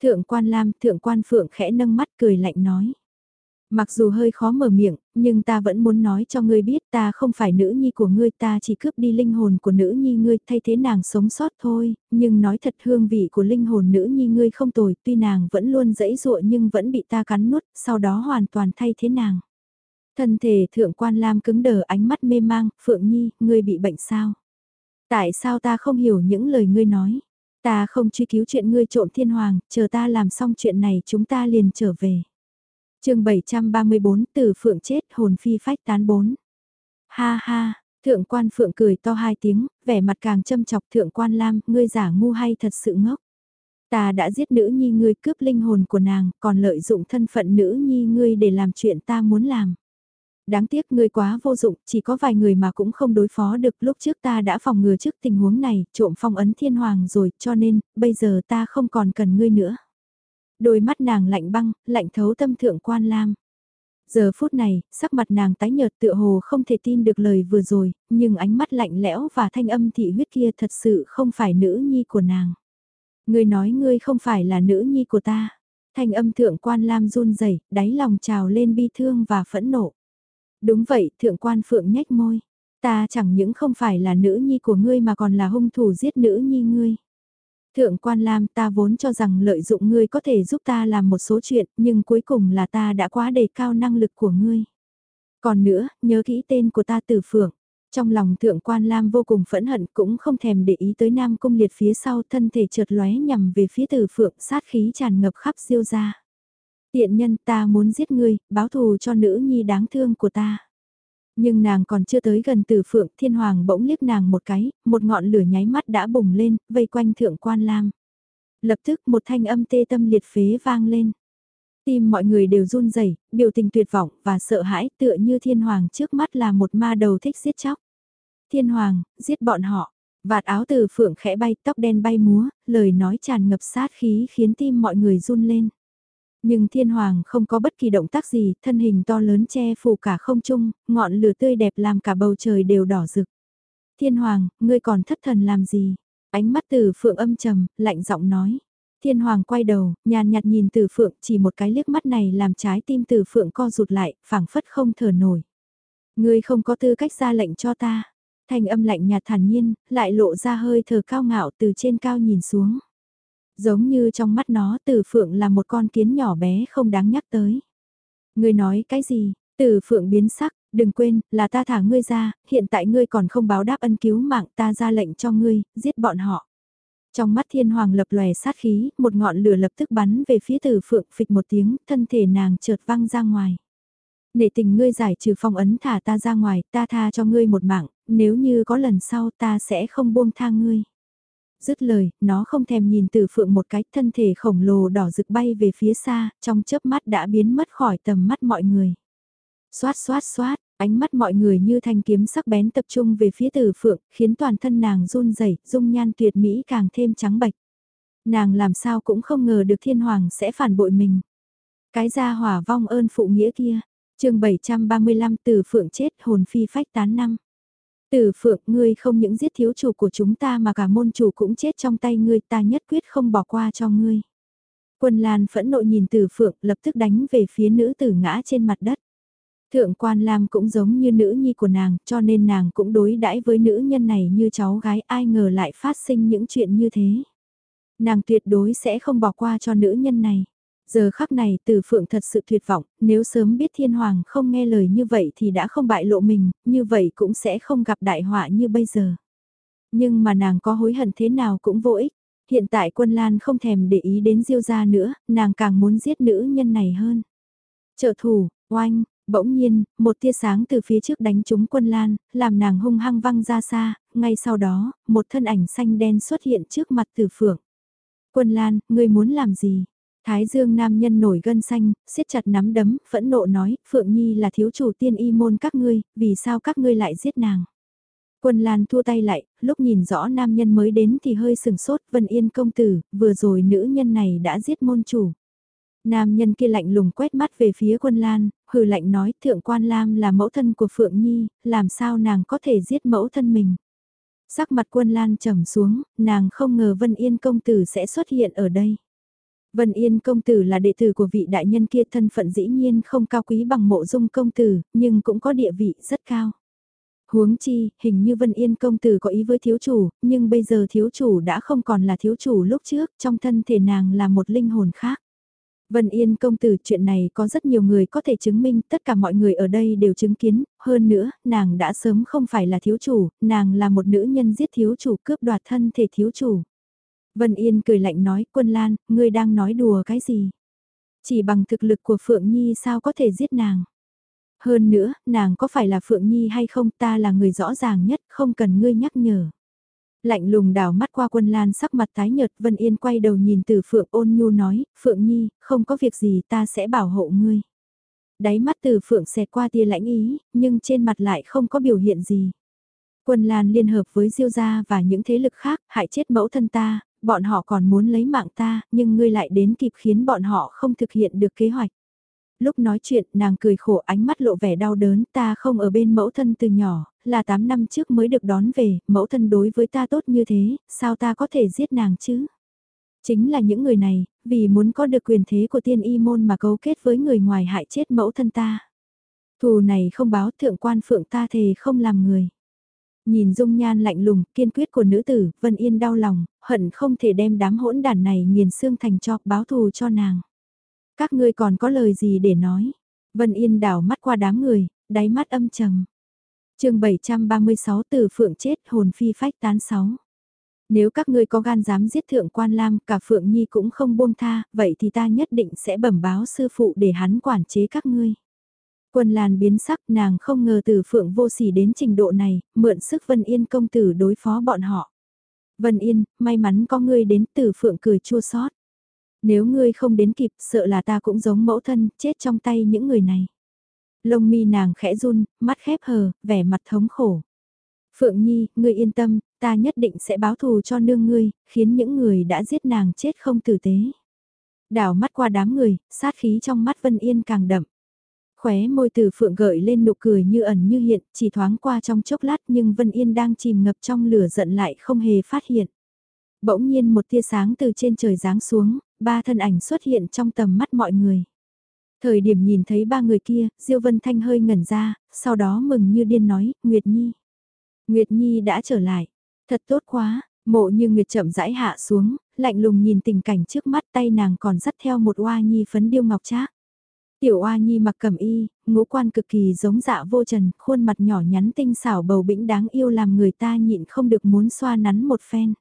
[SPEAKER 1] Thượng quan Lam, thượng quan Phượng khẽ nâng mắt cười lạnh nói. Mặc dù hơi khó mở miệng, nhưng ta vẫn muốn nói cho ngươi biết ta không phải nữ nhi của ngươi ta chỉ cướp đi linh hồn của nữ nhi ngươi thay thế nàng sống sót thôi, nhưng nói thật hương vị của linh hồn nữ nhi ngươi không tồi tuy nàng vẫn luôn dẫy dụa nhưng vẫn bị ta cắn nuốt, sau đó hoàn toàn thay thế nàng. Thân thể thượng quan lam cứng đờ ánh mắt mê mang, Phượng Nhi, ngươi bị bệnh sao? Tại sao ta không hiểu những lời ngươi nói? Ta không truy cứu chuyện ngươi trộm thiên hoàng, chờ ta làm xong chuyện này chúng ta liền trở về chương 734 từ phượng chết hồn phi phách tán bốn. Ha ha, thượng quan phượng cười to hai tiếng, vẻ mặt càng châm chọc thượng quan lam, ngươi giả ngu hay thật sự ngốc. Ta đã giết nữ nhi ngươi cướp linh hồn của nàng, còn lợi dụng thân phận nữ nhi ngươi để làm chuyện ta muốn làm. Đáng tiếc ngươi quá vô dụng, chỉ có vài người mà cũng không đối phó được lúc trước ta đã phòng ngừa trước tình huống này, trộm phong ấn thiên hoàng rồi, cho nên, bây giờ ta không còn cần ngươi nữa. Đôi mắt nàng lạnh băng, lạnh thấu tâm thượng quan lam. Giờ phút này, sắc mặt nàng tái nhợt tựa hồ không thể tin được lời vừa rồi, nhưng ánh mắt lạnh lẽo và thanh âm thị huyết kia thật sự không phải nữ nhi của nàng. Ngươi nói ngươi không phải là nữ nhi của ta. Thanh âm thượng quan lam run rẩy đáy lòng trào lên bi thương và phẫn nộ. Đúng vậy, thượng quan phượng nhếch môi. Ta chẳng những không phải là nữ nhi của ngươi mà còn là hung thủ giết nữ nhi ngươi. Thượng quan Lam ta vốn cho rằng lợi dụng ngươi có thể giúp ta làm một số chuyện, nhưng cuối cùng là ta đã quá đề cao năng lực của ngươi. Còn nữa, nhớ kỹ tên của ta từ phượng. Trong lòng thượng quan Lam vô cùng phẫn hận cũng không thèm để ý tới Nam Cung Liệt phía sau thân thể chợt lóe nhằm về phía tử phượng sát khí tràn ngập khắp diêu ra. Tiện nhân ta muốn giết ngươi, báo thù cho nữ nhi đáng thương của ta. Nhưng nàng còn chưa tới gần từ phượng thiên hoàng bỗng liếc nàng một cái, một ngọn lửa nháy mắt đã bùng lên, vây quanh thượng quan lam. Lập tức một thanh âm tê tâm liệt phế vang lên. Tim mọi người đều run rẩy, biểu tình tuyệt vọng và sợ hãi tựa như thiên hoàng trước mắt là một ma đầu thích giết chóc. Thiên hoàng, giết bọn họ. Vạt áo từ phượng khẽ bay, tóc đen bay múa, lời nói tràn ngập sát khí khiến tim mọi người run lên. Nhưng thiên hoàng không có bất kỳ động tác gì, thân hình to lớn che phủ cả không trung, ngọn lửa tươi đẹp làm cả bầu trời đều đỏ rực. Thiên hoàng, ngươi còn thất thần làm gì? Ánh mắt từ phượng âm trầm, lạnh giọng nói. Thiên hoàng quay đầu, nhàn nhạt nhìn từ phượng, chỉ một cái liếc mắt này làm trái tim từ phượng co rụt lại, phảng phất không thở nổi. Ngươi không có tư cách ra lệnh cho ta. Thanh âm lạnh nhạt thản nhiên, lại lộ ra hơi thở cao ngạo từ trên cao nhìn xuống. Giống như trong mắt nó tử phượng là một con kiến nhỏ bé không đáng nhắc tới. Ngươi nói cái gì, tử phượng biến sắc, đừng quên, là ta thả ngươi ra, hiện tại ngươi còn không báo đáp ân cứu mạng ta ra lệnh cho ngươi, giết bọn họ. Trong mắt thiên hoàng lập lòe sát khí, một ngọn lửa lập tức bắn về phía tử phượng phịch một tiếng, thân thể nàng trượt văng ra ngoài. Nể tình ngươi giải trừ phong ấn thả ta ra ngoài, ta tha cho ngươi một mạng, nếu như có lần sau ta sẽ không buông tha ngươi dứt lời, nó không thèm nhìn từ phượng một cái thân thể khổng lồ đỏ rực bay về phía xa, trong chớp mắt đã biến mất khỏi tầm mắt mọi người. Xoát xoát xoát, ánh mắt mọi người như thanh kiếm sắc bén tập trung về phía từ phượng, khiến toàn thân nàng run rẩy dung nhan tuyệt mỹ càng thêm trắng bạch. Nàng làm sao cũng không ngờ được thiên hoàng sẽ phản bội mình. Cái gia hỏa vong ơn phụ nghĩa kia, chương 735 từ phượng chết hồn phi phách tán năm. Tử Phượng, ngươi không những giết thiếu chủ của chúng ta mà cả môn chủ cũng chết trong tay ngươi ta nhất quyết không bỏ qua cho ngươi. Quân Lan phẫn nộ nhìn Tử Phượng lập tức đánh về phía nữ tử ngã trên mặt đất. Thượng quan Lam cũng giống như nữ nhi của nàng cho nên nàng cũng đối đãi với nữ nhân này như cháu gái ai ngờ lại phát sinh những chuyện như thế. Nàng tuyệt đối sẽ không bỏ qua cho nữ nhân này. Giờ khắc này từ phượng thật sự tuyệt vọng, nếu sớm biết thiên hoàng không nghe lời như vậy thì đã không bại lộ mình, như vậy cũng sẽ không gặp đại họa như bây giờ. Nhưng mà nàng có hối hận thế nào cũng vô ích. Hiện tại quân Lan không thèm để ý đến diêu gia nữa, nàng càng muốn giết nữ nhân này hơn. Trợ thủ, oanh, bỗng nhiên, một tia sáng từ phía trước đánh trúng quân Lan, làm nàng hung hăng văng ra xa, ngay sau đó, một thân ảnh xanh đen xuất hiện trước mặt từ phượng. Quân Lan, ngươi muốn làm gì? Thái Dương nam nhân nổi gân xanh, siết chặt nắm đấm, phẫn nộ nói, Phượng Nhi là thiếu chủ tiên y môn các ngươi, vì sao các ngươi lại giết nàng? Quân Lan thua tay lại, lúc nhìn rõ nam nhân mới đến thì hơi sừng sốt, Vân Yên công tử, vừa rồi nữ nhân này đã giết môn chủ. Nam nhân kia lạnh lùng quét mắt về phía quân Lan, hừ lạnh nói thượng quan Lam là mẫu thân của Phượng Nhi, làm sao nàng có thể giết mẫu thân mình. Sắc mặt quân Lan trầm xuống, nàng không ngờ Vân Yên công tử sẽ xuất hiện ở đây. Vân Yên công tử là đệ tử của vị đại nhân kia thân phận dĩ nhiên không cao quý bằng mộ dung công tử, nhưng cũng có địa vị rất cao. Huống chi, hình như Vân Yên công tử có ý với thiếu chủ, nhưng bây giờ thiếu chủ đã không còn là thiếu chủ lúc trước, trong thân thể nàng là một linh hồn khác. Vân Yên công tử chuyện này có rất nhiều người có thể chứng minh, tất cả mọi người ở đây đều chứng kiến, hơn nữa, nàng đã sớm không phải là thiếu chủ, nàng là một nữ nhân giết thiếu chủ cướp đoạt thân thể thiếu chủ. Vân Yên cười lạnh nói, quân Lan, ngươi đang nói đùa cái gì? Chỉ bằng thực lực của Phượng Nhi sao có thể giết nàng? Hơn nữa, nàng có phải là Phượng Nhi hay không ta là người rõ ràng nhất, không cần ngươi nhắc nhở. Lạnh lùng đảo mắt qua quân lan sắc mặt tái nhợt Vân Yên quay đầu nhìn từ Phượng ôn nhu nói, Phượng Nhi, không có việc gì ta sẽ bảo hộ ngươi. Đáy mắt từ Phượng xẹt qua tia lãnh ý, nhưng trên mặt lại không có biểu hiện gì. Quân Lan liên hợp với Diêu gia và những thế lực khác, hại chết mẫu thân ta, bọn họ còn muốn lấy mạng ta, nhưng ngươi lại đến kịp khiến bọn họ không thực hiện được kế hoạch. Lúc nói chuyện, nàng cười khổ ánh mắt lộ vẻ đau đớn, ta không ở bên mẫu thân từ nhỏ, là 8 năm trước mới được đón về, mẫu thân đối với ta tốt như thế, sao ta có thể giết nàng chứ? Chính là những người này, vì muốn có được quyền thế của tiên y môn mà cấu kết với người ngoài hại chết mẫu thân ta. Thù này không báo thượng quan phượng ta thề không làm người. Nhìn dung nhan lạnh lùng, kiên quyết của nữ tử, Vân Yên đau lòng, hận không thể đem đám hỗn đàn này nghiền xương thành cho báo thù cho nàng. Các ngươi còn có lời gì để nói? Vân Yên đảo mắt qua đám người, đáy mắt âm trầm. chương 736 từ phượng chết hồn phi phách tán sáu. Nếu các ngươi có gan dám giết thượng quan lam cả phượng nhi cũng không buông tha, vậy thì ta nhất định sẽ bẩm báo sư phụ để hắn quản chế các ngươi. Quân Lan biến sắc nàng không ngờ từ phượng vô sỉ đến trình độ này, mượn sức Vân Yên công tử đối phó bọn họ. Vân Yên, may mắn có ngươi đến từ phượng cười chua xót. Nếu ngươi không đến kịp sợ là ta cũng giống mẫu thân, chết trong tay những người này. Lông mi nàng khẽ run, mắt khép hờ, vẻ mặt thống khổ. Phượng Nhi, ngươi yên tâm, ta nhất định sẽ báo thù cho nương ngươi, khiến những người đã giết nàng chết không tử tế. Đảo mắt qua đám người, sát khí trong mắt Vân Yên càng đậm. Khóe môi từ phượng gợi lên nụ cười như ẩn như hiện, chỉ thoáng qua trong chốc lát nhưng Vân Yên đang chìm ngập trong lửa giận lại không hề phát hiện. Bỗng nhiên một tia sáng từ trên trời giáng xuống, ba thân ảnh xuất hiện trong tầm mắt mọi người. Thời điểm nhìn thấy ba người kia, Diêu Vân Thanh hơi ngẩn ra, sau đó mừng như điên nói, Nguyệt Nhi. Nguyệt Nhi đã trở lại. Thật tốt quá, mộ như Nguyệt chậm rãi hạ xuống, lạnh lùng nhìn tình cảnh trước mắt tay nàng còn dắt theo một oa nhi phấn điêu ngọc trác. Tiểu oa nhi mặc cẩm y, ngũ quan cực kỳ giống dạ vô trần, khuôn mặt nhỏ nhắn tinh xảo bầu bĩnh đáng yêu làm người ta nhịn không được muốn xoa nắn một phen.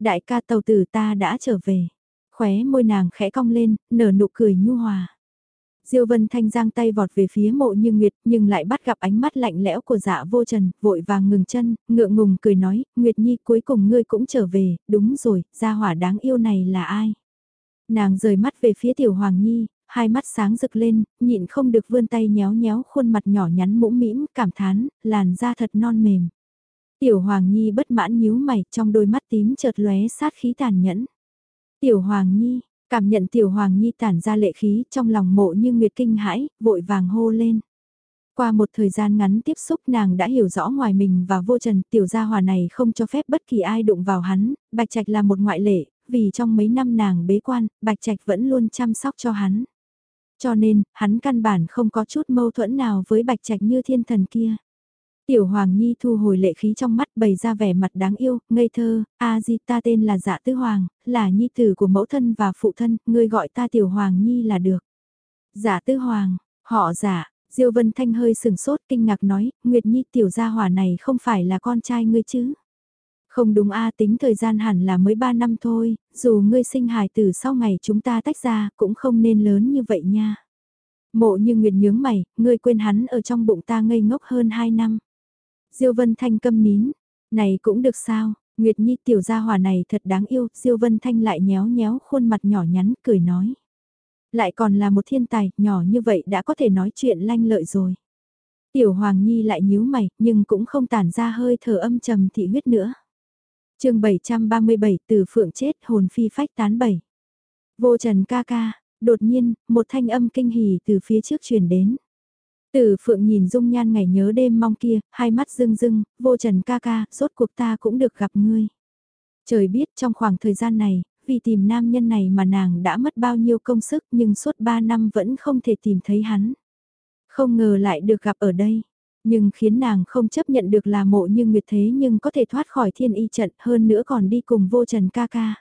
[SPEAKER 1] Đại ca tàu tử ta đã trở về. Khóe môi nàng khẽ cong lên, nở nụ cười nhu hòa. Diêu Vân Thanh giang tay vọt về phía mộ như Nguyệt nhưng lại bắt gặp ánh mắt lạnh lẽo của dạ vô trần, vội vàng ngừng chân, ngượng ngùng cười nói, Nguyệt Nhi cuối cùng ngươi cũng trở về, đúng rồi, gia hỏa đáng yêu này là ai? Nàng rời mắt về phía tiểu Hoàng Nhi, hai mắt sáng rực lên, nhịn không được vươn tay nhéo nhéo khuôn mặt nhỏ nhắn mũm mĩm, cảm thán, làn da thật non mềm. Tiểu Hoàng Nhi bất mãn nhíu mày, trong đôi mắt tím chợt lóe sát khí tàn nhẫn. Tiểu Hoàng Nhi, cảm nhận Tiểu Hoàng Nhi tản ra lệ khí trong lòng mộ như nguyệt kinh hãi, vội vàng hô lên. Qua một thời gian ngắn tiếp xúc nàng đã hiểu rõ ngoài mình và vô trần tiểu gia hòa này không cho phép bất kỳ ai đụng vào hắn, Bạch Trạch là một ngoại lệ, vì trong mấy năm nàng bế quan, Bạch Trạch vẫn luôn chăm sóc cho hắn. Cho nên, hắn căn bản không có chút mâu thuẫn nào với Bạch Trạch như thiên thần kia. Tiểu Hoàng Nhi thu hồi lệ khí trong mắt bày ra vẻ mặt đáng yêu, ngây thơ, a di ta tên là dạ tư hoàng, là nhi tử của mẫu thân và phụ thân, ngươi gọi ta Tiểu Hoàng Nhi là được. Dạ tư hoàng, họ dạ, Diêu Vân Thanh hơi sừng sốt kinh ngạc nói, Nguyệt Nhi tiểu gia hỏa này không phải là con trai ngươi chứ? Không đúng a tính thời gian hẳn là mới 3 năm thôi, dù ngươi sinh hài tử sau ngày chúng ta tách ra cũng không nên lớn như vậy nha. Mộ như Nguyệt nhướng mày, ngươi quên hắn ở trong bụng ta ngây ngốc hơn 2 năm. Diêu Vân Thanh câm nín, này cũng được sao, Nguyệt Nhi tiểu gia hỏa này thật đáng yêu, Diêu Vân Thanh lại nhéo nhéo khuôn mặt nhỏ nhắn, cười nói. Lại còn là một thiên tài, nhỏ như vậy đã có thể nói chuyện lanh lợi rồi. Tiểu Hoàng Nhi lại nhíu mày, nhưng cũng không tản ra hơi thở âm trầm thị huyết nữa chương 737 từ phượng chết hồn phi phách tán bảy. Vô trần ca ca, đột nhiên, một thanh âm kinh hỉ từ phía trước truyền đến. Tử phượng nhìn dung nhan ngày nhớ đêm mong kia, hai mắt rưng rưng, vô trần ca ca, rốt cuộc ta cũng được gặp ngươi. Trời biết trong khoảng thời gian này, vì tìm nam nhân này mà nàng đã mất bao nhiêu công sức nhưng suốt ba năm vẫn không thể tìm thấy hắn. Không ngờ lại được gặp ở đây. Nhưng khiến nàng không chấp nhận được là mộ như nguyệt thế nhưng có thể thoát khỏi thiên y trận hơn nữa còn đi cùng vô trần ca ca.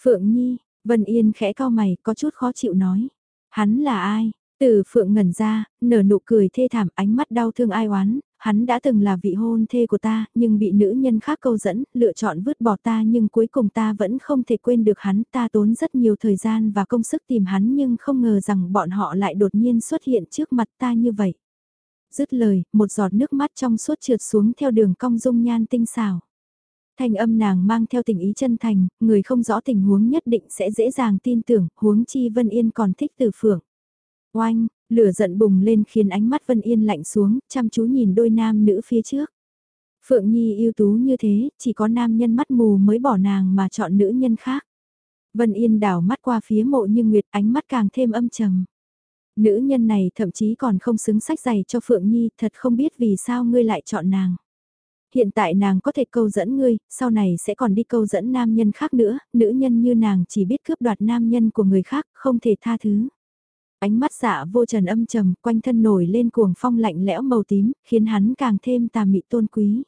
[SPEAKER 1] Phượng Nhi, Vân Yên khẽ cao mày có chút khó chịu nói. Hắn là ai? Từ phượng ngẩn ra, nở nụ cười thê thảm ánh mắt đau thương ai oán, hắn đã từng là vị hôn thê của ta, nhưng bị nữ nhân khác câu dẫn, lựa chọn vứt bỏ ta nhưng cuối cùng ta vẫn không thể quên được hắn, ta tốn rất nhiều thời gian và công sức tìm hắn nhưng không ngờ rằng bọn họ lại đột nhiên xuất hiện trước mặt ta như vậy. Dứt lời, một giọt nước mắt trong suốt trượt xuống theo đường cong dung nhan tinh xảo. Thanh âm nàng mang theo tình ý chân thành, người không rõ tình huống nhất định sẽ dễ dàng tin tưởng, huống chi Vân Yên còn thích từ phượng. Oanh, lửa giận bùng lên khiến ánh mắt Vân Yên lạnh xuống, chăm chú nhìn đôi nam nữ phía trước. Phượng Nhi ưu tú như thế, chỉ có nam nhân mắt mù mới bỏ nàng mà chọn nữ nhân khác. Vân Yên đảo mắt qua phía mộ như Nguyệt ánh mắt càng thêm âm trầm. Nữ nhân này thậm chí còn không xứng sách giày cho Phượng Nhi, thật không biết vì sao ngươi lại chọn nàng. Hiện tại nàng có thể câu dẫn ngươi, sau này sẽ còn đi câu dẫn nam nhân khác nữa, nữ nhân như nàng chỉ biết cướp đoạt nam nhân của người khác, không thể tha thứ. Ánh mắt dạ vô trần âm trầm, quanh thân nổi lên cuồng phong lạnh lẽo màu tím, khiến hắn càng thêm tà mị tôn quý.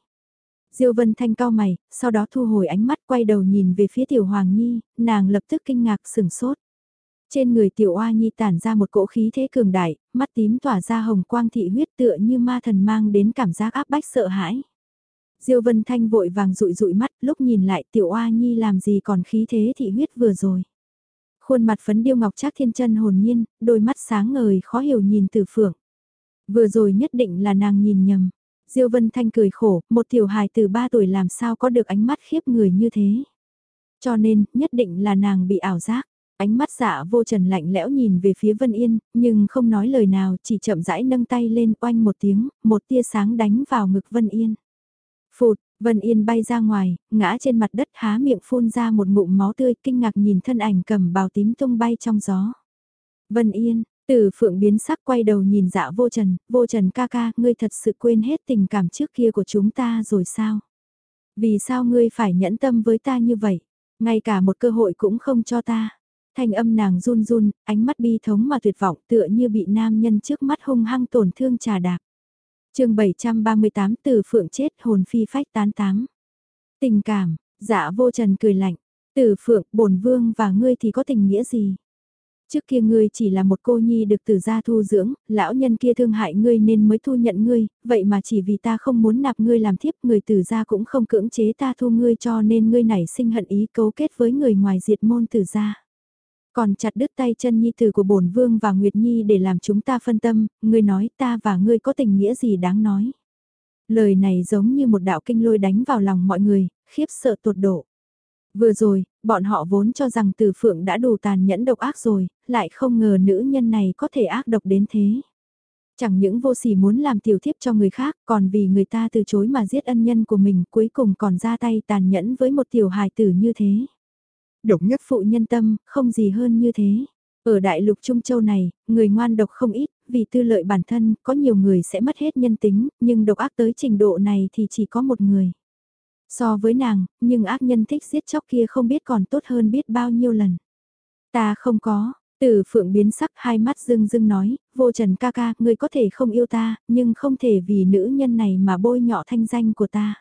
[SPEAKER 1] Diêu Vân Thanh cao mày, sau đó thu hồi ánh mắt quay đầu nhìn về phía Tiểu Hoàng Nhi, nàng lập tức kinh ngạc sửng sốt. Trên người Tiểu Oa Nhi tản ra một cỗ khí thế cường đại, mắt tím tỏa ra hồng quang thị huyết tựa như ma thần mang đến cảm giác áp bách sợ hãi. Diêu Vân Thanh vội vàng rụi rụi mắt, lúc nhìn lại Tiểu Oa Nhi làm gì còn khí thế thị huyết vừa rồi. Khuôn mặt phấn điêu ngọc trác thiên chân hồn nhiên, đôi mắt sáng ngời khó hiểu nhìn từ phượng. Vừa rồi nhất định là nàng nhìn nhầm. Diêu Vân Thanh cười khổ, một tiểu hài từ 3 tuổi làm sao có được ánh mắt khiếp người như thế. Cho nên, nhất định là nàng bị ảo giác. Ánh mắt dạ vô trần lạnh lẽo nhìn về phía Vân Yên, nhưng không nói lời nào, chỉ chậm rãi nâng tay lên oanh một tiếng, một tia sáng đánh vào ngực Vân Yên. Phụt, Vân Yên bay ra ngoài, ngã trên mặt đất há miệng phun ra một ngụm máu tươi kinh ngạc nhìn thân ảnh cầm bào tím tung bay trong gió. Vân Yên, từ phượng biến sắc quay đầu nhìn dạ vô trần, vô trần ca ca, ngươi thật sự quên hết tình cảm trước kia của chúng ta rồi sao? Vì sao ngươi phải nhẫn tâm với ta như vậy? Ngay cả một cơ hội cũng không cho ta. Thanh âm nàng run run, ánh mắt bi thống mà tuyệt vọng tựa như bị nam nhân trước mắt hung hăng tổn thương trà đạp. chương 738 từ phượng chết hồn phi phách tán tám. Tình cảm, dạ vô trần cười lạnh. Từ phượng, bổn vương và ngươi thì có tình nghĩa gì? Trước kia ngươi chỉ là một cô nhi được từ gia thu dưỡng, lão nhân kia thương hại ngươi nên mới thu nhận ngươi, vậy mà chỉ vì ta không muốn nạp ngươi làm thiếp, người từ gia cũng không cưỡng chế ta thu ngươi cho nên ngươi nảy sinh hận ý cấu kết với người ngoài diệt môn từ gia. Còn chặt đứt tay chân nhi tử của bổn vương và Nguyệt Nhi để làm chúng ta phân tâm, ngươi nói ta và ngươi có tình nghĩa gì đáng nói. Lời này giống như một đạo kinh lôi đánh vào lòng mọi người, khiếp sợ tột độ. Vừa rồi, bọn họ vốn cho rằng từ phượng đã đủ tàn nhẫn độc ác rồi, lại không ngờ nữ nhân này có thể ác độc đến thế. Chẳng những vô sỉ muốn làm tiểu thiếp cho người khác, còn vì người ta từ chối mà giết ân nhân của mình cuối cùng còn ra tay tàn nhẫn với một tiểu hài tử như thế. Độc nhất phụ nhân tâm, không gì hơn như thế. Ở đại lục Trung Châu này, người ngoan độc không ít, vì tư lợi bản thân, có nhiều người sẽ mất hết nhân tính, nhưng độc ác tới trình độ này thì chỉ có một người. So với nàng, nhưng ác nhân thích giết chóc kia không biết còn tốt hơn biết bao nhiêu lần. Ta không có, từ phượng biến sắc hai mắt dưng dưng nói, vô trần ca ca, ngươi có thể không yêu ta, nhưng không thể vì nữ nhân này mà bôi nhọ thanh danh của ta.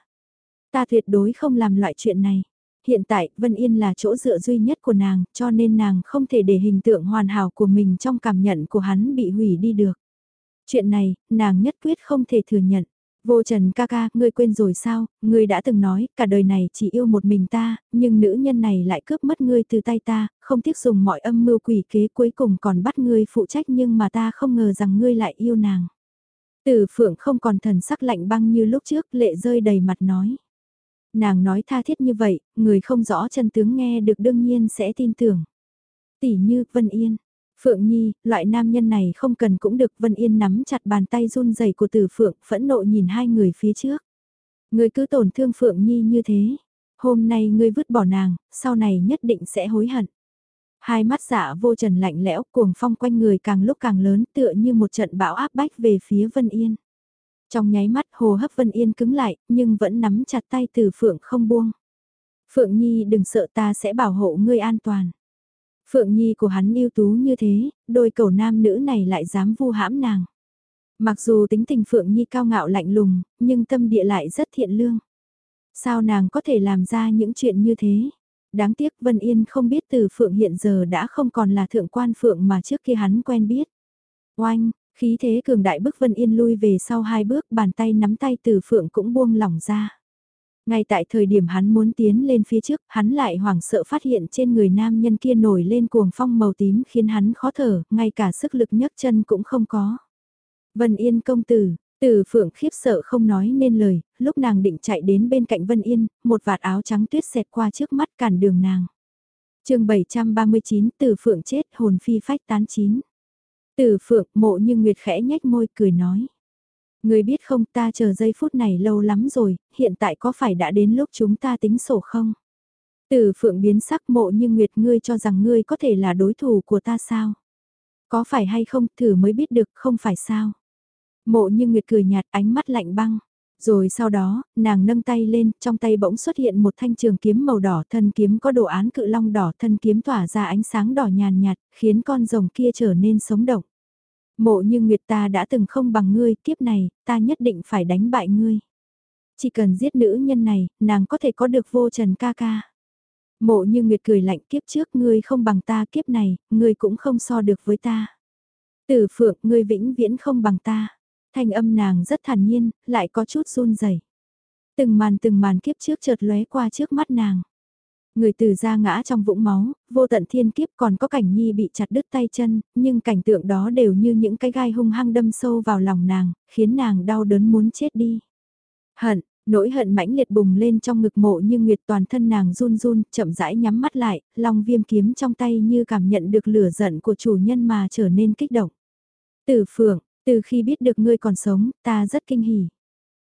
[SPEAKER 1] Ta tuyệt đối không làm loại chuyện này. Hiện tại, Vân Yên là chỗ dựa duy nhất của nàng, cho nên nàng không thể để hình tượng hoàn hảo của mình trong cảm nhận của hắn bị hủy đi được. Chuyện này, nàng nhất quyết không thể thừa nhận. Vô Trần ca ca, ngươi quên rồi sao, ngươi đã từng nói, cả đời này chỉ yêu một mình ta, nhưng nữ nhân này lại cướp mất ngươi từ tay ta, không tiếc dùng mọi âm mưu quỷ kế cuối cùng còn bắt ngươi phụ trách nhưng mà ta không ngờ rằng ngươi lại yêu nàng. Tử Phượng không còn thần sắc lạnh băng như lúc trước, lệ rơi đầy mặt nói. Nàng nói tha thiết như vậy, người không rõ chân tướng nghe được đương nhiên sẽ tin tưởng. Tỷ như Vân Yên, Phượng Nhi, loại nam nhân này không cần cũng được Vân Yên nắm chặt bàn tay run rẩy của Tử Phượng, phẫn nộ nhìn hai người phía trước. người cứ tổn thương Phượng Nhi như thế. Hôm nay ngươi vứt bỏ nàng, sau này nhất định sẽ hối hận. Hai mắt dạ vô trần lạnh lẽo, cuồng phong quanh người càng lúc càng lớn tựa như một trận bão áp bách về phía Vân Yên. Trong nháy mắt hồ hấp Vân Yên cứng lại, nhưng vẫn nắm chặt tay từ Phượng không buông. Phượng Nhi đừng sợ ta sẽ bảo hộ ngươi an toàn. Phượng Nhi của hắn yêu tú như thế, đôi cầu nam nữ này lại dám vu hãm nàng. Mặc dù tính tình Phượng Nhi cao ngạo lạnh lùng, nhưng tâm địa lại rất thiện lương. Sao nàng có thể làm ra những chuyện như thế? Đáng tiếc Vân Yên không biết từ Phượng hiện giờ đã không còn là thượng quan Phượng mà trước kia hắn quen biết. Oanh, khí thế cường đại bức Vân Yên lui về sau hai bước bàn tay nắm tay từ Phượng cũng buông lỏng ra. Ngay tại thời điểm hắn muốn tiến lên phía trước, hắn lại hoảng sợ phát hiện trên người nam nhân kia nổi lên cuồng phong màu tím khiến hắn khó thở, ngay cả sức lực nhấc chân cũng không có. Vân Yên công tử, Từ phượng khiếp sợ không nói nên lời, lúc nàng định chạy đến bên cạnh Vân Yên, một vạt áo trắng tuyết xẹt qua trước mắt cản đường nàng. chương 739 từ phượng chết hồn phi phách tán chín. Từ phượng mộ như nguyệt khẽ nhách môi cười nói. Người biết không ta chờ giây phút này lâu lắm rồi, hiện tại có phải đã đến lúc chúng ta tính sổ không? Từ phượng biến sắc mộ như nguyệt ngươi cho rằng ngươi có thể là đối thủ của ta sao? Có phải hay không thử mới biết được không phải sao? Mộ như nguyệt cười nhạt ánh mắt lạnh băng. Rồi sau đó, nàng nâng tay lên, trong tay bỗng xuất hiện một thanh trường kiếm màu đỏ, thân kiếm có đồ án cự long đỏ, thân kiếm tỏa ra ánh sáng đỏ nhàn nhạt, khiến con rồng kia trở nên sống động. Mộ như Nguyệt ta đã từng không bằng ngươi, kiếp này, ta nhất định phải đánh bại ngươi. Chỉ cần giết nữ nhân này, nàng có thể có được vô trần ca ca. Mộ như Nguyệt cười lạnh kiếp trước ngươi không bằng ta kiếp này, ngươi cũng không so được với ta. Tử phượng, ngươi vĩnh viễn không bằng ta. Thanh âm nàng rất thản nhiên, lại có chút run rẩy. Từng màn từng màn kiếp trước chợt lóe qua trước mắt nàng. Người từ ra ngã trong vũng máu, vô tận thiên kiếp còn có cảnh nhi bị chặt đứt tay chân, nhưng cảnh tượng đó đều như những cái gai hung hăng đâm sâu vào lòng nàng, khiến nàng đau đớn muốn chết đi. Hận, nỗi hận mãnh liệt bùng lên trong ngực mộ như nguyệt toàn thân nàng run run, chậm rãi nhắm mắt lại, lòng viêm kiếm trong tay như cảm nhận được lửa giận của chủ nhân mà trở nên kích động. Tử phượng, từ khi biết được ngươi còn sống, ta rất kinh hỉ.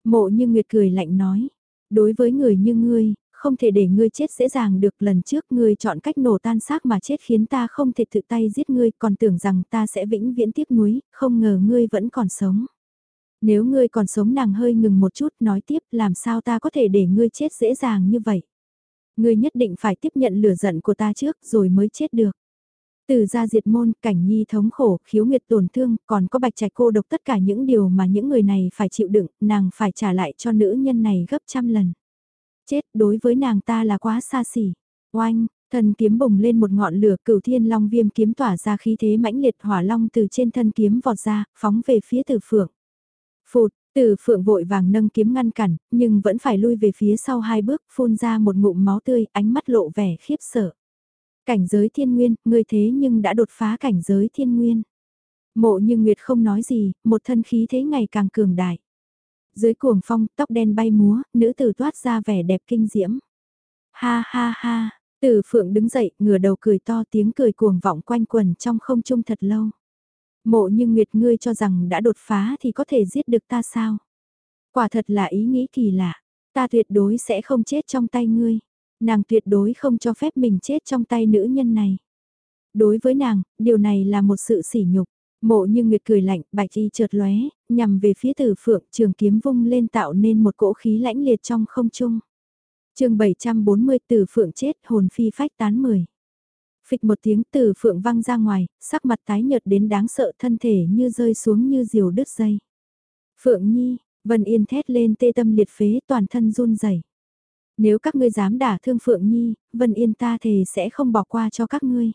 [SPEAKER 1] Mộ như nguyệt cười lạnh nói, đối với người như ngươi, không thể để ngươi chết dễ dàng được lần trước ngươi chọn cách nổ tan xác mà chết khiến ta không thể tự tay giết ngươi còn tưởng rằng ta sẽ vĩnh viễn tiếc nuối, không ngờ ngươi vẫn còn sống. Nếu ngươi còn sống nàng hơi ngừng một chút nói tiếp làm sao ta có thể để ngươi chết dễ dàng như vậy. Ngươi nhất định phải tiếp nhận lửa giận của ta trước rồi mới chết được. Từ gia diệt môn, cảnh nhi thống khổ, khiếu nguyệt tổn thương, còn có bạch trạch cô độc tất cả những điều mà những người này phải chịu đựng, nàng phải trả lại cho nữ nhân này gấp trăm lần. Chết đối với nàng ta là quá xa xỉ. Oanh, thần kiếm bùng lên một ngọn lửa cửu thiên long viêm kiếm tỏa ra khí thế mãnh liệt hỏa long từ trên thân kiếm vọt ra, phóng về phía tử phượng. Phụt, tử phượng vội vàng nâng kiếm ngăn cản, nhưng vẫn phải lui về phía sau hai bước, phun ra một ngụm máu tươi, ánh mắt lộ vẻ khiếp sợ. Cảnh giới thiên nguyên, ngươi thế nhưng đã đột phá cảnh giới thiên nguyên. Mộ như Nguyệt không nói gì, một thân khí thế ngày càng cường đại. Dưới cuồng phong, tóc đen bay múa, nữ tử toát ra vẻ đẹp kinh diễm. Ha ha ha, tử phượng đứng dậy, ngửa đầu cười to tiếng cười cuồng vọng quanh quần trong không trung thật lâu. Mộ như Nguyệt ngươi cho rằng đã đột phá thì có thể giết được ta sao? Quả thật là ý nghĩ kỳ lạ, ta tuyệt đối sẽ không chết trong tay ngươi. Nàng tuyệt đối không cho phép mình chết trong tay nữ nhân này. Đối với nàng, điều này là một sự sỉ nhục. Mộ như Nguyệt cười lạnh, bạch y chợt lóe, nhằm về phía tử phượng trường kiếm vung lên tạo nên một cỗ khí lãnh liệt trong không trung. chương 740 tử phượng chết hồn phi phách tán mười. Phịch một tiếng tử phượng văng ra ngoài, sắc mặt tái nhợt đến đáng sợ thân thể như rơi xuống như diều đứt dây. Phượng Nhi, Vân Yên thét lên tê tâm liệt phế toàn thân run rẩy. Nếu các ngươi dám đả thương Phượng Nhi, Vân Yên ta thề sẽ không bỏ qua cho các ngươi.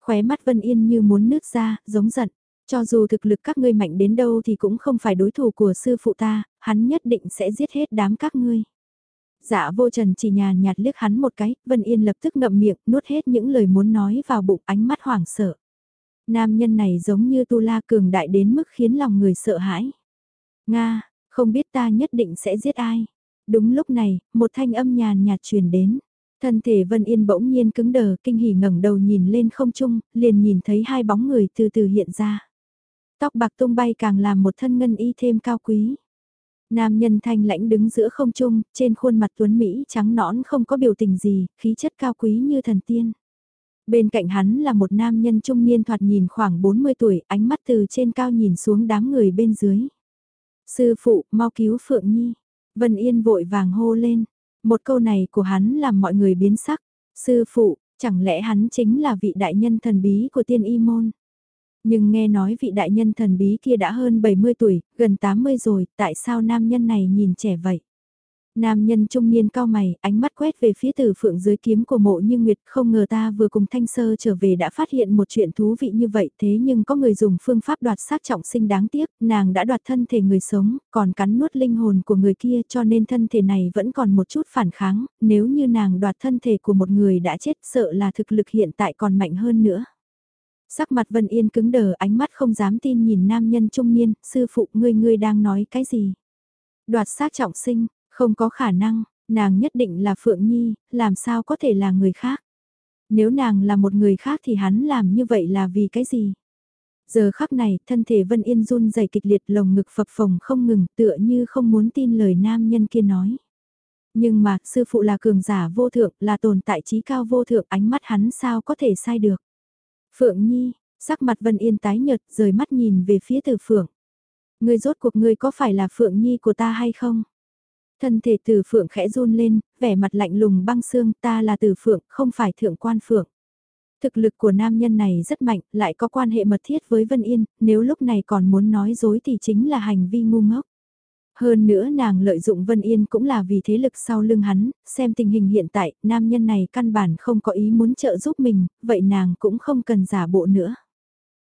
[SPEAKER 1] Khóe mắt Vân Yên như muốn nứt ra, giống giận. Cho dù thực lực các ngươi mạnh đến đâu thì cũng không phải đối thủ của sư phụ ta, hắn nhất định sẽ giết hết đám các ngươi. Dạ vô trần chỉ nhàn nhạt liếc hắn một cái, Vân Yên lập tức ngậm miệng, nuốt hết những lời muốn nói vào bụng ánh mắt hoảng sợ. Nam nhân này giống như tu la cường đại đến mức khiến lòng người sợ hãi. Nga, không biết ta nhất định sẽ giết ai. Đúng lúc này, một thanh âm nhàn nhạt truyền đến. Thân thể Vân Yên bỗng nhiên cứng đờ, kinh hỉ ngẩng đầu nhìn lên không trung, liền nhìn thấy hai bóng người từ từ hiện ra. Tóc bạc tung bay càng làm một thân ngân y thêm cao quý. Nam nhân thanh lãnh đứng giữa không trung, trên khuôn mặt tuấn Mỹ trắng nõn không có biểu tình gì, khí chất cao quý như thần tiên. Bên cạnh hắn là một nam nhân trung niên thoạt nhìn khoảng 40 tuổi, ánh mắt từ trên cao nhìn xuống đám người bên dưới. Sư phụ, mau cứu Phượng Nhi. Vân Yên vội vàng hô lên. Một câu này của hắn làm mọi người biến sắc. Sư phụ, chẳng lẽ hắn chính là vị đại nhân thần bí của tiên y môn? Nhưng nghe nói vị đại nhân thần bí kia đã hơn 70 tuổi, gần 80 rồi, tại sao nam nhân này nhìn trẻ vậy? Nam nhân trung niên cao mày, ánh mắt quét về phía tử phượng dưới kiếm của mộ như Nguyệt, không ngờ ta vừa cùng Thanh Sơ trở về đã phát hiện một chuyện thú vị như vậy thế nhưng có người dùng phương pháp đoạt xác trọng sinh đáng tiếc, nàng đã đoạt thân thể người sống, còn cắn nuốt linh hồn của người kia cho nên thân thể này vẫn còn một chút phản kháng, nếu như nàng đoạt thân thể của một người đã chết sợ là thực lực hiện tại còn mạnh hơn nữa. Sắc mặt Vân Yên cứng đờ ánh mắt không dám tin nhìn nam nhân trung niên, sư phụ ngươi ngươi đang nói cái gì? Đoạt xác trọng sinh, không có khả năng, nàng nhất định là Phượng Nhi, làm sao có thể là người khác? Nếu nàng là một người khác thì hắn làm như vậy là vì cái gì? Giờ khắc này, thân thể Vân Yên run rẩy kịch liệt lồng ngực phập phồng không ngừng tựa như không muốn tin lời nam nhân kia nói. Nhưng mà, sư phụ là cường giả vô thượng, là tồn tại trí cao vô thượng, ánh mắt hắn sao có thể sai được. Phượng Nhi, sắc mặt Vân Yên tái nhợt, rời mắt nhìn về phía từ Phượng. Người rốt cuộc người có phải là Phượng Nhi của ta hay không? Thân thể từ Phượng khẽ run lên, vẻ mặt lạnh lùng băng xương, ta là từ Phượng, không phải thượng quan Phượng. Thực lực của nam nhân này rất mạnh, lại có quan hệ mật thiết với Vân Yên, nếu lúc này còn muốn nói dối thì chính là hành vi ngu ngốc. Hơn nữa nàng lợi dụng Vân Yên cũng là vì thế lực sau lưng hắn, xem tình hình hiện tại, nam nhân này căn bản không có ý muốn trợ giúp mình, vậy nàng cũng không cần giả bộ nữa.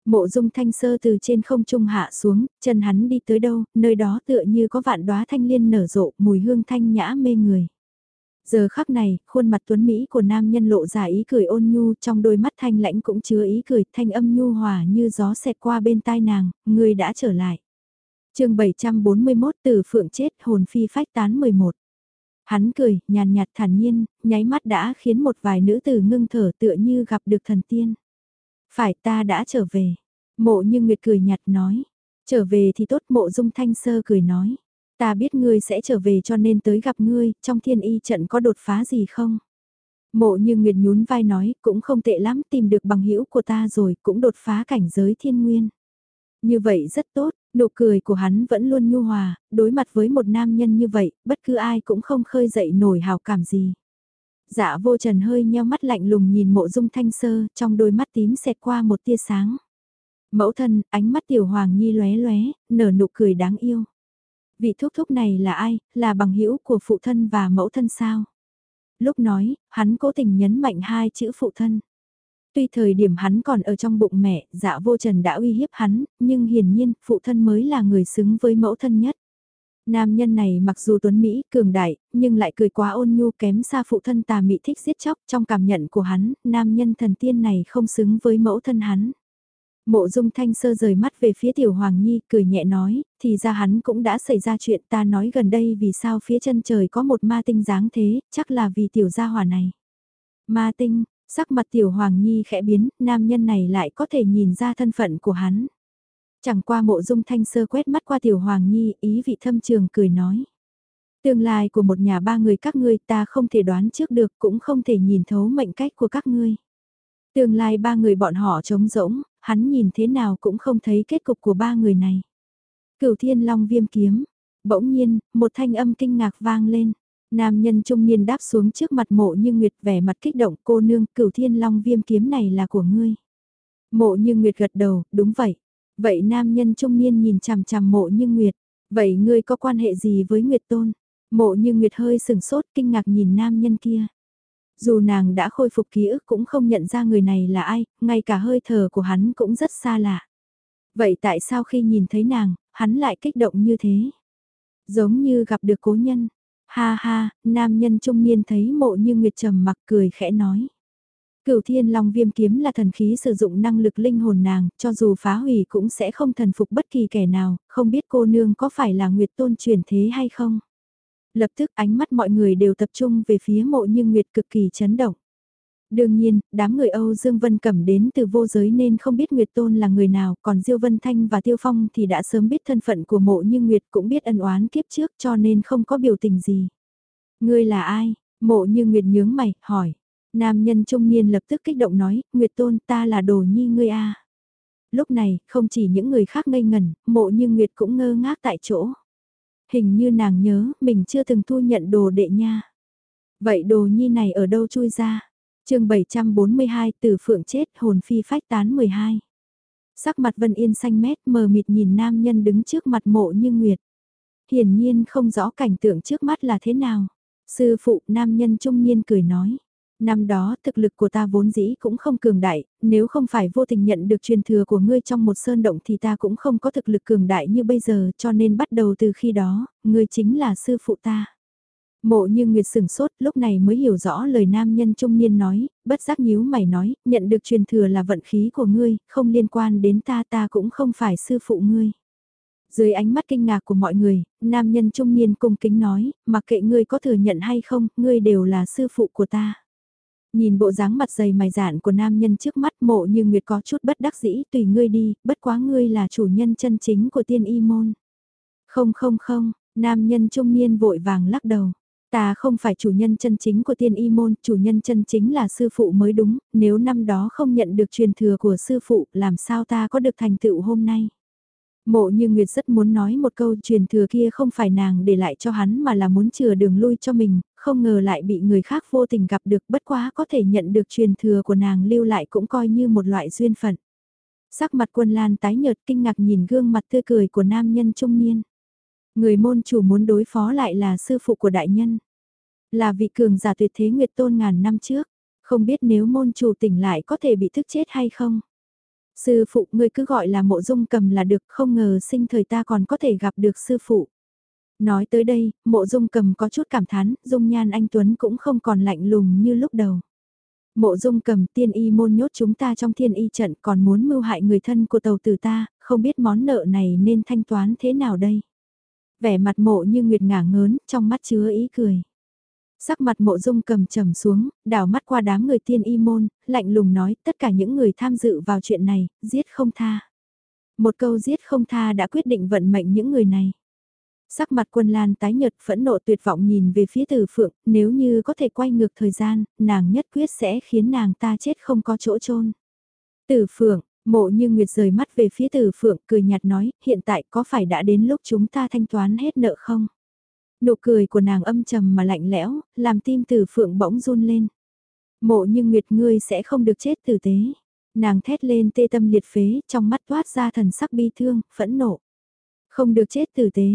[SPEAKER 1] Mộ dung thanh sơ từ trên không trung hạ xuống, chân hắn đi tới đâu, nơi đó tựa như có vạn đóa thanh liên nở rộ, mùi hương thanh nhã mê người. Giờ khắc này, khuôn mặt tuấn Mỹ của nam nhân lộ ra ý cười ôn nhu trong đôi mắt thanh lãnh cũng chứa ý cười thanh âm nhu hòa như gió xẹt qua bên tai nàng, người đã trở lại. chương 741 từ phượng chết hồn phi phách tán 11. Hắn cười, nhàn nhạt thản nhiên, nháy mắt đã khiến một vài nữ tử ngưng thở tựa như gặp được thần tiên. Phải ta đã trở về. Mộ như Nguyệt cười nhạt nói. Trở về thì tốt mộ dung thanh sơ cười nói. Ta biết ngươi sẽ trở về cho nên tới gặp ngươi, trong thiên y trận có đột phá gì không? Mộ như Nguyệt nhún vai nói, cũng không tệ lắm, tìm được bằng hữu của ta rồi, cũng đột phá cảnh giới thiên nguyên. Như vậy rất tốt, nụ cười của hắn vẫn luôn nhu hòa, đối mặt với một nam nhân như vậy, bất cứ ai cũng không khơi dậy nổi hào cảm gì. Dạ vô trần hơi nheo mắt lạnh lùng nhìn mộ dung thanh sơ, trong đôi mắt tím xẹt qua một tia sáng. Mẫu thân, ánh mắt tiểu hoàng nhi lóe lóe, nở nụ cười đáng yêu. Vị thúc thúc này là ai, là bằng hữu của phụ thân và mẫu thân sao? Lúc nói, hắn cố tình nhấn mạnh hai chữ phụ thân. Tuy thời điểm hắn còn ở trong bụng mẹ, dạ vô trần đã uy hiếp hắn, nhưng hiển nhiên, phụ thân mới là người xứng với mẫu thân nhất. Nam nhân này mặc dù tuấn Mỹ, cường đại, nhưng lại cười quá ôn nhu kém xa phụ thân tà mị thích giết chóc trong cảm nhận của hắn, nam nhân thần tiên này không xứng với mẫu thân hắn. Mộ dung thanh sơ rời mắt về phía tiểu hoàng nhi, cười nhẹ nói, thì ra hắn cũng đã xảy ra chuyện ta nói gần đây vì sao phía chân trời có một ma tinh dáng thế, chắc là vì tiểu gia hỏa này. Ma tinh, sắc mặt tiểu hoàng nhi khẽ biến, nam nhân này lại có thể nhìn ra thân phận của hắn. Chẳng qua mộ dung thanh sơ quét mắt qua tiểu hoàng nhi, ý vị thâm trường cười nói. Tương lai của một nhà ba người các ngươi ta không thể đoán trước được cũng không thể nhìn thấu mệnh cách của các ngươi. Tương lai ba người bọn họ trống rỗng, hắn nhìn thế nào cũng không thấy kết cục của ba người này. Cửu thiên long viêm kiếm, bỗng nhiên, một thanh âm kinh ngạc vang lên. Nam nhân trung niên đáp xuống trước mặt mộ như Nguyệt vẻ mặt kích động cô nương cửu thiên long viêm kiếm này là của ngươi. Mộ như Nguyệt gật đầu, đúng vậy. Vậy nam nhân trung niên nhìn chằm chằm mộ như Nguyệt. Vậy ngươi có quan hệ gì với Nguyệt Tôn? Mộ như Nguyệt hơi sừng sốt kinh ngạc nhìn nam nhân kia. Dù nàng đã khôi phục ký ức cũng không nhận ra người này là ai, ngay cả hơi thở của hắn cũng rất xa lạ. Vậy tại sao khi nhìn thấy nàng, hắn lại kích động như thế? Giống như gặp được cố nhân. Ha ha, nam nhân trung niên thấy mộ như Nguyệt trầm mặc cười khẽ nói. Cửu thiên long viêm kiếm là thần khí sử dụng năng lực linh hồn nàng, cho dù phá hủy cũng sẽ không thần phục bất kỳ kẻ nào, không biết cô nương có phải là Nguyệt tôn truyền thế hay không. Lập tức ánh mắt mọi người đều tập trung về phía mộ như Nguyệt cực kỳ chấn động. Đương nhiên, đám người Âu Dương Vân Cẩm đến từ vô giới nên không biết Nguyệt Tôn là người nào, còn Diêu Vân Thanh và Tiêu Phong thì đã sớm biết thân phận của mộ như Nguyệt cũng biết ân oán kiếp trước cho nên không có biểu tình gì. Ngươi là ai? Mộ như Nguyệt nhướng mày, hỏi. Nam nhân trung niên lập tức kích động nói, Nguyệt Tôn ta là đồ nhi ngươi a. Lúc này, không chỉ những người khác ngây ngẩn, mộ như Nguyệt cũng ngơ ngác tại chỗ. Hình như nàng nhớ, mình chưa từng thu nhận đồ đệ nha. Vậy đồ nhi này ở đâu chui ra? chương 742 từ phượng chết hồn phi phách tán 12. Sắc mặt Vân Yên xanh mét mờ mịt nhìn nam nhân đứng trước mặt mộ như Nguyệt. Hiển nhiên không rõ cảnh tượng trước mắt là thế nào. Sư phụ nam nhân trung niên cười nói. Năm đó thực lực của ta vốn dĩ cũng không cường đại, nếu không phải vô tình nhận được truyền thừa của ngươi trong một sơn động thì ta cũng không có thực lực cường đại như bây giờ cho nên bắt đầu từ khi đó, ngươi chính là sư phụ ta. Mộ như Nguyệt sửng sốt lúc này mới hiểu rõ lời nam nhân trung niên nói, bất giác nhíu mày nói, nhận được truyền thừa là vận khí của ngươi, không liên quan đến ta ta cũng không phải sư phụ ngươi. Dưới ánh mắt kinh ngạc của mọi người, nam nhân trung niên cung kính nói, mặc kệ ngươi có thừa nhận hay không, ngươi đều là sư phụ của ta. Nhìn bộ dáng mặt dày mày dạn của nam nhân trước mắt mộ như Nguyệt có chút bất đắc dĩ tùy ngươi đi, bất quá ngươi là chủ nhân chân chính của tiên y môn. Không không không, nam nhân trung niên vội vàng lắc đầu. Ta không phải chủ nhân chân chính của tiên y môn, chủ nhân chân chính là sư phụ mới đúng, nếu năm đó không nhận được truyền thừa của sư phụ, làm sao ta có được thành tựu hôm nay. Mộ như Nguyệt rất muốn nói một câu truyền thừa kia không phải nàng để lại cho hắn mà là muốn chừa đường lui cho mình, không ngờ lại bị người khác vô tình gặp được, bất quá có thể nhận được truyền thừa của nàng lưu lại cũng coi như một loại duyên phận. Sắc mặt quân lan tái nhợt kinh ngạc nhìn gương mặt tươi cười của nam nhân trung niên. Người môn chủ muốn đối phó lại là sư phụ của đại nhân. Là vị cường giả tuyệt thế nguyệt tôn ngàn năm trước. Không biết nếu môn chủ tỉnh lại có thể bị thức chết hay không. Sư phụ, ngươi cứ gọi là mộ dung cầm là được, không ngờ sinh thời ta còn có thể gặp được sư phụ. Nói tới đây, mộ dung cầm có chút cảm thán, dung nhan anh Tuấn cũng không còn lạnh lùng như lúc đầu. Mộ dung cầm tiên y môn nhốt chúng ta trong thiên y trận còn muốn mưu hại người thân của tàu tử ta, không biết món nợ này nên thanh toán thế nào đây. Vẻ mặt mộ như nguyệt ngả ngớn, trong mắt chứa ý cười. Sắc mặt mộ dung cầm trầm xuống, đảo mắt qua đám người tiên y môn, lạnh lùng nói tất cả những người tham dự vào chuyện này, giết không tha. Một câu giết không tha đã quyết định vận mệnh những người này. Sắc mặt quân lan tái nhật phẫn nộ tuyệt vọng nhìn về phía tử phượng, nếu như có thể quay ngược thời gian, nàng nhất quyết sẽ khiến nàng ta chết không có chỗ chôn Tử phượng, mộ như nguyệt rời mắt về phía tử phượng cười nhạt nói, hiện tại có phải đã đến lúc chúng ta thanh toán hết nợ không? Nụ cười của nàng âm trầm mà lạnh lẽo, làm tim tử phượng bỗng run lên. Mộ như nguyệt ngươi sẽ không được chết tử tế. Nàng thét lên tê tâm liệt phế, trong mắt toát ra thần sắc bi thương, phẫn nộ. Không được chết tử tế.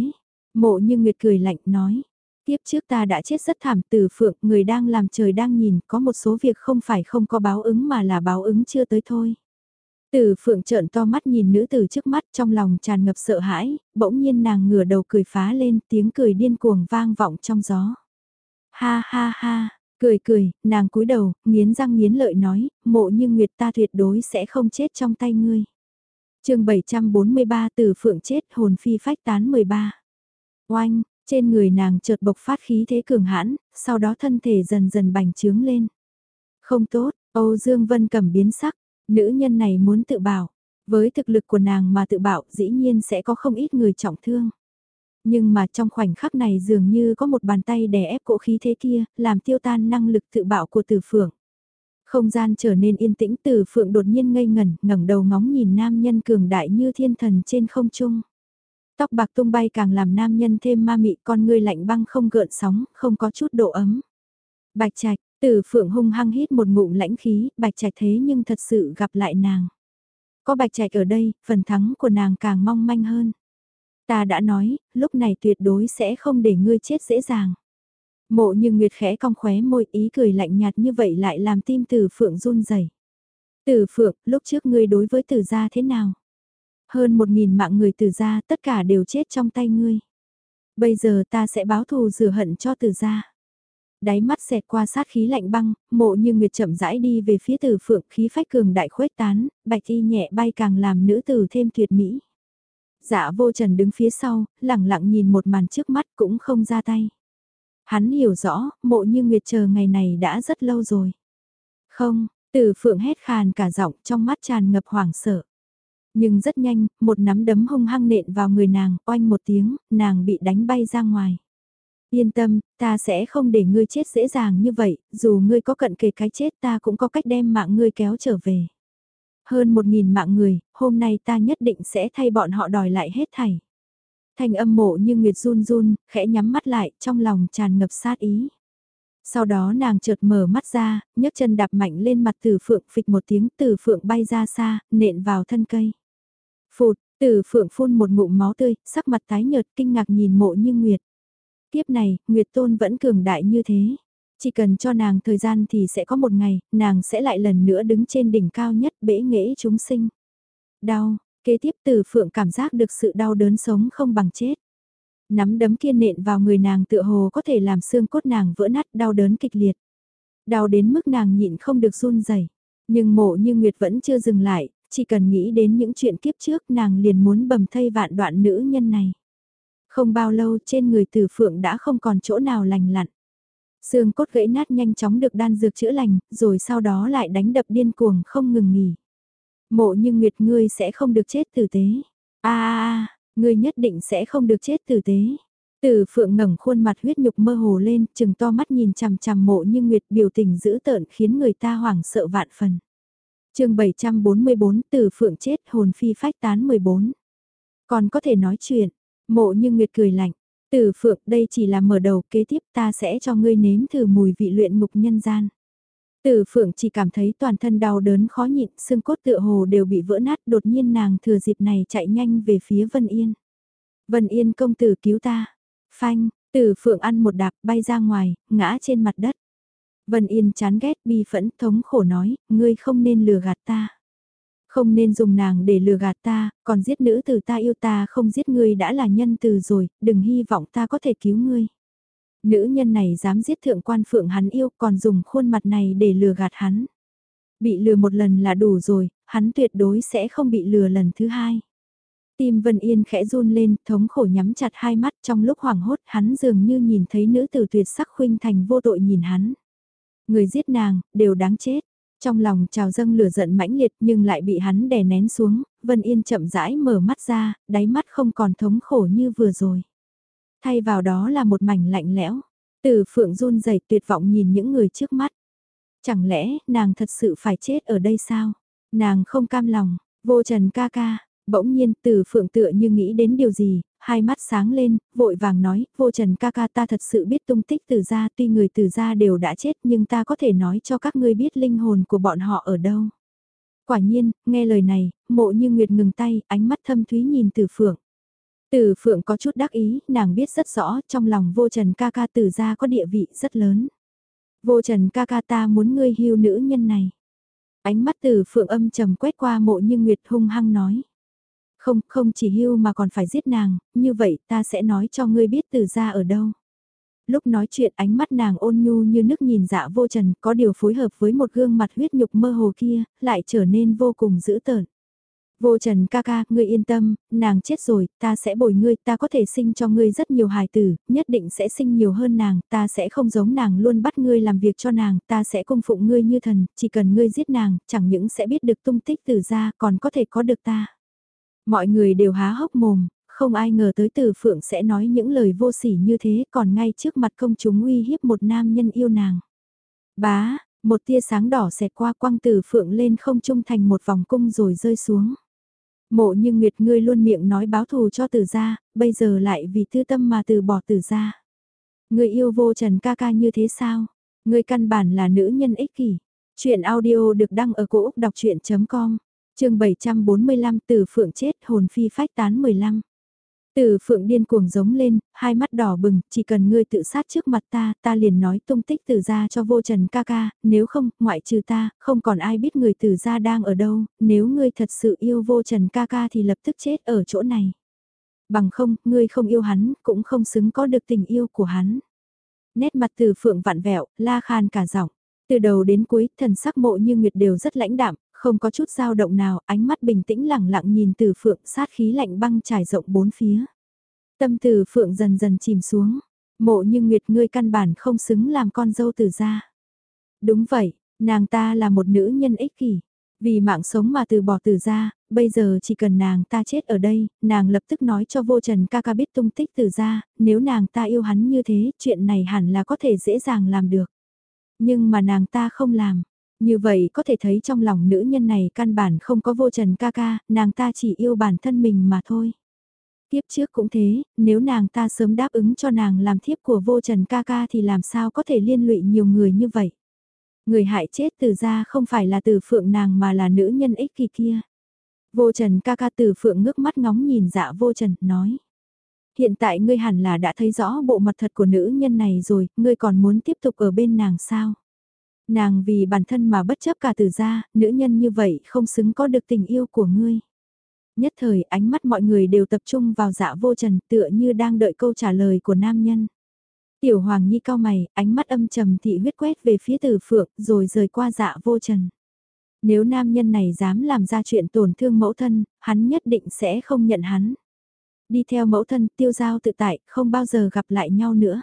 [SPEAKER 1] Mộ như nguyệt cười lạnh nói. Tiếp trước ta đã chết rất thảm tử phượng, người đang làm trời đang nhìn, có một số việc không phải không có báo ứng mà là báo ứng chưa tới thôi. Tử phượng trợn to mắt nhìn nữ tử trước mắt trong lòng tràn ngập sợ hãi, bỗng nhiên nàng ngửa đầu cười phá lên tiếng cười điên cuồng vang vọng trong gió. Ha ha ha, cười cười, nàng cúi đầu, nghiến răng nghiến lợi nói, mộ như nguyệt ta tuyệt đối sẽ không chết trong tay ngươi. chương 743 Tử phượng chết hồn phi phách tán 13. Oanh, trên người nàng chợt bộc phát khí thế cường hãn, sau đó thân thể dần dần bành trướng lên. Không tốt, Âu Dương Vân cầm biến sắc, Nữ nhân này muốn tự bảo, với thực lực của nàng mà tự bảo dĩ nhiên sẽ có không ít người trọng thương. Nhưng mà trong khoảnh khắc này dường như có một bàn tay đè ép cỗ khí thế kia, làm tiêu tan năng lực tự bảo của tử phượng. Không gian trở nên yên tĩnh tử phượng đột nhiên ngây ngẩn, ngẩng đầu ngóng nhìn nam nhân cường đại như thiên thần trên không trung. Tóc bạc tung bay càng làm nam nhân thêm ma mị con người lạnh băng không gợn sóng, không có chút độ ấm. Bạch trạch, Tử phượng hung hăng hít một ngụm lãnh khí, bạch trạch thế nhưng thật sự gặp lại nàng. Có bạch trạch ở đây, phần thắng của nàng càng mong manh hơn. Ta đã nói, lúc này tuyệt đối sẽ không để ngươi chết dễ dàng. Mộ như Nguyệt khẽ cong khóe môi ý cười lạnh nhạt như vậy lại làm tim tử phượng run rẩy. Tử phượng, lúc trước ngươi đối với tử gia thế nào? Hơn một nghìn mạng người từ gia tất cả đều chết trong tay ngươi. Bây giờ ta sẽ báo thù rửa hận cho từ gia đáy mắt xẹt qua sát khí lạnh băng, mộ như nguyệt chậm rãi đi về phía tử phượng khí phách cường đại khuếch tán, bạch y nhẹ bay càng làm nữ tử thêm tuyệt mỹ. Dạ vô trần đứng phía sau, lẳng lặng nhìn một màn trước mắt cũng không ra tay. Hắn hiểu rõ, mộ như nguyệt chờ ngày này đã rất lâu rồi. Không, tử phượng hét khàn cả giọng trong mắt tràn ngập hoảng sợ. Nhưng rất nhanh, một nắm đấm hung hăng nện vào người nàng, oanh một tiếng, nàng bị đánh bay ra ngoài. Yên tâm, ta sẽ không để ngươi chết dễ dàng như vậy, dù ngươi có cận kề cái chết ta cũng có cách đem mạng ngươi kéo trở về. Hơn một nghìn mạng người, hôm nay ta nhất định sẽ thay bọn họ đòi lại hết thảy. Thanh âm mộ như Nguyệt run run, khẽ nhắm mắt lại, trong lòng tràn ngập sát ý. Sau đó nàng chợt mở mắt ra, nhấc chân đạp mạnh lên mặt tử phượng phịch một tiếng tử phượng bay ra xa, nện vào thân cây. Phụt, tử phượng phun một ngụm máu tươi, sắc mặt tái nhợt kinh ngạc nhìn mộ như Nguyệt. Tiếp này, Nguyệt Tôn vẫn cường đại như thế. Chỉ cần cho nàng thời gian thì sẽ có một ngày, nàng sẽ lại lần nữa đứng trên đỉnh cao nhất bể nghễ chúng sinh. Đau, kế tiếp từ phượng cảm giác được sự đau đớn sống không bằng chết. Nắm đấm kia nện vào người nàng tựa hồ có thể làm xương cốt nàng vỡ nát đau đớn kịch liệt. Đau đến mức nàng nhịn không được run rẩy Nhưng mộ như Nguyệt vẫn chưa dừng lại, chỉ cần nghĩ đến những chuyện kiếp trước nàng liền muốn bầm thây vạn đoạn nữ nhân này. Không bao lâu trên người tử phượng đã không còn chỗ nào lành lặn. Xương cốt gãy nát nhanh chóng được đan dược chữa lành, rồi sau đó lại đánh đập điên cuồng không ngừng nghỉ. Mộ như Nguyệt ngươi sẽ không được chết tử tế. a a ngươi nhất định sẽ không được chết tử tế. Tử phượng ngẩng khuôn mặt huyết nhục mơ hồ lên, chừng to mắt nhìn chằm chằm mộ như Nguyệt biểu tình dữ tợn khiến người ta hoảng sợ vạn phần chương 744 Tử phượng chết hồn phi phách tán 14. Còn có thể nói chuyện, mộ như Nguyệt cười lạnh. Tử phượng đây chỉ là mở đầu kế tiếp ta sẽ cho ngươi nếm thử mùi vị luyện ngục nhân gian. Tử phượng chỉ cảm thấy toàn thân đau đớn khó nhịn, xương cốt tựa hồ đều bị vỡ nát đột nhiên nàng thừa dịp này chạy nhanh về phía Vân Yên. Vân Yên công tử cứu ta. Phanh, tử phượng ăn một đạp bay ra ngoài, ngã trên mặt đất. Vân Yên chán ghét bi phẫn thống khổ nói, ngươi không nên lừa gạt ta. Không nên dùng nàng để lừa gạt ta, còn giết nữ từ ta yêu ta không giết ngươi đã là nhân từ rồi, đừng hy vọng ta có thể cứu ngươi. Nữ nhân này dám giết thượng quan phượng hắn yêu còn dùng khuôn mặt này để lừa gạt hắn. Bị lừa một lần là đủ rồi, hắn tuyệt đối sẽ không bị lừa lần thứ hai. Tim Vân Yên khẽ run lên, thống khổ nhắm chặt hai mắt trong lúc hoảng hốt hắn dường như nhìn thấy nữ tử tuyệt sắc khuynh thành vô tội nhìn hắn. Người giết nàng, đều đáng chết. Trong lòng trào dâng lửa giận mãnh liệt nhưng lại bị hắn đè nén xuống, Vân Yên chậm rãi mở mắt ra, đáy mắt không còn thống khổ như vừa rồi. Thay vào đó là một mảnh lạnh lẽo. Từ phượng run rẩy tuyệt vọng nhìn những người trước mắt. Chẳng lẽ nàng thật sự phải chết ở đây sao? Nàng không cam lòng, vô trần ca ca, bỗng nhiên từ phượng tựa như nghĩ đến điều gì, hai mắt sáng lên, vội vàng nói, vô trần ca ca ta thật sự biết tung tích từ gia tuy người từ gia đều đã chết nhưng ta có thể nói cho các ngươi biết linh hồn của bọn họ ở đâu. Quả nhiên, nghe lời này, mộ như nguyệt ngừng tay, ánh mắt thâm thúy nhìn từ phượng. Từ phượng có chút đắc ý, nàng biết rất rõ trong lòng vô trần ca ca từ gia có địa vị rất lớn. Vô trần ca ca ta muốn ngươi hưu nữ nhân này. Ánh mắt từ phượng âm trầm quét qua mộ như nguyệt hung hăng nói. Không, không chỉ hưu mà còn phải giết nàng, như vậy ta sẽ nói cho ngươi biết từ gia ở đâu. Lúc nói chuyện ánh mắt nàng ôn nhu như nước nhìn dạ vô trần có điều phối hợp với một gương mặt huyết nhục mơ hồ kia, lại trở nên vô cùng dữ tợn. Vô trần ca ca, ngươi yên tâm, nàng chết rồi, ta sẽ bồi ngươi, ta có thể sinh cho ngươi rất nhiều hài tử, nhất định sẽ sinh nhiều hơn nàng, ta sẽ không giống nàng luôn bắt ngươi làm việc cho nàng, ta sẽ cung phụng ngươi như thần, chỉ cần ngươi giết nàng, chẳng những sẽ biết được tung tích từ ra, còn có thể có được ta. Mọi người đều há hốc mồm, không ai ngờ tới từ phượng sẽ nói những lời vô sỉ như thế, còn ngay trước mặt công chúng uy hiếp một nam nhân yêu nàng. Bá, một tia sáng đỏ xẹt qua quăng từ phượng lên không trung thành một vòng cung rồi rơi xuống. Mộ như Nguyệt ngươi luôn miệng nói báo thù cho tử gia, bây giờ lại vì tư tâm mà từ bỏ tử gia. Ngươi yêu vô trần ca ca như thế sao? Ngươi căn bản là nữ nhân ích kỷ. Chuyện audio được đăng ở cổ Úc đọc chuyện.com, chương 745 từ phượng chết hồn phi phách tán 15. Từ phượng điên cuồng giống lên, hai mắt đỏ bừng, chỉ cần ngươi tự sát trước mặt ta, ta liền nói tung tích từ gia cho vô trần ca ca, nếu không, ngoại trừ ta, không còn ai biết người từ gia đang ở đâu, nếu ngươi thật sự yêu vô trần ca ca thì lập tức chết ở chỗ này. Bằng không, ngươi không yêu hắn, cũng không xứng có được tình yêu của hắn. Nét mặt từ phượng vặn vẹo, la khan cả giọng. Từ đầu đến cuối, thần sắc mộ như nguyệt đều rất lãnh đạm, không có chút dao động nào, ánh mắt bình tĩnh lẳng lặng nhìn từ phượng sát khí lạnh băng trải rộng bốn phía. Tâm từ phượng dần dần chìm xuống, mộ như nguyệt ngươi căn bản không xứng làm con dâu từ gia. Đúng vậy, nàng ta là một nữ nhân ích kỷ. Vì mạng sống mà từ bỏ từ gia, bây giờ chỉ cần nàng ta chết ở đây, nàng lập tức nói cho vô trần ca ca biết tung tích từ gia, nếu nàng ta yêu hắn như thế, chuyện này hẳn là có thể dễ dàng làm được. Nhưng mà nàng ta không làm, như vậy có thể thấy trong lòng nữ nhân này căn bản không có vô trần ca ca, nàng ta chỉ yêu bản thân mình mà thôi. Tiếp trước cũng thế, nếu nàng ta sớm đáp ứng cho nàng làm thiếp của vô trần ca ca thì làm sao có thể liên lụy nhiều người như vậy. Người hại chết từ ra không phải là từ phượng nàng mà là nữ nhân ích kỳ kia. Vô trần ca ca từ phượng ngước mắt ngóng nhìn dạ vô trần, nói. Hiện tại ngươi hẳn là đã thấy rõ bộ mặt thật của nữ nhân này rồi, ngươi còn muốn tiếp tục ở bên nàng sao? Nàng vì bản thân mà bất chấp cả từ gia, nữ nhân như vậy không xứng có được tình yêu của ngươi. Nhất thời ánh mắt mọi người đều tập trung vào dạ vô trần tựa như đang đợi câu trả lời của nam nhân. Tiểu Hoàng Nhi cao mày, ánh mắt âm trầm thị huyết quét về phía tử phượng rồi rời qua dạ vô trần. Nếu nam nhân này dám làm ra chuyện tổn thương mẫu thân, hắn nhất định sẽ không nhận hắn. Đi theo mẫu thân tiêu giao tự tại, không bao giờ gặp lại nhau nữa.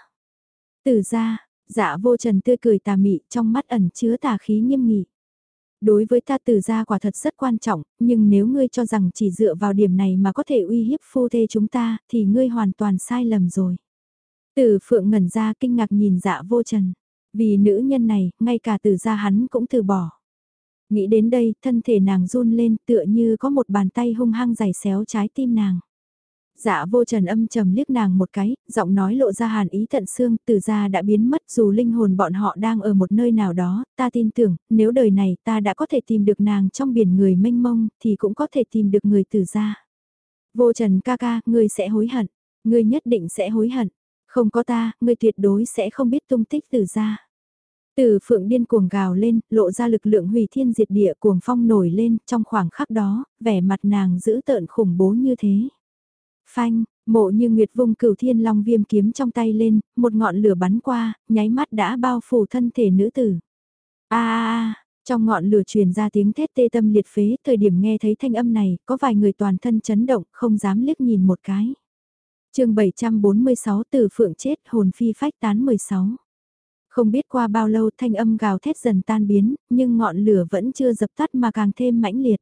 [SPEAKER 1] Tử ra, dạ vô trần tươi cười tà mị trong mắt ẩn chứa tà khí nghiêm nghị. Đối với ta tử gia quả thật rất quan trọng, nhưng nếu ngươi cho rằng chỉ dựa vào điểm này mà có thể uy hiếp phu thê chúng ta, thì ngươi hoàn toàn sai lầm rồi. Tử phượng ngẩn ra kinh ngạc nhìn dạ vô trần. Vì nữ nhân này, ngay cả tử gia hắn cũng từ bỏ. Nghĩ đến đây, thân thể nàng run lên tựa như có một bàn tay hung hăng giày xéo trái tim nàng. Dạ vô trần âm trầm liếc nàng một cái, giọng nói lộ ra hàn ý tận xương, từ ra đã biến mất dù linh hồn bọn họ đang ở một nơi nào đó, ta tin tưởng, nếu đời này ta đã có thể tìm được nàng trong biển người mênh mông, thì cũng có thể tìm được người từ ra. Vô trần ca ca, ngươi sẽ hối hận, ngươi nhất định sẽ hối hận, không có ta, ngươi tuyệt đối sẽ không biết tung tích từ ra. Từ phượng điên cuồng gào lên, lộ ra lực lượng hủy thiên diệt địa cuồng phong nổi lên, trong khoảng khắc đó, vẻ mặt nàng giữ tợn khủng bố như thế. Phanh, mộ như nguyệt vung cửu thiên long viêm kiếm trong tay lên, một ngọn lửa bắn qua, nháy mắt đã bao phủ thân thể nữ tử. a a trong ngọn lửa truyền ra tiếng thét tê tâm liệt phế, thời điểm nghe thấy thanh âm này, có vài người toàn thân chấn động, không dám liếc nhìn một cái. chương 746 từ phượng chết hồn phi phách tán 16. Không biết qua bao lâu thanh âm gào thét dần tan biến, nhưng ngọn lửa vẫn chưa dập tắt mà càng thêm mãnh liệt.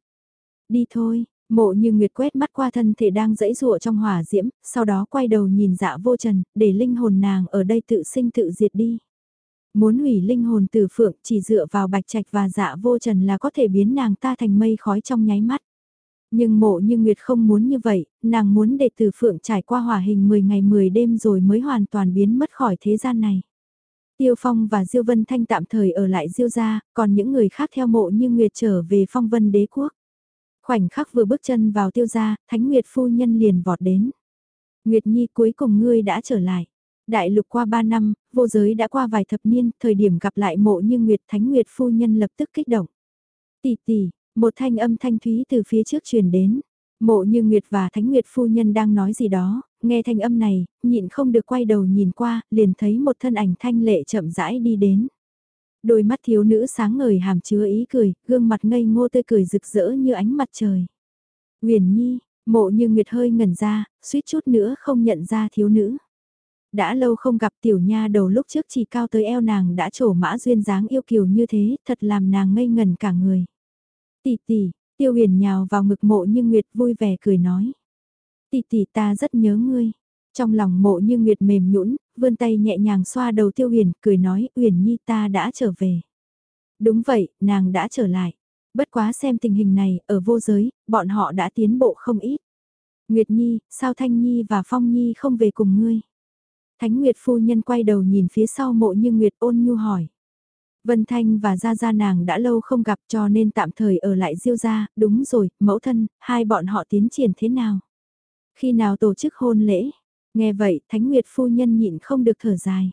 [SPEAKER 1] Đi thôi, Mộ như Nguyệt quét mắt qua thân thể đang dẫy rụa trong hỏa diễm, sau đó quay đầu nhìn dạ vô trần, để linh hồn nàng ở đây tự sinh tự diệt đi. Muốn hủy linh hồn từ phượng chỉ dựa vào bạch trạch và dạ vô trần là có thể biến nàng ta thành mây khói trong nháy mắt. Nhưng mộ như Nguyệt không muốn như vậy, nàng muốn để từ phượng trải qua hỏa hình 10 ngày 10 đêm rồi mới hoàn toàn biến mất khỏi thế gian này. Tiêu Phong và Diêu Vân Thanh tạm thời ở lại Diêu gia, còn những người khác theo mộ như Nguyệt trở về phong vân đế quốc. Khoảnh khắc vừa bước chân vào tiêu gia, Thánh Nguyệt phu nhân liền vọt đến. Nguyệt Nhi cuối cùng ngươi đã trở lại. Đại lục qua ba năm, vô giới đã qua vài thập niên, thời điểm gặp lại mộ như Nguyệt Thánh Nguyệt phu nhân lập tức kích động. Tỷ tỷ, một thanh âm thanh thúy từ phía trước truyền đến. Mộ như Nguyệt và Thánh Nguyệt phu nhân đang nói gì đó, nghe thanh âm này, nhịn không được quay đầu nhìn qua, liền thấy một thân ảnh thanh lệ chậm rãi đi đến. Đôi mắt thiếu nữ sáng ngời hàm chứa ý cười, gương mặt ngây ngô tươi cười rực rỡ như ánh mặt trời. Huyền Nhi, mộ như Nguyệt hơi ngẩn ra, suýt chút nữa không nhận ra thiếu nữ. Đã lâu không gặp tiểu nha đầu lúc trước chỉ cao tới eo nàng đã trổ mã duyên dáng yêu kiều như thế, thật làm nàng ngây ngẩn cả người. Tỷ tỷ, tiêu huyền nhào vào ngực mộ như Nguyệt vui vẻ cười nói. Tỷ tỷ ta rất nhớ ngươi. Trong lòng mộ như Nguyệt mềm nhũn vươn tay nhẹ nhàng xoa đầu tiêu huyền, cười nói, huyền nhi ta đã trở về. Đúng vậy, nàng đã trở lại. Bất quá xem tình hình này, ở vô giới, bọn họ đã tiến bộ không ít. Nguyệt Nhi, sao Thanh Nhi và Phong Nhi không về cùng ngươi? Thánh Nguyệt phu nhân quay đầu nhìn phía sau mộ như Nguyệt ôn nhu hỏi. Vân Thanh và Gia Gia nàng đã lâu không gặp cho nên tạm thời ở lại diêu gia, đúng rồi, mẫu thân, hai bọn họ tiến triển thế nào? Khi nào tổ chức hôn lễ? Nghe vậy, Thánh Nguyệt phu nhân nhịn không được thở dài.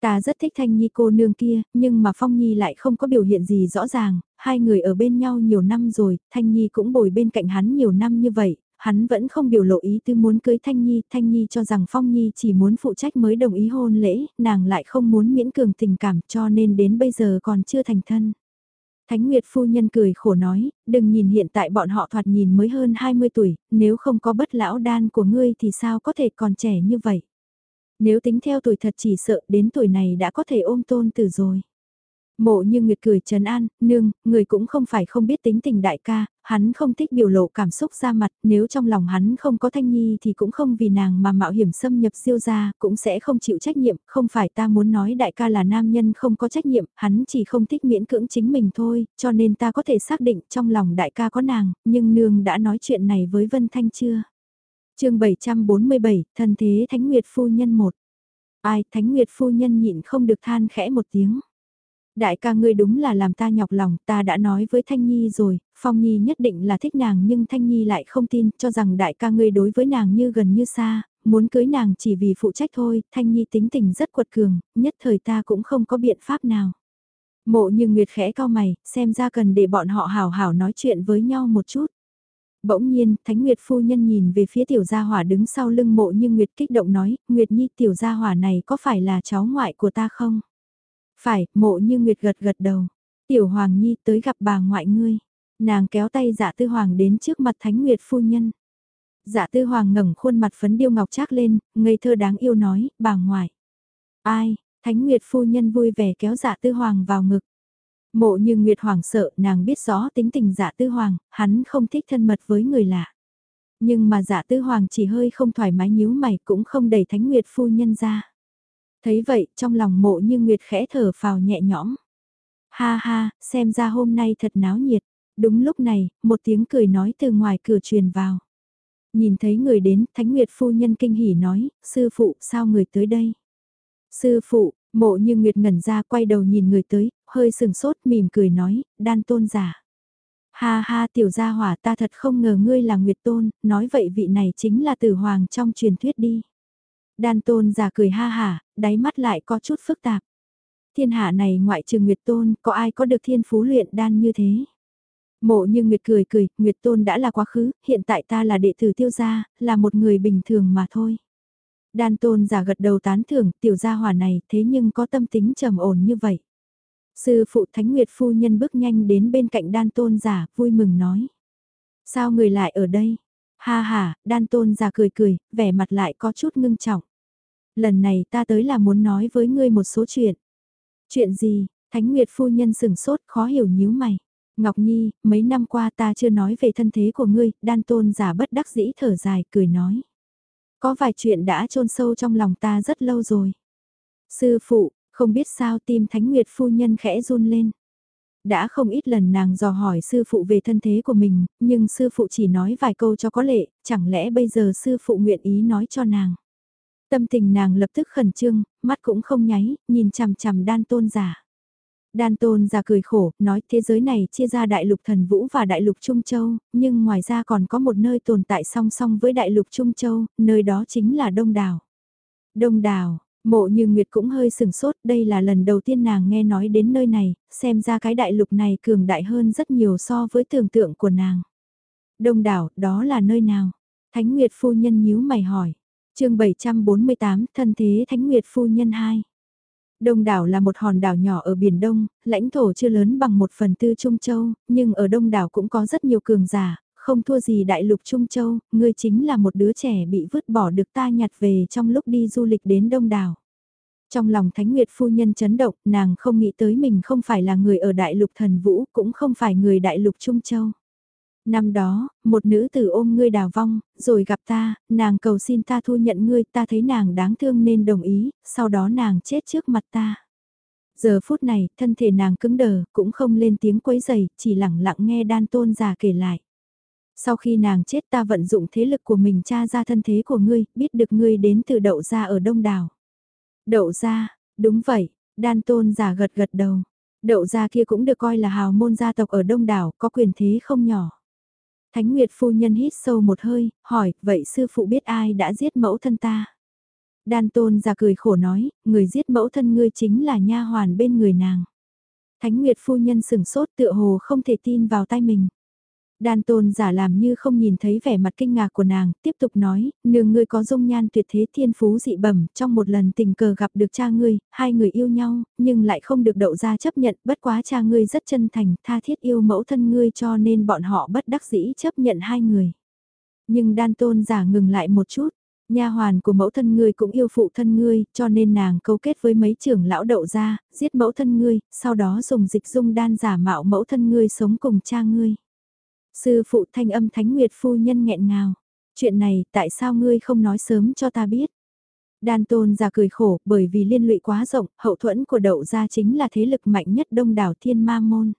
[SPEAKER 1] Ta rất thích Thanh Nhi cô nương kia, nhưng mà Phong Nhi lại không có biểu hiện gì rõ ràng, hai người ở bên nhau nhiều năm rồi, Thanh Nhi cũng bồi bên cạnh hắn nhiều năm như vậy, hắn vẫn không biểu lộ ý tư muốn cưới Thanh Nhi, Thanh Nhi cho rằng Phong Nhi chỉ muốn phụ trách mới đồng ý hôn lễ, nàng lại không muốn miễn cường tình cảm cho nên đến bây giờ còn chưa thành thân. Thánh Nguyệt phu nhân cười khổ nói, đừng nhìn hiện tại bọn họ thoạt nhìn mới hơn 20 tuổi, nếu không có bất lão đan của ngươi thì sao có thể còn trẻ như vậy. Nếu tính theo tuổi thật chỉ sợ đến tuổi này đã có thể ôm tôn tử rồi. Mộ như Nguyệt cười trấn an, nương, người cũng không phải không biết tính tình đại ca, hắn không thích biểu lộ cảm xúc ra mặt, nếu trong lòng hắn không có thanh nhi thì cũng không vì nàng mà mạo hiểm xâm nhập siêu gia, cũng sẽ không chịu trách nhiệm, không phải ta muốn nói đại ca là nam nhân không có trách nhiệm, hắn chỉ không thích miễn cưỡng chính mình thôi, cho nên ta có thể xác định trong lòng đại ca có nàng, nhưng nương đã nói chuyện này với Vân Thanh chưa? chương 747, thân thế Thánh Nguyệt Phu Nhân 1 Ai, Thánh Nguyệt Phu Nhân nhịn không được than khẽ một tiếng. Đại ca ngươi đúng là làm ta nhọc lòng, ta đã nói với Thanh Nhi rồi, Phong Nhi nhất định là thích nàng nhưng Thanh Nhi lại không tin, cho rằng đại ca ngươi đối với nàng như gần như xa, muốn cưới nàng chỉ vì phụ trách thôi, Thanh Nhi tính tình rất quật cường, nhất thời ta cũng không có biện pháp nào. Mộ như Nguyệt khẽ cao mày, xem ra cần để bọn họ hào hào nói chuyện với nhau một chút. Bỗng nhiên, Thánh Nguyệt phu nhân nhìn về phía tiểu gia hỏa đứng sau lưng mộ như Nguyệt kích động nói, Nguyệt Nhi tiểu gia hỏa này có phải là cháu ngoại của ta không? Phải, mộ như Nguyệt gật gật đầu. Tiểu Hoàng Nhi tới gặp bà ngoại ngươi. Nàng kéo tay dạ tư hoàng đến trước mặt Thánh Nguyệt phu nhân. Dạ tư hoàng ngẩng khuôn mặt phấn điêu ngọc trác lên, ngây thơ đáng yêu nói, bà ngoại. Ai, Thánh Nguyệt phu nhân vui vẻ kéo dạ tư hoàng vào ngực. Mộ như Nguyệt Hoàng sợ nàng biết rõ tính tình dạ tư hoàng, hắn không thích thân mật với người lạ. Nhưng mà dạ tư hoàng chỉ hơi không thoải mái nhíu mày cũng không đẩy Thánh Nguyệt phu nhân ra. Thấy vậy trong lòng mộ như Nguyệt khẽ thở phào nhẹ nhõm. Ha ha, xem ra hôm nay thật náo nhiệt. Đúng lúc này, một tiếng cười nói từ ngoài cửa truyền vào. Nhìn thấy người đến, Thánh Nguyệt phu nhân kinh hỉ nói, sư phụ sao người tới đây? Sư phụ, mộ như Nguyệt ngẩn ra quay đầu nhìn người tới, hơi sừng sốt mỉm cười nói, đan tôn giả. Ha ha tiểu gia hỏa ta thật không ngờ ngươi là Nguyệt tôn, nói vậy vị này chính là tử hoàng trong truyền thuyết đi. Đan tôn giả cười ha hả, đáy mắt lại có chút phức tạp. Thiên hạ này ngoại trừ Nguyệt tôn, có ai có được thiên phú luyện đan như thế? Mộ như Nguyệt cười cười, Nguyệt tôn đã là quá khứ, hiện tại ta là đệ tử tiêu gia, là một người bình thường mà thôi. Đan tôn giả gật đầu tán thưởng tiểu gia hỏa này thế nhưng có tâm tính trầm ổn như vậy. Sư phụ Thánh Nguyệt phu nhân bước nhanh đến bên cạnh đan tôn giả, vui mừng nói. Sao người lại ở đây? Ha ha, đan tôn giả cười cười, vẻ mặt lại có chút ngưng trọng. Lần này ta tới là muốn nói với ngươi một số chuyện. Chuyện gì? Thánh Nguyệt phu nhân sừng sốt khó hiểu nhíu mày. Ngọc Nhi, mấy năm qua ta chưa nói về thân thế của ngươi, đan tôn giả bất đắc dĩ thở dài, cười nói. Có vài chuyện đã chôn sâu trong lòng ta rất lâu rồi. Sư phụ, không biết sao tim Thánh Nguyệt phu nhân khẽ run lên. Đã không ít lần nàng dò hỏi sư phụ về thân thế của mình, nhưng sư phụ chỉ nói vài câu cho có lệ, chẳng lẽ bây giờ sư phụ nguyện ý nói cho nàng. Tâm tình nàng lập tức khẩn trương, mắt cũng không nháy, nhìn chằm chằm đan tôn giả. Đan tôn giả cười khổ, nói thế giới này chia ra đại lục thần vũ và đại lục Trung Châu, nhưng ngoài ra còn có một nơi tồn tại song song với đại lục Trung Châu, nơi đó chính là Đông Đảo. Đông Đảo, mộ như Nguyệt cũng hơi sừng sốt, đây là lần đầu tiên nàng nghe nói đến nơi này, xem ra cái đại lục này cường đại hơn rất nhiều so với tưởng tượng của nàng. Đông Đảo, đó là nơi nào? Thánh Nguyệt phu nhân nhíu mày hỏi chương 748, thân thế Thánh Nguyệt phu nhân 2. Đông đảo là một hòn đảo nhỏ ở Biển Đông, lãnh thổ chưa lớn bằng một phần tư Trung Châu, nhưng ở Đông đảo cũng có rất nhiều cường giả, không thua gì đại lục Trung Châu, ngươi chính là một đứa trẻ bị vứt bỏ được ta nhặt về trong lúc đi du lịch đến Đông đảo. Trong lòng Thánh Nguyệt phu nhân chấn động, nàng không nghĩ tới mình không phải là người ở đại lục thần vũ, cũng không phải người đại lục Trung Châu. Năm đó, một nữ tử ôm ngươi đào vong, rồi gặp ta, nàng cầu xin ta thu nhận ngươi, ta thấy nàng đáng thương nên đồng ý, sau đó nàng chết trước mặt ta. Giờ phút này, thân thể nàng cứng đờ, cũng không lên tiếng quấy giày, chỉ lặng lặng nghe đan tôn già kể lại. Sau khi nàng chết ta vận dụng thế lực của mình tra ra thân thế của ngươi, biết được ngươi đến từ đậu gia ở Đông Đảo. Đậu gia, đúng vậy, đan tôn giả gật gật đầu. Đậu gia kia cũng được coi là hào môn gia tộc ở Đông Đảo, có quyền thế không nhỏ. Thánh Nguyệt phu nhân hít sâu một hơi, hỏi, vậy sư phụ biết ai đã giết mẫu thân ta? Đan tôn ra cười khổ nói, người giết mẫu thân ngươi chính là nha hoàn bên người nàng. Thánh Nguyệt phu nhân sừng sốt tựa hồ không thể tin vào tay mình. Đan tôn giả làm như không nhìn thấy vẻ mặt kinh ngạc của nàng, tiếp tục nói, nương ngươi có dung nhan tuyệt thế thiên phú dị bẩm, trong một lần tình cờ gặp được cha ngươi, hai người yêu nhau, nhưng lại không được đậu ra chấp nhận, bất quá cha ngươi rất chân thành, tha thiết yêu mẫu thân ngươi cho nên bọn họ bất đắc dĩ chấp nhận hai người. Nhưng đan tôn giả ngừng lại một chút, nha hoàn của mẫu thân ngươi cũng yêu phụ thân ngươi, cho nên nàng cấu kết với mấy trưởng lão đậu ra, giết mẫu thân ngươi, sau đó dùng dịch dung đan giả mạo mẫu thân ngươi sống cùng cha ngươi. Sư phụ thanh âm thánh nguyệt phu nhân nghẹn ngào. Chuyện này tại sao ngươi không nói sớm cho ta biết? Đan tôn ra cười khổ bởi vì liên lụy quá rộng, hậu thuẫn của đậu gia chính là thế lực mạnh nhất đông đảo thiên ma môn.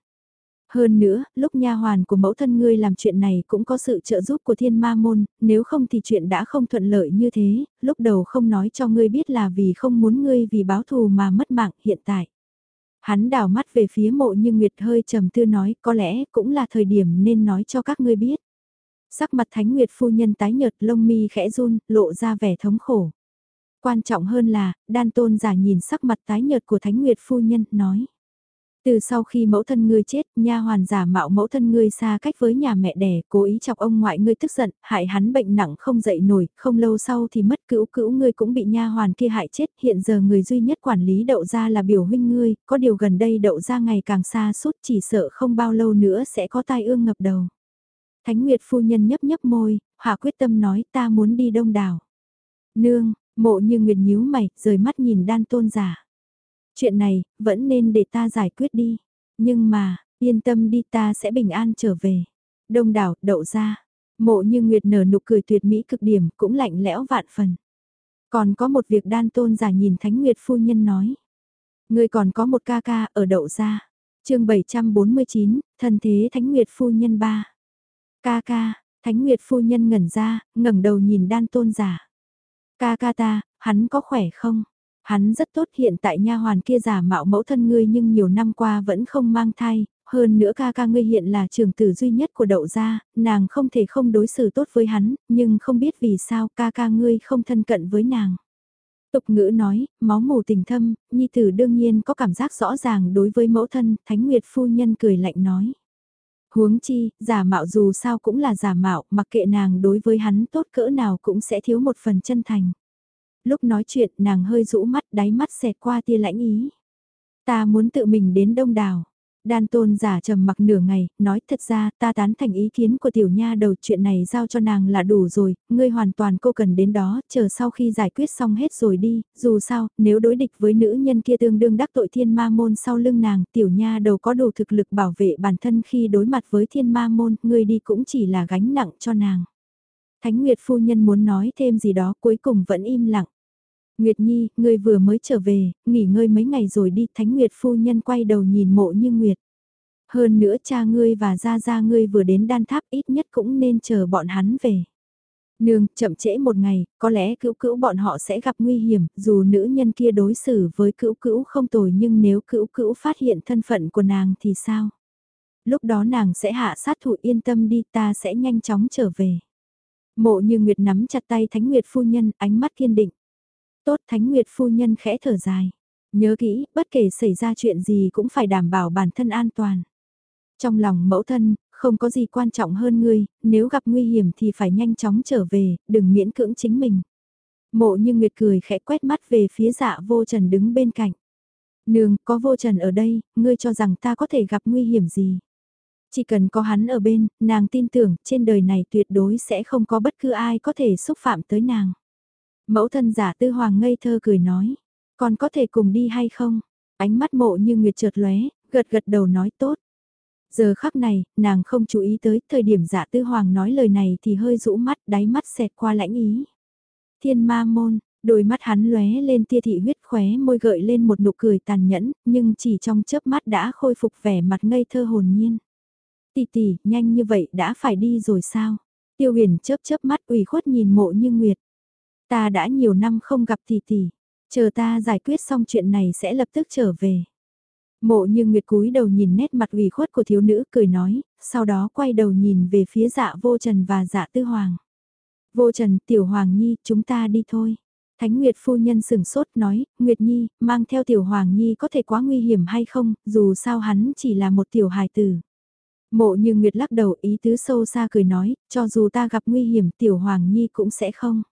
[SPEAKER 1] Hơn nữa, lúc nha hoàn của mẫu thân ngươi làm chuyện này cũng có sự trợ giúp của thiên ma môn, nếu không thì chuyện đã không thuận lợi như thế, lúc đầu không nói cho ngươi biết là vì không muốn ngươi vì báo thù mà mất mạng hiện tại. Hắn đào mắt về phía mộ như Nguyệt hơi trầm tư nói có lẽ cũng là thời điểm nên nói cho các ngươi biết. Sắc mặt Thánh Nguyệt phu nhân tái nhợt lông mi khẽ run, lộ ra vẻ thống khổ. Quan trọng hơn là, đan tôn giả nhìn sắc mặt tái nhợt của Thánh Nguyệt phu nhân, nói. Từ sau khi mẫu thân ngươi chết, nha hoàn giả mạo mẫu thân ngươi xa cách với nhà mẹ đẻ, cố ý chọc ông ngoại ngươi tức giận, hại hắn bệnh nặng không dậy nổi, không lâu sau thì mất cữu cữu ngươi cũng bị nha hoàn kia hại chết, hiện giờ người duy nhất quản lý đậu gia là biểu huynh ngươi, có điều gần đây đậu gia ngày càng xa suốt chỉ sợ không bao lâu nữa sẽ có tai ương ngập đầu. Thánh Nguyệt phu nhân nhấp nhấp môi, hạ quyết tâm nói ta muốn đi đông đảo. Nương, mộ như Nguyệt nhíu mày, rời mắt nhìn đan tôn giả. Chuyện này, vẫn nên để ta giải quyết đi. Nhưng mà, yên tâm đi ta sẽ bình an trở về. Đông đảo, đậu ra. Mộ như Nguyệt nở nụ cười tuyệt mỹ cực điểm, cũng lạnh lẽo vạn phần. Còn có một việc đan tôn giả nhìn Thánh Nguyệt phu nhân nói. Người còn có một ca ca ở đậu ra. chương 749, thân thế Thánh Nguyệt phu nhân ba. Ca ca, Thánh Nguyệt phu nhân ngẩn ra, ngẩng đầu nhìn đan tôn giả. Ca ca ta, hắn có khỏe không? Hắn rất tốt hiện tại nha hoàn kia giả mạo mẫu thân ngươi nhưng nhiều năm qua vẫn không mang thai, hơn nữa ca ca ngươi hiện là trường tử duy nhất của đậu gia, nàng không thể không đối xử tốt với hắn, nhưng không biết vì sao ca ca ngươi không thân cận với nàng. Tục ngữ nói, máu mù tình thâm, nhi tử đương nhiên có cảm giác rõ ràng đối với mẫu thân, Thánh Nguyệt phu nhân cười lạnh nói. Huống chi, giả mạo dù sao cũng là giả mạo, mặc kệ nàng đối với hắn tốt cỡ nào cũng sẽ thiếu một phần chân thành lúc nói chuyện nàng hơi rũ mắt đáy mắt xẹt qua tia lãnh ý. Ta muốn tự mình đến đông đảo. Đan tôn giả trầm mặc nửa ngày, nói thật ra ta tán thành ý kiến của tiểu nha đầu chuyện này giao cho nàng là đủ rồi, ngươi hoàn toàn cô cần đến đó, chờ sau khi giải quyết xong hết rồi đi, dù sao, nếu đối địch với nữ nhân kia tương đương đắc tội thiên ma môn sau lưng nàng, tiểu nha đầu có đủ thực lực bảo vệ bản thân khi đối mặt với thiên ma môn, ngươi đi cũng chỉ là gánh nặng cho nàng. Thánh Nguyệt phu nhân muốn nói thêm gì đó cuối cùng vẫn im lặng. Nguyệt Nhi, ngươi vừa mới trở về, nghỉ ngơi mấy ngày rồi đi, Thánh Nguyệt phu nhân quay đầu nhìn mộ như Nguyệt. Hơn nữa cha ngươi và gia gia ngươi vừa đến đan tháp ít nhất cũng nên chờ bọn hắn về. Nương, chậm trễ một ngày, có lẽ cữu cữu bọn họ sẽ gặp nguy hiểm, dù nữ nhân kia đối xử với cữu cữu không tồi nhưng nếu cữu cữu phát hiện thân phận của nàng thì sao? Lúc đó nàng sẽ hạ sát thủ yên tâm đi ta sẽ nhanh chóng trở về. Mộ như Nguyệt nắm chặt tay Thánh Nguyệt phu nhân, ánh mắt kiên định. Tốt Thánh Nguyệt phu nhân khẽ thở dài. Nhớ kỹ, bất kể xảy ra chuyện gì cũng phải đảm bảo bản thân an toàn. Trong lòng mẫu thân, không có gì quan trọng hơn ngươi, nếu gặp nguy hiểm thì phải nhanh chóng trở về, đừng miễn cưỡng chính mình. Mộ như Nguyệt cười khẽ quét mắt về phía dạ vô trần đứng bên cạnh. Nương, có vô trần ở đây, ngươi cho rằng ta có thể gặp nguy hiểm gì. Chỉ cần có hắn ở bên, nàng tin tưởng trên đời này tuyệt đối sẽ không có bất cứ ai có thể xúc phạm tới nàng. Mẫu thân giả tư hoàng ngây thơ cười nói, con có thể cùng đi hay không? Ánh mắt mộ như nguyệt trượt lóe, gật gật đầu nói tốt. Giờ khắc này, nàng không chú ý tới thời điểm giả tư hoàng nói lời này thì hơi rũ mắt đáy mắt xẹt qua lãnh ý. Thiên ma môn, đôi mắt hắn lóe lên tia thị huyết khóe môi gợi lên một nụ cười tàn nhẫn, nhưng chỉ trong chớp mắt đã khôi phục vẻ mặt ngây thơ hồn nhiên. Tỷ tỷ, nhanh như vậy đã phải đi rồi sao? Tiêu huyền chớp chớp mắt ủy khuất nhìn mộ như nguyệt. Ta đã nhiều năm không gặp tỷ tỷ, chờ ta giải quyết xong chuyện này sẽ lập tức trở về. Mộ như Nguyệt cúi đầu nhìn nét mặt ủy khuất của thiếu nữ cười nói, sau đó quay đầu nhìn về phía dạ vô trần và dạ tư hoàng. Vô trần, tiểu hoàng nhi, chúng ta đi thôi. Thánh Nguyệt phu nhân sừng sốt nói, Nguyệt Nhi, mang theo tiểu hoàng nhi có thể quá nguy hiểm hay không, dù sao hắn chỉ là một tiểu hài tử. Mộ như Nguyệt lắc đầu ý tứ sâu xa cười nói, cho dù ta gặp nguy hiểm tiểu hoàng nhi cũng sẽ không.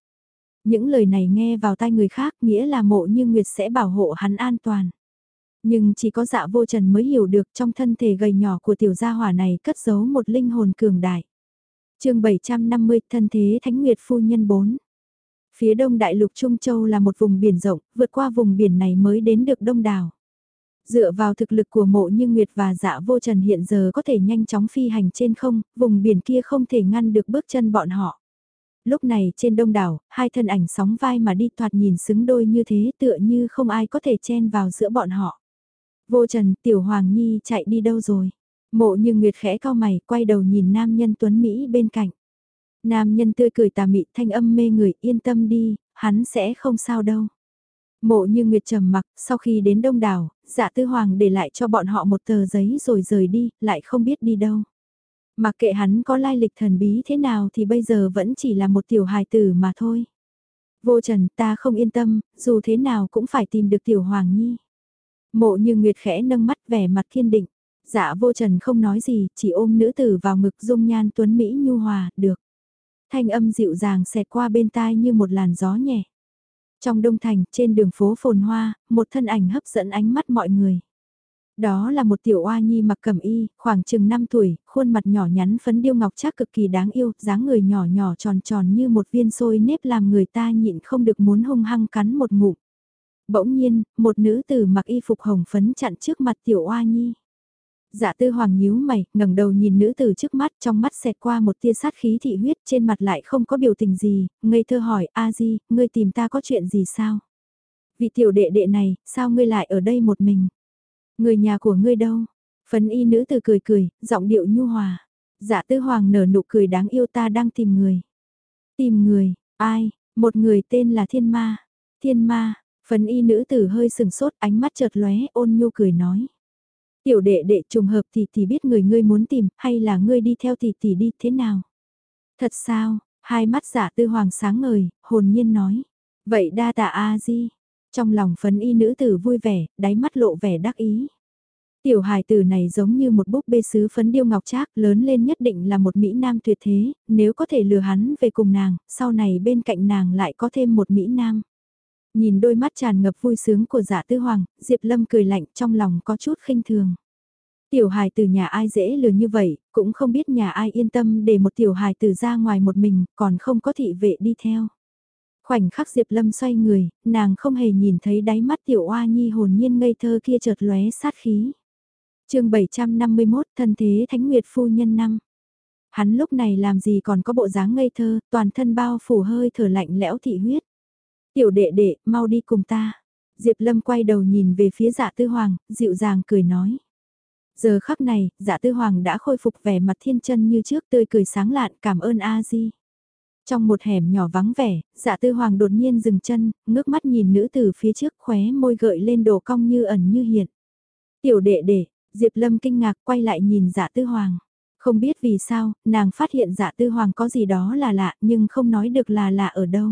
[SPEAKER 1] Những lời này nghe vào tai người khác nghĩa là mộ như Nguyệt sẽ bảo hộ hắn an toàn. Nhưng chỉ có dạ vô trần mới hiểu được trong thân thể gầy nhỏ của tiểu gia hỏa này cất giấu một linh hồn cường đại. chương 750 thân thế Thánh Nguyệt Phu Nhân 4 Phía đông đại lục Trung Châu là một vùng biển rộng, vượt qua vùng biển này mới đến được đông đảo. Dựa vào thực lực của mộ như Nguyệt và dạ vô trần hiện giờ có thể nhanh chóng phi hành trên không, vùng biển kia không thể ngăn được bước chân bọn họ. Lúc này trên đông đảo, hai thân ảnh sóng vai mà đi thoạt nhìn xứng đôi như thế tựa như không ai có thể chen vào giữa bọn họ. Vô Trần, Tiểu Hoàng Nhi chạy đi đâu rồi? Mộ như Nguyệt khẽ cao mày, quay đầu nhìn nam nhân tuấn Mỹ bên cạnh. Nam nhân tươi cười tà mị thanh âm mê người yên tâm đi, hắn sẽ không sao đâu. Mộ như Nguyệt trầm mặc, sau khi đến đông đảo, dạ tư hoàng để lại cho bọn họ một tờ giấy rồi rời đi, lại không biết đi đâu. Mặc kệ hắn có lai lịch thần bí thế nào thì bây giờ vẫn chỉ là một tiểu hài tử mà thôi. Vô trần ta không yên tâm, dù thế nào cũng phải tìm được tiểu hoàng nhi. Mộ như Nguyệt khẽ nâng mắt vẻ mặt kiên định. Dạ vô trần không nói gì, chỉ ôm nữ tử vào ngực dung nhan tuấn Mỹ nhu hòa, được. Thanh âm dịu dàng xẹt qua bên tai như một làn gió nhẹ. Trong đông thành, trên đường phố phồn hoa, một thân ảnh hấp dẫn ánh mắt mọi người. Đó là một tiểu oa nhi mặc cẩm y, khoảng chừng 5 tuổi, khuôn mặt nhỏ nhắn phấn điêu ngọc chắc cực kỳ đáng yêu, dáng người nhỏ nhỏ tròn tròn như một viên xôi nếp làm người ta nhịn không được muốn hung hăng cắn một ngụm. Bỗng nhiên, một nữ tử mặc y phục hồng phấn chặn trước mặt tiểu oa nhi. Dạ tư hoàng nhíu mày, ngẩng đầu nhìn nữ tử trước mắt, trong mắt xẹt qua một tia sát khí thị huyết, trên mặt lại không có biểu tình gì, ngây thơ hỏi, a di, ngươi tìm ta có chuyện gì sao? Vị tiểu đệ đệ này, sao ngươi lại ở đây một mình? Người nhà của ngươi đâu? Phấn y nữ tử cười cười, giọng điệu nhu hòa. Dạ tư hoàng nở nụ cười đáng yêu ta đang tìm người. Tìm người, ai? Một người tên là thiên ma. Thiên ma, phấn y nữ tử hơi sừng sốt ánh mắt chợt lóe ôn nhu cười nói. Tiểu đệ đệ trùng hợp thì thì biết người ngươi muốn tìm, hay là ngươi đi theo thì thì đi thế nào? Thật sao, hai mắt dạ giả tư hoàng sáng ngời, hồn nhiên nói. Vậy đa tạ A-di. Trong lòng phấn y nữ tử vui vẻ, đáy mắt lộ vẻ đắc ý. Tiểu hài tử này giống như một búp bê sứ phấn điêu ngọc trác lớn lên nhất định là một Mỹ Nam tuyệt thế, nếu có thể lừa hắn về cùng nàng, sau này bên cạnh nàng lại có thêm một Mỹ Nam. Nhìn đôi mắt tràn ngập vui sướng của giả tư hoàng, Diệp Lâm cười lạnh trong lòng có chút khinh thường. Tiểu hài từ nhà ai dễ lừa như vậy, cũng không biết nhà ai yên tâm để một tiểu hài từ ra ngoài một mình, còn không có thị vệ đi theo. Khoảnh khắc Diệp Lâm xoay người, nàng không hề nhìn thấy đáy mắt tiểu oa nhi hồn nhiên ngây thơ kia chợt lóe sát khí. chương 751 thân thế Thánh Nguyệt Phu Nhân năm. Hắn lúc này làm gì còn có bộ dáng ngây thơ, toàn thân bao phủ hơi thở lạnh lẽo thị huyết. Tiểu đệ đệ, mau đi cùng ta. Diệp Lâm quay đầu nhìn về phía dạ tư hoàng, dịu dàng cười nói. Giờ khắc này, dạ tư hoàng đã khôi phục vẻ mặt thiên chân như trước tươi cười sáng lạn cảm ơn A-di. Trong một hẻm nhỏ vắng vẻ, dạ tư hoàng đột nhiên dừng chân, ngước mắt nhìn nữ từ phía trước khóe môi gợi lên đồ cong như ẩn như hiện. Tiểu đệ đệ, Diệp Lâm kinh ngạc quay lại nhìn dạ tư hoàng. Không biết vì sao, nàng phát hiện dạ tư hoàng có gì đó là lạ nhưng không nói được là lạ ở đâu.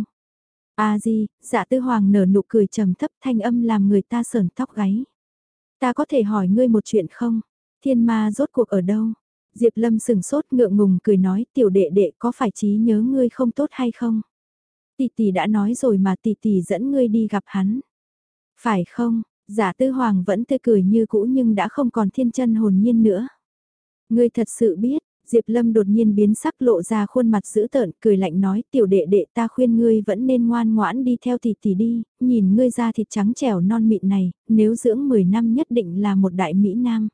[SPEAKER 1] A di, dạ tư hoàng nở nụ cười trầm thấp thanh âm làm người ta sờn tóc gáy. Ta có thể hỏi ngươi một chuyện không? Thiên ma rốt cuộc ở đâu? Diệp Lâm sừng sốt ngượng ngùng cười nói tiểu đệ đệ có phải trí nhớ ngươi không tốt hay không? Tỷ tỷ đã nói rồi mà tỷ tỷ dẫn ngươi đi gặp hắn. Phải không? Giả tư hoàng vẫn tươi cười như cũ nhưng đã không còn thiên chân hồn nhiên nữa. Ngươi thật sự biết, Diệp Lâm đột nhiên biến sắc lộ ra khuôn mặt dữ tợn, cười lạnh nói, tiểu đệ đệ ta khuyên ngươi vẫn nên ngoan ngoãn đi theo tỷ tỷ đi, nhìn ngươi ra thịt trắng trẻo non mịn này, nếu dưỡng 10 năm nhất định là một đại Mỹ Nam.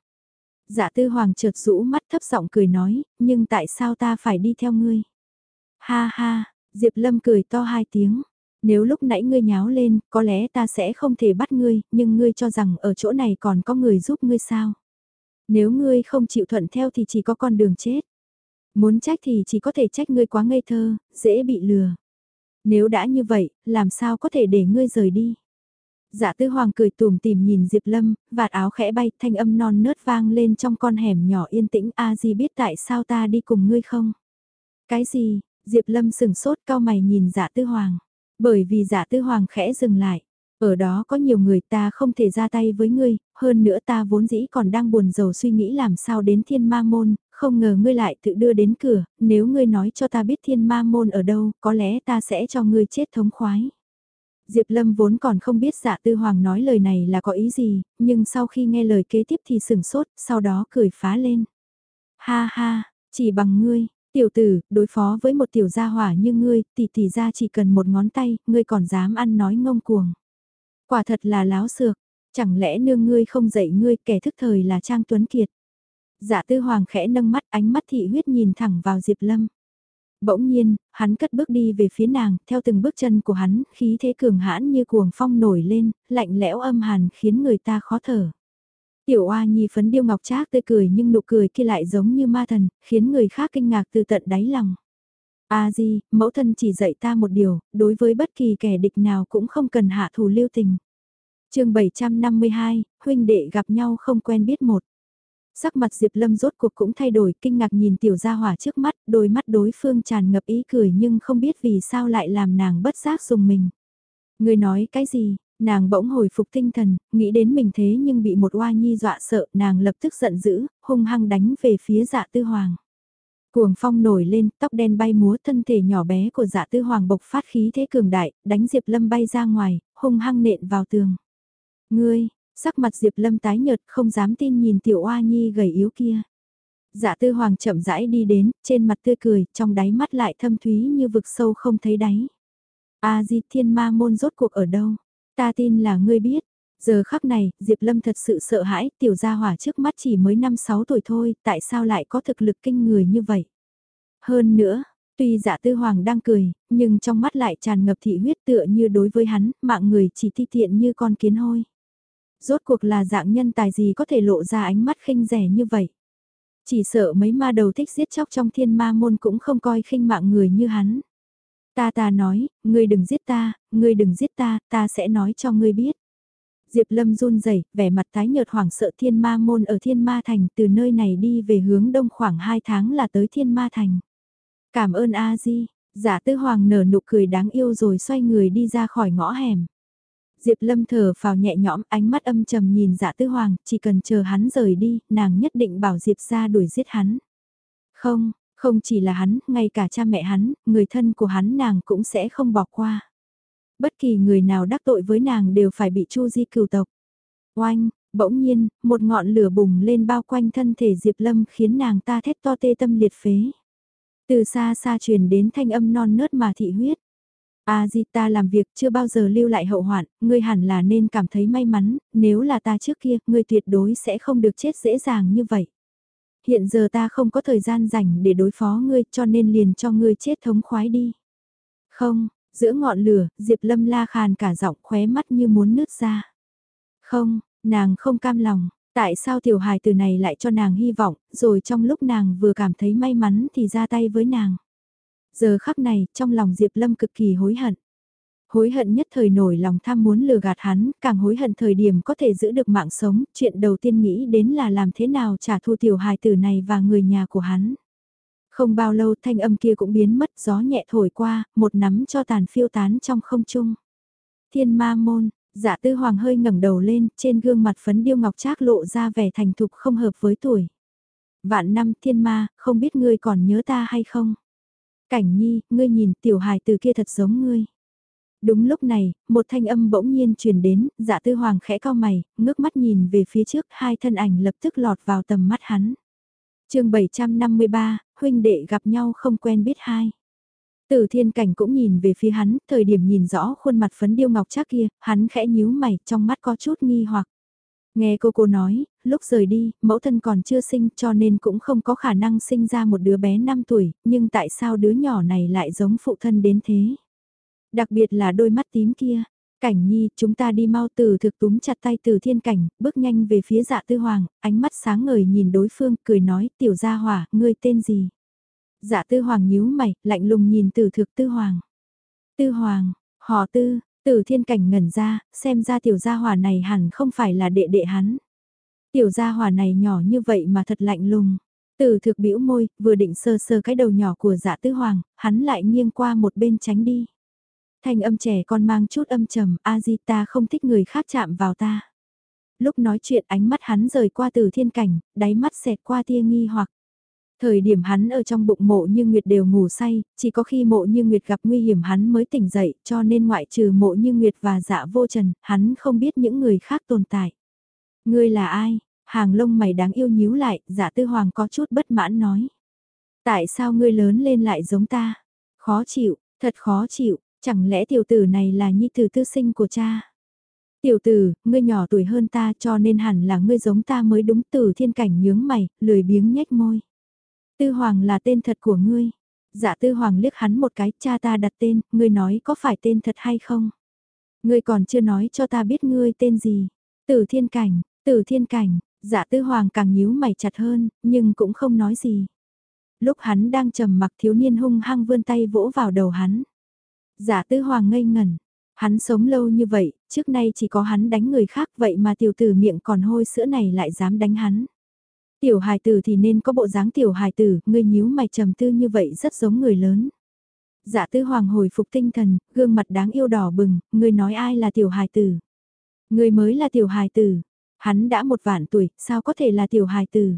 [SPEAKER 1] Dạ tư hoàng chợt rũ mắt thấp giọng cười nói, nhưng tại sao ta phải đi theo ngươi? Ha ha, Diệp Lâm cười to hai tiếng. Nếu lúc nãy ngươi nháo lên, có lẽ ta sẽ không thể bắt ngươi, nhưng ngươi cho rằng ở chỗ này còn có người giúp ngươi sao? Nếu ngươi không chịu thuận theo thì chỉ có con đường chết. Muốn trách thì chỉ có thể trách ngươi quá ngây thơ, dễ bị lừa. Nếu đã như vậy, làm sao có thể để ngươi rời đi? Dạ tư hoàng cười tùm tìm nhìn Diệp Lâm, vạt áo khẽ bay, thanh âm non nớt vang lên trong con hẻm nhỏ yên tĩnh, a di biết tại sao ta đi cùng ngươi không? Cái gì? Diệp Lâm sừng sốt cao mày nhìn dạ tư hoàng. Bởi vì dạ tư hoàng khẽ dừng lại. Ở đó có nhiều người ta không thể ra tay với ngươi, hơn nữa ta vốn dĩ còn đang buồn rầu suy nghĩ làm sao đến thiên ma môn, không ngờ ngươi lại tự đưa đến cửa, nếu ngươi nói cho ta biết thiên ma môn ở đâu, có lẽ ta sẽ cho ngươi chết thống khoái. Diệp Lâm vốn còn không biết dạ tư hoàng nói lời này là có ý gì, nhưng sau khi nghe lời kế tiếp thì sửng sốt, sau đó cười phá lên. Ha ha, chỉ bằng ngươi, tiểu tử, đối phó với một tiểu gia hỏa như ngươi, tỷ tỷ ra chỉ cần một ngón tay, ngươi còn dám ăn nói ngông cuồng. Quả thật là láo xược, chẳng lẽ nương ngươi không dạy ngươi kẻ thức thời là Trang Tuấn Kiệt. Dạ tư hoàng khẽ nâng mắt ánh mắt thị huyết nhìn thẳng vào Diệp Lâm. Bỗng nhiên, hắn cất bước đi về phía nàng, theo từng bước chân của hắn, khí thế cường hãn như cuồng phong nổi lên, lạnh lẽo âm hàn khiến người ta khó thở. Tiểu oa nhi phấn điêu ngọc trác tươi cười nhưng nụ cười kia lại giống như ma thần, khiến người khác kinh ngạc từ tận đáy lòng. A di, mẫu thân chỉ dạy ta một điều, đối với bất kỳ kẻ địch nào cũng không cần hạ thù lưu tình. chương 752, huynh đệ gặp nhau không quen biết một. Sắc mặt Diệp Lâm rốt cuộc cũng thay đổi, kinh ngạc nhìn tiểu gia hỏa trước mắt, đôi mắt đối phương tràn ngập ý cười nhưng không biết vì sao lại làm nàng bất giác dùng mình. Người nói cái gì, Nàng bỗng hồi phục tinh thần, nghĩ đến mình thế nhưng bị một oa nhi dọa sợ, nàng lập tức giận dữ, hung hăng đánh về phía dạ tư hoàng. Cuồng phong nổi lên, tóc đen bay múa thân thể nhỏ bé của dạ tư hoàng bộc phát khí thế cường đại, đánh Diệp Lâm bay ra ngoài, hung hăng nện vào tường. Ngươi, sắc mặt Diệp Lâm tái nhợt không dám tin nhìn tiểu oa nhi gầy yếu kia. Dạ tư hoàng chậm rãi đi đến, trên mặt tươi cười, trong đáy mắt lại thâm thúy như vực sâu không thấy đáy. A di thiên ma môn rốt cuộc ở đâu? Ta tin là ngươi biết. Giờ khắc này, Diệp Lâm thật sự sợ hãi, tiểu gia hỏa trước mắt chỉ mới 5-6 tuổi thôi, tại sao lại có thực lực kinh người như vậy? Hơn nữa, tuy dạ tư hoàng đang cười, nhưng trong mắt lại tràn ngập thị huyết tựa như đối với hắn, mạng người chỉ thi tiện như con kiến hôi. Rốt cuộc là dạng nhân tài gì có thể lộ ra ánh mắt khinh rẻ như vậy? Chỉ sợ mấy ma đầu thích giết chóc trong thiên ma môn cũng không coi khinh mạng người như hắn. Ta ta nói, ngươi đừng giết ta, ngươi đừng giết ta, ta sẽ nói cho ngươi biết. Diệp Lâm run rẩy, vẻ mặt tái nhợt hoảng sợ thiên ma môn ở thiên ma thành từ nơi này đi về hướng đông khoảng 2 tháng là tới thiên ma thành. Cảm ơn A-di, giả tư hoàng nở nụ cười đáng yêu rồi xoay người đi ra khỏi ngõ hẻm. Diệp Lâm thở vào nhẹ nhõm ánh mắt âm trầm nhìn dạ tư hoàng, chỉ cần chờ hắn rời đi, nàng nhất định bảo Diệp ra đuổi giết hắn. Không, không chỉ là hắn, ngay cả cha mẹ hắn, người thân của hắn nàng cũng sẽ không bỏ qua. Bất kỳ người nào đắc tội với nàng đều phải bị chu di cừu tộc. Oanh, bỗng nhiên, một ngọn lửa bùng lên bao quanh thân thể Diệp Lâm khiến nàng ta thét to tê tâm liệt phế. Từ xa xa truyền đến thanh âm non nớt mà thị huyết. A Di ta làm việc chưa bao giờ lưu lại hậu hoạn, ngươi hẳn là nên cảm thấy may mắn, nếu là ta trước kia, ngươi tuyệt đối sẽ không được chết dễ dàng như vậy. Hiện giờ ta không có thời gian rảnh để đối phó ngươi cho nên liền cho ngươi chết thống khoái đi. Không, giữa ngọn lửa, Diệp Lâm la khàn cả giọng khóe mắt như muốn nứt ra. Không, nàng không cam lòng, tại sao tiểu hài từ này lại cho nàng hy vọng, rồi trong lúc nàng vừa cảm thấy may mắn thì ra tay với nàng. Giờ khắc này, trong lòng Diệp Lâm cực kỳ hối hận. Hối hận nhất thời nổi lòng tham muốn lừa gạt hắn, càng hối hận thời điểm có thể giữ được mạng sống, chuyện đầu tiên nghĩ đến là làm thế nào trả thù tiểu hài tử này và người nhà của hắn. Không bao lâu thanh âm kia cũng biến mất gió nhẹ thổi qua, một nắm cho tàn phiêu tán trong không trung. Thiên ma môn, dạ tư hoàng hơi ngẩng đầu lên, trên gương mặt phấn điêu ngọc trác lộ ra vẻ thành thục không hợp với tuổi. Vạn năm thiên ma, không biết ngươi còn nhớ ta hay không? Cảnh nhi, ngươi nhìn tiểu hài từ kia thật giống ngươi. Đúng lúc này, một thanh âm bỗng nhiên truyền đến, dạ tư hoàng khẽ cao mày, ngước mắt nhìn về phía trước, hai thân ảnh lập tức lọt vào tầm mắt hắn. chương 753, huynh đệ gặp nhau không quen biết hai. Từ thiên cảnh cũng nhìn về phía hắn, thời điểm nhìn rõ khuôn mặt phấn điêu ngọc chắc kia, hắn khẽ nhíu mày, trong mắt có chút nghi hoặc. Nghe cô cô nói, lúc rời đi, mẫu thân còn chưa sinh cho nên cũng không có khả năng sinh ra một đứa bé 5 tuổi, nhưng tại sao đứa nhỏ này lại giống phụ thân đến thế? Đặc biệt là đôi mắt tím kia. Cảnh nhi, chúng ta đi mau từ thực túm chặt tay từ thiên cảnh, bước nhanh về phía dạ tư hoàng, ánh mắt sáng ngời nhìn đối phương, cười nói, tiểu gia hỏa, ngươi tên gì? Dạ tư hoàng nhíu mày, lạnh lùng nhìn từ thực tư hoàng. Tư hoàng, họ tư, từ thiên cảnh ngẩn ra, xem ra tiểu gia hỏa này hẳn không phải là đệ đệ hắn. Tiểu gia hỏa này nhỏ như vậy mà thật lạnh lùng. Từ thực bĩu môi, vừa định sơ sơ cái đầu nhỏ của dạ tứ hoàng, hắn lại nghiêng qua một bên tránh đi. Thanh âm trẻ con mang chút âm trầm, a di ta không thích người khác chạm vào ta. Lúc nói chuyện ánh mắt hắn rời qua từ thiên cảnh, đáy mắt xẹt qua tia nghi hoặc. Thời điểm hắn ở trong bụng mộ như Nguyệt đều ngủ say, chỉ có khi mộ như Nguyệt gặp nguy hiểm hắn mới tỉnh dậy, cho nên ngoại trừ mộ như Nguyệt và dạ vô trần, hắn không biết những người khác tồn tại. Ngươi là ai? Hàng lông mày đáng yêu nhíu lại, dạ tư hoàng có chút bất mãn nói. Tại sao ngươi lớn lên lại giống ta? Khó chịu, thật khó chịu, chẳng lẽ tiểu tử này là nhi tử tư sinh của cha? Tiểu tử, ngươi nhỏ tuổi hơn ta cho nên hẳn là ngươi giống ta mới đúng tử thiên cảnh nhướng mày, lười biếng nhếch môi. Tư Hoàng là tên thật của ngươi. Dạ Tư Hoàng liếc hắn một cái, cha ta đặt tên, ngươi nói có phải tên thật hay không? Ngươi còn chưa nói cho ta biết ngươi tên gì. Tử Thiên Cảnh, Tử Thiên Cảnh, dạ Tư Hoàng càng nhíu mày chặt hơn, nhưng cũng không nói gì. Lúc hắn đang trầm mặc thiếu niên hung hăng vươn tay vỗ vào đầu hắn. Dạ Tư Hoàng ngây ngẩn. Hắn sống lâu như vậy, trước nay chỉ có hắn đánh người khác vậy mà tiểu tử miệng còn hôi sữa này lại dám đánh hắn. Tiểu hài tử thì nên có bộ dáng tiểu hài tử, ngươi nhíu mày trầm tư như vậy rất giống người lớn. Dạ tư hoàng hồi phục tinh thần, gương mặt đáng yêu đỏ bừng, ngươi nói ai là tiểu hài tử. Ngươi mới là tiểu hài tử, hắn đã một vạn tuổi, sao có thể là tiểu hài tử?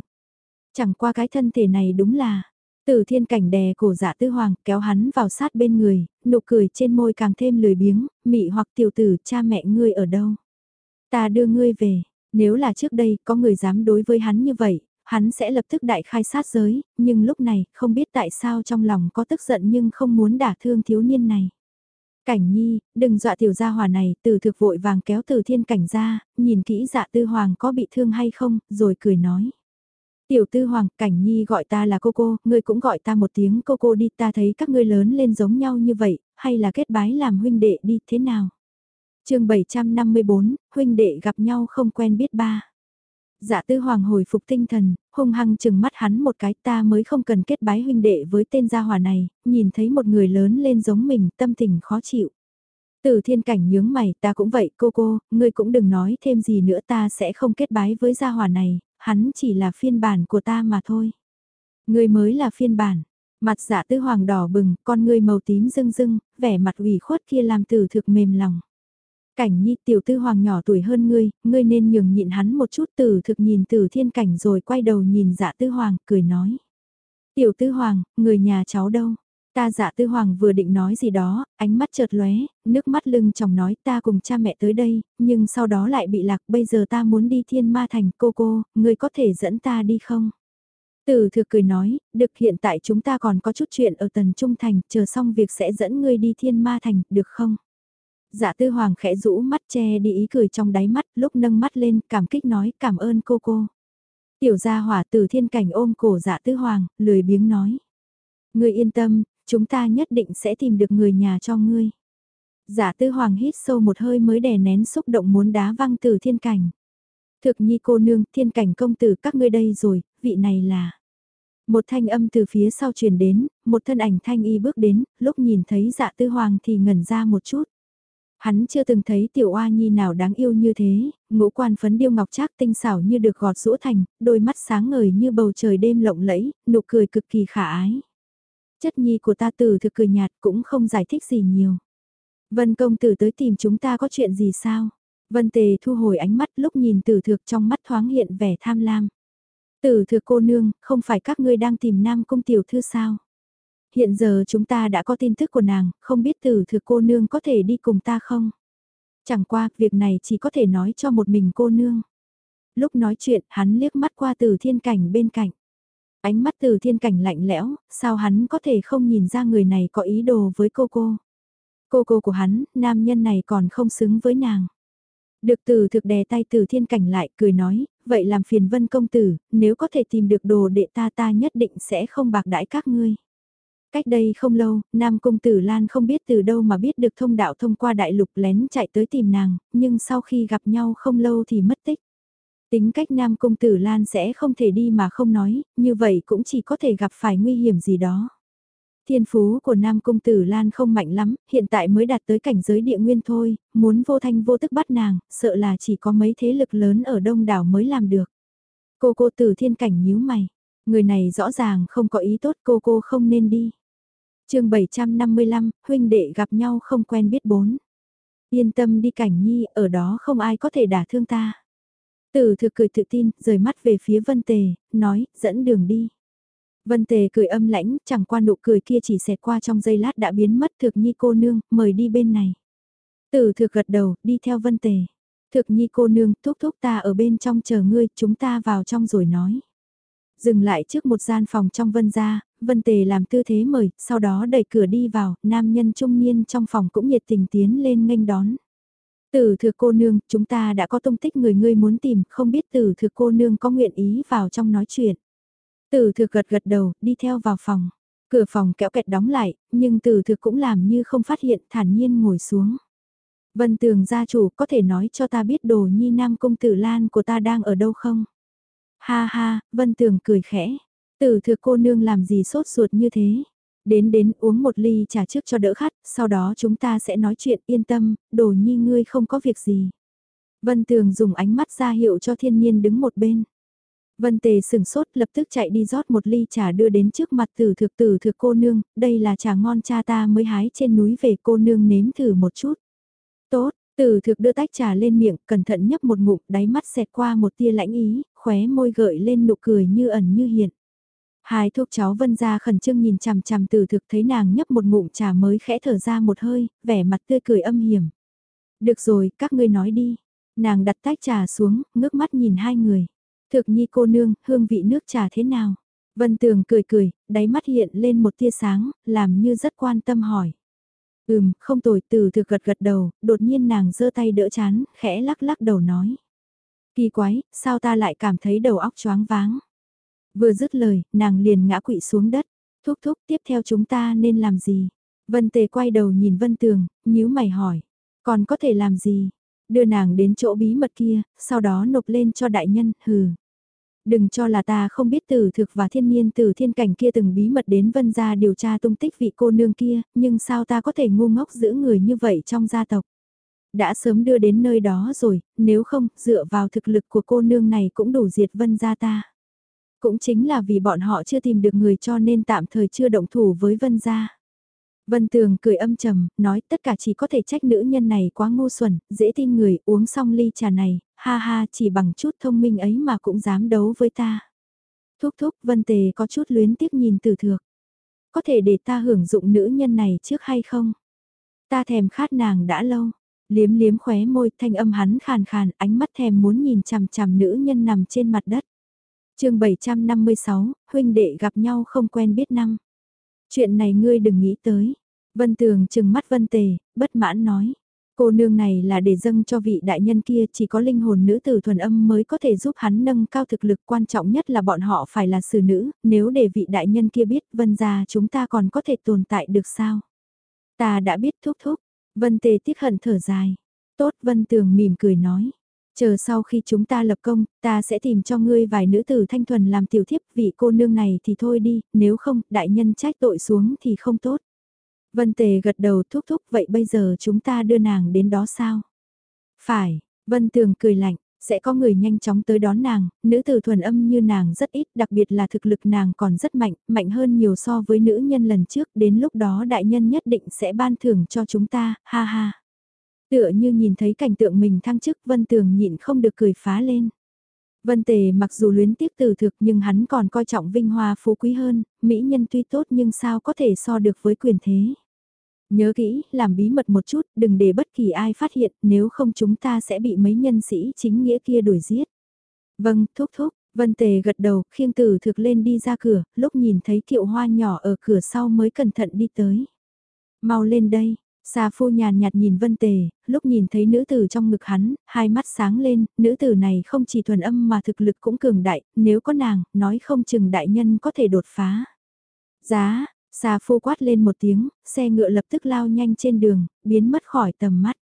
[SPEAKER 1] Chẳng qua cái thân thể này đúng là, Tử thiên cảnh đè cổ dạ tư hoàng kéo hắn vào sát bên người, nụ cười trên môi càng thêm lười biếng, mị hoặc tiểu tử cha mẹ ngươi ở đâu. Ta đưa ngươi về, nếu là trước đây có người dám đối với hắn như vậy, hắn sẽ lập tức đại khai sát giới, nhưng lúc này không biết tại sao trong lòng có tức giận nhưng không muốn đả thương thiếu niên này. Cảnh nhi, đừng dọa tiểu gia hòa này, từ thực vội vàng kéo từ thiên cảnh ra, nhìn kỹ dạ tư hoàng có bị thương hay không, rồi cười nói. Tiểu tư hoàng, cảnh nhi gọi ta là cô cô, ngươi cũng gọi ta một tiếng cô cô đi, ta thấy các ngươi lớn lên giống nhau như vậy, hay là kết bái làm huynh đệ đi, thế nào? chương 754, huynh đệ gặp nhau không quen biết ba. Dạ tư hoàng hồi phục tinh thần, hung hăng chừng mắt hắn một cái ta mới không cần kết bái huynh đệ với tên gia hòa này, nhìn thấy một người lớn lên giống mình, tâm tình khó chịu. Từ thiên cảnh nhướng mày, ta cũng vậy, cô cô, ngươi cũng đừng nói thêm gì nữa ta sẽ không kết bái với gia hòa này, hắn chỉ là phiên bản của ta mà thôi. Ngươi mới là phiên bản, mặt dạ tư hoàng đỏ bừng, con ngươi màu tím rưng rưng, vẻ mặt ủy khuất kia làm tử thực mềm lòng. Cảnh nhi tiểu tư hoàng nhỏ tuổi hơn ngươi, ngươi nên nhường nhịn hắn một chút tử thực nhìn từ thiên cảnh rồi quay đầu nhìn dạ tư hoàng, cười nói. Tiểu tư hoàng, người nhà cháu đâu? Ta dạ tư hoàng vừa định nói gì đó, ánh mắt chợt lóe, nước mắt lưng chồng nói ta cùng cha mẹ tới đây, nhưng sau đó lại bị lạc bây giờ ta muốn đi thiên ma thành cô cô, người có thể dẫn ta đi không? Tử thực cười nói, được hiện tại chúng ta còn có chút chuyện ở tần trung thành, chờ xong việc sẽ dẫn ngươi đi thiên ma thành, được không? Dạ tư hoàng khẽ rũ mắt che đi ý cười trong đáy mắt, lúc nâng mắt lên, cảm kích nói cảm ơn cô cô. Tiểu gia hỏa từ thiên cảnh ôm cổ dạ tư hoàng, lười biếng nói. Ngươi yên tâm, chúng ta nhất định sẽ tìm được người nhà cho ngươi. Dạ tư hoàng hít sâu một hơi mới đè nén xúc động muốn đá văng từ thiên cảnh. Thực nhi cô nương, thiên cảnh công tử các ngươi đây rồi, vị này là... Một thanh âm từ phía sau truyền đến, một thân ảnh thanh y bước đến, lúc nhìn thấy dạ tư hoàng thì ngẩn ra một chút. Hắn chưa từng thấy tiểu oa nhi nào đáng yêu như thế, ngũ quan phấn điêu ngọc trác tinh xảo như được gọt rũ thành, đôi mắt sáng ngời như bầu trời đêm lộng lẫy, nụ cười cực kỳ khả ái. Chất nhi của ta tử thực cười nhạt cũng không giải thích gì nhiều. Vân công tử tới tìm chúng ta có chuyện gì sao? Vân tề thu hồi ánh mắt lúc nhìn tử thực trong mắt thoáng hiện vẻ tham lam. Tử thực cô nương, không phải các ngươi đang tìm nam công tiểu thư sao? Hiện giờ chúng ta đã có tin tức của nàng, không biết tử thực cô nương có thể đi cùng ta không? Chẳng qua, việc này chỉ có thể nói cho một mình cô nương. Lúc nói chuyện, hắn liếc mắt qua từ thiên cảnh bên cạnh. Ánh mắt từ thiên cảnh lạnh lẽo, sao hắn có thể không nhìn ra người này có ý đồ với cô cô. Cô cô của hắn, nam nhân này còn không xứng với nàng. Được từ thực đè tay từ thiên cảnh lại, cười nói, vậy làm phiền vân công tử, nếu có thể tìm được đồ đệ ta ta nhất định sẽ không bạc đãi các ngươi. Cách đây không lâu, Nam Cung Tử Lan không biết từ đâu mà biết được thông đạo thông qua đại lục lén chạy tới tìm nàng, nhưng sau khi gặp nhau không lâu thì mất tích. Tính cách Nam Cung Tử Lan sẽ không thể đi mà không nói, như vậy cũng chỉ có thể gặp phải nguy hiểm gì đó. Thiên phú của Nam Cung Tử Lan không mạnh lắm, hiện tại mới đạt tới cảnh giới địa nguyên thôi, muốn vô thanh vô tức bắt nàng, sợ là chỉ có mấy thế lực lớn ở đông đảo mới làm được. Cô cô Tử Thiên Cảnh nhíu mày, người này rõ ràng không có ý tốt cô cô không nên đi chương 755, huynh đệ gặp nhau không quen biết bốn. Yên tâm đi Cảnh Nhi, ở đó không ai có thể đả thương ta. Tử thực cười tự tin, rời mắt về phía Vân Tề, nói, dẫn đường đi. Vân Tề cười âm lãnh, chẳng qua nụ cười kia chỉ xẹt qua trong giây lát đã biến mất thực nhi cô nương, mời đi bên này. Tử thực gật đầu, đi theo Vân Tề. Thực nhi cô nương, thúc thúc ta ở bên trong chờ ngươi, chúng ta vào trong rồi nói. Dừng lại trước một gian phòng trong Vân gia, Vân Tề làm tư thế mời, sau đó đẩy cửa đi vào, nam nhân trung niên trong phòng cũng nhiệt tình tiến lên nghênh đón. Tử thừa cô nương, chúng ta đã có tung tích người ngươi muốn tìm, không biết tử thừa cô nương có nguyện ý vào trong nói chuyện. Tử thừa gật gật đầu, đi theo vào phòng. Cửa phòng kéo kẹt đóng lại, nhưng tử thừa cũng làm như không phát hiện, thản nhiên ngồi xuống. Vân tường gia chủ có thể nói cho ta biết đồ nhi nam công tử lan của ta đang ở đâu không? Ha ha, vân tường cười khẽ. Tử thừa cô nương làm gì sốt ruột như thế? Đến đến uống một ly trà trước cho đỡ khát, sau đó chúng ta sẽ nói chuyện yên tâm, đồ nhi ngươi không có việc gì. Vân Tường dùng ánh mắt ra hiệu cho thiên nhiên đứng một bên. Vân Tề sửng sốt lập tức chạy đi rót một ly trà đưa đến trước mặt tử thực tử thực cô nương, đây là trà ngon cha ta mới hái trên núi về cô nương nếm thử một chút. Tốt, tử thực đưa tách trà lên miệng, cẩn thận nhấp một ngụm, đáy mắt xẹt qua một tia lãnh ý, khóe môi gợi lên nụ cười như ẩn như hiện. Hai thuốc cháu vân ra khẩn trương nhìn chằm chằm từ thực thấy nàng nhấp một ngụm trà mới khẽ thở ra một hơi, vẻ mặt tươi cười âm hiểm. Được rồi, các ngươi nói đi. Nàng đặt tách trà xuống, ngước mắt nhìn hai người. Thực nhi cô nương, hương vị nước trà thế nào? Vân Tường cười cười, đáy mắt hiện lên một tia sáng, làm như rất quan tâm hỏi. Ừm, không tồi từ thực gật gật đầu, đột nhiên nàng giơ tay đỡ chán, khẽ lắc lắc đầu nói. Kỳ quái, sao ta lại cảm thấy đầu óc choáng váng? Vừa dứt lời, nàng liền ngã quỵ xuống đất. Thúc thúc tiếp theo chúng ta nên làm gì? Vân Tề quay đầu nhìn Vân Tường, nhíu mày hỏi. Còn có thể làm gì? Đưa nàng đến chỗ bí mật kia, sau đó nộp lên cho đại nhân, hừ. Đừng cho là ta không biết tử thực và thiên nhiên tử thiên cảnh kia từng bí mật đến vân gia điều tra tung tích vị cô nương kia, nhưng sao ta có thể ngu ngốc giữ người như vậy trong gia tộc. Đã sớm đưa đến nơi đó rồi, nếu không, dựa vào thực lực của cô nương này cũng đủ diệt vân gia ta. Cũng chính là vì bọn họ chưa tìm được người cho nên tạm thời chưa động thủ với vân gia. Vân Tường cười âm trầm, nói tất cả chỉ có thể trách nữ nhân này quá ngu xuẩn, dễ tin người, uống xong ly trà này, ha ha chỉ bằng chút thông minh ấy mà cũng dám đấu với ta. Thúc thúc Vân Tề có chút luyến tiếc nhìn từ thược. Có thể để ta hưởng dụng nữ nhân này trước hay không? Ta thèm khát nàng đã lâu. Liếm liếm khóe môi thanh âm hắn khàn khàn ánh mắt thèm muốn nhìn chằm chằm nữ nhân nằm trên mặt đất chương 756, huynh đệ gặp nhau không quen biết năm. Chuyện này ngươi đừng nghĩ tới. Vân Tường chừng mắt Vân Tề, bất mãn nói. Cô nương này là để dâng cho vị đại nhân kia chỉ có linh hồn nữ tử thuần âm mới có thể giúp hắn nâng cao thực lực quan trọng nhất là bọn họ phải là xử nữ, nếu để vị đại nhân kia biết vân gia chúng ta còn có thể tồn tại được sao? Ta đã biết thúc thúc, vân tề tiếc hận thở dài. Tốt vân tường mỉm cười nói. Chờ sau khi chúng ta lập công, ta sẽ tìm cho ngươi vài nữ tử thanh thuần làm tiểu thiếp vị cô nương này thì thôi đi, nếu không, đại nhân trách tội xuống thì không tốt. Vân Tề gật đầu thúc thúc vậy bây giờ chúng ta đưa nàng đến đó sao? Phải, Vân Tường cười lạnh, sẽ có người nhanh chóng tới đón nàng, nữ tử thuần âm như nàng rất ít, đặc biệt là thực lực nàng còn rất mạnh, mạnh hơn nhiều so với nữ nhân lần trước, đến lúc đó đại nhân nhất định sẽ ban thưởng cho chúng ta, ha ha. Tựa như nhìn thấy cảnh tượng mình thăng chức Vân Tường nhịn không được cười phá lên. Vân Tề mặc dù luyến tiếc từ thực nhưng hắn còn coi trọng vinh hoa phú quý hơn, mỹ nhân tuy tốt nhưng sao có thể so được với quyền thế. Nhớ kỹ, làm bí mật một chút, đừng để bất kỳ ai phát hiện, nếu không chúng ta sẽ bị mấy nhân sĩ chính nghĩa kia đuổi giết. Vâng, thúc thúc, Vân Tề gật đầu, khiêng tử thực lên đi ra cửa, lúc nhìn thấy kiệu hoa nhỏ ở cửa sau mới cẩn thận đi tới. Mau lên đây, Sa phu nhàn nhạt nhìn Vân Tề, lúc nhìn thấy nữ tử trong ngực hắn, hai mắt sáng lên, nữ tử này không chỉ thuần âm mà thực lực cũng cường đại, nếu có nàng, nói không chừng đại nhân có thể đột phá. Giá, Sa phu quát lên một tiếng, xe ngựa lập tức lao nhanh trên đường, biến mất khỏi tầm mắt.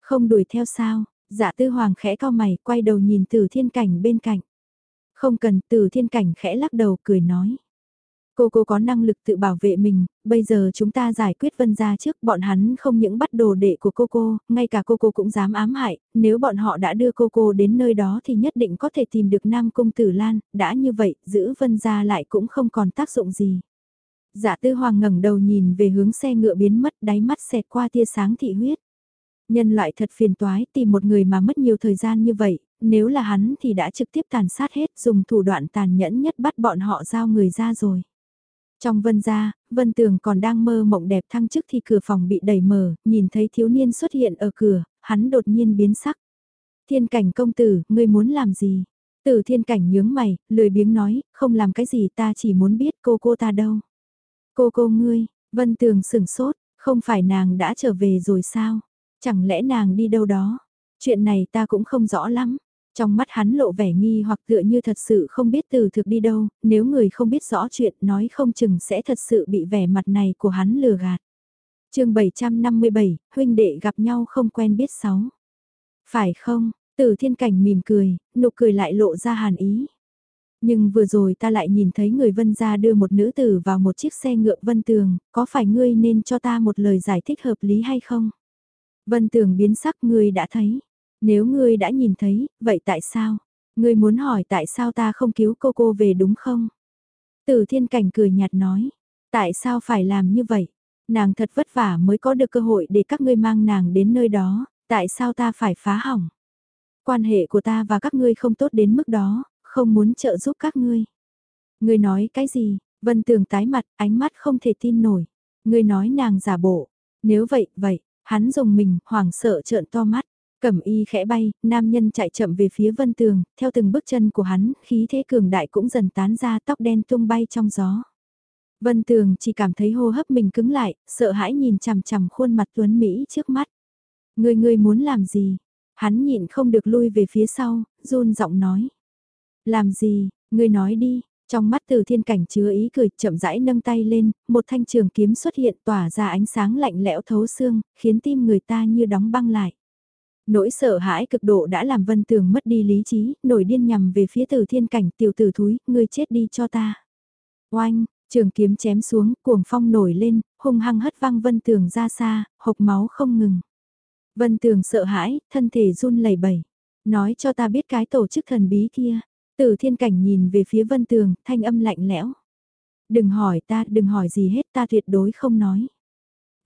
[SPEAKER 1] Không đuổi theo sao, dạ tư hoàng khẽ cao mày, quay đầu nhìn từ thiên cảnh bên cạnh. Không cần, từ thiên cảnh khẽ lắc đầu, cười nói. Cô cô có năng lực tự bảo vệ mình, bây giờ chúng ta giải quyết vân gia trước, bọn hắn không những bắt đồ đệ của cô cô, ngay cả cô cô cũng dám ám hại, nếu bọn họ đã đưa cô cô đến nơi đó thì nhất định có thể tìm được Nam Cung Tử Lan, đã như vậy, giữ vân gia lại cũng không còn tác dụng gì. Dạ tư hoàng ngẩng đầu nhìn về hướng xe ngựa biến mất đáy mắt xẹt qua tia sáng thị huyết. Nhân loại thật phiền toái tìm một người mà mất nhiều thời gian như vậy, nếu là hắn thì đã trực tiếp tàn sát hết dùng thủ đoạn tàn nhẫn nhất bắt bọn họ giao người ra rồi. Trong vân gia, vân tường còn đang mơ mộng đẹp thăng chức thì cửa phòng bị đẩy mở, nhìn thấy thiếu niên xuất hiện ở cửa, hắn đột nhiên biến sắc. Thiên cảnh công tử, ngươi muốn làm gì? Tử thiên cảnh nhướng mày, lười biếng nói, không làm cái gì ta chỉ muốn biết cô cô ta đâu. Cô cô ngươi, vân tường sửng sốt, không phải nàng đã trở về rồi sao? Chẳng lẽ nàng đi đâu đó? Chuyện này ta cũng không rõ lắm. Trong mắt hắn lộ vẻ nghi hoặc tựa như thật sự không biết từ thực đi đâu, nếu người không biết rõ chuyện nói không chừng sẽ thật sự bị vẻ mặt này của hắn lừa gạt. chương 757, huynh đệ gặp nhau không quen biết sáu. Phải không, từ thiên cảnh mỉm cười, nụ cười lại lộ ra hàn ý. Nhưng vừa rồi ta lại nhìn thấy người vân gia đưa một nữ tử vào một chiếc xe ngựa vân tường, có phải ngươi nên cho ta một lời giải thích hợp lý hay không? Vân tường biến sắc ngươi đã thấy. Nếu ngươi đã nhìn thấy, vậy tại sao? Ngươi muốn hỏi tại sao ta không cứu cô cô về đúng không? Tử thiên cảnh cười nhạt nói. Tại sao phải làm như vậy? Nàng thật vất vả mới có được cơ hội để các ngươi mang nàng đến nơi đó, Tại sao ta phải phá hỏng? Quan hệ của ta và các ngươi không tốt đến mức đó, không muốn trợ giúp các ngươi. Ngươi nói cái gì? Vân Tường tái mặt, ánh mắt không thể tin nổi. Ngươi nói nàng giả bộ. Nếu vậy, vậy, hắn dùng mình, hoảng sợ trợn to mắt. Cẩm y khẽ bay, nam nhân chạy chậm về phía vân tường, theo từng bước chân của hắn, khí thế cường đại cũng dần tán ra tóc đen tung bay trong gió. Vân tường chỉ cảm thấy hô hấp mình cứng lại, sợ hãi nhìn chằm chằm khuôn mặt tuấn Mỹ trước mắt. Người người muốn làm gì? Hắn nhịn không được lui về phía sau, run giọng nói. Làm gì, người nói đi, trong mắt từ thiên cảnh chứa ý cười chậm rãi nâng tay lên, một thanh trường kiếm xuất hiện tỏa ra ánh sáng lạnh lẽo thấu xương, khiến tim người ta như đóng băng lại. Nỗi sợ hãi cực độ đã làm Vân Tường mất đi lý trí, nổi điên nhằm về phía tử thiên cảnh tiểu tử thúi, ngươi chết đi cho ta. Oanh, trường kiếm chém xuống, cuồng phong nổi lên, hung hăng hất văng Vân Tường ra xa, hộc máu không ngừng. Vân Tường sợ hãi, thân thể run lẩy bẩy. Nói cho ta biết cái tổ chức thần bí kia. Tử thiên cảnh nhìn về phía Vân Tường, thanh âm lạnh lẽo. Đừng hỏi ta, đừng hỏi gì hết, ta tuyệt đối không nói.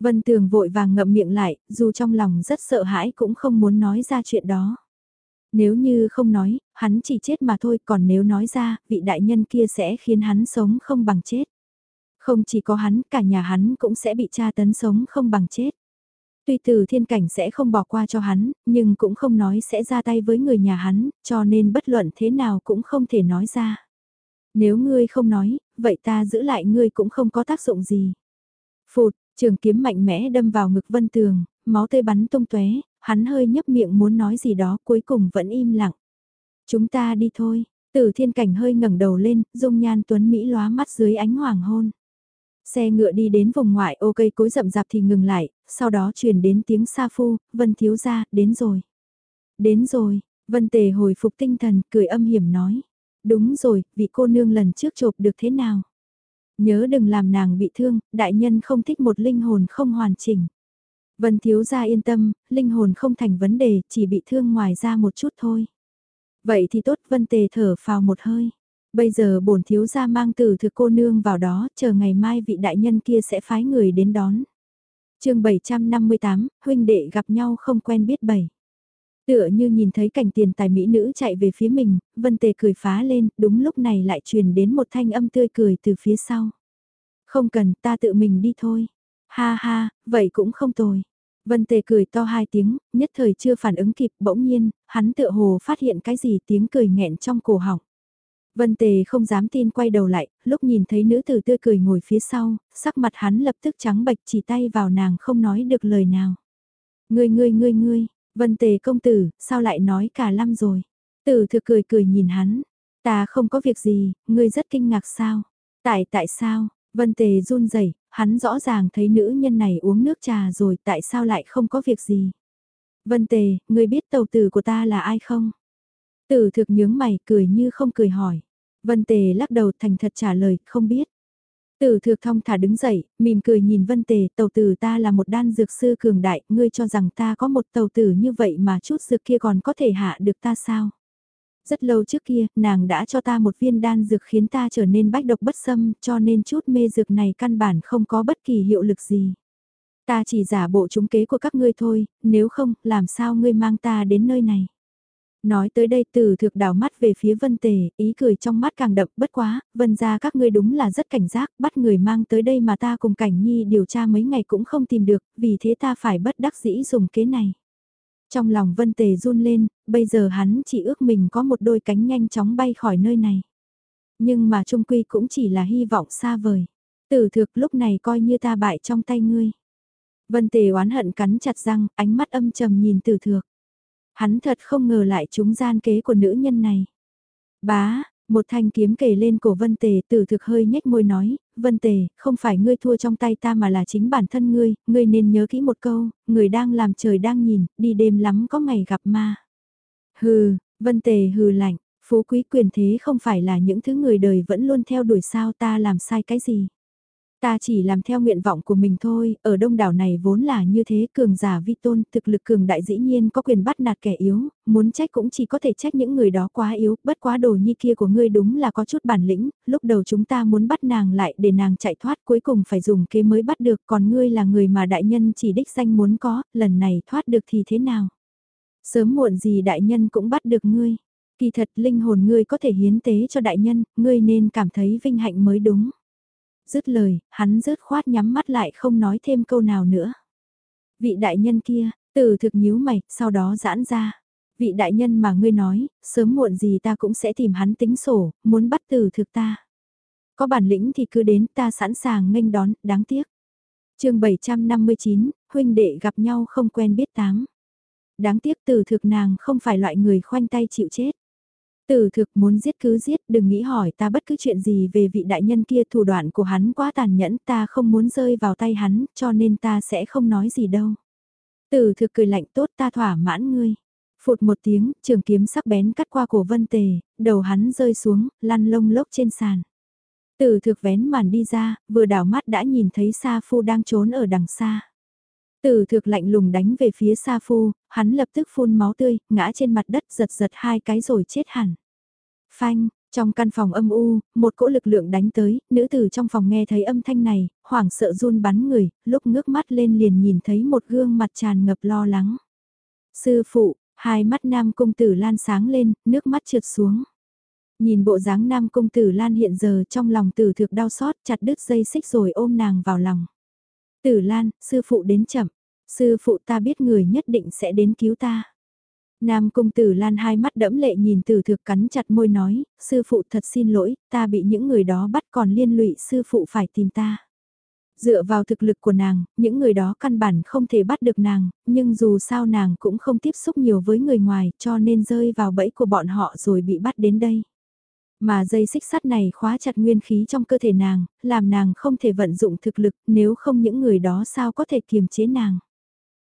[SPEAKER 1] Vân Tường vội vàng ngậm miệng lại, dù trong lòng rất sợ hãi cũng không muốn nói ra chuyện đó. Nếu như không nói, hắn chỉ chết mà thôi, còn nếu nói ra, vị đại nhân kia sẽ khiến hắn sống không bằng chết. Không chỉ có hắn, cả nhà hắn cũng sẽ bị tra tấn sống không bằng chết. Tuy từ thiên cảnh sẽ không bỏ qua cho hắn, nhưng cũng không nói sẽ ra tay với người nhà hắn, cho nên bất luận thế nào cũng không thể nói ra. Nếu ngươi không nói, vậy ta giữ lại ngươi cũng không có tác dụng gì. Phụt, Trường kiếm mạnh mẽ đâm vào ngực vân tường, máu tươi bắn tung tóe, hắn hơi nhấp miệng muốn nói gì đó cuối cùng vẫn im lặng. Chúng ta đi thôi, tử thiên cảnh hơi ngẩng đầu lên, dung nhan tuấn Mỹ lóa mắt dưới ánh hoàng hôn. Xe ngựa đi đến vùng ngoại ô cây cối rậm rạp thì ngừng lại, sau đó truyền đến tiếng sa phu, vân thiếu ra, đến rồi. Đến rồi, vân tề hồi phục tinh thần, cười âm hiểm nói. Đúng rồi, vị cô nương lần trước chộp được thế nào? Nhớ đừng làm nàng bị thương, đại nhân không thích một linh hồn không hoàn chỉnh. Vân thiếu gia yên tâm, linh hồn không thành vấn đề, chỉ bị thương ngoài ra một chút thôi. Vậy thì tốt, Vân tề thở phào một hơi. Bây giờ bổn thiếu gia mang từ thực cô nương vào đó, chờ ngày mai vị đại nhân kia sẽ phái người đến đón. chương 758, huynh đệ gặp nhau không quen biết bảy. Tựa như nhìn thấy cảnh tiền tài mỹ nữ chạy về phía mình, vân tề cười phá lên, đúng lúc này lại truyền đến một thanh âm tươi cười từ phía sau. Không cần, ta tự mình đi thôi. Ha ha, vậy cũng không tồi. Vân tề cười to hai tiếng, nhất thời chưa phản ứng kịp, bỗng nhiên, hắn tựa hồ phát hiện cái gì tiếng cười nghẹn trong cổ họng. Vân tề không dám tin quay đầu lại, lúc nhìn thấy nữ tử tươi cười ngồi phía sau, sắc mặt hắn lập tức trắng bệch chỉ tay vào nàng không nói được lời nào. Ngươi ngươi ngươi ngươi, Vân tề công tử, sao lại nói cả lâm rồi? Tử thực cười cười nhìn hắn. Ta không có việc gì, ngươi rất kinh ngạc sao? Tại tại sao? Vân tề run rẩy, hắn rõ ràng thấy nữ nhân này uống nước trà rồi tại sao lại không có việc gì? Vân tề, ngươi biết tàu tử của ta là ai không? Tử thực nhướng mày cười như không cười hỏi. Vân tề lắc đầu thành thật trả lời, không biết. Tử thược thong thả đứng dậy, mỉm cười nhìn vân tề, tàu tử ta là một đan dược sư cường đại, ngươi cho rằng ta có một tàu tử như vậy mà chút dược kia còn có thể hạ được ta sao? Rất lâu trước kia, nàng đã cho ta một viên đan dược khiến ta trở nên bách độc bất xâm, cho nên chút mê dược này căn bản không có bất kỳ hiệu lực gì. Ta chỉ giả bộ trúng kế của các ngươi thôi, nếu không, làm sao ngươi mang ta đến nơi này? Nói tới đây từ thực đảo mắt về phía vân tề, ý cười trong mắt càng đậm bất quá, vân ra các ngươi đúng là rất cảnh giác, bắt người mang tới đây mà ta cùng cảnh nhi điều tra mấy ngày cũng không tìm được, vì thế ta phải bất đắc dĩ dùng kế này. Trong lòng vân tề run lên, bây giờ hắn chỉ ước mình có một đôi cánh nhanh chóng bay khỏi nơi này. Nhưng mà trung quy cũng chỉ là hy vọng xa vời. Tử thực lúc này coi như ta bại trong tay ngươi. Vân tề oán hận cắn chặt răng, ánh mắt âm trầm nhìn tử thược. Hắn thật không ngờ lại chúng gian kế của nữ nhân này. Bá, một thanh kiếm kề lên cổ Vân Tề tử thực hơi nhếch môi nói, Vân Tề, không phải ngươi thua trong tay ta mà là chính bản thân ngươi, ngươi nên nhớ kỹ một câu, người đang làm trời đang nhìn, đi đêm lắm có ngày gặp ma. Hừ, Vân Tề hừ lạnh, phú quý quyền thế không phải là những thứ người đời vẫn luôn theo đuổi sao ta làm sai cái gì. Ta chỉ làm theo nguyện vọng của mình thôi, ở đông đảo này vốn là như thế, cường giả vi tôn, thực lực cường đại dĩ nhiên có quyền bắt nạt kẻ yếu, muốn trách cũng chỉ có thể trách những người đó quá yếu, bất quá đồ nhi kia của ngươi đúng là có chút bản lĩnh, lúc đầu chúng ta muốn bắt nàng lại để nàng chạy thoát cuối cùng phải dùng kế mới bắt được, còn ngươi là người mà đại nhân chỉ đích danh muốn có, lần này thoát được thì thế nào? Sớm muộn gì đại nhân cũng bắt được ngươi. Kỳ thật linh hồn ngươi có thể hiến tế cho đại nhân, ngươi nên cảm thấy vinh hạnh mới đúng. Dứt lời, hắn rớt khoát nhắm mắt lại không nói thêm câu nào nữa. Vị đại nhân kia, từ thực nhíu mày, sau đó giãn ra. Vị đại nhân mà ngươi nói, sớm muộn gì ta cũng sẽ tìm hắn tính sổ, muốn bắt từ thực ta. Có bản lĩnh thì cứ đến ta sẵn sàng nghênh đón, đáng tiếc. chương 759, huynh đệ gặp nhau không quen biết tám. Đáng tiếc từ thực nàng không phải loại người khoanh tay chịu chết. Từ thực muốn giết cứ giết, đừng nghĩ hỏi ta bất cứ chuyện gì về vị đại nhân kia thủ đoạn của hắn quá tàn nhẫn ta không muốn rơi vào tay hắn cho nên ta sẽ không nói gì đâu. Từ thực cười lạnh tốt ta thỏa mãn ngươi. Phụt một tiếng, trường kiếm sắc bén cắt qua cổ vân tề, đầu hắn rơi xuống, lăn lông lốc trên sàn. Từ thực vén màn đi ra, vừa đảo mắt đã nhìn thấy Sa Phu đang trốn ở đằng xa. Từ thực lạnh lùng đánh về phía Sa Phu, hắn lập tức phun máu tươi, ngã trên mặt đất giật giật hai cái rồi chết hẳn. Phanh, trong căn phòng âm u, một cỗ lực lượng đánh tới, nữ tử trong phòng nghe thấy âm thanh này, hoảng sợ run bắn người, lúc ngước mắt lên liền nhìn thấy một gương mặt tràn ngập lo lắng. Sư phụ, hai mắt nam công tử lan sáng lên, nước mắt trượt xuống. Nhìn bộ dáng nam công tử Lan hiện giờ trong lòng tử thực đau xót chặt đứt dây xích rồi ôm nàng vào lòng. Tử Lan, sư phụ đến chậm, sư phụ ta biết người nhất định sẽ đến cứu ta. Nam cung tử Lan hai mắt đẫm lệ nhìn tử thực cắn chặt môi nói, sư phụ thật xin lỗi, ta bị những người đó bắt còn liên lụy sư phụ phải tìm ta. Dựa vào thực lực của nàng, những người đó căn bản không thể bắt được nàng, nhưng dù sao nàng cũng không tiếp xúc nhiều với người ngoài cho nên rơi vào bẫy của bọn họ rồi bị bắt đến đây. Mà dây xích sắt này khóa chặt nguyên khí trong cơ thể nàng, làm nàng không thể vận dụng thực lực nếu không những người đó sao có thể kiềm chế nàng.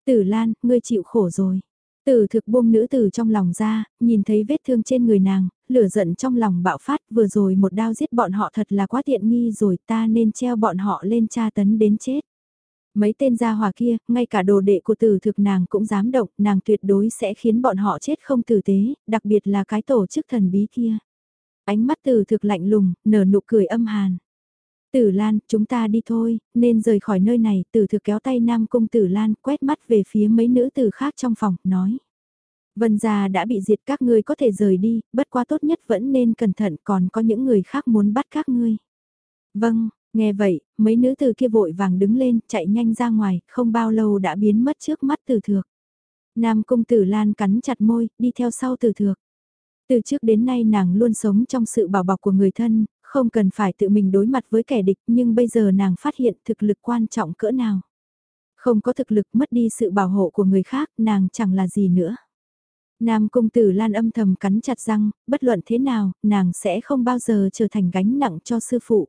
[SPEAKER 1] Tử Lan, ngươi chịu khổ rồi. Tử thực buông nữ tử trong lòng ra, nhìn thấy vết thương trên người nàng, lửa giận trong lòng bạo phát vừa rồi một đao giết bọn họ thật là quá tiện nghi rồi ta nên treo bọn họ lên tra tấn đến chết. Mấy tên gia hòa kia, ngay cả đồ đệ của tử thực nàng cũng dám động, nàng tuyệt đối sẽ khiến bọn họ chết không tử tế, đặc biệt là cái tổ chức thần bí kia. Ánh mắt Tử thực lạnh lùng, nở nụ cười âm hàn. Tử Lan, chúng ta đi thôi, nên rời khỏi nơi này, tử thực kéo tay Nam Cung Tử Lan, quét mắt về phía mấy nữ tử khác trong phòng, nói. Vân gia đã bị diệt các ngươi có thể rời đi, bất quá tốt nhất vẫn nên cẩn thận còn có những người khác muốn bắt các ngươi. Vâng, nghe vậy, mấy nữ tử kia vội vàng đứng lên, chạy nhanh ra ngoài, không bao lâu đã biến mất trước mắt tử thược. Nam Cung Tử Lan cắn chặt môi, đi theo sau tử thược. Từ trước đến nay nàng luôn sống trong sự bảo bọc của người thân, không cần phải tự mình đối mặt với kẻ địch nhưng bây giờ nàng phát hiện thực lực quan trọng cỡ nào. Không có thực lực mất đi sự bảo hộ của người khác nàng chẳng là gì nữa. Nam công tử Lan âm thầm cắn chặt răng, bất luận thế nào, nàng sẽ không bao giờ trở thành gánh nặng cho sư phụ.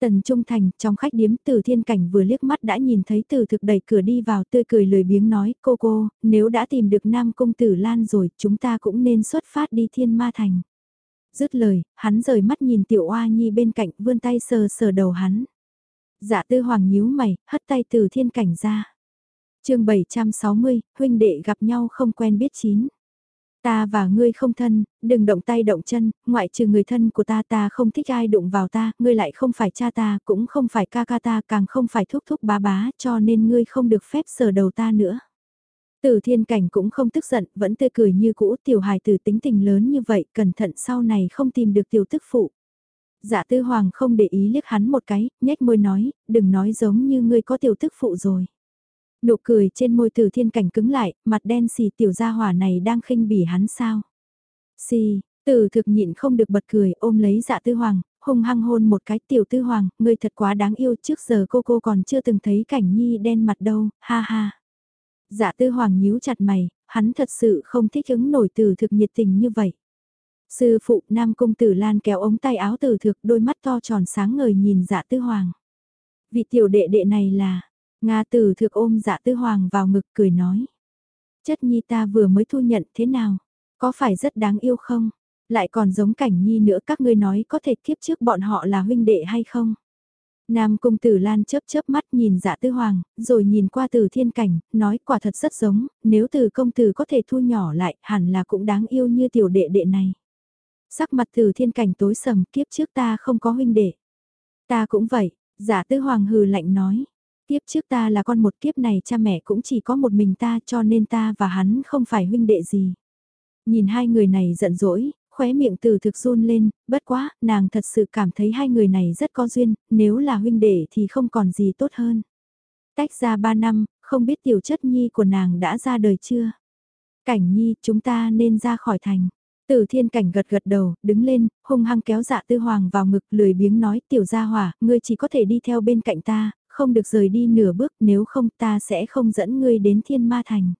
[SPEAKER 1] Tần Trung Thành, trong khách điếm từ thiên cảnh vừa liếc mắt đã nhìn thấy từ thực đẩy cửa đi vào tươi cười lười biếng nói, cô cô, nếu đã tìm được Nam Công Tử Lan rồi, chúng ta cũng nên xuất phát đi thiên ma thành. Dứt lời, hắn rời mắt nhìn tiểu oa nhi bên cạnh vươn tay sờ sờ đầu hắn. Dạ tư hoàng nhíu mày, hất tay từ thiên cảnh ra. chương 760, huynh đệ gặp nhau không quen biết chín. Ta và ngươi không thân, đừng động tay động chân, ngoại trừ người thân của ta ta không thích ai đụng vào ta, ngươi lại không phải cha ta, cũng không phải ca ca ta, càng không phải thúc thúc bá bá, cho nên ngươi không được phép sờ đầu ta nữa. Tử thiên cảnh cũng không tức giận, vẫn tươi cười như cũ, tiểu hài tử tính tình lớn như vậy, cẩn thận sau này không tìm được tiểu tức phụ. Dạ tư hoàng không để ý liếc hắn một cái, nhếch môi nói, đừng nói giống như ngươi có tiểu tức phụ rồi. Nụ cười trên môi tử thiên cảnh cứng lại, mặt đen xì tiểu gia hỏa này đang khinh bỉ hắn sao. Xì, tử thực nhịn không được bật cười ôm lấy dạ tư hoàng, hung hăng hôn một cái tiểu tư hoàng, ngươi thật quá đáng yêu trước giờ cô cô còn chưa từng thấy cảnh nhi đen mặt đâu, ha ha. Dạ tư hoàng nhíu chặt mày, hắn thật sự không thích ứng nổi từ thực nhiệt tình như vậy. Sư phụ nam công tử lan kéo ống tay áo từ thực đôi mắt to tròn sáng ngời nhìn dạ tư hoàng. Vị tiểu đệ đệ này là, Nga tử thực ôm dạ tư hoàng vào ngực cười nói. Chất nhi ta vừa mới thu nhận thế nào? Có phải rất đáng yêu không? Lại còn giống cảnh nhi nữa các ngươi nói có thể kiếp trước bọn họ là huynh đệ hay không? Nam cung tử Lan chớp chớp mắt nhìn dạ tư hoàng, rồi nhìn qua từ thiên cảnh, nói quả thật rất giống, nếu từ công tử có thể thu nhỏ lại, hẳn là cũng đáng yêu như tiểu đệ đệ này. Sắc mặt từ thiên cảnh tối sầm kiếp trước ta không có huynh đệ. Ta cũng vậy, dạ tư hoàng hừ lạnh nói. Kiếp trước ta là con một kiếp này cha mẹ cũng chỉ có một mình ta cho nên ta và hắn không phải huynh đệ gì. Nhìn hai người này giận dỗi, khóe miệng từ thực run lên, bất quá, nàng thật sự cảm thấy hai người này rất có duyên, nếu là huynh đệ thì không còn gì tốt hơn. Tách ra ba năm, không biết tiểu chất nhi của nàng đã ra đời chưa? Cảnh nhi, chúng ta nên ra khỏi thành. Tử thiên cảnh gật gật đầu, đứng lên, hung hăng kéo dạ tư hoàng vào ngực lười biếng nói tiểu gia hỏa, ngươi chỉ có thể đi theo bên cạnh ta, không được rời đi nửa bước nếu không ta sẽ không dẫn ngươi đến thiên ma thành.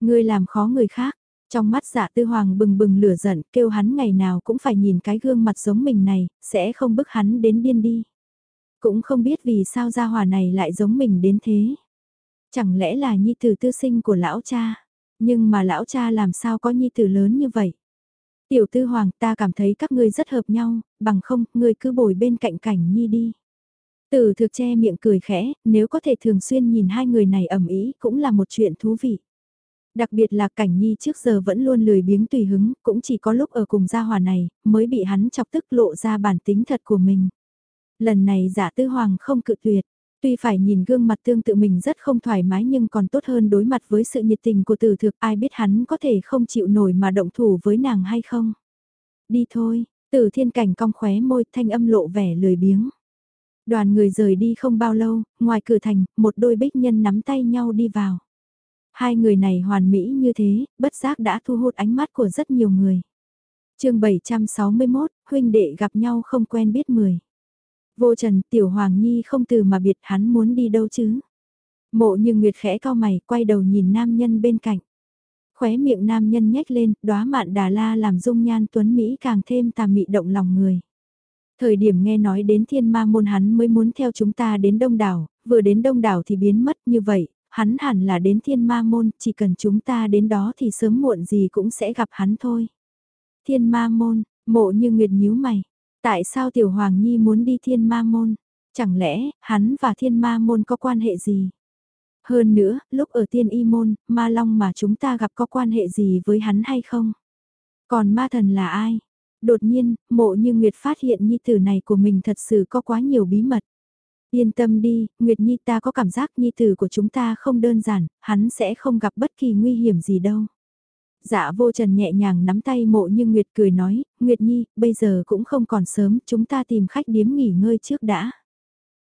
[SPEAKER 1] Ngươi làm khó người khác, trong mắt dạ tư hoàng bừng bừng lửa giận kêu hắn ngày nào cũng phải nhìn cái gương mặt giống mình này, sẽ không bức hắn đến điên đi. Cũng không biết vì sao gia hỏa này lại giống mình đến thế. Chẳng lẽ là nhi tử tư sinh của lão cha, nhưng mà lão cha làm sao có nhi tử lớn như vậy. Tiểu tư hoàng ta cảm thấy các ngươi rất hợp nhau, bằng không, ngươi cứ bồi bên cạnh cảnh nhi đi. Tử thực che miệng cười khẽ, nếu có thể thường xuyên nhìn hai người này ẩm ý cũng là một chuyện thú vị. Đặc biệt là cảnh nhi trước giờ vẫn luôn lười biếng tùy hứng, cũng chỉ có lúc ở cùng gia hòa này, mới bị hắn chọc tức lộ ra bản tính thật của mình. Lần này giả tư hoàng không cự tuyệt, tuy phải nhìn gương mặt tương tự mình rất không thoải mái nhưng còn tốt hơn đối mặt với sự nhiệt tình của tử thực ai biết hắn có thể không chịu nổi mà động thủ với nàng hay không. Đi thôi, tử thiên cảnh cong khóe môi thanh âm lộ vẻ lười biếng. Đoàn người rời đi không bao lâu, ngoài cửa thành, một đôi bích nhân nắm tay nhau đi vào. Hai người này hoàn mỹ như thế, bất giác đã thu hút ánh mắt của rất nhiều người. chương 761, huynh đệ gặp nhau không quen biết mười. Vô trần, tiểu hoàng nhi không từ mà biệt hắn muốn đi đâu chứ. Mộ như nguyệt khẽ cao mày, quay đầu nhìn nam nhân bên cạnh. Khóe miệng nam nhân nhếch lên, đóa mạn đà la làm dung nhan tuấn Mỹ càng thêm tà mị động lòng người. Thời điểm nghe nói đến thiên ma môn hắn mới muốn theo chúng ta đến đông đảo, vừa đến đông đảo thì biến mất như vậy, hắn hẳn là đến thiên ma môn, chỉ cần chúng ta đến đó thì sớm muộn gì cũng sẽ gặp hắn thôi. Thiên ma môn, mộ như nguyệt nhíu mày, tại sao tiểu hoàng nhi muốn đi thiên ma môn? Chẳng lẽ, hắn và thiên ma môn có quan hệ gì? Hơn nữa, lúc ở tiên y môn, ma long mà chúng ta gặp có quan hệ gì với hắn hay không? Còn ma thần là ai? Đột nhiên, mộ như Nguyệt phát hiện nhi tử này của mình thật sự có quá nhiều bí mật. Yên tâm đi, Nguyệt Nhi ta có cảm giác nhi tử của chúng ta không đơn giản, hắn sẽ không gặp bất kỳ nguy hiểm gì đâu. Dạ vô trần nhẹ nhàng nắm tay mộ như Nguyệt cười nói, Nguyệt Nhi, bây giờ cũng không còn sớm, chúng ta tìm khách điếm nghỉ ngơi trước đã.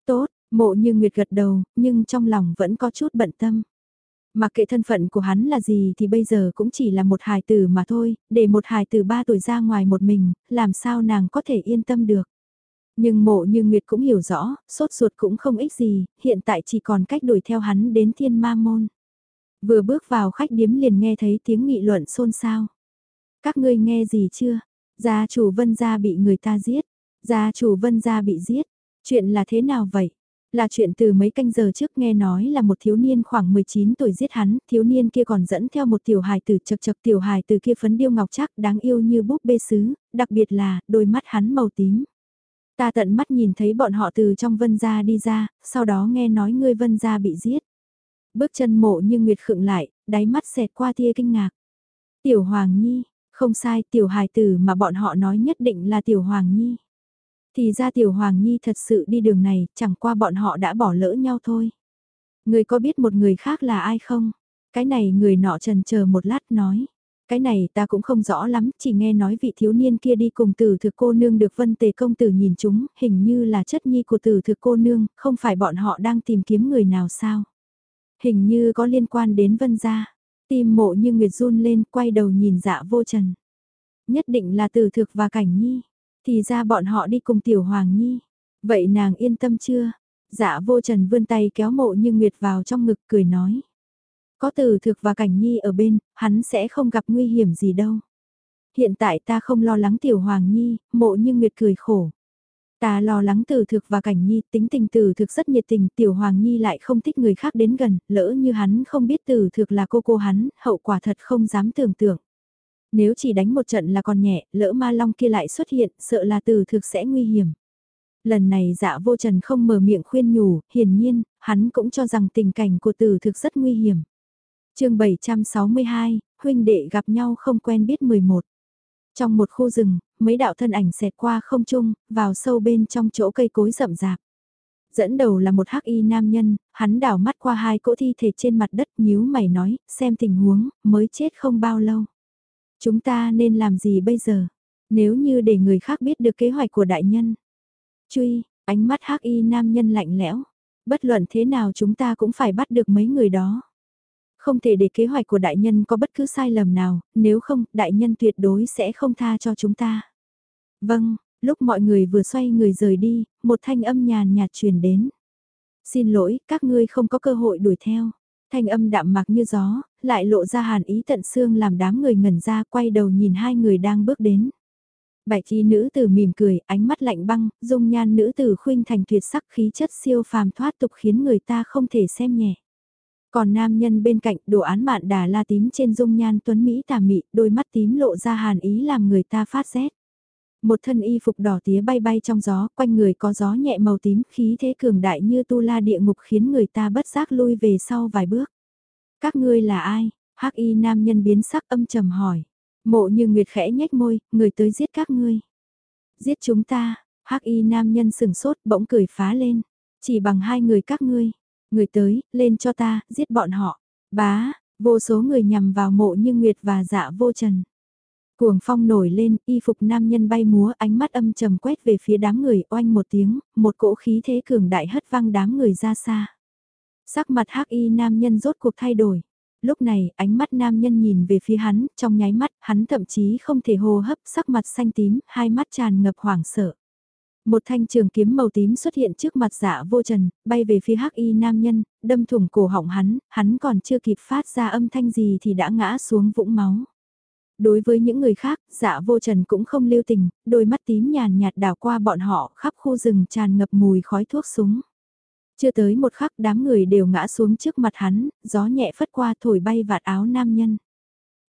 [SPEAKER 1] Tốt, mộ như Nguyệt gật đầu, nhưng trong lòng vẫn có chút bận tâm. Mặc kệ thân phận của hắn là gì thì bây giờ cũng chỉ là một hài tử mà thôi, để một hài tử ba tuổi ra ngoài một mình, làm sao nàng có thể yên tâm được. Nhưng mộ như Nguyệt cũng hiểu rõ, sốt ruột cũng không ích gì, hiện tại chỉ còn cách đuổi theo hắn đến thiên ma môn. Vừa bước vào khách điếm liền nghe thấy tiếng nghị luận xôn xao. Các ngươi nghe gì chưa? Gia chủ vân gia bị người ta giết. Gia chủ vân gia bị giết. Chuyện là thế nào vậy? Là chuyện từ mấy canh giờ trước nghe nói là một thiếu niên khoảng 19 tuổi giết hắn, thiếu niên kia còn dẫn theo một tiểu hài tử chật chật tiểu hài tử kia phấn điêu ngọc chắc đáng yêu như búp bê sứ, đặc biệt là đôi mắt hắn màu tím. Ta tận mắt nhìn thấy bọn họ từ trong vân gia đi ra, sau đó nghe nói ngươi vân gia bị giết. Bước chân mộ như Nguyệt khựng lại, đáy mắt xẹt qua tia kinh ngạc. Tiểu Hoàng Nhi, không sai tiểu hài tử mà bọn họ nói nhất định là tiểu Hoàng Nhi. Thì ra tiểu Hoàng Nhi thật sự đi đường này, chẳng qua bọn họ đã bỏ lỡ nhau thôi. Người có biết một người khác là ai không? Cái này người nọ trần chờ một lát nói. Cái này ta cũng không rõ lắm, chỉ nghe nói vị thiếu niên kia đi cùng tử thực cô nương được vân tề công tử nhìn chúng, hình như là chất nhi của tử thực cô nương, không phải bọn họ đang tìm kiếm người nào sao. Hình như có liên quan đến vân gia, tim mộ như nguyệt run lên, quay đầu nhìn dạ vô trần. Nhất định là tử thực và cảnh nhi, thì ra bọn họ đi cùng tiểu hoàng nhi. Vậy nàng yên tâm chưa? Dạ vô trần vươn tay kéo mộ như nguyệt vào trong ngực cười nói. Có từ thực và cảnh nhi ở bên, hắn sẽ không gặp nguy hiểm gì đâu. Hiện tại ta không lo lắng tiểu hoàng nhi, mộ như nguyệt cười khổ. Ta lo lắng từ thực và cảnh nhi, tính tình từ thực rất nhiệt tình, tiểu hoàng nhi lại không thích người khác đến gần, lỡ như hắn không biết từ thực là cô cô hắn, hậu quả thật không dám tưởng tượng. Nếu chỉ đánh một trận là còn nhẹ, lỡ ma long kia lại xuất hiện, sợ là từ thực sẽ nguy hiểm. Lần này dạ vô trần không mở miệng khuyên nhủ, hiển nhiên, hắn cũng cho rằng tình cảnh của từ thực rất nguy hiểm chương 762, huynh đệ gặp nhau không quen biết 11. Trong một khu rừng, mấy đạo thân ảnh xẹt qua không trung, vào sâu bên trong chỗ cây cối rậm rạp. Dẫn đầu là một hắc y nam nhân, hắn đảo mắt qua hai cỗ thi thể trên mặt đất nhíu mày nói, xem tình huống, mới chết không bao lâu. Chúng ta nên làm gì bây giờ? Nếu như để người khác biết được kế hoạch của đại nhân. Truy, ánh mắt hắc y nam nhân lạnh lẽo. Bất luận thế nào chúng ta cũng phải bắt được mấy người đó. Không thể để kế hoạch của đại nhân có bất cứ sai lầm nào, nếu không, đại nhân tuyệt đối sẽ không tha cho chúng ta. Vâng, lúc mọi người vừa xoay người rời đi, một thanh âm nhàn nhạt truyền đến. Xin lỗi, các ngươi không có cơ hội đuổi theo. Thanh âm đạm mạc như gió, lại lộ ra hàn ý tận xương làm đám người ngẩn ra quay đầu nhìn hai người đang bước đến. Bạch y nữ tử mỉm cười, ánh mắt lạnh băng, dung nhan nữ tử khuynh thành tuyệt sắc khí chất siêu phàm thoát tục khiến người ta không thể xem nhẹ. Còn nam nhân bên cạnh đồ án mạn đà la tím trên dung nhan tuấn Mỹ tà mị, đôi mắt tím lộ ra hàn ý làm người ta phát rét. Một thân y phục đỏ tía bay bay trong gió, quanh người có gió nhẹ màu tím khí thế cường đại như tu la địa ngục khiến người ta bất giác lui về sau vài bước. Các ngươi là ai? hắc y nam nhân biến sắc âm trầm hỏi. Mộ như Nguyệt khẽ nhếch môi, người tới giết các ngươi. Giết chúng ta, hắc y nam nhân sừng sốt bỗng cười phá lên. Chỉ bằng hai người các ngươi. Người tới, lên cho ta, giết bọn họ. Bá, vô số người nhằm vào mộ như Nguyệt và dạ vô trần. Cuồng phong nổi lên, y phục nam nhân bay múa ánh mắt âm trầm quét về phía đám người oanh một tiếng, một cỗ khí thế cường đại hất văng đám người ra xa. Sắc mặt hắc y nam nhân rốt cuộc thay đổi. Lúc này, ánh mắt nam nhân nhìn về phía hắn, trong nháy mắt, hắn thậm chí không thể hô hấp, sắc mặt xanh tím, hai mắt tràn ngập hoảng sợ. Một thanh trường kiếm màu tím xuất hiện trước mặt dạ vô trần, bay về phía hắc y nam nhân, đâm thủng cổ họng hắn, hắn còn chưa kịp phát ra âm thanh gì thì đã ngã xuống vũng máu. Đối với những người khác, dạ vô trần cũng không lưu tình, đôi mắt tím nhàn nhạt đảo qua bọn họ khắp khu rừng tràn ngập mùi khói thuốc súng. Chưa tới một khắc đám người đều ngã xuống trước mặt hắn, gió nhẹ phất qua thổi bay vạt áo nam nhân.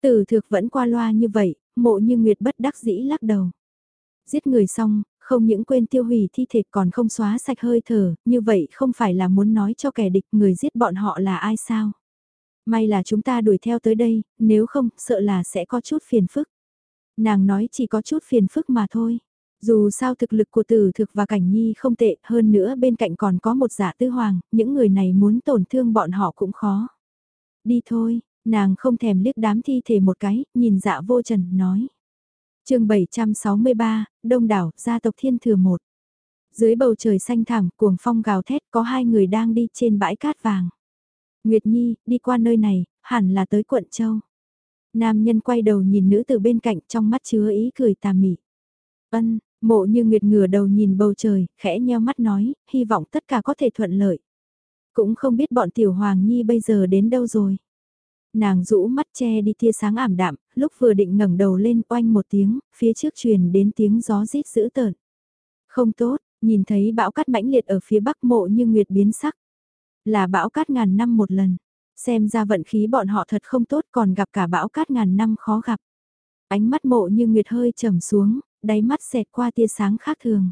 [SPEAKER 1] Tử thực vẫn qua loa như vậy, mộ như nguyệt bất đắc dĩ lắc đầu. Giết người xong, không những quên tiêu hủy thi thể còn không xóa sạch hơi thở, như vậy không phải là muốn nói cho kẻ địch người giết bọn họ là ai sao. May là chúng ta đuổi theo tới đây, nếu không, sợ là sẽ có chút phiền phức. Nàng nói chỉ có chút phiền phức mà thôi. Dù sao thực lực của tử thực và cảnh nhi không tệ, hơn nữa bên cạnh còn có một giả tư hoàng, những người này muốn tổn thương bọn họ cũng khó. Đi thôi, nàng không thèm liếc đám thi thể một cái, nhìn dạ vô trần, nói chương 763, Đông đảo, gia tộc thiên thừa một. Dưới bầu trời xanh thẳm, cuồng phong gào thét có hai người đang đi trên bãi cát vàng. Nguyệt Nhi, đi qua nơi này, hẳn là tới quận Châu. Nam nhân quay đầu nhìn nữ từ bên cạnh trong mắt chứa ý cười tà mị. Ân, mộ như Nguyệt ngửa đầu nhìn bầu trời, khẽ nheo mắt nói, hy vọng tất cả có thể thuận lợi. Cũng không biết bọn tiểu hoàng nhi bây giờ đến đâu rồi. Nàng rũ mắt che đi tia sáng ảm đạm, lúc vừa định ngẩng đầu lên oanh một tiếng, phía trước truyền đến tiếng gió rít dữ tợn. Không tốt, nhìn thấy bão cát mãnh liệt ở phía bắc mộ như Nguyệt biến sắc. Là bão cát ngàn năm một lần. Xem ra vận khí bọn họ thật không tốt còn gặp cả bão cát ngàn năm khó gặp. Ánh mắt mộ như Nguyệt hơi trầm xuống, đáy mắt xẹt qua tia sáng khác thường.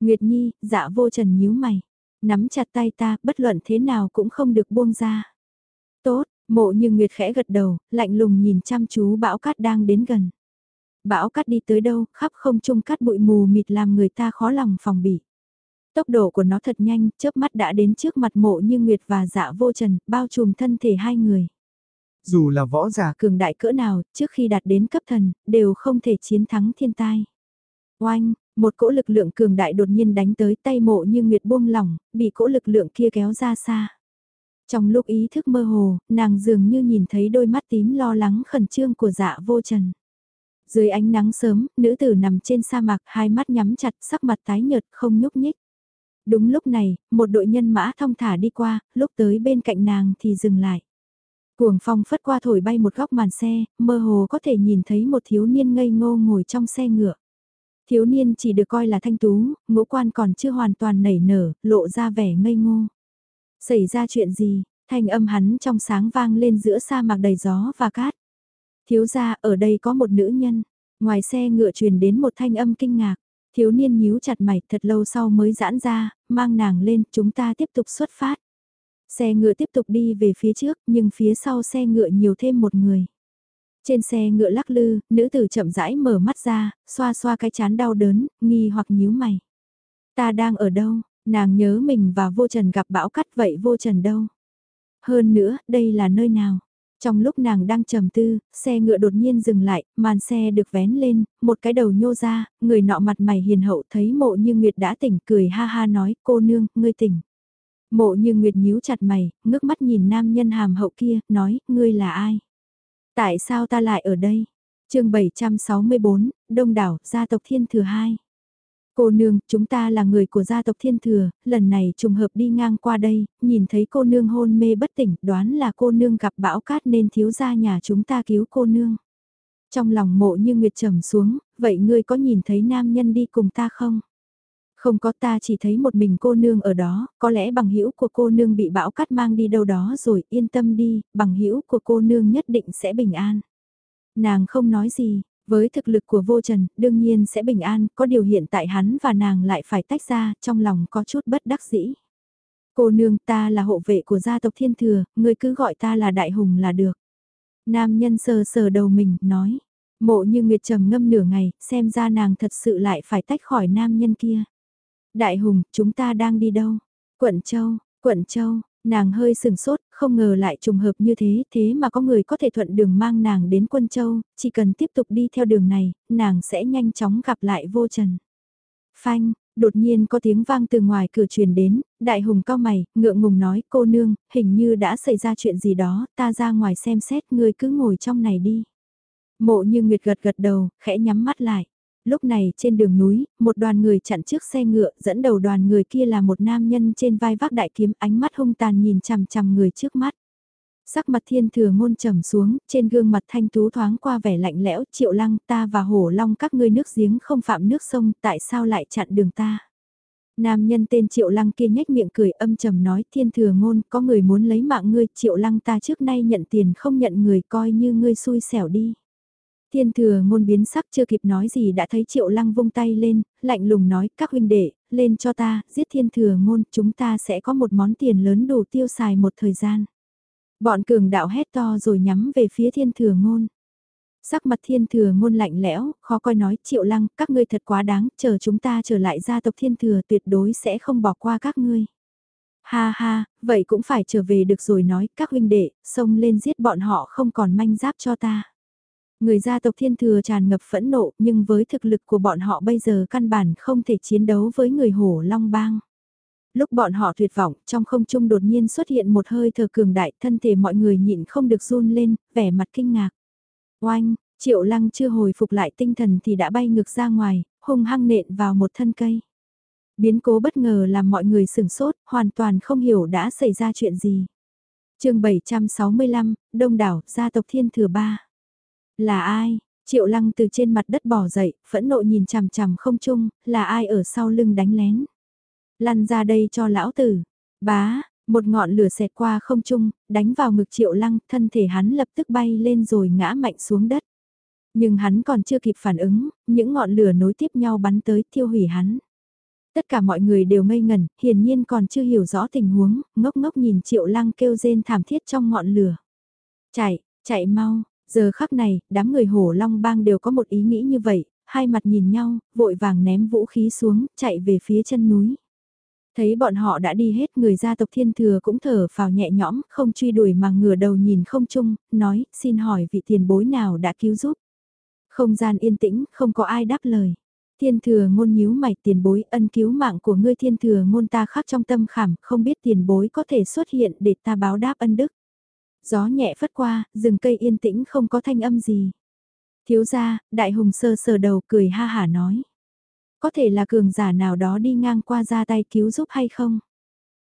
[SPEAKER 1] Nguyệt Nhi, dạ vô trần nhíu mày. Nắm chặt tay ta, bất luận thế nào cũng không được buông ra. Tốt, mộ như Nguyệt khẽ gật đầu, lạnh lùng nhìn chăm chú bão cát đang đến gần. Bão cát đi tới đâu, khắp không trung cát bụi mù mịt làm người ta khó lòng phòng bị. Tốc độ của nó thật nhanh, chớp mắt đã đến trước mặt mộ như Nguyệt và dạ vô trần, bao trùm thân thể hai người.
[SPEAKER 2] Dù là võ giả
[SPEAKER 1] cường đại cỡ nào, trước khi đạt đến cấp thần, đều không thể chiến thắng thiên tai. Oanh, một cỗ lực lượng cường đại đột nhiên đánh tới tay mộ như Nguyệt buông lỏng, bị cỗ lực lượng kia kéo ra xa. Trong lúc ý thức mơ hồ, nàng dường như nhìn thấy đôi mắt tím lo lắng khẩn trương của dạ vô trần. Dưới ánh nắng sớm, nữ tử nằm trên sa mạc hai mắt nhắm chặt sắc mặt tái nhợt không nhúc nhích. Đúng lúc này, một đội nhân mã thong thả đi qua, lúc tới bên cạnh nàng thì dừng lại. Cuồng phong phất qua thổi bay một góc màn xe, mơ hồ có thể nhìn thấy một thiếu niên ngây ngô ngồi trong xe ngựa. Thiếu niên chỉ được coi là thanh tú, ngũ quan còn chưa hoàn toàn nảy nở, lộ ra vẻ ngây ngô. Xảy ra chuyện gì, thanh âm hắn trong sáng vang lên giữa sa mạc đầy gió và cát. Thiếu gia ở đây có một nữ nhân, ngoài xe ngựa truyền đến một thanh âm kinh ngạc. Thiếu niên nhíu chặt mày thật lâu sau mới giãn ra, mang nàng lên, chúng ta tiếp tục xuất phát. Xe ngựa tiếp tục đi về phía trước, nhưng phía sau xe ngựa nhiều thêm một người. Trên xe ngựa lắc lư, nữ tử chậm rãi mở mắt ra, xoa xoa cái chán đau đớn, nghi hoặc nhíu mày. Ta đang ở đâu? Nàng nhớ mình và vô trần gặp bão cắt vậy vô trần đâu. Hơn nữa, đây là nơi nào? Trong lúc nàng đang trầm tư, xe ngựa đột nhiên dừng lại, màn xe được vén lên, một cái đầu nhô ra, người nọ mặt mày hiền hậu thấy mộ như Nguyệt đã tỉnh cười ha ha nói cô nương, ngươi tỉnh. Mộ như Nguyệt nhíu chặt mày, ngước mắt nhìn nam nhân hàm hậu kia, nói, ngươi là ai? Tại sao ta lại ở đây? chương 764, Đông đảo, gia tộc Thiên Thừa hai Cô nương, chúng ta là người của gia tộc Thiên Thừa, lần này trùng hợp đi ngang qua đây, nhìn thấy cô nương hôn mê bất tỉnh, đoán là cô nương gặp bão cát nên thiếu gia nhà chúng ta cứu cô nương. Trong lòng mộ như Nguyệt trầm xuống, vậy ngươi có nhìn thấy nam nhân đi cùng ta không? Không có ta chỉ thấy một mình cô nương ở đó, có lẽ bằng hữu của cô nương bị bão cát mang đi đâu đó rồi, yên tâm đi, bằng hữu của cô nương nhất định sẽ bình an. Nàng không nói gì, với thực lực của vô trần, đương nhiên sẽ bình an, có điều hiện tại hắn và nàng lại phải tách ra, trong lòng có chút bất đắc dĩ. Cô nương ta là hộ vệ của gia tộc thiên thừa, người cứ gọi ta là đại hùng là được. Nam nhân sờ sờ đầu mình, nói. Mộ như Nguyệt trầm ngâm nửa ngày, xem ra nàng thật sự lại phải tách khỏi nam nhân kia. Đại hùng, chúng ta đang đi đâu? Quận Châu, Quận Châu, Nàng hơi sừng sốt, không ngờ lại trùng hợp như thế, thế mà có người có thể thuận đường mang nàng đến Quân Châu, chỉ cần tiếp tục đi theo đường này, nàng sẽ nhanh chóng gặp lại vô trần. Phanh, đột nhiên có tiếng vang từ ngoài cửa truyền đến, đại hùng cao mày, ngượng ngùng nói, cô nương, hình như đã xảy ra chuyện gì đó, ta ra ngoài xem xét, ngươi cứ ngồi trong này đi. Mộ như Nguyệt gật gật đầu, khẽ nhắm mắt lại. Lúc này trên đường núi, một đoàn người chặn trước xe ngựa, dẫn đầu đoàn người kia là một nam nhân trên vai vác đại kiếm ánh mắt hung tàn nhìn chằm chằm người trước mắt. Sắc mặt thiên thừa ngôn trầm xuống, trên gương mặt thanh tú thoáng qua vẻ lạnh lẽo, triệu lăng ta và hổ long các ngươi nước giếng không phạm nước sông, tại sao lại chặn đường ta? Nam nhân tên Triệu Lăng kia nhếch miệng cười âm trầm nói thiên thừa ngôn có người muốn lấy mạng ngươi Triệu Lăng ta trước nay nhận tiền không nhận người coi như ngươi xui xẻo đi. Thiên thừa ngôn biến sắc chưa kịp nói gì đã thấy triệu lăng vung tay lên, lạnh lùng nói các huynh đệ, lên cho ta, giết thiên thừa ngôn, chúng ta sẽ có một món tiền lớn đủ tiêu xài một thời gian. Bọn cường đạo hét to rồi nhắm về phía thiên thừa ngôn. Sắc mặt thiên thừa ngôn lạnh lẽo, khó coi nói triệu lăng, các ngươi thật quá đáng, chờ chúng ta trở lại gia tộc thiên thừa tuyệt đối sẽ không bỏ qua các ngươi. Ha ha, vậy cũng phải trở về được rồi nói, các huynh đệ, xông lên giết bọn họ không còn manh giáp cho ta. Người gia tộc thiên thừa tràn ngập phẫn nộ nhưng với thực lực của bọn họ bây giờ căn bản không thể chiến đấu với người hổ long bang. Lúc bọn họ tuyệt vọng, trong không trung đột nhiên xuất hiện một hơi thở cường đại, thân thể mọi người nhịn không được run lên, vẻ mặt kinh ngạc. Oanh, triệu lăng chưa hồi phục lại tinh thần thì đã bay ngược ra ngoài, hung hăng nện vào một thân cây. Biến cố bất ngờ làm mọi người sửng sốt, hoàn toàn không hiểu đã xảy ra chuyện gì. chương 765, Đông đảo, gia tộc Thiên Thừa Ba. Là ai? Triệu lăng từ trên mặt đất bỏ dậy, phẫn nộ nhìn chằm chằm không chung, là ai ở sau lưng đánh lén. Lăn ra đây cho lão tử. Bá, một ngọn lửa xẹt qua không trung, đánh vào ngực triệu lăng, thân thể hắn lập tức bay lên rồi ngã mạnh xuống đất. Nhưng hắn còn chưa kịp phản ứng, những ngọn lửa nối tiếp nhau bắn tới thiêu hủy hắn. Tất cả mọi người đều ngây ngẩn, hiển nhiên còn chưa hiểu rõ tình huống, ngốc ngốc nhìn triệu lăng kêu rên thảm thiết trong ngọn lửa. Chạy, chạy mau, Giờ khắc này, đám người hổ long bang đều có một ý nghĩ như vậy, hai mặt nhìn nhau, vội vàng ném vũ khí xuống, chạy về phía chân núi. Thấy bọn họ đã đi hết người gia tộc thiên thừa cũng thở phào nhẹ nhõm, không truy đuổi mà ngửa đầu nhìn không chung, nói, xin hỏi vị tiền bối nào đã cứu giúp. Không gian yên tĩnh, không có ai đáp lời. Thiên thừa ngôn nhíu mày tiền bối ân cứu mạng của ngươi thiên thừa ngôn ta khắc trong tâm khảm, không biết tiền bối có thể xuất hiện để ta báo đáp ân đức. Gió nhẹ phất qua, rừng cây yên tĩnh không có thanh âm gì. Thiếu gia, đại hùng sơ sờ đầu cười ha hả nói. Có thể là cường giả nào đó đi ngang qua ra tay cứu giúp hay không?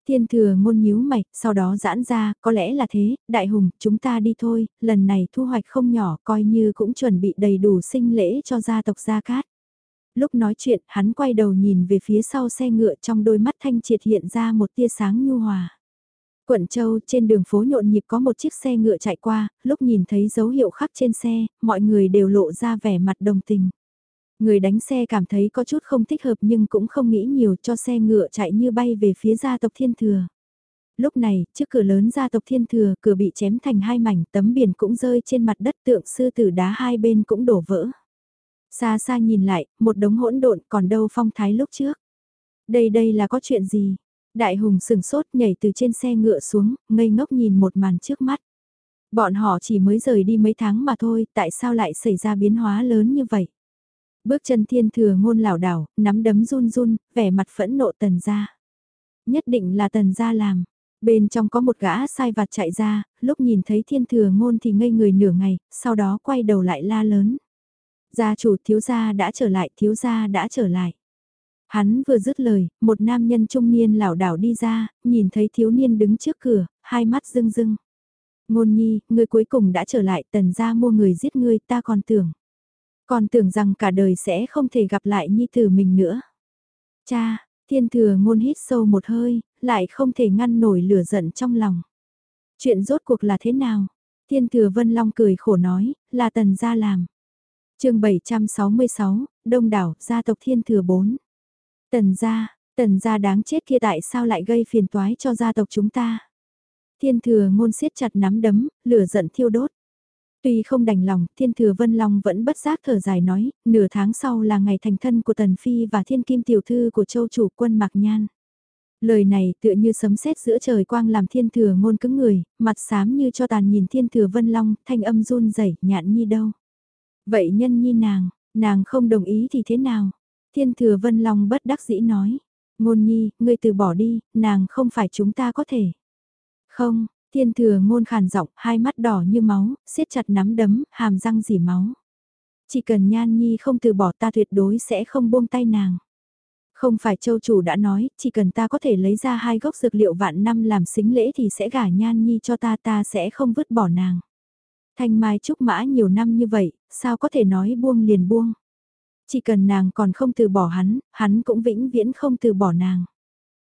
[SPEAKER 1] Thiên thừa ngôn nhíu mày, sau đó giãn ra, có lẽ là thế, đại hùng, chúng ta đi thôi, lần này thu hoạch không nhỏ, coi như cũng chuẩn bị đầy đủ sinh lễ cho gia tộc Gia Cát. Lúc nói chuyện, hắn quay đầu nhìn về phía sau xe ngựa trong đôi mắt thanh triệt hiện ra một tia sáng nhu hòa. Quận Châu trên đường phố nhộn nhịp có một chiếc xe ngựa chạy qua, lúc nhìn thấy dấu hiệu khắc trên xe, mọi người đều lộ ra vẻ mặt đồng tình. Người đánh xe cảm thấy có chút không thích hợp nhưng cũng không nghĩ nhiều cho xe ngựa chạy như bay về phía gia tộc Thiên Thừa. Lúc này, trước cửa lớn gia tộc Thiên Thừa, cửa bị chém thành hai mảnh, tấm biển cũng rơi trên mặt đất tượng sư tử đá hai bên cũng đổ vỡ. Xa xa nhìn lại, một đống hỗn độn còn đâu phong thái lúc trước. Đây đây là có chuyện gì? Đại hùng sừng sốt nhảy từ trên xe ngựa xuống, ngây ngốc nhìn một màn trước mắt. Bọn họ chỉ mới rời đi mấy tháng mà thôi, tại sao lại xảy ra biến hóa lớn như vậy? Bước chân thiên thừa ngôn lảo đảo, nắm đấm run run, vẻ mặt phẫn nộ tần gia. Nhất định là tần gia làm. Bên trong có một gã sai vặt chạy ra, lúc nhìn thấy thiên thừa ngôn thì ngây người nửa ngày, sau đó quay đầu lại la lớn. Gia chủ thiếu gia đã trở lại, thiếu gia đã trở lại. Hắn vừa dứt lời, một nam nhân trung niên lảo đảo đi ra, nhìn thấy thiếu niên đứng trước cửa, hai mắt rưng rưng. Ngôn nhi, ngươi cuối cùng đã trở lại, tần gia mua người giết ngươi, ta còn tưởng. Còn tưởng rằng cả đời sẽ không thể gặp lại nhi tử mình nữa. Cha, thiên thừa ngôn hít sâu một hơi, lại không thể ngăn nổi lửa giận trong lòng. Chuyện rốt cuộc là thế nào? Thiên thừa vân long cười khổ nói, là tần gia làm. chương 766, Đông đảo, gia tộc thiên thừa 4. Tần gia, tần gia đáng chết kia tại sao lại gây phiền toái cho gia tộc chúng ta? Thiên thừa ngôn siết chặt nắm đấm, lửa giận thiêu đốt. Tuy không đành lòng, thiên thừa Vân Long vẫn bất giác thở dài nói, nửa tháng sau là ngày thành thân của Tần Phi và thiên kim tiểu thư của châu chủ quân Mạc Nhan. Lời này tựa như sấm sét giữa trời quang làm thiên thừa ngôn cứng người, mặt xám như cho tàn nhìn thiên thừa Vân Long, thanh âm run rẩy nhạn nhi đâu. Vậy nhân nhi nàng, nàng không đồng ý thì thế nào? Thiên thừa Vân Long bất đắc dĩ nói, ngôn nhi, ngươi từ bỏ đi, nàng không phải chúng ta có thể. Không, thiên thừa ngôn khàn giọng, hai mắt đỏ như máu, siết chặt nắm đấm, hàm răng dỉ máu. Chỉ cần nhan nhi không từ bỏ ta tuyệt đối sẽ không buông tay nàng. Không phải châu chủ đã nói, chỉ cần ta có thể lấy ra hai gốc dược liệu vạn năm làm xính lễ thì sẽ gả nhan nhi cho ta ta sẽ không vứt bỏ nàng. Thanh mai trúc mã nhiều năm như vậy, sao có thể nói buông liền buông. Chỉ cần nàng còn không từ bỏ hắn, hắn cũng vĩnh viễn không từ bỏ nàng.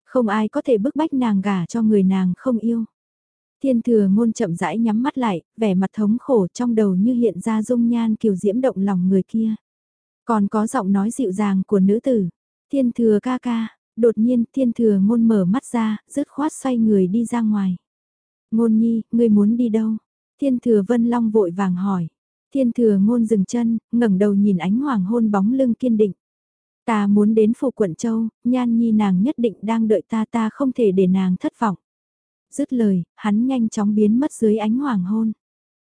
[SPEAKER 1] Không ai có thể bức bách nàng gả cho người nàng không yêu. Thiên thừa ngôn chậm rãi nhắm mắt lại, vẻ mặt thống khổ trong đầu như hiện ra dung nhan kiều diễm động lòng người kia. Còn có giọng nói dịu dàng của nữ tử. Thiên thừa ca ca, đột nhiên thiên thừa ngôn mở mắt ra, rứt khoát xoay người đi ra ngoài. Ngôn nhi, ngươi muốn đi đâu? Thiên thừa vân long vội vàng hỏi. Thiên thừa ngôn dừng chân, ngẩng đầu nhìn ánh hoàng hôn bóng lưng kiên định. Ta muốn đến phủ quận châu, nhan nhi nàng nhất định đang đợi ta ta không thể để nàng thất vọng. Dứt lời, hắn nhanh chóng biến mất dưới ánh hoàng hôn.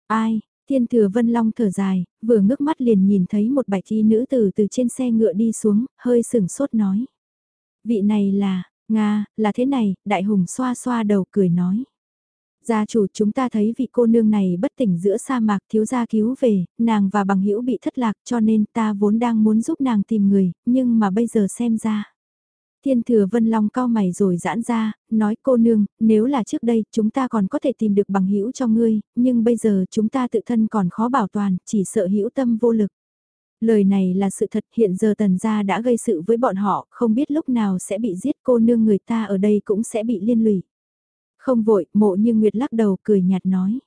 [SPEAKER 1] Ai, thiên thừa vân long thở dài, vừa ngước mắt liền nhìn thấy một bạch y nữ tử từ trên xe ngựa đi xuống, hơi sừng sốt nói. Vị này là, Nga, là thế này, đại hùng xoa xoa đầu cười nói. Gia chủ chúng ta thấy vị cô nương này bất tỉnh giữa sa mạc thiếu gia cứu về, nàng và bằng hữu bị thất lạc cho nên ta vốn đang muốn giúp nàng tìm người, nhưng mà bây giờ xem ra. Thiên thừa vân long cao mày rồi giãn ra, nói cô nương, nếu là trước đây chúng ta còn có thể tìm được bằng hữu cho ngươi, nhưng bây giờ chúng ta tự thân còn khó bảo toàn, chỉ sợ hữu tâm vô lực. Lời này là sự thật hiện giờ tần gia đã gây sự với bọn họ, không biết lúc nào sẽ bị giết cô nương người ta ở đây cũng sẽ bị liên lụy. Không vội, mộ như Nguyệt lắc đầu cười nhạt nói.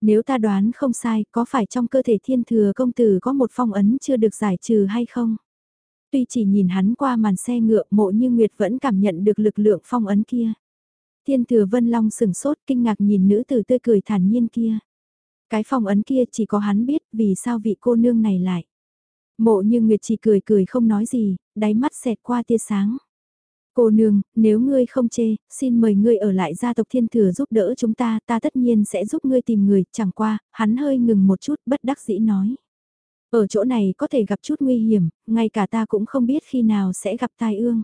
[SPEAKER 1] Nếu ta đoán không sai, có phải trong cơ thể thiên thừa công tử có một phong ấn chưa được giải trừ hay không? Tuy chỉ nhìn hắn qua màn xe ngựa mộ như Nguyệt vẫn cảm nhận được lực lượng phong ấn kia. Thiên thừa Vân Long sừng sốt kinh ngạc nhìn nữ tử tươi cười thản nhiên kia. Cái phong ấn kia chỉ có hắn biết vì sao vị cô nương này lại. Mộ như Nguyệt chỉ cười cười không nói gì, đáy mắt xẹt qua tia sáng. Cô nương, nếu ngươi không chê, xin mời ngươi ở lại gia tộc thiên thừa giúp đỡ chúng ta, ta tất nhiên sẽ giúp ngươi tìm người, chẳng qua, hắn hơi ngừng một chút bất đắc dĩ nói. Ở chỗ này có thể gặp chút nguy hiểm, ngay cả ta cũng không biết khi nào sẽ gặp tai ương.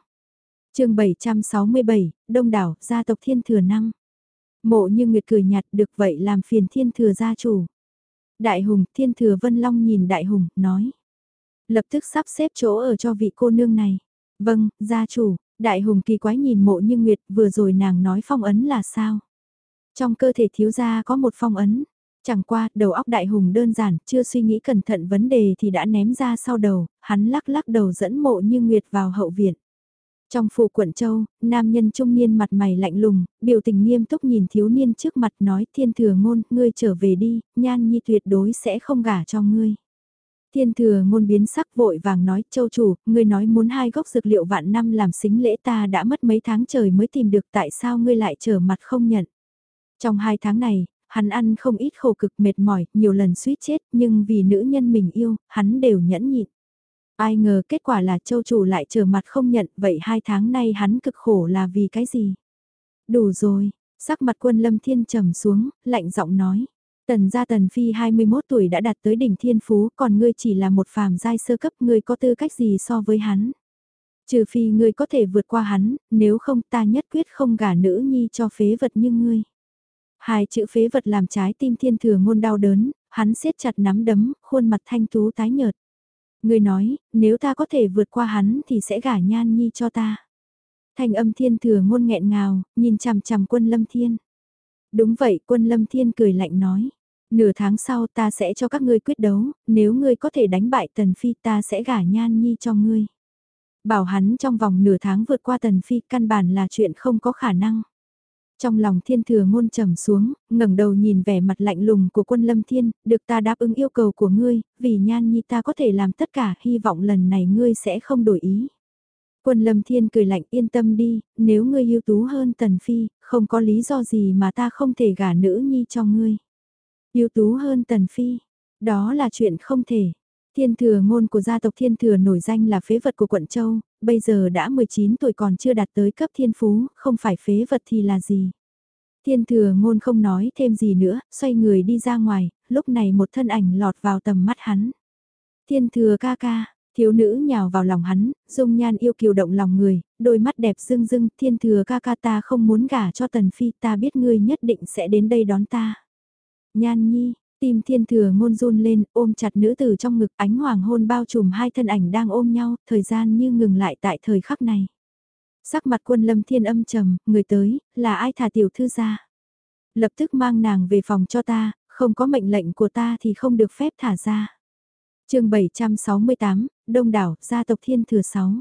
[SPEAKER 1] chương 767, Đông đảo, gia tộc thiên thừa năm. Mộ như Nguyệt cười nhạt được vậy làm phiền thiên thừa gia chủ. Đại hùng, thiên thừa Vân Long nhìn đại hùng, nói. Lập tức sắp xếp chỗ ở cho vị cô nương này. Vâng, gia chủ, Đại hùng kỳ quái nhìn mộ như Nguyệt vừa rồi nàng nói phong ấn là sao? Trong cơ thể thiếu gia có một phong ấn. Chẳng qua, đầu óc đại hùng đơn giản, chưa suy nghĩ cẩn thận vấn đề thì đã ném ra sau đầu, hắn lắc lắc đầu dẫn mộ như Nguyệt vào hậu viện. Trong phủ quận châu, nam nhân trung niên mặt mày lạnh lùng, biểu tình nghiêm túc nhìn thiếu niên trước mặt nói thiên thừa ngôn, ngươi trở về đi, nhan nhi tuyệt đối sẽ không gả cho ngươi. Thiên thừa ngôn biến sắc vội vàng nói, châu chủ, ngươi nói muốn hai gốc dược liệu vạn năm làm xính lễ ta đã mất mấy tháng trời mới tìm được tại sao ngươi lại trở mặt không nhận. Trong hai tháng này, hắn ăn không ít khổ cực mệt mỏi, nhiều lần suýt chết, nhưng vì nữ nhân mình yêu, hắn đều nhẫn nhịn. Ai ngờ kết quả là châu chủ lại trở mặt không nhận, vậy hai tháng nay hắn cực khổ là vì cái gì? Đủ rồi, sắc mặt quân lâm thiên trầm xuống, lạnh giọng nói. Tần gia tần phi 21 tuổi đã đạt tới đỉnh thiên phú, còn ngươi chỉ là một phàm giai sơ cấp, ngươi có tư cách gì so với hắn? Trừ phi ngươi có thể vượt qua hắn, nếu không ta nhất quyết không gả nữ nhi cho phế vật như ngươi. Hai chữ phế vật làm trái tim thiên thừa ngôn đau đớn, hắn siết chặt nắm đấm, khuôn mặt thanh tú tái nhợt. Ngươi nói, nếu ta có thể vượt qua hắn thì sẽ gả nhan nhi cho ta. Thanh âm thiên thừa ngôn nghẹn ngào, nhìn chằm chằm quân lâm thiên. Đúng vậy, quân lâm thiên cười lạnh nói. Nửa tháng sau ta sẽ cho các ngươi quyết đấu, nếu ngươi có thể đánh bại tần phi ta sẽ gả nhan nhi cho ngươi. Bảo hắn trong vòng nửa tháng vượt qua tần phi căn bản là chuyện không có khả năng. Trong lòng thiên thừa ngôn trầm xuống, ngẩng đầu nhìn vẻ mặt lạnh lùng của quân lâm thiên, được ta đáp ứng yêu cầu của ngươi, vì nhan nhi ta có thể làm tất cả, hy vọng lần này ngươi sẽ không đổi ý. Quân lâm thiên cười lạnh yên tâm đi, nếu ngươi yêu tú hơn tần phi, không có lý do gì mà ta không thể gả nữ nhi cho ngươi ưu tú hơn tần phi, đó là chuyện không thể. Thiên thừa ngôn của gia tộc thiên thừa nổi danh là phế vật của quận Châu, bây giờ đã 19 tuổi còn chưa đạt tới cấp thiên phú, không phải phế vật thì là gì. Thiên thừa ngôn không nói thêm gì nữa, xoay người đi ra ngoài, lúc này một thân ảnh lọt vào tầm mắt hắn. Thiên thừa ca ca, thiếu nữ nhào vào lòng hắn, dung nhan yêu kiều động lòng người, đôi mắt đẹp rưng rưng, thiên thừa ca ca ta không muốn gả cho tần phi, ta biết ngươi nhất định sẽ đến đây đón ta. Nhan nhi, Tim thiên thừa ngôn run lên, ôm chặt nữ tử trong ngực ánh hoàng hôn bao trùm hai thân ảnh đang ôm nhau, thời gian như ngừng lại tại thời khắc này. Sắc mặt quân lâm thiên âm trầm, người tới, là ai thả tiểu thư ra. Lập tức mang nàng về phòng cho ta, không có mệnh lệnh của ta thì không được phép thả ra. chương 768, Đông đảo, gia tộc thiên thừa 6.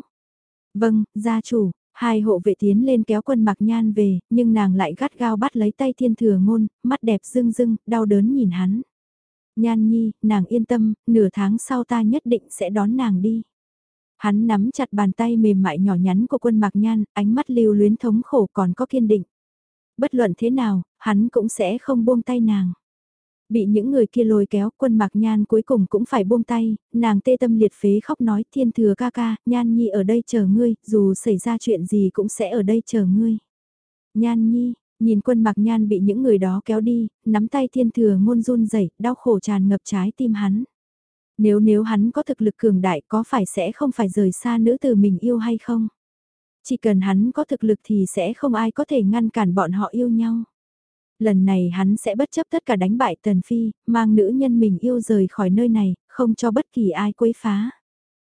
[SPEAKER 1] Vâng, gia chủ, Hai hộ vệ tiến lên kéo quân mặc nhan về, nhưng nàng lại gắt gao bắt lấy tay thiên thừa ngôn, mắt đẹp rưng rưng, đau đớn nhìn hắn. Nhan nhi, nàng yên tâm, nửa tháng sau ta nhất định sẽ đón nàng đi. Hắn nắm chặt bàn tay mềm mại nhỏ nhắn của quân mặc nhan, ánh mắt lưu luyến thống khổ còn có kiên định. Bất luận thế nào, hắn cũng sẽ không buông tay nàng. Bị những người kia lôi kéo quân mạc nhan cuối cùng cũng phải buông tay, nàng tê tâm liệt phế khóc nói thiên thừa ca ca, nhan nhi ở đây chờ ngươi, dù xảy ra chuyện gì cũng sẽ ở đây chờ ngươi. Nhan nhi, nhìn quân mạc nhan bị những người đó kéo đi, nắm tay thiên thừa ngôn run rẩy đau khổ tràn ngập trái tim hắn. Nếu nếu hắn có thực lực cường đại có phải sẽ không phải rời xa nữ từ mình yêu hay không? Chỉ cần hắn có thực lực thì sẽ không ai có thể ngăn cản bọn họ yêu nhau lần này hắn sẽ bất chấp tất cả đánh bại Tần Phi, mang nữ nhân mình yêu rời khỏi nơi này, không cho bất kỳ ai quấy phá.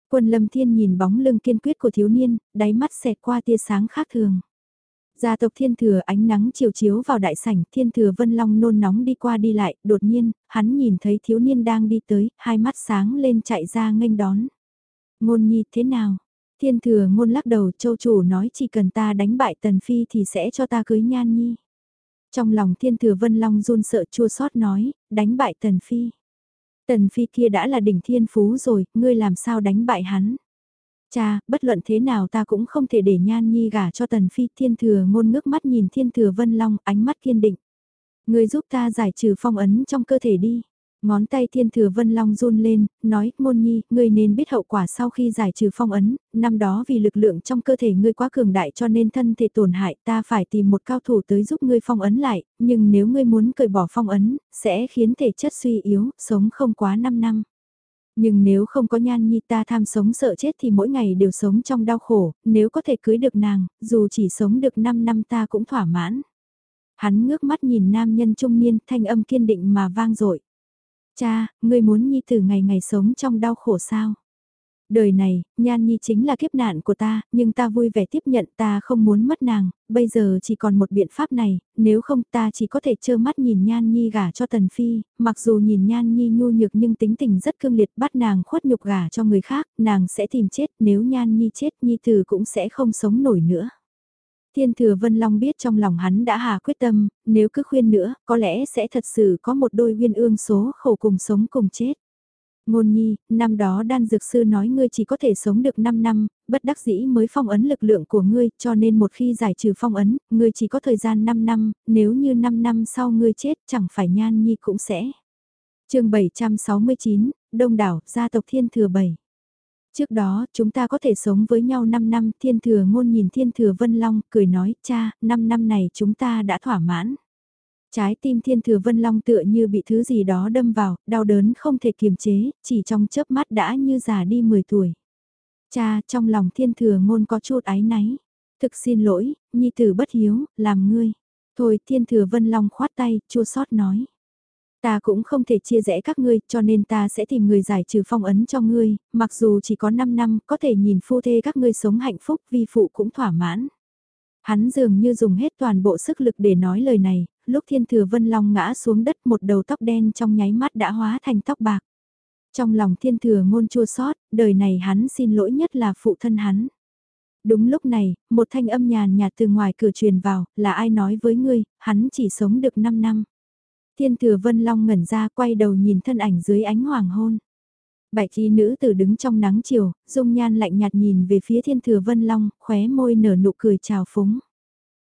[SPEAKER 1] Quân Lâm Thiên nhìn bóng lưng kiên quyết của thiếu niên, đáy mắt xẹt qua tia sáng khác thường. Gia tộc thiên thừa ánh nắng chiều chiếu vào đại sảnh, thiên thừa vân long nôn nóng đi qua đi lại, đột nhiên, hắn nhìn thấy thiếu niên đang đi tới, hai mắt sáng lên chạy ra nghênh đón. Ngôn nhi thế nào? Thiên thừa ngôn lắc đầu châu chủ nói chỉ cần ta đánh bại tần phi thì sẽ cho ta cưới nhan nhi. Trong lòng thiên thừa vân long run sợ chua xót nói, đánh bại tần phi. Tần phi kia đã là đỉnh thiên phú rồi, ngươi làm sao đánh bại hắn. Cha, bất luận thế nào ta cũng không thể để nhan nhi gả cho tần phi thiên thừa ngôn ngước mắt nhìn thiên thừa vân long ánh mắt kiên định. Ngươi giúp ta giải trừ phong ấn trong cơ thể đi. Ngón tay thiên thừa vân long run lên, nói, môn nhi, ngươi nên biết hậu quả sau khi giải trừ phong ấn, năm đó vì lực lượng trong cơ thể ngươi quá cường đại cho nên thân thể tổn hại ta phải tìm một cao thủ tới giúp ngươi phong ấn lại, nhưng nếu ngươi muốn cởi bỏ phong ấn, sẽ khiến thể chất suy yếu, sống không quá 5 năm. Nhưng nếu không có nhan nhi ta tham sống sợ chết thì mỗi ngày đều sống trong đau khổ, nếu có thể cưới được nàng, dù chỉ sống được 5 năm ta cũng thỏa mãn. Hắn ngước mắt nhìn nam nhân trung niên thanh âm kiên định mà vang dội Cha, ngươi muốn Nhi tử ngày ngày sống trong đau khổ sao? Đời này, Nhan Nhi chính là kiếp nạn của ta, nhưng ta vui vẻ tiếp nhận ta không muốn mất nàng, bây giờ chỉ còn một biện pháp này, nếu không ta chỉ có thể trơ mắt nhìn Nhan Nhi gả cho Tần Phi, mặc dù nhìn Nhan Nhi nhu nhược nhưng tính tình rất cương liệt bắt nàng khuất nhục gả cho người khác, nàng sẽ tìm chết, nếu Nhan Nhi chết Nhi tử cũng sẽ không sống nổi nữa. Thiên thừa Vân Long biết trong lòng hắn đã hà quyết tâm, nếu cứ khuyên nữa, có lẽ sẽ thật sự có một đôi uyên ương số khổ cùng sống cùng chết. Ngôn nhi, năm đó đan dược sư nói ngươi chỉ có thể sống được 5 năm, bất đắc dĩ mới phong ấn lực lượng của ngươi, cho nên một khi giải trừ phong ấn, ngươi chỉ có thời gian 5 năm, nếu như 5 năm sau ngươi chết chẳng phải nhan nhi cũng sẽ. chương 769, Đông đảo, gia tộc Thiên Thừa 7 Trước đó, chúng ta có thể sống với nhau 5 năm, thiên thừa ngôn nhìn thiên thừa vân long, cười nói, cha, 5 năm này chúng ta đã thỏa mãn. Trái tim thiên thừa vân long tựa như bị thứ gì đó đâm vào, đau đớn không thể kiềm chế, chỉ trong chớp mắt đã như già đi 10 tuổi. Cha, trong lòng thiên thừa ngôn có chút ái náy. Thực xin lỗi, nhi tử bất hiếu, làm ngươi. Thôi thiên thừa vân long khoát tay, chua sót nói. Ta cũng không thể chia rẽ các ngươi, cho nên ta sẽ tìm người giải trừ phong ấn cho ngươi, mặc dù chỉ có 5 năm, có thể nhìn phu thê các ngươi sống hạnh phúc, vi phụ cũng thỏa mãn. Hắn dường như dùng hết toàn bộ sức lực để nói lời này, lúc thiên thừa vân long ngã xuống đất một đầu tóc đen trong nháy mắt đã hóa thành tóc bạc. Trong lòng thiên thừa ngôn chua sót, đời này hắn xin lỗi nhất là phụ thân hắn. Đúng lúc này, một thanh âm nhàn nhạt từ ngoài cửa truyền vào, là ai nói với ngươi, hắn chỉ sống được 5 năm. Thiên thừa vân long ngẩn ra quay đầu nhìn thân ảnh dưới ánh hoàng hôn. Bạch y nữ tử đứng trong nắng chiều, dung nhan lạnh nhạt nhìn về phía thiên thừa vân long, khóe môi nở nụ cười chào phúng.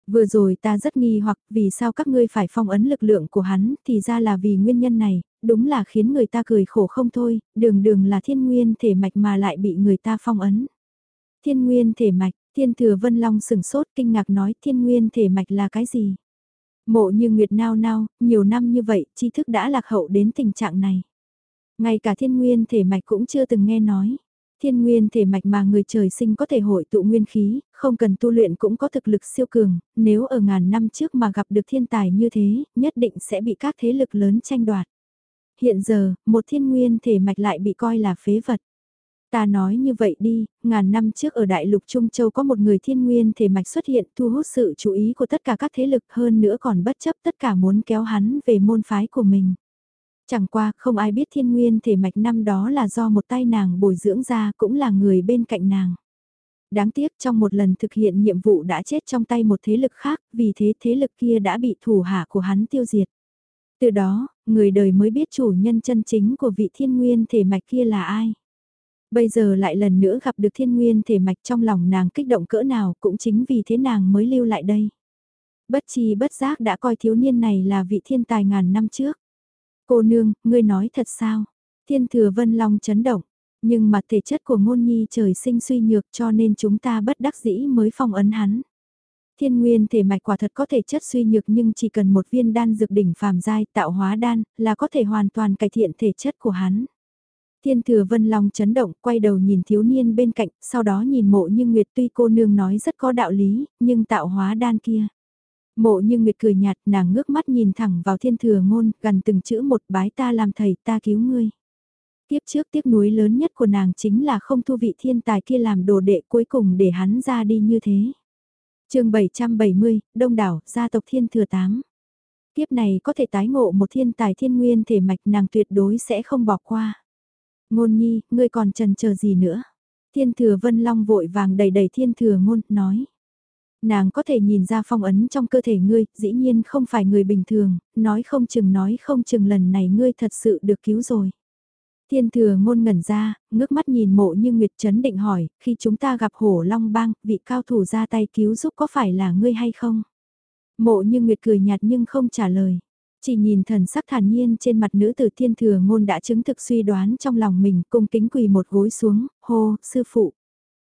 [SPEAKER 1] Vừa rồi ta rất nghi hoặc vì sao các ngươi phải phong ấn lực lượng của hắn, thì ra là vì nguyên nhân này, đúng là khiến người ta cười khổ không thôi, đường đường là thiên nguyên thể mạch mà lại bị người ta phong ấn. Thiên nguyên thể mạch, thiên thừa vân long sừng sốt kinh ngạc nói thiên nguyên thể mạch là cái gì? Mộ như Nguyệt nao nao, nhiều năm như vậy, tri thức đã lạc hậu đến tình trạng này. Ngay cả thiên nguyên thể mạch cũng chưa từng nghe nói. Thiên nguyên thể mạch mà người trời sinh có thể hội tụ nguyên khí, không cần tu luyện cũng có thực lực siêu cường, nếu ở ngàn năm trước mà gặp được thiên tài như thế, nhất định sẽ bị các thế lực lớn tranh đoạt. Hiện giờ, một thiên nguyên thể mạch lại bị coi là phế vật. Ta nói như vậy đi, ngàn năm trước ở Đại lục Trung Châu có một người thiên nguyên thể mạch xuất hiện thu hút sự chú ý của tất cả các thế lực hơn nữa còn bất chấp tất cả muốn kéo hắn về môn phái của mình. Chẳng qua không ai biết thiên nguyên thể mạch năm đó là do một tay nàng bồi dưỡng ra cũng là người bên cạnh nàng. Đáng tiếc trong một lần thực hiện nhiệm vụ đã chết trong tay một thế lực khác, vì thế thế lực kia đã bị thủ hạ của hắn tiêu diệt. Từ đó, người đời mới biết chủ nhân chân chính của vị thiên nguyên thể mạch kia là ai. Bây giờ lại lần nữa gặp được thiên nguyên thể mạch trong lòng nàng kích động cỡ nào cũng chính vì thế nàng mới lưu lại đây. Bất chi bất giác đã coi thiếu niên này là vị thiên tài ngàn năm trước. Cô nương, ngươi nói thật sao? Thiên thừa vân long chấn động. Nhưng mà thể chất của ngôn nhi trời sinh suy nhược cho nên chúng ta bất đắc dĩ mới phong ấn hắn. Thiên nguyên thể mạch quả thật có thể chất suy nhược nhưng chỉ cần một viên đan dược đỉnh phàm giai tạo hóa đan là có thể hoàn toàn cải thiện thể chất của hắn. Thiên thừa vân long chấn động, quay đầu nhìn thiếu niên bên cạnh, sau đó nhìn mộ như Nguyệt tuy cô nương nói rất có đạo lý, nhưng tạo hóa đan kia. Mộ như Nguyệt cười nhạt, nàng ngước mắt nhìn thẳng vào thiên thừa ngôn, gần từng chữ một bái ta làm thầy ta cứu ngươi. Tiếp trước tiếc nuối lớn nhất của nàng chính là không thu vị thiên tài kia làm đồ đệ cuối cùng để hắn ra đi như thế. chương 770, Đông đảo, gia tộc thiên thừa tám. Tiếp này có thể tái ngộ một thiên tài thiên nguyên thể mạch nàng tuyệt đối sẽ không bỏ qua. Ngôn nhi, ngươi còn trần chờ gì nữa? Thiên thừa vân long vội vàng đầy đầy thiên thừa ngôn, nói. Nàng có thể nhìn ra phong ấn trong cơ thể ngươi, dĩ nhiên không phải người bình thường, nói không chừng nói không chừng lần này ngươi thật sự được cứu rồi. Thiên thừa ngôn ngẩn ra, ngước mắt nhìn mộ như Nguyệt Trấn định hỏi, khi chúng ta gặp hổ long bang, vị cao thủ ra tay cứu giúp có phải là ngươi hay không? Mộ như Nguyệt cười nhạt nhưng không trả lời. Chỉ nhìn thần sắc thản nhiên trên mặt nữ tử thiên thừa ngôn đã chứng thực suy đoán trong lòng mình cung kính quỳ một gối xuống, hô, sư phụ.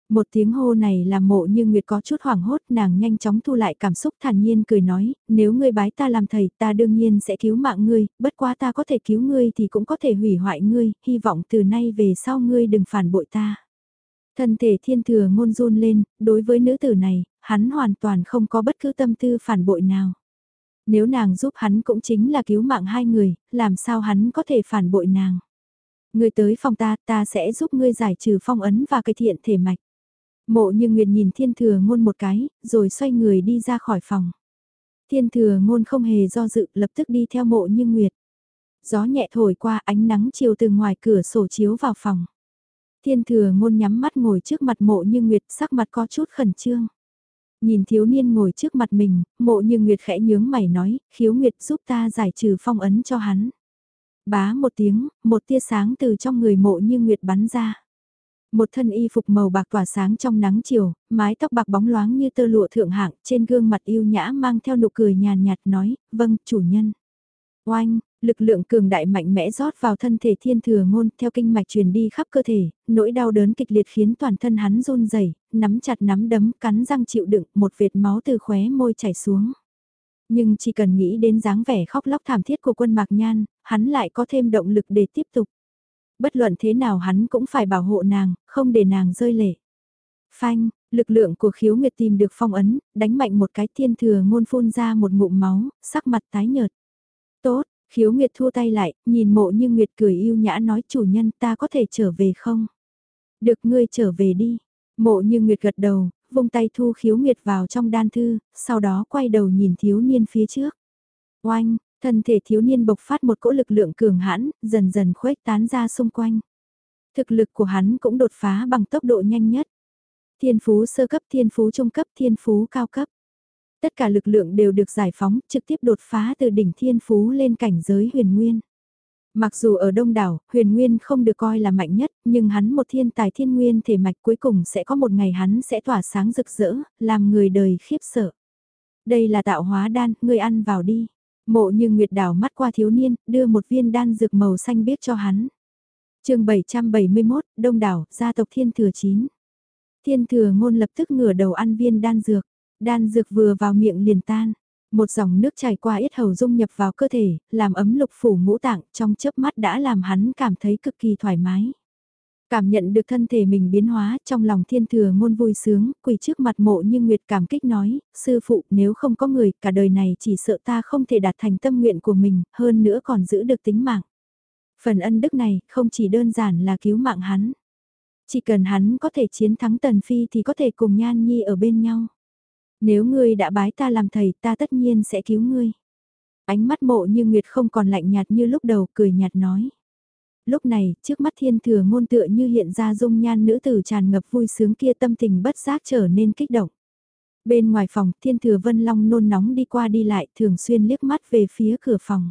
[SPEAKER 1] Một tiếng hô này làm mộ như Nguyệt có chút hoảng hốt nàng nhanh chóng thu lại cảm xúc thản nhiên cười nói, nếu ngươi bái ta làm thầy ta đương nhiên sẽ cứu mạng ngươi, bất quá ta có thể cứu ngươi thì cũng có thể hủy hoại ngươi, hy vọng từ nay về sau ngươi đừng phản bội ta. Thân thể thiên thừa ngôn run lên, đối với nữ tử này, hắn hoàn toàn không có bất cứ tâm tư phản bội nào. Nếu nàng giúp hắn cũng chính là cứu mạng hai người, làm sao hắn có thể phản bội nàng. Ngươi tới phòng ta, ta sẽ giúp ngươi giải trừ phong ấn và cải thiện thể mạch. Mộ như Nguyệt nhìn thiên thừa ngôn một cái, rồi xoay người đi ra khỏi phòng. Thiên thừa ngôn không hề do dự, lập tức đi theo mộ như Nguyệt. Gió nhẹ thổi qua ánh nắng chiều từ ngoài cửa sổ chiếu vào phòng. Thiên thừa ngôn nhắm mắt ngồi trước mặt mộ như Nguyệt sắc mặt có chút khẩn trương. Nhìn thiếu niên ngồi trước mặt mình, mộ như Nguyệt khẽ nhướng mày nói, khiếu Nguyệt giúp ta giải trừ phong ấn cho hắn. Bá một tiếng, một tia sáng từ trong người mộ như Nguyệt bắn ra. Một thân y phục màu bạc tỏa sáng trong nắng chiều, mái tóc bạc bóng loáng như tơ lụa thượng hạng, trên gương mặt yêu nhã mang theo nụ cười nhàn nhạt nói, vâng, chủ nhân. Oanh, Lực lượng cường đại mạnh mẽ rót vào thân thể thiên thừa ngôn theo kinh mạch truyền đi khắp cơ thể, nỗi đau đớn kịch liệt khiến toàn thân hắn run rẩy nắm chặt nắm đấm cắn răng chịu đựng một vệt máu từ khóe môi chảy xuống. Nhưng chỉ cần nghĩ đến dáng vẻ khóc lóc thảm thiết của quân mạc nhan, hắn lại có thêm động lực để tiếp tục. Bất luận thế nào hắn cũng phải bảo hộ nàng, không để nàng rơi lệ. Phanh, lực lượng của khiếu nguyệt tìm được phong ấn, đánh mạnh một cái thiên thừa ngôn phun ra một ngụm máu, sắc mặt tái nhợt. Tốt, khiếu nguyệt thua tay lại, nhìn mộ như nguyệt cười yêu nhã nói chủ nhân ta có thể trở về không? Được ngươi trở về đi. Mộ như nguyệt gật đầu, vung tay thu khiếu nguyệt vào trong đan thư, sau đó quay đầu nhìn thiếu niên phía trước. Oanh, thân thể thiếu niên bộc phát một cỗ lực lượng cường hãn, dần dần khuếch tán ra xung quanh. Thực lực của hắn cũng đột phá bằng tốc độ nhanh nhất. Thiên phú sơ cấp, thiên phú trung cấp, thiên phú cao cấp. Tất cả lực lượng đều được giải phóng, trực tiếp đột phá từ đỉnh thiên phú lên cảnh giới huyền nguyên. Mặc dù ở đông đảo, huyền nguyên không được coi là mạnh nhất, nhưng hắn một thiên tài thiên nguyên thể mạch cuối cùng sẽ có một ngày hắn sẽ tỏa sáng rực rỡ, làm người đời khiếp sợ. Đây là tạo hóa đan, người ăn vào đi. Mộ như Nguyệt đảo mắt qua thiếu niên, đưa một viên đan dược màu xanh biếc cho hắn. chương 771, Đông đảo, gia tộc Thiên Thừa 9. Thiên Thừa ngôn lập tức ngửa đầu ăn viên đan dược. Đan dược vừa vào miệng liền tan. Một dòng nước chảy qua yết hầu dung nhập vào cơ thể, làm ấm lục phủ ngũ tạng trong chớp mắt đã làm hắn cảm thấy cực kỳ thoải mái. Cảm nhận được thân thể mình biến hóa trong lòng thiên thừa ngôn vui sướng, quỳ trước mặt mộ như Nguyệt cảm kích nói, sư phụ nếu không có người cả đời này chỉ sợ ta không thể đạt thành tâm nguyện của mình, hơn nữa còn giữ được tính mạng. Phần ân đức này không chỉ đơn giản là cứu mạng hắn. Chỉ cần hắn có thể chiến thắng Tần Phi thì có thể cùng Nhan Nhi ở bên nhau. Nếu ngươi đã bái ta làm thầy ta tất nhiên sẽ cứu ngươi. Ánh mắt mộ như Nguyệt không còn lạnh nhạt như lúc đầu cười nhạt nói. Lúc này, trước mắt thiên thừa ngôn tựa như hiện ra dung nhan nữ tử tràn ngập vui sướng kia tâm tình bất giác trở nên kích động. Bên ngoài phòng, thiên thừa vân long nôn nóng đi qua đi lại thường xuyên liếc mắt về phía cửa phòng.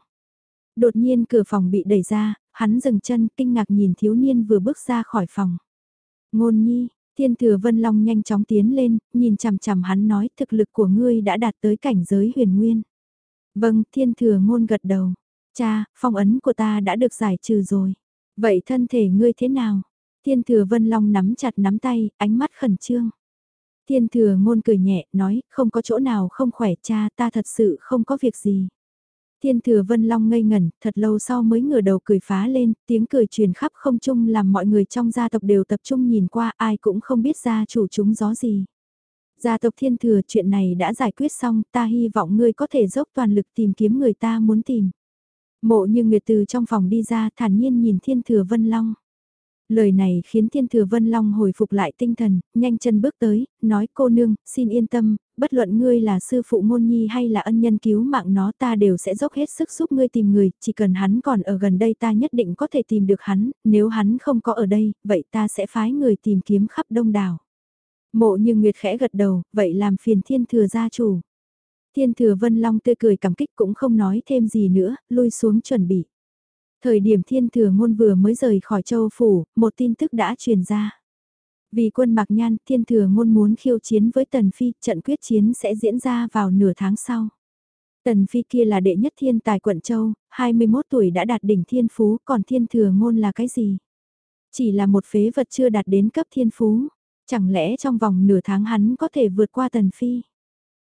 [SPEAKER 1] Đột nhiên cửa phòng bị đẩy ra, hắn dừng chân kinh ngạc nhìn thiếu niên vừa bước ra khỏi phòng. Ngôn nhi, thiên thừa vân long nhanh chóng tiến lên, nhìn chằm chằm hắn nói thực lực của ngươi đã đạt tới cảnh giới huyền nguyên. Vâng, thiên thừa ngôn gật đầu. Cha, phong ấn của ta đã được giải trừ rồi. Vậy thân thể ngươi thế nào? Thiên thừa vân long nắm chặt nắm tay, ánh mắt khẩn trương. Thiên thừa ngôn cười nhẹ, nói, không có chỗ nào không khỏe cha, ta thật sự không có việc gì. Thiên thừa vân long ngây ngẩn, thật lâu sau mới ngửa đầu cười phá lên, tiếng cười truyền khắp không trung làm mọi người trong gia tộc đều tập trung nhìn qua ai cũng không biết gia chủ chúng gió gì. Gia tộc thiên thừa chuyện này đã giải quyết xong, ta hy vọng ngươi có thể dốc toàn lực tìm kiếm người ta muốn tìm. Mộ như Nguyệt từ trong phòng đi ra thản nhiên nhìn Thiên Thừa Vân Long. Lời này khiến Thiên Thừa Vân Long hồi phục lại tinh thần, nhanh chân bước tới, nói cô nương, xin yên tâm, bất luận ngươi là sư phụ ngôn nhi hay là ân nhân cứu mạng nó ta đều sẽ dốc hết sức giúp ngươi tìm người, chỉ cần hắn còn ở gần đây ta nhất định có thể tìm được hắn, nếu hắn không có ở đây, vậy ta sẽ phái người tìm kiếm khắp đông đảo. Mộ như Nguyệt khẽ gật đầu, vậy làm phiền Thiên Thừa gia chủ. Thiên thừa Vân Long tươi cười cảm kích cũng không nói thêm gì nữa, lui xuống chuẩn bị. Thời điểm thiên thừa ngôn vừa mới rời khỏi châu phủ, một tin tức đã truyền ra. Vì quân Mạc Nhan, thiên thừa ngôn muốn khiêu chiến với Tần Phi, trận quyết chiến sẽ diễn ra vào nửa tháng sau. Tần Phi kia là đệ nhất thiên tài quận châu, 21 tuổi đã đạt đỉnh thiên phú, còn thiên thừa ngôn là cái gì? Chỉ là một phế vật chưa đạt đến cấp thiên phú, chẳng lẽ trong vòng nửa tháng hắn có thể vượt qua Tần Phi?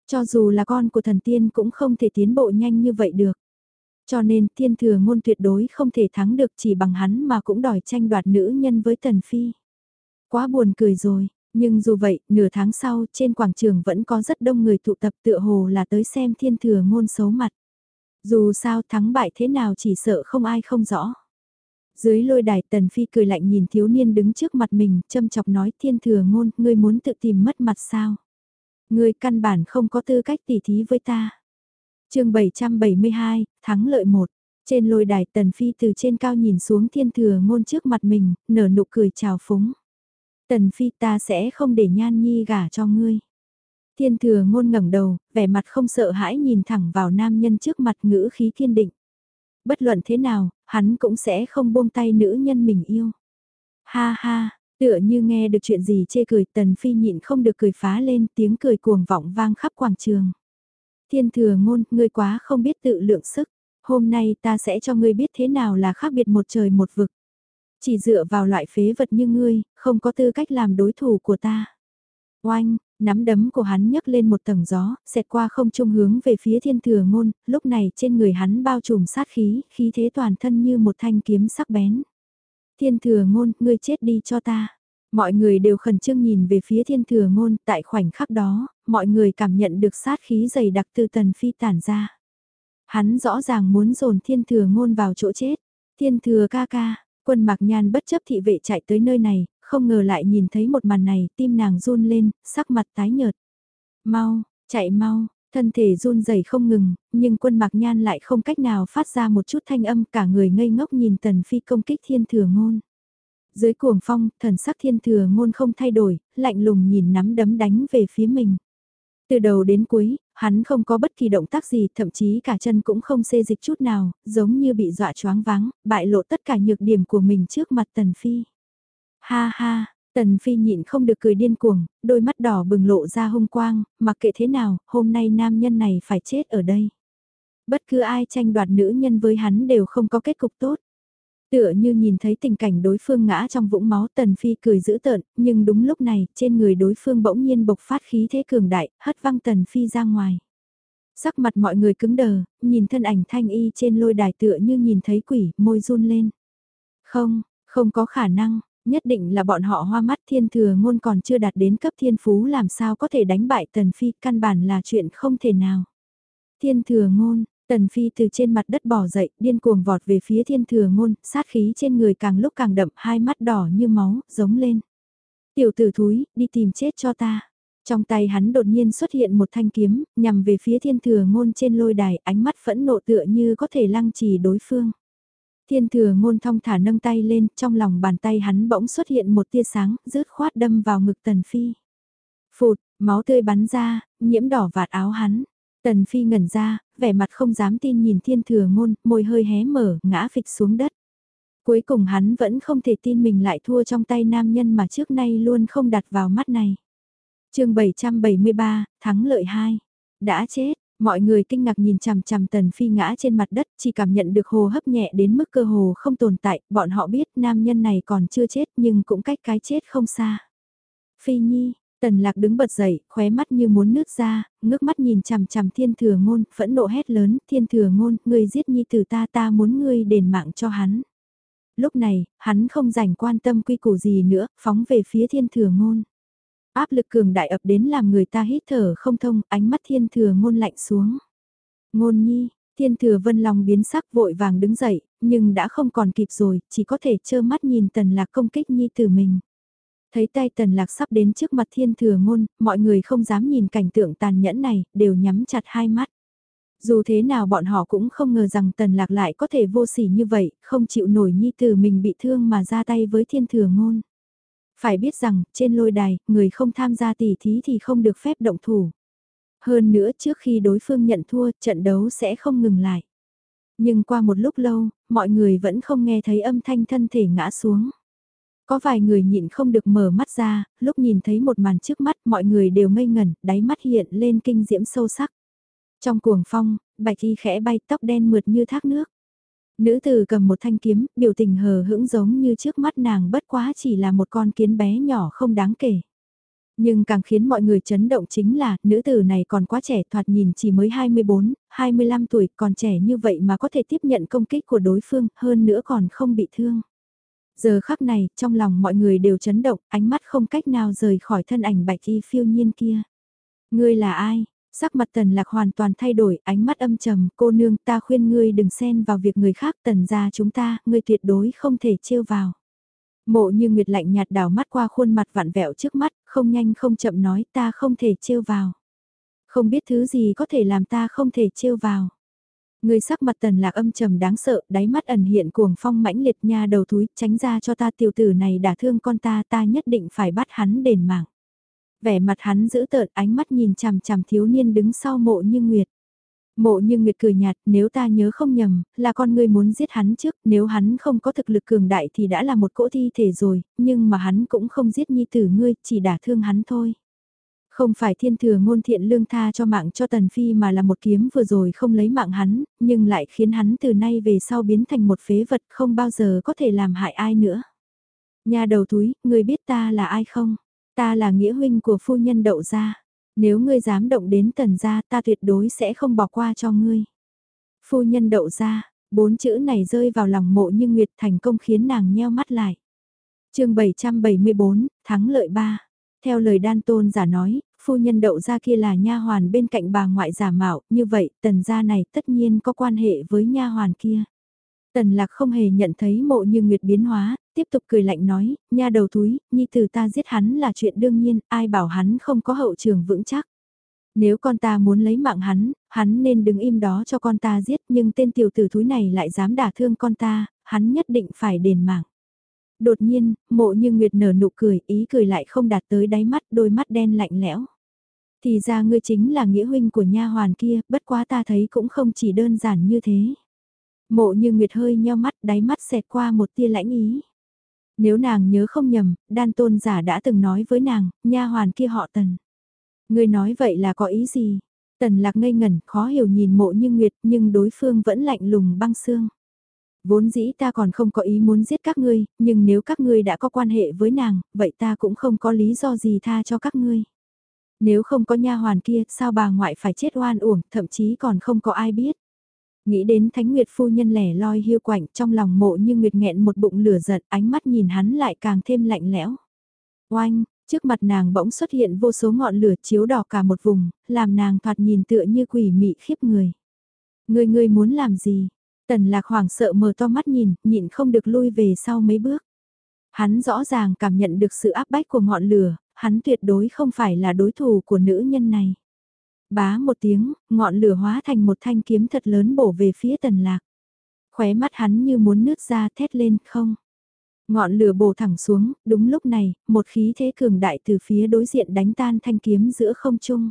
[SPEAKER 1] Cho dù là con của thần tiên cũng không thể tiến bộ nhanh như vậy được. Cho nên thiên thừa ngôn tuyệt đối không thể thắng được chỉ bằng hắn mà cũng đòi tranh đoạt nữ nhân với tần phi. Quá buồn cười rồi, nhưng dù vậy, nửa tháng sau trên quảng trường vẫn có rất đông người tụ tập tựa hồ là tới xem thiên thừa ngôn xấu mặt. Dù sao thắng bại thế nào chỉ sợ không ai không rõ. Dưới lôi đài tần phi cười lạnh nhìn thiếu niên đứng trước mặt mình, châm chọc nói thiên thừa ngôn, ngươi muốn tự tìm mất mặt sao? Ngươi căn bản không có tư cách tỉ thí với ta. chương 772, thắng lợi một Trên lôi đài tần phi từ trên cao nhìn xuống thiên thừa ngôn trước mặt mình, nở nụ cười chào phúng. Tần phi ta sẽ không để nhan nhi gả cho ngươi. Thiên thừa ngôn ngẩng đầu, vẻ mặt không sợ hãi nhìn thẳng vào nam nhân trước mặt ngữ khí thiên định. Bất luận thế nào, hắn cũng sẽ không buông tay nữ nhân mình yêu. Ha ha, Tựa như nghe được chuyện gì chê cười tần phi nhịn không được cười phá lên tiếng cười cuồng vọng vang khắp quảng trường. Thiên thừa ngôn, ngươi quá không biết tự lượng sức. Hôm nay ta sẽ cho ngươi biết thế nào là khác biệt một trời một vực. Chỉ dựa vào loại phế vật như ngươi, không có tư cách làm đối thủ của ta. Oanh, nắm đấm của hắn nhấc lên một tầng gió, xẹt qua không trung hướng về phía thiên thừa ngôn, lúc này trên người hắn bao trùm sát khí, khí thế toàn thân như một thanh kiếm sắc bén. Thiên thừa ngôn, ngươi chết đi cho ta. Mọi người đều khẩn trương nhìn về phía thiên thừa ngôn, tại khoảnh khắc đó, mọi người cảm nhận được sát khí dày đặc từ tần phi tản ra. Hắn rõ ràng muốn dồn thiên thừa ngôn vào chỗ chết. Thiên thừa ca ca, quân mạc nhan bất chấp thị vệ chạy tới nơi này, không ngờ lại nhìn thấy một màn này, tim nàng run lên, sắc mặt tái nhợt. Mau, chạy mau, thân thể run rẩy không ngừng, nhưng quân mạc nhan lại không cách nào phát ra một chút thanh âm cả người ngây ngốc nhìn tần phi công kích thiên thừa ngôn. Dưới cuồng phong, thần sắc thiên thừa ngôn không thay đổi, lạnh lùng nhìn nắm đấm đánh về phía mình. Từ đầu đến cuối, hắn không có bất kỳ động tác gì, thậm chí cả chân cũng không xê dịch chút nào, giống như bị dọa choáng váng, bại lộ tất cả nhược điểm của mình trước mặt Tần Phi. Ha ha, Tần Phi nhịn không được cười điên cuồng, đôi mắt đỏ bừng lộ ra hung quang, mặc kệ thế nào, hôm nay nam nhân này phải chết ở đây. Bất cứ ai tranh đoạt nữ nhân với hắn đều không có kết cục tốt. Tựa như nhìn thấy tình cảnh đối phương ngã trong vũng máu Tần Phi cười dữ tợn, nhưng đúng lúc này, trên người đối phương bỗng nhiên bộc phát khí thế cường đại, hất văng Tần Phi ra ngoài. Sắc mặt mọi người cứng đờ, nhìn thân ảnh thanh y trên lôi đài tựa như nhìn thấy quỷ, môi run lên. Không, không có khả năng, nhất định là bọn họ hoa mắt thiên thừa ngôn còn chưa đạt đến cấp thiên phú làm sao có thể đánh bại Tần Phi, căn bản là chuyện không thể nào. Thiên thừa ngôn, Tần Phi từ trên mặt đất bỏ dậy, điên cuồng vọt về phía thiên thừa ngôn, sát khí trên người càng lúc càng đậm, hai mắt đỏ như máu, giống lên. Tiểu tử thúi, đi tìm chết cho ta. Trong tay hắn đột nhiên xuất hiện một thanh kiếm, nhằm về phía thiên thừa ngôn trên lôi đài, ánh mắt phẫn nộ tựa như có thể lăng trì đối phương. Thiên thừa ngôn thong thả nâng tay lên, trong lòng bàn tay hắn bỗng xuất hiện một tia sáng, rớt khoát đâm vào ngực tần phi. Phụt, máu tươi bắn ra, nhiễm đỏ vạt áo hắn. Tần Phi ngẩn ra, vẻ mặt không dám tin nhìn thiên thừa ngôn, môi hơi hé mở, ngã phịch xuống đất. Cuối cùng hắn vẫn không thể tin mình lại thua trong tay nam nhân mà trước nay luôn không đặt vào mắt này. chương 773, thắng lợi 2. Đã chết, mọi người kinh ngạc nhìn chằm chằm tần phi ngã trên mặt đất, chỉ cảm nhận được hồ hấp nhẹ đến mức cơ hồ không tồn tại, bọn họ biết nam nhân này còn chưa chết nhưng cũng cách cái chết không xa. Phi Nhi, Tần lạc đứng bật dậy, khóe mắt như muốn nứt ra, ngước mắt nhìn chằm chằm thiên thừa ngôn, phẫn nộ hét lớn, thiên thừa ngôn, ngươi giết nhi tử ta ta muốn ngươi đền mạng cho hắn. Lúc này, hắn không rảnh quan tâm quy củ gì nữa, phóng về phía thiên thừa ngôn. Áp lực cường đại ập đến làm người ta hít thở không thông, ánh mắt thiên thừa ngôn lạnh xuống. Ngôn nhi, thiên thừa vân lòng biến sắc vội vàng đứng dậy, nhưng đã không còn kịp rồi, chỉ có thể trơ mắt nhìn tần lạc công kích nhi tử mình. Thấy tay tần lạc sắp đến trước mặt thiên thừa ngôn, mọi người không dám nhìn cảnh tượng tàn nhẫn này, đều nhắm chặt hai mắt. Dù thế nào bọn họ cũng không ngờ rằng tần lạc lại có thể vô sỉ như vậy, không chịu nổi nhi từ mình bị thương mà ra tay với thiên thừa ngôn. Phải biết rằng, trên lôi đài, người không tham gia tỉ thí thì không được phép động thủ. Hơn nữa trước khi đối phương nhận thua, trận đấu sẽ không ngừng lại. Nhưng qua một lúc lâu, mọi người vẫn không nghe thấy âm thanh thân thể ngã xuống. Có vài người nhịn không được mở mắt ra, lúc nhìn thấy một màn trước mắt mọi người đều ngây ngẩn, đáy mắt hiện lên kinh diễm sâu sắc. Trong cuồng phong, bạch y khẽ bay tóc đen mượt như thác nước. Nữ tử cầm một thanh kiếm, biểu tình hờ hững giống như trước mắt nàng bất quá chỉ là một con kiến bé nhỏ không đáng kể. Nhưng càng khiến mọi người chấn động chính là, nữ tử này còn quá trẻ thoạt nhìn chỉ mới 24, 25 tuổi, còn trẻ như vậy mà có thể tiếp nhận công kích của đối phương, hơn nữa còn không bị thương. Giờ khắc này, trong lòng mọi người đều chấn động, ánh mắt không cách nào rời khỏi thân ảnh bạch y phiêu nhiên kia. Ngươi là ai? Sắc mặt tần lạc hoàn toàn thay đổi, ánh mắt âm trầm, cô nương ta khuyên ngươi đừng xen vào việc người khác tần ra chúng ta, ngươi tuyệt đối không thể trêu vào. Mộ như nguyệt lạnh nhạt đảo mắt qua khuôn mặt vạn vẹo trước mắt, không nhanh không chậm nói ta không thể trêu vào. Không biết thứ gì có thể làm ta không thể trêu vào. Người sắc mặt tần lạc âm trầm đáng sợ, đáy mắt ẩn hiện cuồng phong mãnh liệt nha đầu thúi tránh ra cho ta tiểu tử này đã thương con ta, ta nhất định phải bắt hắn đền mạng. Vẻ mặt hắn giữ tợn ánh mắt nhìn chằm chằm thiếu niên đứng sau mộ như nguyệt. Mộ như Nguyệt cười nhạt, nếu ta nhớ không nhầm, là con ngươi muốn giết hắn trước, nếu hắn không có thực lực cường đại thì đã là một cỗ thi thể rồi, nhưng mà hắn cũng không giết nhi tử ngươi, chỉ đả thương hắn thôi. Không phải thiên thừa ngôn thiện lương tha cho mạng cho Tần Phi mà là một kiếm vừa rồi không lấy mạng hắn, nhưng lại khiến hắn từ nay về sau biến thành một phế vật không bao giờ có thể làm hại ai nữa. Nhà đầu túi, người biết ta là ai không? Ta là nghĩa huynh của phu nhân đậu gia. Nếu ngươi dám động đến tần gia ta tuyệt đối sẽ không bỏ qua cho ngươi. Phu nhân đậu gia, bốn chữ này rơi vào lòng mộ như Nguyệt thành công khiến nàng nheo mắt lại. chương 774, thắng lợi 3. Theo lời đan tôn giả nói, phu nhân đậu gia kia là nha hoàn bên cạnh bà ngoại giả mạo, như vậy tần gia này tất nhiên có quan hệ với nha hoàn kia. Tần lạc không hề nhận thấy mộ như nguyệt biến hóa, tiếp tục cười lạnh nói, nha đầu túi, nhi từ ta giết hắn là chuyện đương nhiên, ai bảo hắn không có hậu trường vững chắc. Nếu con ta muốn lấy mạng hắn, hắn nên đứng im đó cho con ta giết nhưng tên tiểu tử thúi này lại dám đả thương con ta, hắn nhất định phải đền mạng. Đột nhiên, mộ như Nguyệt nở nụ cười, ý cười lại không đạt tới đáy mắt, đôi mắt đen lạnh lẽo. Thì ra ngươi chính là nghĩa huynh của nha hoàn kia, bất quá ta thấy cũng không chỉ đơn giản như thế. Mộ như Nguyệt hơi nheo mắt, đáy mắt xẹt qua một tia lãnh ý. Nếu nàng nhớ không nhầm, đan tôn giả đã từng nói với nàng, nha hoàn kia họ tần. Ngươi nói vậy là có ý gì? Tần lạc ngây ngẩn, khó hiểu nhìn mộ như Nguyệt, nhưng đối phương vẫn lạnh lùng băng xương. Vốn dĩ ta còn không có ý muốn giết các ngươi, nhưng nếu các ngươi đã có quan hệ với nàng, vậy ta cũng không có lý do gì tha cho các ngươi. Nếu không có nha hoàn kia, sao bà ngoại phải chết oan uổng, thậm chí còn không có ai biết. Nghĩ đến Thánh Nguyệt phu nhân lẻ loi hiu quạnh trong lòng mộ như Nguyệt nghẹn một bụng lửa giận, ánh mắt nhìn hắn lại càng thêm lạnh lẽo. Oanh, trước mặt nàng bỗng xuất hiện vô số ngọn lửa chiếu đỏ cả một vùng, làm nàng thoạt nhìn tựa như quỷ mị khiếp người. Người người muốn làm gì? Tần lạc hoảng sợ mở to mắt nhìn, nhịn không được lui về sau mấy bước. Hắn rõ ràng cảm nhận được sự áp bách của ngọn lửa, hắn tuyệt đối không phải là đối thủ của nữ nhân này. Bá một tiếng, ngọn lửa hóa thành một thanh kiếm thật lớn bổ về phía tần lạc. Khóe mắt hắn như muốn nước ra thét lên không. Ngọn lửa bổ thẳng xuống, đúng lúc này, một khí thế cường đại từ phía đối diện đánh tan thanh kiếm giữa không trung.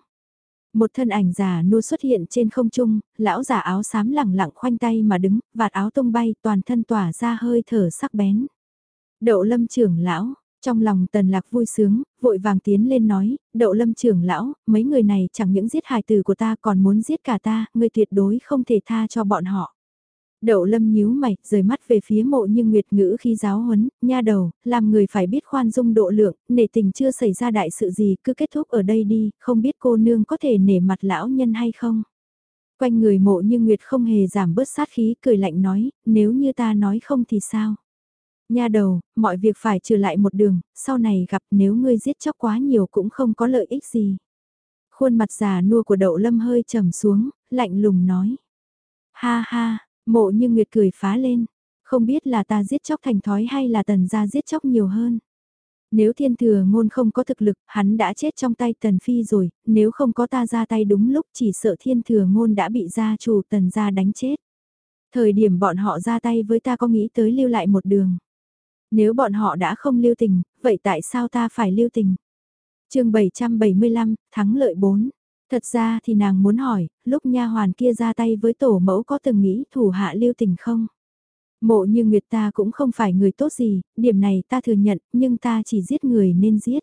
[SPEAKER 1] Một thân ảnh già nua xuất hiện trên không trung, lão già áo xám lẳng lặng khoanh tay mà đứng, vạt áo tung bay toàn thân tỏa ra hơi thở sắc bén. Đậu lâm trưởng lão, trong lòng tần lạc vui sướng, vội vàng tiến lên nói, đậu lâm trưởng lão, mấy người này chẳng những giết hài tử của ta còn muốn giết cả ta, người tuyệt đối không thể tha cho bọn họ. Đậu lâm nhíu mày, rời mắt về phía mộ như nguyệt ngữ khi giáo huấn, nha đầu, làm người phải biết khoan dung độ lượng, nể tình chưa xảy ra đại sự gì, cứ kết thúc ở đây đi, không biết cô nương có thể nể mặt lão nhân hay không. Quanh người mộ như nguyệt không hề giảm bớt sát khí, cười lạnh nói, nếu như ta nói không thì sao. Nha đầu, mọi việc phải trừ lại một đường, sau này gặp nếu ngươi giết chóc quá nhiều cũng không có lợi ích gì. Khuôn mặt già nua của đậu lâm hơi trầm xuống, lạnh lùng nói. Ha ha, mộ như nguyệt cười phá lên, không biết là ta giết chóc thành thói hay là tần gia giết chóc nhiều hơn. Nếu thiên thừa ngôn không có thực lực, hắn đã chết trong tay tần phi rồi, nếu không có ta ra tay đúng lúc chỉ sợ thiên thừa ngôn đã bị gia chủ tần gia đánh chết. Thời điểm bọn họ ra tay với ta có nghĩ tới lưu lại một đường. Nếu bọn họ đã không lưu tình, vậy tại sao ta phải lưu tình? chương 775, thắng lợi 4. Thật ra thì nàng muốn hỏi, lúc nha hoàn kia ra tay với tổ mẫu có từng nghĩ thủ hạ lưu tình không? Mộ như Nguyệt ta cũng không phải người tốt gì, điểm này ta thừa nhận, nhưng ta chỉ giết người nên giết.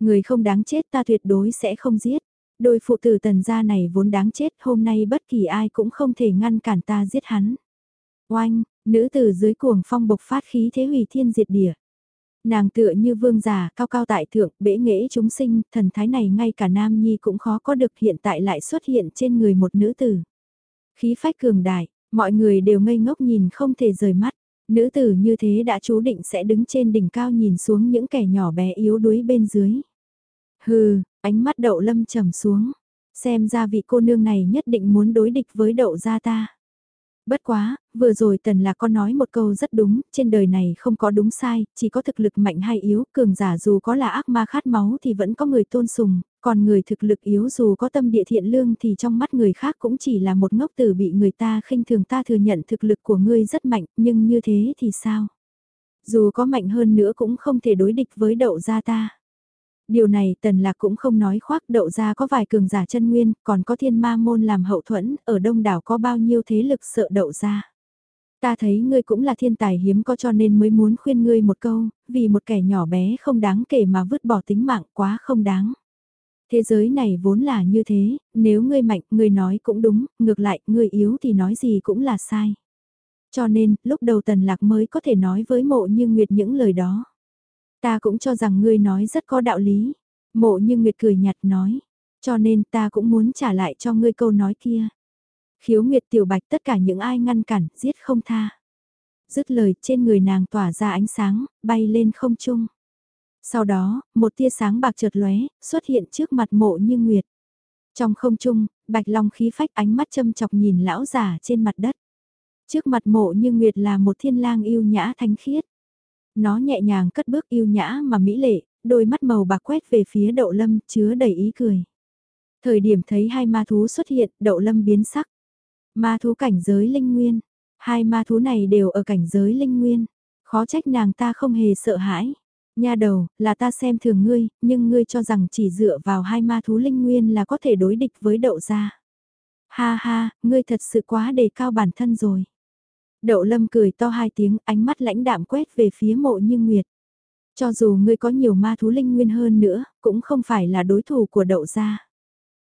[SPEAKER 1] Người không đáng chết ta tuyệt đối sẽ không giết. Đôi phụ tử tần gia này vốn đáng chết, hôm nay bất kỳ ai cũng không thể ngăn cản ta giết hắn. Oanh, nữ tử dưới cuồng phong bộc phát khí thế hủy thiên diệt địa. Nàng tựa như vương giả cao cao tại thượng, bể nghệ chúng sinh, thần thái này ngay cả nam nhi cũng khó có được hiện tại lại xuất hiện trên người một nữ tử. Khí phách cường đại, mọi người đều ngây ngốc nhìn không thể rời mắt. Nữ tử như thế đã chú định sẽ đứng trên đỉnh cao nhìn xuống những kẻ nhỏ bé yếu đuối bên dưới. Hừ, ánh mắt đậu lâm trầm xuống. Xem ra vị cô nương này nhất định muốn đối địch với đậu gia ta. Bất quá, vừa rồi tần là con nói một câu rất đúng, trên đời này không có đúng sai, chỉ có thực lực mạnh hay yếu, cường giả dù có là ác ma khát máu thì vẫn có người tôn sùng, còn người thực lực yếu dù có tâm địa thiện lương thì trong mắt người khác cũng chỉ là một ngốc tử bị người ta khinh thường ta thừa nhận thực lực của ngươi rất mạnh, nhưng như thế thì sao? Dù có mạnh hơn nữa cũng không thể đối địch với đậu gia ta. Điều này tần lạc cũng không nói khoác đậu ra có vài cường giả chân nguyên, còn có thiên ma môn làm hậu thuẫn, ở đông đảo có bao nhiêu thế lực sợ đậu ra. Ta thấy ngươi cũng là thiên tài hiếm có cho nên mới muốn khuyên ngươi một câu, vì một kẻ nhỏ bé không đáng kể mà vứt bỏ tính mạng quá không đáng. Thế giới này vốn là như thế, nếu ngươi mạnh, ngươi nói cũng đúng, ngược lại, ngươi yếu thì nói gì cũng là sai. Cho nên, lúc đầu tần lạc mới có thể nói với mộ như Nguyệt những lời đó. Ta cũng cho rằng ngươi nói rất có đạo lý. Mộ như Nguyệt cười nhạt nói. Cho nên ta cũng muốn trả lại cho ngươi câu nói kia. Khiếu Nguyệt tiểu bạch tất cả những ai ngăn cản, giết không tha. Dứt lời trên người nàng tỏa ra ánh sáng, bay lên không trung. Sau đó, một tia sáng bạc chợt lóe, xuất hiện trước mặt mộ như Nguyệt. Trong không trung, bạch long khí phách ánh mắt châm chọc nhìn lão giả trên mặt đất. Trước mặt mộ như Nguyệt là một thiên lang yêu nhã thánh khiết. Nó nhẹ nhàng cất bước yêu nhã mà mỹ lệ, đôi mắt màu bạc quét về phía đậu lâm chứa đầy ý cười. Thời điểm thấy hai ma thú xuất hiện, đậu lâm biến sắc. Ma thú cảnh giới linh nguyên. Hai ma thú này đều ở cảnh giới linh nguyên. Khó trách nàng ta không hề sợ hãi. Nha đầu, là ta xem thường ngươi, nhưng ngươi cho rằng chỉ dựa vào hai ma thú linh nguyên là có thể đối địch với đậu gia. Ha ha, ngươi thật sự quá đề cao bản thân rồi. Đậu lâm cười to hai tiếng, ánh mắt lãnh đạm quét về phía mộ như nguyệt. Cho dù ngươi có nhiều ma thú linh nguyên hơn nữa, cũng không phải là đối thủ của đậu gia.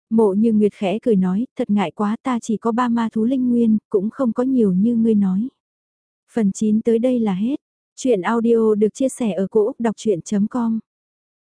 [SPEAKER 1] Mộ như Nguyệt khẽ cười nói, thật ngại quá ta chỉ có ba ma thú linh nguyên, cũng không có nhiều như ngươi nói. Phần 9 tới đây là hết. Chuyện audio được chia sẻ ở cỗ đọc chuyện.com